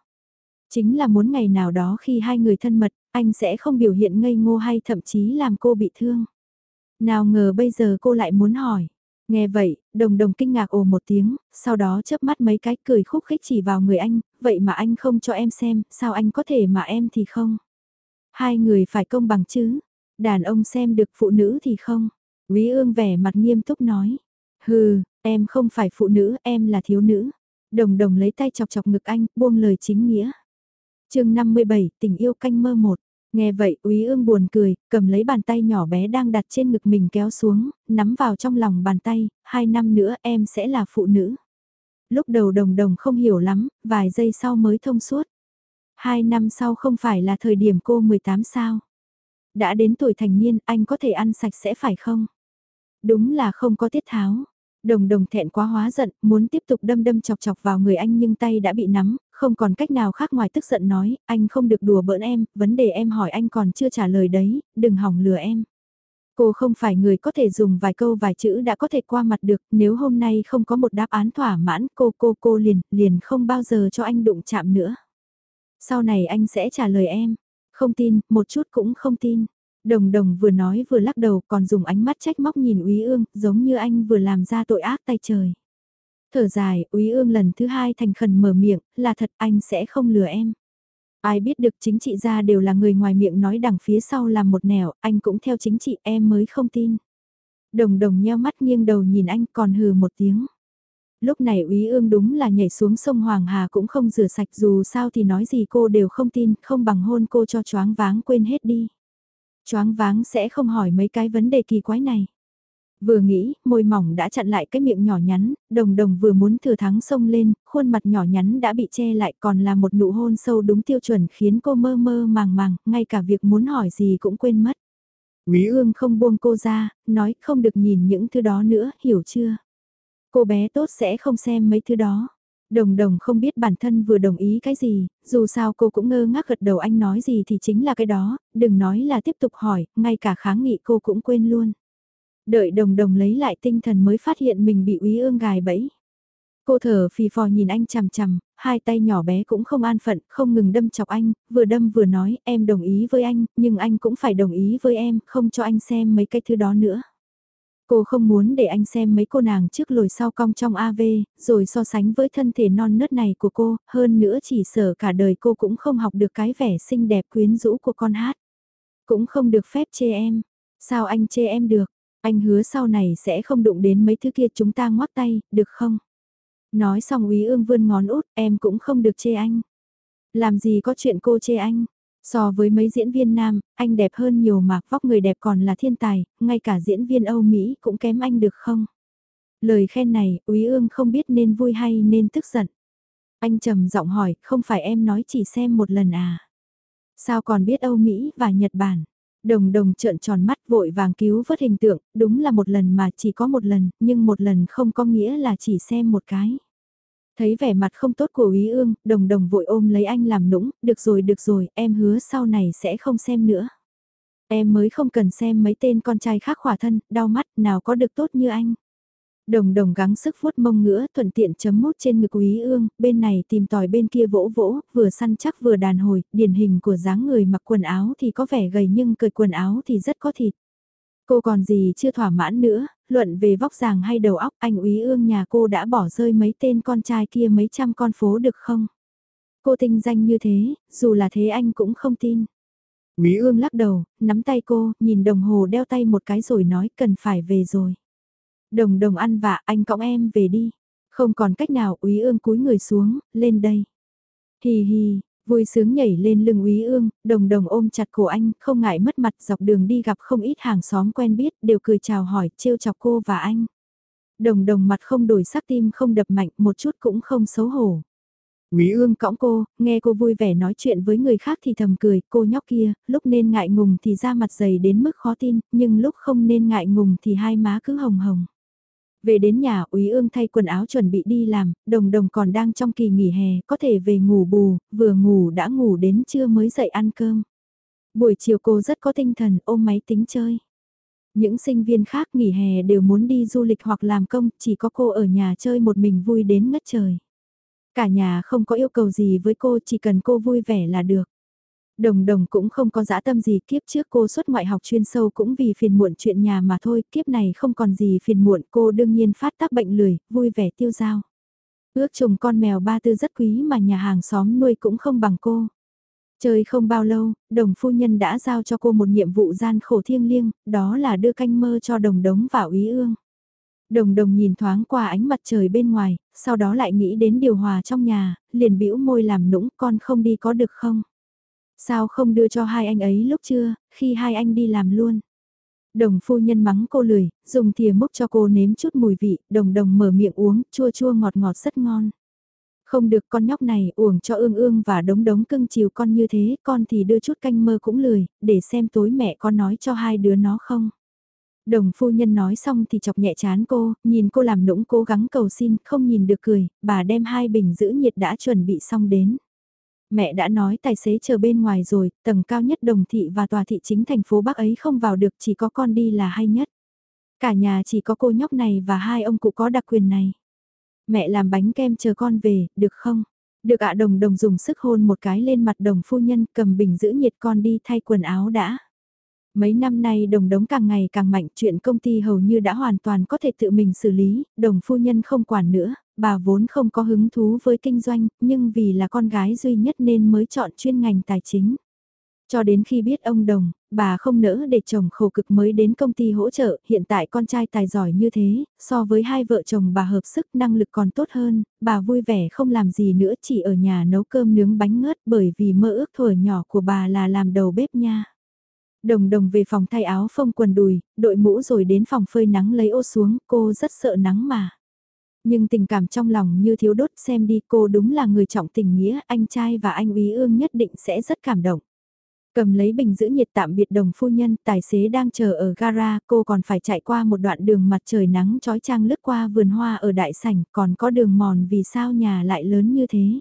[SPEAKER 1] Chính là muốn ngày nào đó khi hai người thân mật, anh sẽ không biểu hiện ngây ngô hay thậm chí làm cô bị thương. Nào ngờ bây giờ cô lại muốn hỏi. Nghe vậy, đồng đồng kinh ngạc ồ một tiếng, sau đó chớp mắt mấy cái cười khúc khích chỉ vào người anh, vậy mà anh không cho em xem, sao anh có thể mà em thì không? Hai người phải công bằng chứ, đàn ông xem được phụ nữ thì không. Quý ương vẻ mặt nghiêm túc nói, hừ, em không phải phụ nữ, em là thiếu nữ. Đồng đồng lấy tay chọc chọc ngực anh, buông lời chính nghĩa. chương 57, tình yêu canh mơ một. Nghe vậy, Úy ương buồn cười, cầm lấy bàn tay nhỏ bé đang đặt trên ngực mình kéo xuống, nắm vào trong lòng bàn tay, hai năm nữa em sẽ là phụ nữ. Lúc đầu đồng đồng không hiểu lắm, vài giây sau mới thông suốt. Hai năm sau không phải là thời điểm cô 18 sao. Đã đến tuổi thành niên, anh có thể ăn sạch sẽ phải không? Đúng là không có tiết tháo. Đồng đồng thẹn quá hóa giận, muốn tiếp tục đâm đâm chọc chọc vào người anh nhưng tay đã bị nắm, không còn cách nào khác ngoài tức giận nói, anh không được đùa bỡn em, vấn đề em hỏi anh còn chưa trả lời đấy, đừng hỏng lừa em. Cô không phải người có thể dùng vài câu vài chữ đã có thể qua mặt được, nếu hôm nay không có một đáp án thỏa mãn cô cô cô liền, liền không bao giờ cho anh đụng chạm nữa. Sau này anh sẽ trả lời em, không tin, một chút cũng không tin. Đồng đồng vừa nói vừa lắc đầu còn dùng ánh mắt trách móc nhìn úy ương, giống như anh vừa làm ra tội ác tay trời. Thở dài, úy ương lần thứ hai thành khẩn mở miệng, là thật anh sẽ không lừa em. Ai biết được chính trị gia đều là người ngoài miệng nói đằng phía sau làm một nẻo, anh cũng theo chính trị em mới không tin. Đồng đồng nheo mắt nghiêng đầu nhìn anh còn hừ một tiếng. Lúc này úy ương đúng là nhảy xuống sông Hoàng Hà cũng không rửa sạch dù sao thì nói gì cô đều không tin, không bằng hôn cô cho choáng váng quên hết đi. Choáng váng sẽ không hỏi mấy cái vấn đề kỳ quái này. Vừa nghĩ, môi mỏng đã chặn lại cái miệng nhỏ nhắn, đồng đồng vừa muốn thừa thắng sông lên, khuôn mặt nhỏ nhắn đã bị che lại còn là một nụ hôn sâu đúng tiêu chuẩn khiến cô mơ mơ màng màng, ngay cả việc muốn hỏi gì cũng quên mất. Quý ương không buông cô ra, nói không được nhìn những thứ đó nữa, hiểu chưa? Cô bé tốt sẽ không xem mấy thứ đó. Đồng đồng không biết bản thân vừa đồng ý cái gì, dù sao cô cũng ngơ ngác gật đầu anh nói gì thì chính là cái đó, đừng nói là tiếp tục hỏi, ngay cả kháng nghị cô cũng quên luôn. Đợi đồng đồng lấy lại tinh thần mới phát hiện mình bị úy ương gài bẫy. Cô thở phì phò nhìn anh chằm chằm, hai tay nhỏ bé cũng không an phận, không ngừng đâm chọc anh, vừa đâm vừa nói em đồng ý với anh, nhưng anh cũng phải đồng ý với em, không cho anh xem mấy cái thứ đó nữa. Cô không muốn để anh xem mấy cô nàng trước lồi sau cong trong AV, rồi so sánh với thân thể non nớt này của cô, hơn nữa chỉ sợ cả đời cô cũng không học được cái vẻ xinh đẹp quyến rũ của con hát. Cũng không được phép chê em. Sao anh chê em được? Anh hứa sau này sẽ không đụng đến mấy thứ kia chúng ta ngoắt tay, được không? Nói xong úy ương vươn ngón út, em cũng không được chê anh. Làm gì có chuyện cô chê anh? So với mấy diễn viên nam, anh đẹp hơn nhiều mà vóc người đẹp còn là thiên tài, ngay cả diễn viên Âu Mỹ cũng kém anh được không? Lời khen này, Úy Ương không biết nên vui hay nên tức giận. Anh trầm giọng hỏi, không phải em nói chỉ xem một lần à? Sao còn biết Âu Mỹ và Nhật Bản? Đồng đồng trợn tròn mắt vội vàng cứu vớt hình tượng, đúng là một lần mà chỉ có một lần, nhưng một lần không có nghĩa là chỉ xem một cái. Thấy vẻ mặt không tốt của ý Ương, đồng đồng vội ôm lấy anh làm nũng, được rồi được rồi, em hứa sau này sẽ không xem nữa. Em mới không cần xem mấy tên con trai khác khỏa thân, đau mắt, nào có được tốt như anh. Đồng đồng gắng sức vuốt mông ngữa thuận tiện chấm mút trên ngực quý Ương, bên này tìm tòi bên kia vỗ vỗ, vừa săn chắc vừa đàn hồi, điển hình của dáng người mặc quần áo thì có vẻ gầy nhưng cởi quần áo thì rất có thịt. Cô còn gì chưa thỏa mãn nữa, luận về vóc dàng hay đầu óc anh úy ương nhà cô đã bỏ rơi mấy tên con trai kia mấy trăm con phố được không? Cô tinh danh như thế, dù là thế anh cũng không tin. Úy ương lắc đầu, nắm tay cô, nhìn đồng hồ đeo tay một cái rồi nói cần phải về rồi. Đồng đồng ăn vạ anh cõng em về đi. Không còn cách nào úy ương cúi người xuống, lên đây. Hì hì, Vui sướng nhảy lên lưng úy ương, đồng đồng ôm chặt cổ anh, không ngại mất mặt dọc đường đi gặp không ít hàng xóm quen biết, đều cười chào hỏi, trêu chọc cô và anh. Đồng đồng mặt không đổi sắc tim không đập mạnh, một chút cũng không xấu hổ. Quý ương cõng cô, nghe cô vui vẻ nói chuyện với người khác thì thầm cười, cô nhóc kia, lúc nên ngại ngùng thì ra mặt dày đến mức khó tin, nhưng lúc không nên ngại ngùng thì hai má cứ hồng hồng. Về đến nhà, Úy Ương thay quần áo chuẩn bị đi làm, đồng đồng còn đang trong kỳ nghỉ hè, có thể về ngủ bù, vừa ngủ đã ngủ đến trưa mới dậy ăn cơm. Buổi chiều cô rất có tinh thần ôm máy tính chơi. Những sinh viên khác nghỉ hè đều muốn đi du lịch hoặc làm công, chỉ có cô ở nhà chơi một mình vui đến ngất trời. Cả nhà không có yêu cầu gì với cô, chỉ cần cô vui vẻ là được. Đồng đồng cũng không có dã tâm gì kiếp trước cô xuất ngoại học chuyên sâu cũng vì phiền muộn chuyện nhà mà thôi, kiếp này không còn gì phiền muộn cô đương nhiên phát tác bệnh lười, vui vẻ tiêu dao. Ước chồng con mèo ba tư rất quý mà nhà hàng xóm nuôi cũng không bằng cô. Chơi không bao lâu, đồng phu nhân đã giao cho cô một nhiệm vụ gian khổ thiêng liêng, đó là đưa canh mơ cho đồng đống vào ý ương. Đồng đồng nhìn thoáng qua ánh mặt trời bên ngoài, sau đó lại nghĩ đến điều hòa trong nhà, liền bĩu môi làm nũng con không đi có được không? Sao không đưa cho hai anh ấy lúc trưa, khi hai anh đi làm luôn? Đồng phu nhân mắng cô lười, dùng thìa múc cho cô nếm chút mùi vị, đồng đồng mở miệng uống, chua chua ngọt ngọt rất ngon. Không được con nhóc này uổng cho ương ương và đống đống cưng chiều con như thế, con thì đưa chút canh mơ cũng lười, để xem tối mẹ con nói cho hai đứa nó không. Đồng phu nhân nói xong thì chọc nhẹ chán cô, nhìn cô làm nũng cố gắng cầu xin, không nhìn được cười, bà đem hai bình giữ nhiệt đã chuẩn bị xong đến. Mẹ đã nói tài xế chờ bên ngoài rồi, tầng cao nhất đồng thị và tòa thị chính thành phố Bắc ấy không vào được chỉ có con đi là hay nhất. Cả nhà chỉ có cô nhóc này và hai ông cụ có đặc quyền này. Mẹ làm bánh kem chờ con về, được không? Được ạ đồng đồng dùng sức hôn một cái lên mặt đồng phu nhân cầm bình giữ nhiệt con đi thay quần áo đã. Mấy năm nay đồng đống càng ngày càng mạnh chuyện công ty hầu như đã hoàn toàn có thể tự mình xử lý, đồng phu nhân không quản nữa, bà vốn không có hứng thú với kinh doanh, nhưng vì là con gái duy nhất nên mới chọn chuyên ngành tài chính. Cho đến khi biết ông Đồng, bà không nỡ để chồng khổ cực mới đến công ty hỗ trợ, hiện tại con trai tài giỏi như thế, so với hai vợ chồng bà hợp sức năng lực còn tốt hơn, bà vui vẻ không làm gì nữa chỉ ở nhà nấu cơm nướng bánh ngớt bởi vì mơ ước thuở nhỏ của bà là làm đầu bếp nha. Đồng đồng về phòng thay áo phông quần đùi, đội mũ rồi đến phòng phơi nắng lấy ô xuống, cô rất sợ nắng mà. Nhưng tình cảm trong lòng như thiếu đốt xem đi cô đúng là người trọng tình nghĩa, anh trai và anh úy ương nhất định sẽ rất cảm động. Cầm lấy bình giữ nhiệt tạm biệt đồng phu nhân, tài xế đang chờ ở gara, cô còn phải chạy qua một đoạn đường mặt trời nắng trói trang lướt qua vườn hoa ở đại sảnh, còn có đường mòn vì sao nhà lại lớn như thế.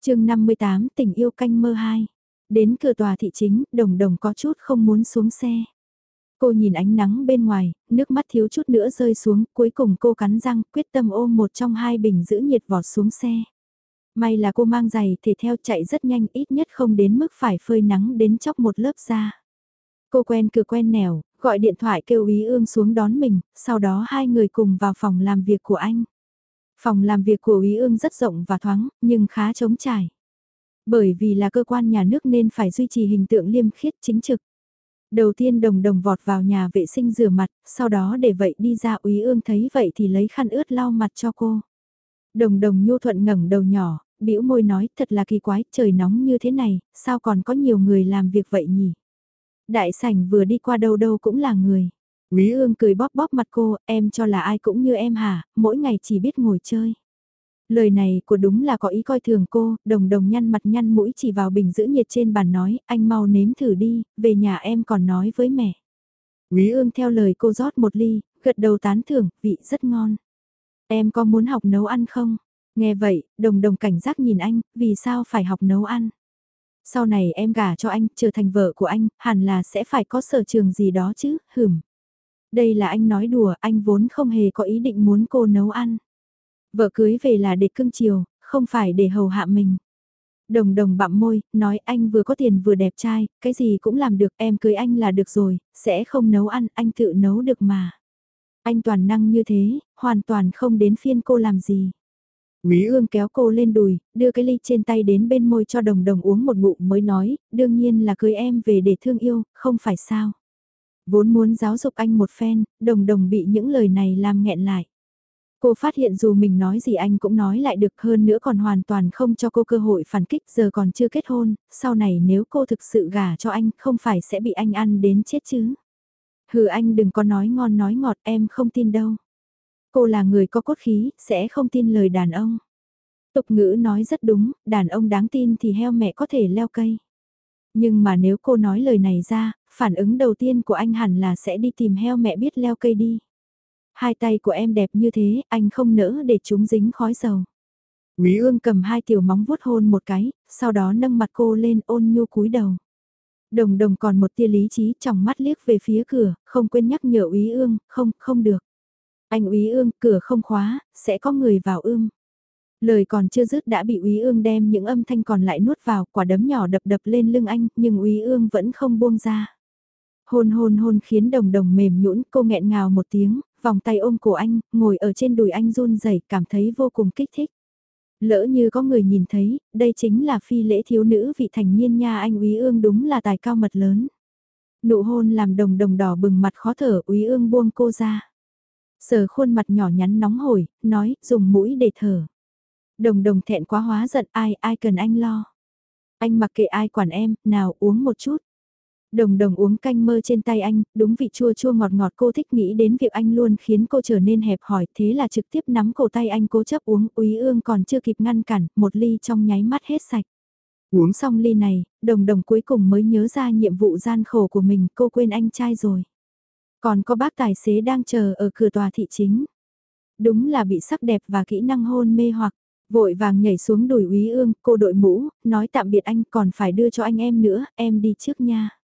[SPEAKER 1] chương 58 tình yêu canh mơ 2. Đến cửa tòa thị chính, đồng đồng có chút không muốn xuống xe. Cô nhìn ánh nắng bên ngoài, nước mắt thiếu chút nữa rơi xuống, cuối cùng cô cắn răng, quyết tâm ôm một trong hai bình giữ nhiệt vọt xuống xe. May là cô mang giày thể theo chạy rất nhanh ít nhất không đến mức phải phơi nắng đến chóc một lớp da. Cô quen cửa quen nẻo, gọi điện thoại kêu ý ương xuống đón mình, sau đó hai người cùng vào phòng làm việc của anh. Phòng làm việc của Ý ương rất rộng và thoáng, nhưng khá trống trải. Bởi vì là cơ quan nhà nước nên phải duy trì hình tượng liêm khiết chính trực. Đầu tiên đồng đồng vọt vào nhà vệ sinh rửa mặt, sau đó để vậy đi ra úy ương thấy vậy thì lấy khăn ướt lau mặt cho cô. Đồng đồng nhu thuận ngẩng đầu nhỏ, bĩu môi nói thật là kỳ quái, trời nóng như thế này, sao còn có nhiều người làm việc vậy nhỉ? Đại sảnh vừa đi qua đâu đâu cũng là người. Quý ương cười bóp bóp mặt cô, em cho là ai cũng như em hả, mỗi ngày chỉ biết ngồi chơi. Lời này của đúng là có ý coi thường cô, đồng đồng nhăn mặt nhăn mũi chỉ vào bình giữ nhiệt trên bàn nói, anh mau nếm thử đi, về nhà em còn nói với mẹ. Quý ương theo lời cô rót một ly, gật đầu tán thưởng, vị rất ngon. Em có muốn học nấu ăn không? Nghe vậy, đồng đồng cảnh giác nhìn anh, vì sao phải học nấu ăn? Sau này em gả cho anh, trở thành vợ của anh, hẳn là sẽ phải có sở trường gì đó chứ, hửm. Đây là anh nói đùa, anh vốn không hề có ý định muốn cô nấu ăn. Vợ cưới về là để cưng chiều, không phải để hầu hạ mình. Đồng đồng bặm môi, nói anh vừa có tiền vừa đẹp trai, cái gì cũng làm được em cưới anh là được rồi, sẽ không nấu ăn, anh tự nấu được mà. Anh toàn năng như thế, hoàn toàn không đến phiên cô làm gì. Quý ương kéo cô lên đùi, đưa cái ly trên tay đến bên môi cho đồng đồng uống một ngụm mới nói, đương nhiên là cưới em về để thương yêu, không phải sao. Vốn muốn giáo dục anh một phen, đồng đồng bị những lời này làm nghẹn lại. Cô phát hiện dù mình nói gì anh cũng nói lại được hơn nữa còn hoàn toàn không cho cô cơ hội phản kích giờ còn chưa kết hôn, sau này nếu cô thực sự gả cho anh không phải sẽ bị anh ăn đến chết chứ. Hừ anh đừng có nói ngon nói ngọt em không tin đâu. Cô là người có cốt khí, sẽ không tin lời đàn ông. Tục ngữ nói rất đúng, đàn ông đáng tin thì heo mẹ có thể leo cây. Nhưng mà nếu cô nói lời này ra, phản ứng đầu tiên của anh hẳn là sẽ đi tìm heo mẹ biết leo cây đi. Hai tay của em đẹp như thế, anh không nỡ để chúng dính khói dầu. Quý ương cầm hai tiểu móng vuốt hôn một cái, sau đó nâng mặt cô lên ôn nhu cúi đầu. Đồng đồng còn một tia lý trí trong mắt liếc về phía cửa, không quên nhắc nhở úy ương, không, không được. Anh úy ương, cửa không khóa, sẽ có người vào ương. Lời còn chưa dứt đã bị Úy Ương đem những âm thanh còn lại nuốt vào, quả đấm nhỏ đập đập lên lưng anh, nhưng Úy Ương vẫn không buông ra. Hôn hôn hôn khiến đồng đồng mềm nhũn, cô nghẹn ngào một tiếng, vòng tay ôm cổ anh, ngồi ở trên đùi anh run rẩy, cảm thấy vô cùng kích thích. Lỡ như có người nhìn thấy, đây chính là phi lễ thiếu nữ vị thành niên nha anh Úy Ương đúng là tài cao mật lớn. Nụ hôn làm đồng đồng đỏ bừng mặt khó thở Úy Ương buông cô ra. Sờ khuôn mặt nhỏ nhắn nóng hổi, nói, dùng mũi để thở. Đồng đồng thẹn quá hóa giận ai, ai cần anh lo. Anh mặc kệ ai quản em, nào uống một chút. Đồng đồng uống canh mơ trên tay anh, đúng vị chua chua ngọt ngọt cô thích nghĩ đến việc anh luôn khiến cô trở nên hẹp hỏi thế là trực tiếp nắm cổ tay anh cố chấp uống úy ương còn chưa kịp ngăn cản, một ly trong nháy mắt hết sạch. Uống xong ly này, đồng đồng cuối cùng mới nhớ ra nhiệm vụ gian khổ của mình cô quên anh trai rồi. Còn có bác tài xế đang chờ ở cửa tòa thị chính. Đúng là bị sắc đẹp và kỹ năng hôn mê hoặc, vội vàng nhảy xuống đùi úy ương, cô đội mũ, nói tạm biệt anh còn phải đưa cho anh em nữa, em đi trước nha.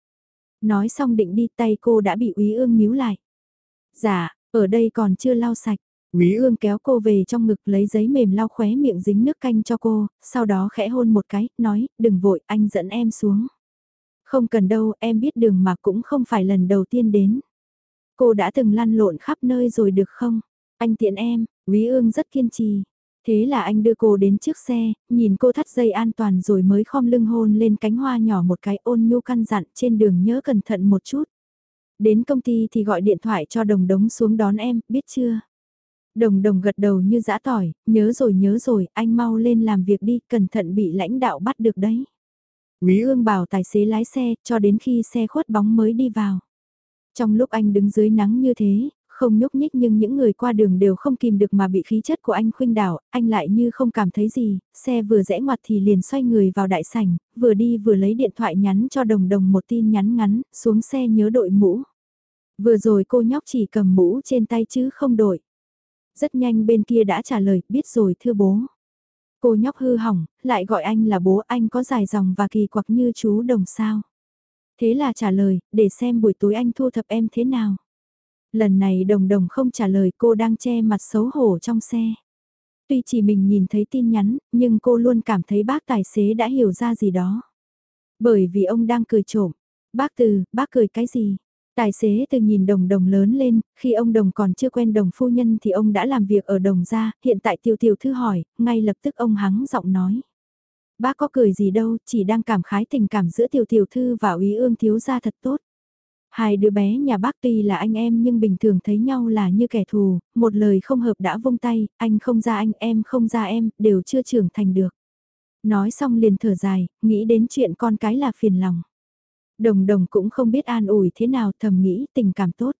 [SPEAKER 1] Nói xong định đi tay cô đã bị úy ương níu lại. Dạ, ở đây còn chưa lau sạch. Úy ương kéo cô về trong ngực lấy giấy mềm lau khóe miệng dính nước canh cho cô, sau đó khẽ hôn một cái, nói, đừng vội, anh dẫn em xuống. Không cần đâu, em biết đường mà cũng không phải lần đầu tiên đến. Cô đã từng lăn lộn khắp nơi rồi được không? Anh tiện em, Úy ương rất kiên trì. Thế là anh đưa cô đến trước xe, nhìn cô thắt dây an toàn rồi mới khom lưng hôn lên cánh hoa nhỏ một cái ôn nhu căn dặn trên đường nhớ cẩn thận một chút. Đến công ty thì gọi điện thoại cho đồng đống xuống đón em, biết chưa? Đồng đồng gật đầu như dã tỏi, nhớ rồi nhớ rồi, anh mau lên làm việc đi, cẩn thận bị lãnh đạo bắt được đấy. Quý ương bảo tài xế lái xe, cho đến khi xe khuất bóng mới đi vào. Trong lúc anh đứng dưới nắng như thế, không nhúc nhích nhưng những người qua đường đều không kìm được mà bị khí chất của anh khuynh đảo, anh lại như không cảm thấy gì, xe vừa rẽ ngoặt thì liền xoay người vào đại sảnh, vừa đi vừa lấy điện thoại nhắn cho đồng đồng một tin nhắn ngắn, xuống xe nhớ đội mũ. Vừa rồi cô nhóc chỉ cầm mũ trên tay chứ không đội. Rất nhanh bên kia đã trả lời, biết rồi thưa bố. Cô nhóc hư hỏng, lại gọi anh là bố anh có dài dòng và kỳ quặc như chú đồng sao. Thế là trả lời, để xem buổi tối anh thu thập em thế nào. Lần này đồng đồng không trả lời cô đang che mặt xấu hổ trong xe. Tuy chỉ mình nhìn thấy tin nhắn, nhưng cô luôn cảm thấy bác tài xế đã hiểu ra gì đó. Bởi vì ông đang cười trộm. Bác từ, bác cười cái gì? Tài xế từ nhìn đồng đồng lớn lên, khi ông đồng còn chưa quen đồng phu nhân thì ông đã làm việc ở đồng gia, hiện tại tiểu tiểu thư hỏi, ngay lập tức ông hắng giọng nói. Bác có cười gì đâu, chỉ đang cảm khái tình cảm giữa tiểu tiểu thư và úy ương thiếu gia thật tốt. Hai đứa bé nhà bác tuy là anh em nhưng bình thường thấy nhau là như kẻ thù, một lời không hợp đã vung tay, anh không ra anh em không ra em, đều chưa trưởng thành được. Nói xong liền thở dài, nghĩ đến chuyện con cái là phiền lòng. Đồng đồng cũng không biết an ủi thế nào thầm nghĩ tình cảm tốt.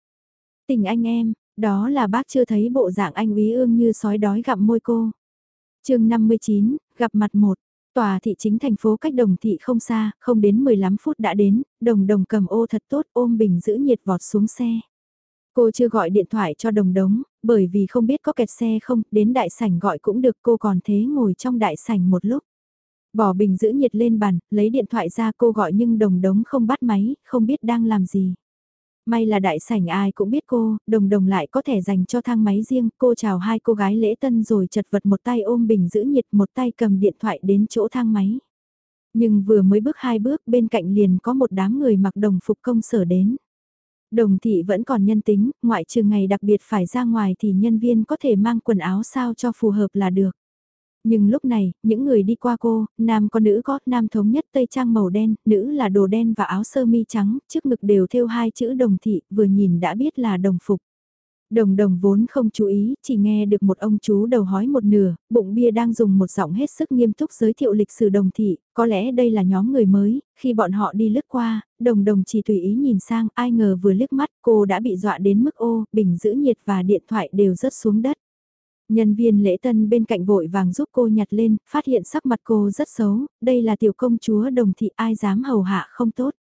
[SPEAKER 1] Tình anh em, đó là bác chưa thấy bộ dạng anh úy ương như sói đói gặm môi cô. chương 59, gặp mặt một. Tòa thị chính thành phố cách đồng thị không xa, không đến 15 phút đã đến, đồng đồng cầm ô thật tốt ôm bình giữ nhiệt vọt xuống xe. Cô chưa gọi điện thoại cho đồng đống, bởi vì không biết có kẹt xe không, đến đại sảnh gọi cũng được cô còn thế ngồi trong đại sảnh một lúc. Bỏ bình giữ nhiệt lên bàn, lấy điện thoại ra cô gọi nhưng đồng đống không bắt máy, không biết đang làm gì. May là đại sảnh ai cũng biết cô, đồng đồng lại có thể dành cho thang máy riêng, cô chào hai cô gái lễ tân rồi chật vật một tay ôm bình giữ nhiệt một tay cầm điện thoại đến chỗ thang máy. Nhưng vừa mới bước hai bước bên cạnh liền có một đám người mặc đồng phục công sở đến. Đồng thị vẫn còn nhân tính, ngoại trừ ngày đặc biệt phải ra ngoài thì nhân viên có thể mang quần áo sao cho phù hợp là được. Nhưng lúc này, những người đi qua cô, nam có nữ có, nam thống nhất tây trang màu đen, nữ là đồ đen và áo sơ mi trắng, trước ngực đều thêu hai chữ đồng thị, vừa nhìn đã biết là đồng phục. Đồng đồng vốn không chú ý, chỉ nghe được một ông chú đầu hói một nửa, bụng bia đang dùng một giọng hết sức nghiêm túc giới thiệu lịch sử đồng thị, có lẽ đây là nhóm người mới, khi bọn họ đi lướt qua, đồng đồng chỉ tùy ý nhìn sang, ai ngờ vừa liếc mắt cô đã bị dọa đến mức ô, bình giữ nhiệt và điện thoại đều rớt xuống đất. Nhân viên lễ tân bên cạnh vội vàng giúp cô nhặt lên, phát hiện sắc mặt cô rất xấu, đây là tiểu công chúa đồng thị ai dám hầu hạ không tốt.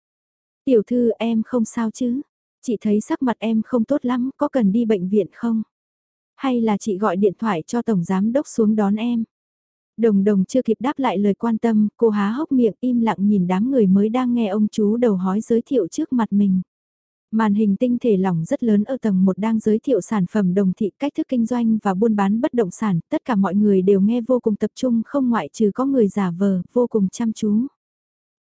[SPEAKER 1] Tiểu thư em không sao chứ, chị thấy sắc mặt em không tốt lắm, có cần đi bệnh viện không? Hay là chị gọi điện thoại cho tổng giám đốc xuống đón em? Đồng đồng chưa kịp đáp lại lời quan tâm, cô há hốc miệng im lặng nhìn đám người mới đang nghe ông chú đầu hói giới thiệu trước mặt mình. Màn hình tinh thể lỏng rất lớn ở tầng 1 đang giới thiệu sản phẩm đồng thị cách thức kinh doanh và buôn bán bất động sản, tất cả mọi người đều nghe vô cùng tập trung không ngoại trừ có người giả vờ, vô cùng chăm chú.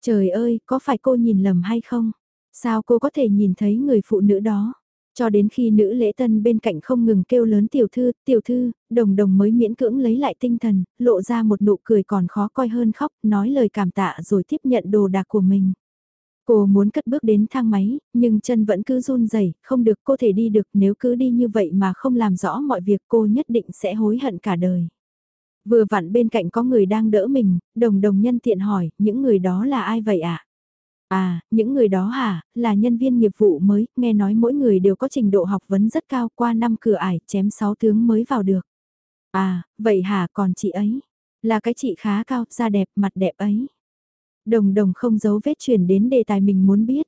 [SPEAKER 1] Trời ơi, có phải cô nhìn lầm hay không? Sao cô có thể nhìn thấy người phụ nữ đó? Cho đến khi nữ lễ tân bên cạnh không ngừng kêu lớn tiểu thư, tiểu thư, đồng đồng mới miễn cưỡng lấy lại tinh thần, lộ ra một nụ cười còn khó coi hơn khóc, nói lời cảm tạ rồi tiếp nhận đồ đạc của mình. Cô muốn cất bước đến thang máy, nhưng chân vẫn cứ run rẩy, không được cô thể đi được nếu cứ đi như vậy mà không làm rõ mọi việc cô nhất định sẽ hối hận cả đời. Vừa vặn bên cạnh có người đang đỡ mình, đồng đồng nhân tiện hỏi, những người đó là ai vậy ạ? À? à, những người đó hả, là nhân viên nghiệp vụ mới, nghe nói mỗi người đều có trình độ học vấn rất cao qua năm cửa ải, chém 6 tướng mới vào được. À, vậy hả còn chị ấy? Là cái chị khá cao, da đẹp, mặt đẹp ấy. Đồng đồng không giấu vết chuyển đến đề tài mình muốn biết.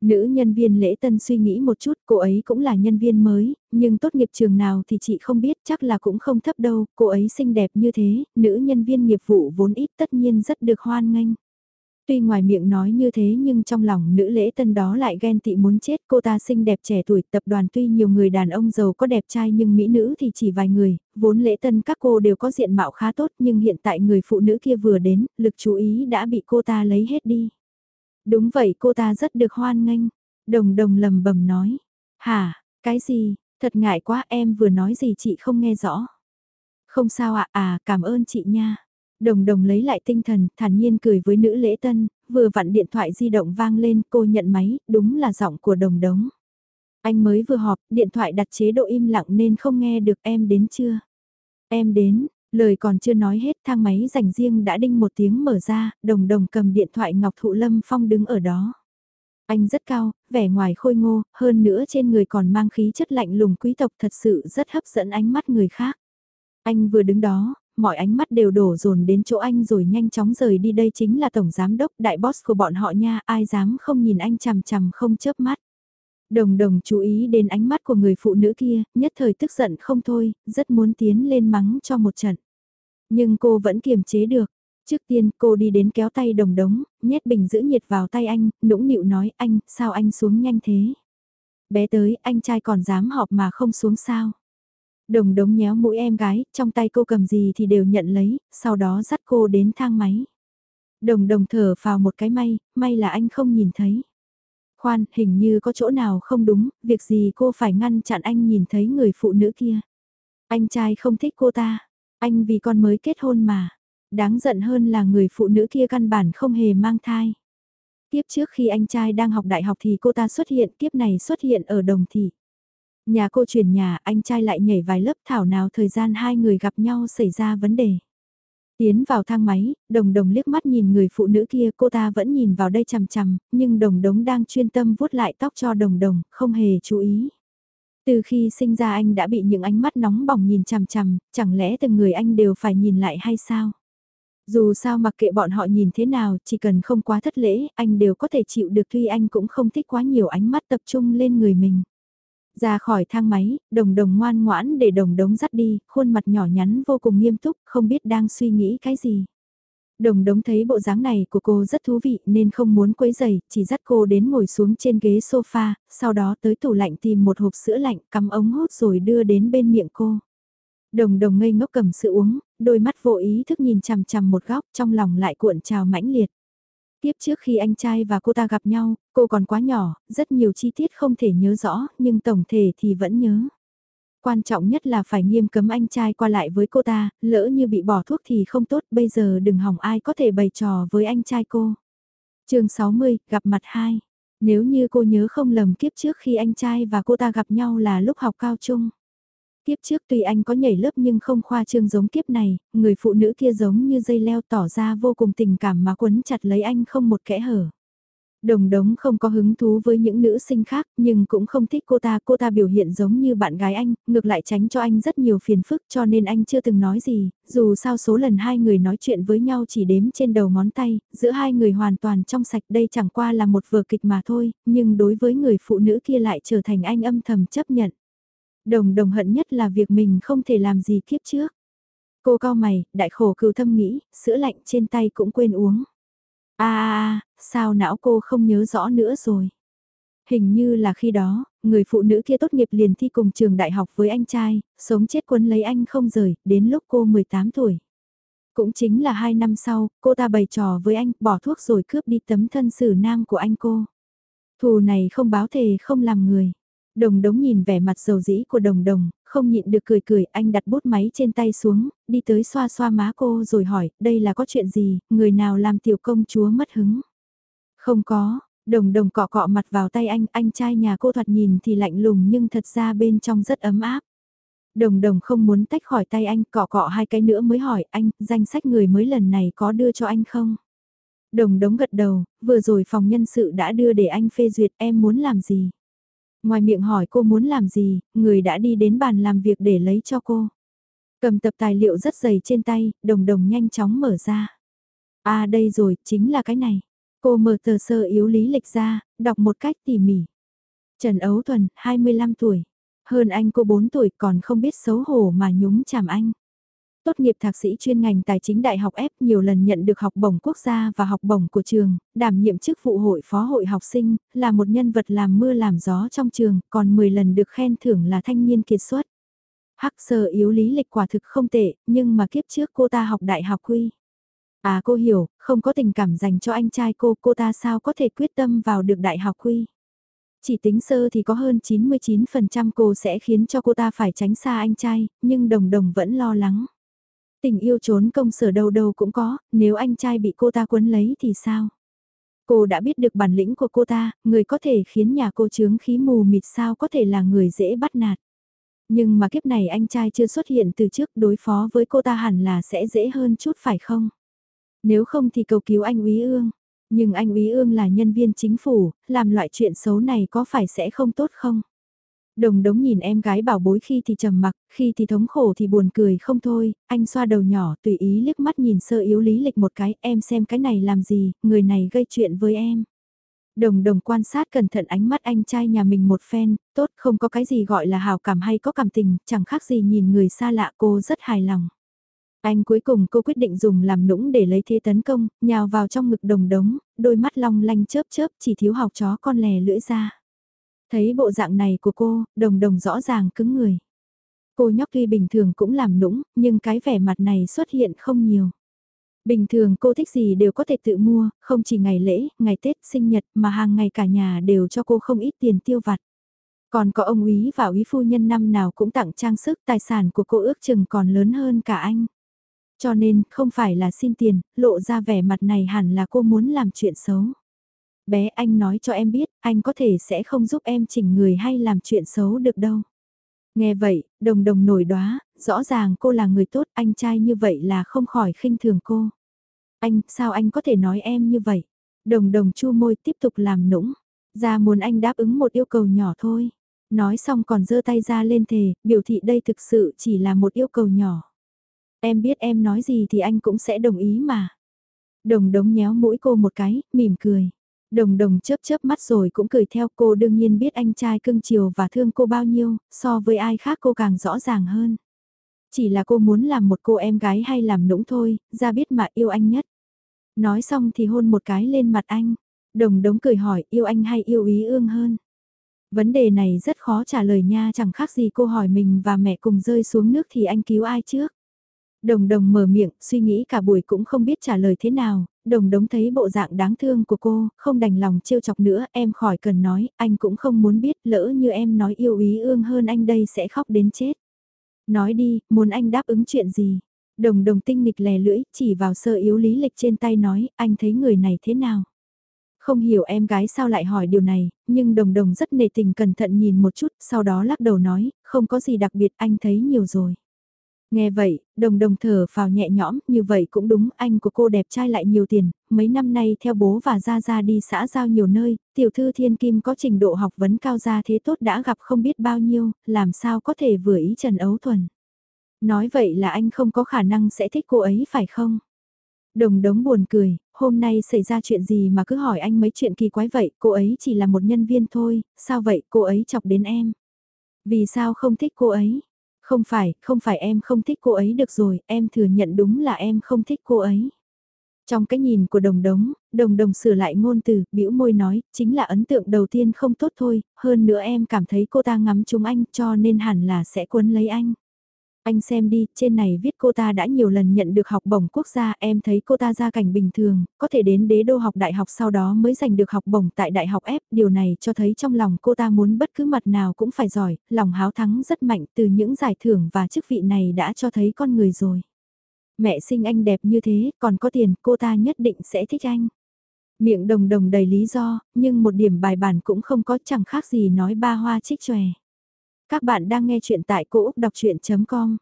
[SPEAKER 1] Nữ nhân viên lễ tân suy nghĩ một chút, cô ấy cũng là nhân viên mới, nhưng tốt nghiệp trường nào thì chị không biết, chắc là cũng không thấp đâu, cô ấy xinh đẹp như thế, nữ nhân viên nghiệp vụ vốn ít tất nhiên rất được hoan nghênh. Tuy ngoài miệng nói như thế nhưng trong lòng nữ lễ tân đó lại ghen tị muốn chết cô ta xinh đẹp trẻ tuổi tập đoàn tuy nhiều người đàn ông giàu có đẹp trai nhưng mỹ nữ thì chỉ vài người, vốn lễ tân các cô đều có diện mạo khá tốt nhưng hiện tại người phụ nữ kia vừa đến, lực chú ý đã bị cô ta lấy hết đi. Đúng vậy cô ta rất được hoan nghênh, đồng đồng lầm bầm nói, hả, cái gì, thật ngại quá em vừa nói gì chị không nghe rõ. Không sao ạ, à cảm ơn chị nha. Đồng đồng lấy lại tinh thần, thản nhiên cười với nữ lễ tân, vừa vặn điện thoại di động vang lên, cô nhận máy, đúng là giọng của đồng đống. Anh mới vừa họp, điện thoại đặt chế độ im lặng nên không nghe được em đến chưa? Em đến, lời còn chưa nói hết thang máy dành riêng đã đinh một tiếng mở ra, đồng đồng cầm điện thoại Ngọc Thụ Lâm Phong đứng ở đó. Anh rất cao, vẻ ngoài khôi ngô, hơn nữa trên người còn mang khí chất lạnh lùng quý tộc thật sự rất hấp dẫn ánh mắt người khác. Anh vừa đứng đó, mọi ánh mắt đều đổ dồn đến chỗ anh rồi nhanh chóng rời đi đây chính là tổng giám đốc đại boss của bọn họ nha, ai dám không nhìn anh chằm chằm không chớp mắt. Đồng đồng chú ý đến ánh mắt của người phụ nữ kia, nhất thời tức giận không thôi, rất muốn tiến lên mắng cho một trận. Nhưng cô vẫn kiềm chế được. Trước tiên cô đi đến kéo tay đồng đống, nhét bình giữ nhiệt vào tay anh, nũng nịu nói anh, sao anh xuống nhanh thế? Bé tới, anh trai còn dám họp mà không xuống sao? Đồng đống nhéo mũi em gái, trong tay cô cầm gì thì đều nhận lấy, sau đó dắt cô đến thang máy. Đồng đồng thở vào một cái may, may là anh không nhìn thấy. Khoan, hình như có chỗ nào không đúng, việc gì cô phải ngăn chặn anh nhìn thấy người phụ nữ kia. Anh trai không thích cô ta, anh vì con mới kết hôn mà. Đáng giận hơn là người phụ nữ kia căn bản không hề mang thai. Tiếp trước khi anh trai đang học đại học thì cô ta xuất hiện, kiếp này xuất hiện ở đồng thị. Nhà cô chuyển nhà, anh trai lại nhảy vài lớp thảo nào thời gian hai người gặp nhau xảy ra vấn đề. Tiến vào thang máy, đồng đồng liếc mắt nhìn người phụ nữ kia cô ta vẫn nhìn vào đây chằm chằm, nhưng đồng đống đang chuyên tâm vuốt lại tóc cho đồng đồng, không hề chú ý. Từ khi sinh ra anh đã bị những ánh mắt nóng bỏng nhìn chằm chằm, chẳng lẽ từng người anh đều phải nhìn lại hay sao? Dù sao mặc kệ bọn họ nhìn thế nào, chỉ cần không quá thất lễ, anh đều có thể chịu được tuy anh cũng không thích quá nhiều ánh mắt tập trung lên người mình. Ra khỏi thang máy, đồng đồng ngoan ngoãn để đồng đống dắt đi, khuôn mặt nhỏ nhắn vô cùng nghiêm túc, không biết đang suy nghĩ cái gì. Đồng đống thấy bộ dáng này của cô rất thú vị nên không muốn quấy giày, chỉ dắt cô đến ngồi xuống trên ghế sofa, sau đó tới tủ lạnh tìm một hộp sữa lạnh cắm ống hút rồi đưa đến bên miệng cô. Đồng đồng ngây ngốc cầm sữa uống, đôi mắt vô ý thức nhìn chằm chằm một góc trong lòng lại cuộn trào mãnh liệt. Tiếp trước khi anh trai và cô ta gặp nhau, cô còn quá nhỏ, rất nhiều chi tiết không thể nhớ rõ, nhưng tổng thể thì vẫn nhớ. Quan trọng nhất là phải nghiêm cấm anh trai qua lại với cô ta, lỡ như bị bỏ thuốc thì không tốt, bây giờ đừng hỏng ai có thể bày trò với anh trai cô. chương 60, gặp mặt 2. Nếu như cô nhớ không lầm kiếp trước khi anh trai và cô ta gặp nhau là lúc học cao trung. Kiếp trước tuy anh có nhảy lớp nhưng không khoa trương giống kiếp này, người phụ nữ kia giống như dây leo tỏ ra vô cùng tình cảm mà quấn chặt lấy anh không một kẽ hở. Đồng đống không có hứng thú với những nữ sinh khác nhưng cũng không thích cô ta. Cô ta biểu hiện giống như bạn gái anh, ngược lại tránh cho anh rất nhiều phiền phức cho nên anh chưa từng nói gì. Dù sao số lần hai người nói chuyện với nhau chỉ đếm trên đầu ngón tay, giữa hai người hoàn toàn trong sạch đây chẳng qua là một vở kịch mà thôi, nhưng đối với người phụ nữ kia lại trở thành anh âm thầm chấp nhận. Đồng đồng hận nhất là việc mình không thể làm gì kiếp trước. Cô cao mày, đại khổ cừu thâm nghĩ, sữa lạnh trên tay cũng quên uống. a à, sao não cô không nhớ rõ nữa rồi. Hình như là khi đó, người phụ nữ kia tốt nghiệp liền thi cùng trường đại học với anh trai, sống chết quân lấy anh không rời, đến lúc cô 18 tuổi. Cũng chính là hai năm sau, cô ta bày trò với anh, bỏ thuốc rồi cướp đi tấm thân xử nam của anh cô. Thù này không báo thề không làm người. Đồng đống nhìn vẻ mặt dầu dĩ của đồng đồng, không nhịn được cười cười, anh đặt bút máy trên tay xuống, đi tới xoa xoa má cô rồi hỏi, đây là có chuyện gì, người nào làm tiểu công chúa mất hứng? Không có, đồng đồng cọ cọ mặt vào tay anh, anh trai nhà cô thoạt nhìn thì lạnh lùng nhưng thật ra bên trong rất ấm áp. Đồng đồng không muốn tách khỏi tay anh, cọ cọ hai cái nữa mới hỏi anh, danh sách người mới lần này có đưa cho anh không? Đồng đống gật đầu, vừa rồi phòng nhân sự đã đưa để anh phê duyệt em muốn làm gì? Ngoài miệng hỏi cô muốn làm gì, người đã đi đến bàn làm việc để lấy cho cô. Cầm tập tài liệu rất dày trên tay, đồng đồng nhanh chóng mở ra. À đây rồi, chính là cái này. Cô mở tờ sơ yếu lý lịch ra, đọc một cách tỉ mỉ. Trần Ấu Thuần, 25 tuổi. Hơn anh cô 4 tuổi còn không biết xấu hổ mà nhúng chàm anh. Tốt nghiệp thạc sĩ chuyên ngành tài chính đại học F nhiều lần nhận được học bổng quốc gia và học bổng của trường, đảm nhiệm chức vụ hội phó hội học sinh, là một nhân vật làm mưa làm gió trong trường, còn 10 lần được khen thưởng là thanh niên kiệt xuất. Hắc sơ yếu lý lịch quả thực không tệ, nhưng mà kiếp trước cô ta học đại học quy. À cô hiểu, không có tình cảm dành cho anh trai cô, cô ta sao có thể quyết tâm vào được đại học quy. Chỉ tính sơ thì có hơn 99% cô sẽ khiến cho cô ta phải tránh xa anh trai, nhưng đồng đồng vẫn lo lắng. Tình yêu trốn công sở đâu đâu cũng có, nếu anh trai bị cô ta quấn lấy thì sao? Cô đã biết được bản lĩnh của cô ta, người có thể khiến nhà cô chướng khí mù mịt sao có thể là người dễ bắt nạt. Nhưng mà kiếp này anh trai chưa xuất hiện từ trước đối phó với cô ta hẳn là sẽ dễ hơn chút phải không? Nếu không thì cầu cứu anh Úy Ương. Nhưng anh Úy Ương là nhân viên chính phủ, làm loại chuyện xấu này có phải sẽ không tốt không? Đồng đống nhìn em gái bảo bối khi thì trầm mặc, khi thì thống khổ thì buồn cười không thôi, anh xoa đầu nhỏ tùy ý liếc mắt nhìn sơ yếu lý lịch một cái, em xem cái này làm gì, người này gây chuyện với em. Đồng đồng quan sát cẩn thận ánh mắt anh trai nhà mình một phen, tốt không có cái gì gọi là hào cảm hay có cảm tình, chẳng khác gì nhìn người xa lạ cô rất hài lòng. Anh cuối cùng cô quyết định dùng làm nũng để lấy thế tấn công, nhào vào trong ngực đồng đống, đôi mắt long lanh chớp chớp chỉ thiếu học chó con lè lưỡi ra. Thấy bộ dạng này của cô, đồng đồng rõ ràng cứng người. Cô nhóc tuy bình thường cũng làm nũng, nhưng cái vẻ mặt này xuất hiện không nhiều. Bình thường cô thích gì đều có thể tự mua, không chỉ ngày lễ, ngày Tết, sinh nhật mà hàng ngày cả nhà đều cho cô không ít tiền tiêu vặt. Còn có ông úy và úy phu nhân năm nào cũng tặng trang sức tài sản của cô ước chừng còn lớn hơn cả anh. Cho nên, không phải là xin tiền, lộ ra vẻ mặt này hẳn là cô muốn làm chuyện xấu bé anh nói cho em biết, anh có thể sẽ không giúp em chỉnh người hay làm chuyện xấu được đâu. Nghe vậy, đồng đồng nổi đóa rõ ràng cô là người tốt, anh trai như vậy là không khỏi khinh thường cô. Anh, sao anh có thể nói em như vậy? Đồng đồng chu môi tiếp tục làm nũng, ra muốn anh đáp ứng một yêu cầu nhỏ thôi. Nói xong còn giơ tay ra lên thề, biểu thị đây thực sự chỉ là một yêu cầu nhỏ. Em biết em nói gì thì anh cũng sẽ đồng ý mà. Đồng đống nhéo mũi cô một cái, mỉm cười. Đồng đồng chớp chớp mắt rồi cũng cười theo cô đương nhiên biết anh trai cưng chiều và thương cô bao nhiêu, so với ai khác cô càng rõ ràng hơn. Chỉ là cô muốn làm một cô em gái hay làm nũng thôi, ra biết mà yêu anh nhất. Nói xong thì hôn một cái lên mặt anh. Đồng đống cười hỏi yêu anh hay yêu ý ương hơn. Vấn đề này rất khó trả lời nha chẳng khác gì cô hỏi mình và mẹ cùng rơi xuống nước thì anh cứu ai trước. Đồng đồng mở miệng, suy nghĩ cả buổi cũng không biết trả lời thế nào, đồng đống thấy bộ dạng đáng thương của cô, không đành lòng trêu chọc nữa, em khỏi cần nói, anh cũng không muốn biết, lỡ như em nói yêu ý ương hơn anh đây sẽ khóc đến chết. Nói đi, muốn anh đáp ứng chuyện gì? Đồng đồng tinh nghịch lè lưỡi, chỉ vào sơ yếu lý lịch trên tay nói, anh thấy người này thế nào? Không hiểu em gái sao lại hỏi điều này, nhưng đồng đồng rất nề tình cẩn thận nhìn một chút, sau đó lắc đầu nói, không có gì đặc biệt anh thấy nhiều rồi. Nghe vậy, đồng đồng thở vào nhẹ nhõm, như vậy cũng đúng, anh của cô đẹp trai lại nhiều tiền, mấy năm nay theo bố và ra ra đi xã giao nhiều nơi, tiểu thư thiên kim có trình độ học vấn cao ra thế tốt đã gặp không biết bao nhiêu, làm sao có thể vừa ý Trần Ấu Thuần. Nói vậy là anh không có khả năng sẽ thích cô ấy phải không? Đồng đống buồn cười, hôm nay xảy ra chuyện gì mà cứ hỏi anh mấy chuyện kỳ quái vậy, cô ấy chỉ là một nhân viên thôi, sao vậy cô ấy chọc đến em? Vì sao không thích cô ấy? Không phải, không phải em không thích cô ấy được rồi, em thừa nhận đúng là em không thích cô ấy. Trong cái nhìn của đồng đống, đồng đồng sửa lại ngôn từ, bĩu môi nói, chính là ấn tượng đầu tiên không tốt thôi, hơn nữa em cảm thấy cô ta ngắm chúng anh cho nên hẳn là sẽ cuốn lấy anh. Anh xem đi, trên này viết cô ta đã nhiều lần nhận được học bổng quốc gia, em thấy cô ta gia cảnh bình thường, có thể đến đế đô học đại học sau đó mới giành được học bổng tại đại học F, điều này cho thấy trong lòng cô ta muốn bất cứ mặt nào cũng phải giỏi, lòng háo thắng rất mạnh từ những giải thưởng và chức vị này đã cho thấy con người rồi. Mẹ sinh anh đẹp như thế, còn có tiền, cô ta nhất định sẽ thích anh. Miệng đồng đồng đầy lý do, nhưng một điểm bài bản cũng không có chẳng khác gì nói ba hoa trích chòe. Các bạn đang nghe chuyện tại cỗ đọc chuyện.com.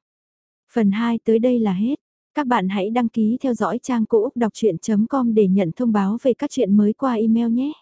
[SPEAKER 1] Phần 2 tới đây là hết. Các bạn hãy đăng ký theo dõi trang cỗ đọc chuyện.com để nhận thông báo về các chuyện mới qua email nhé.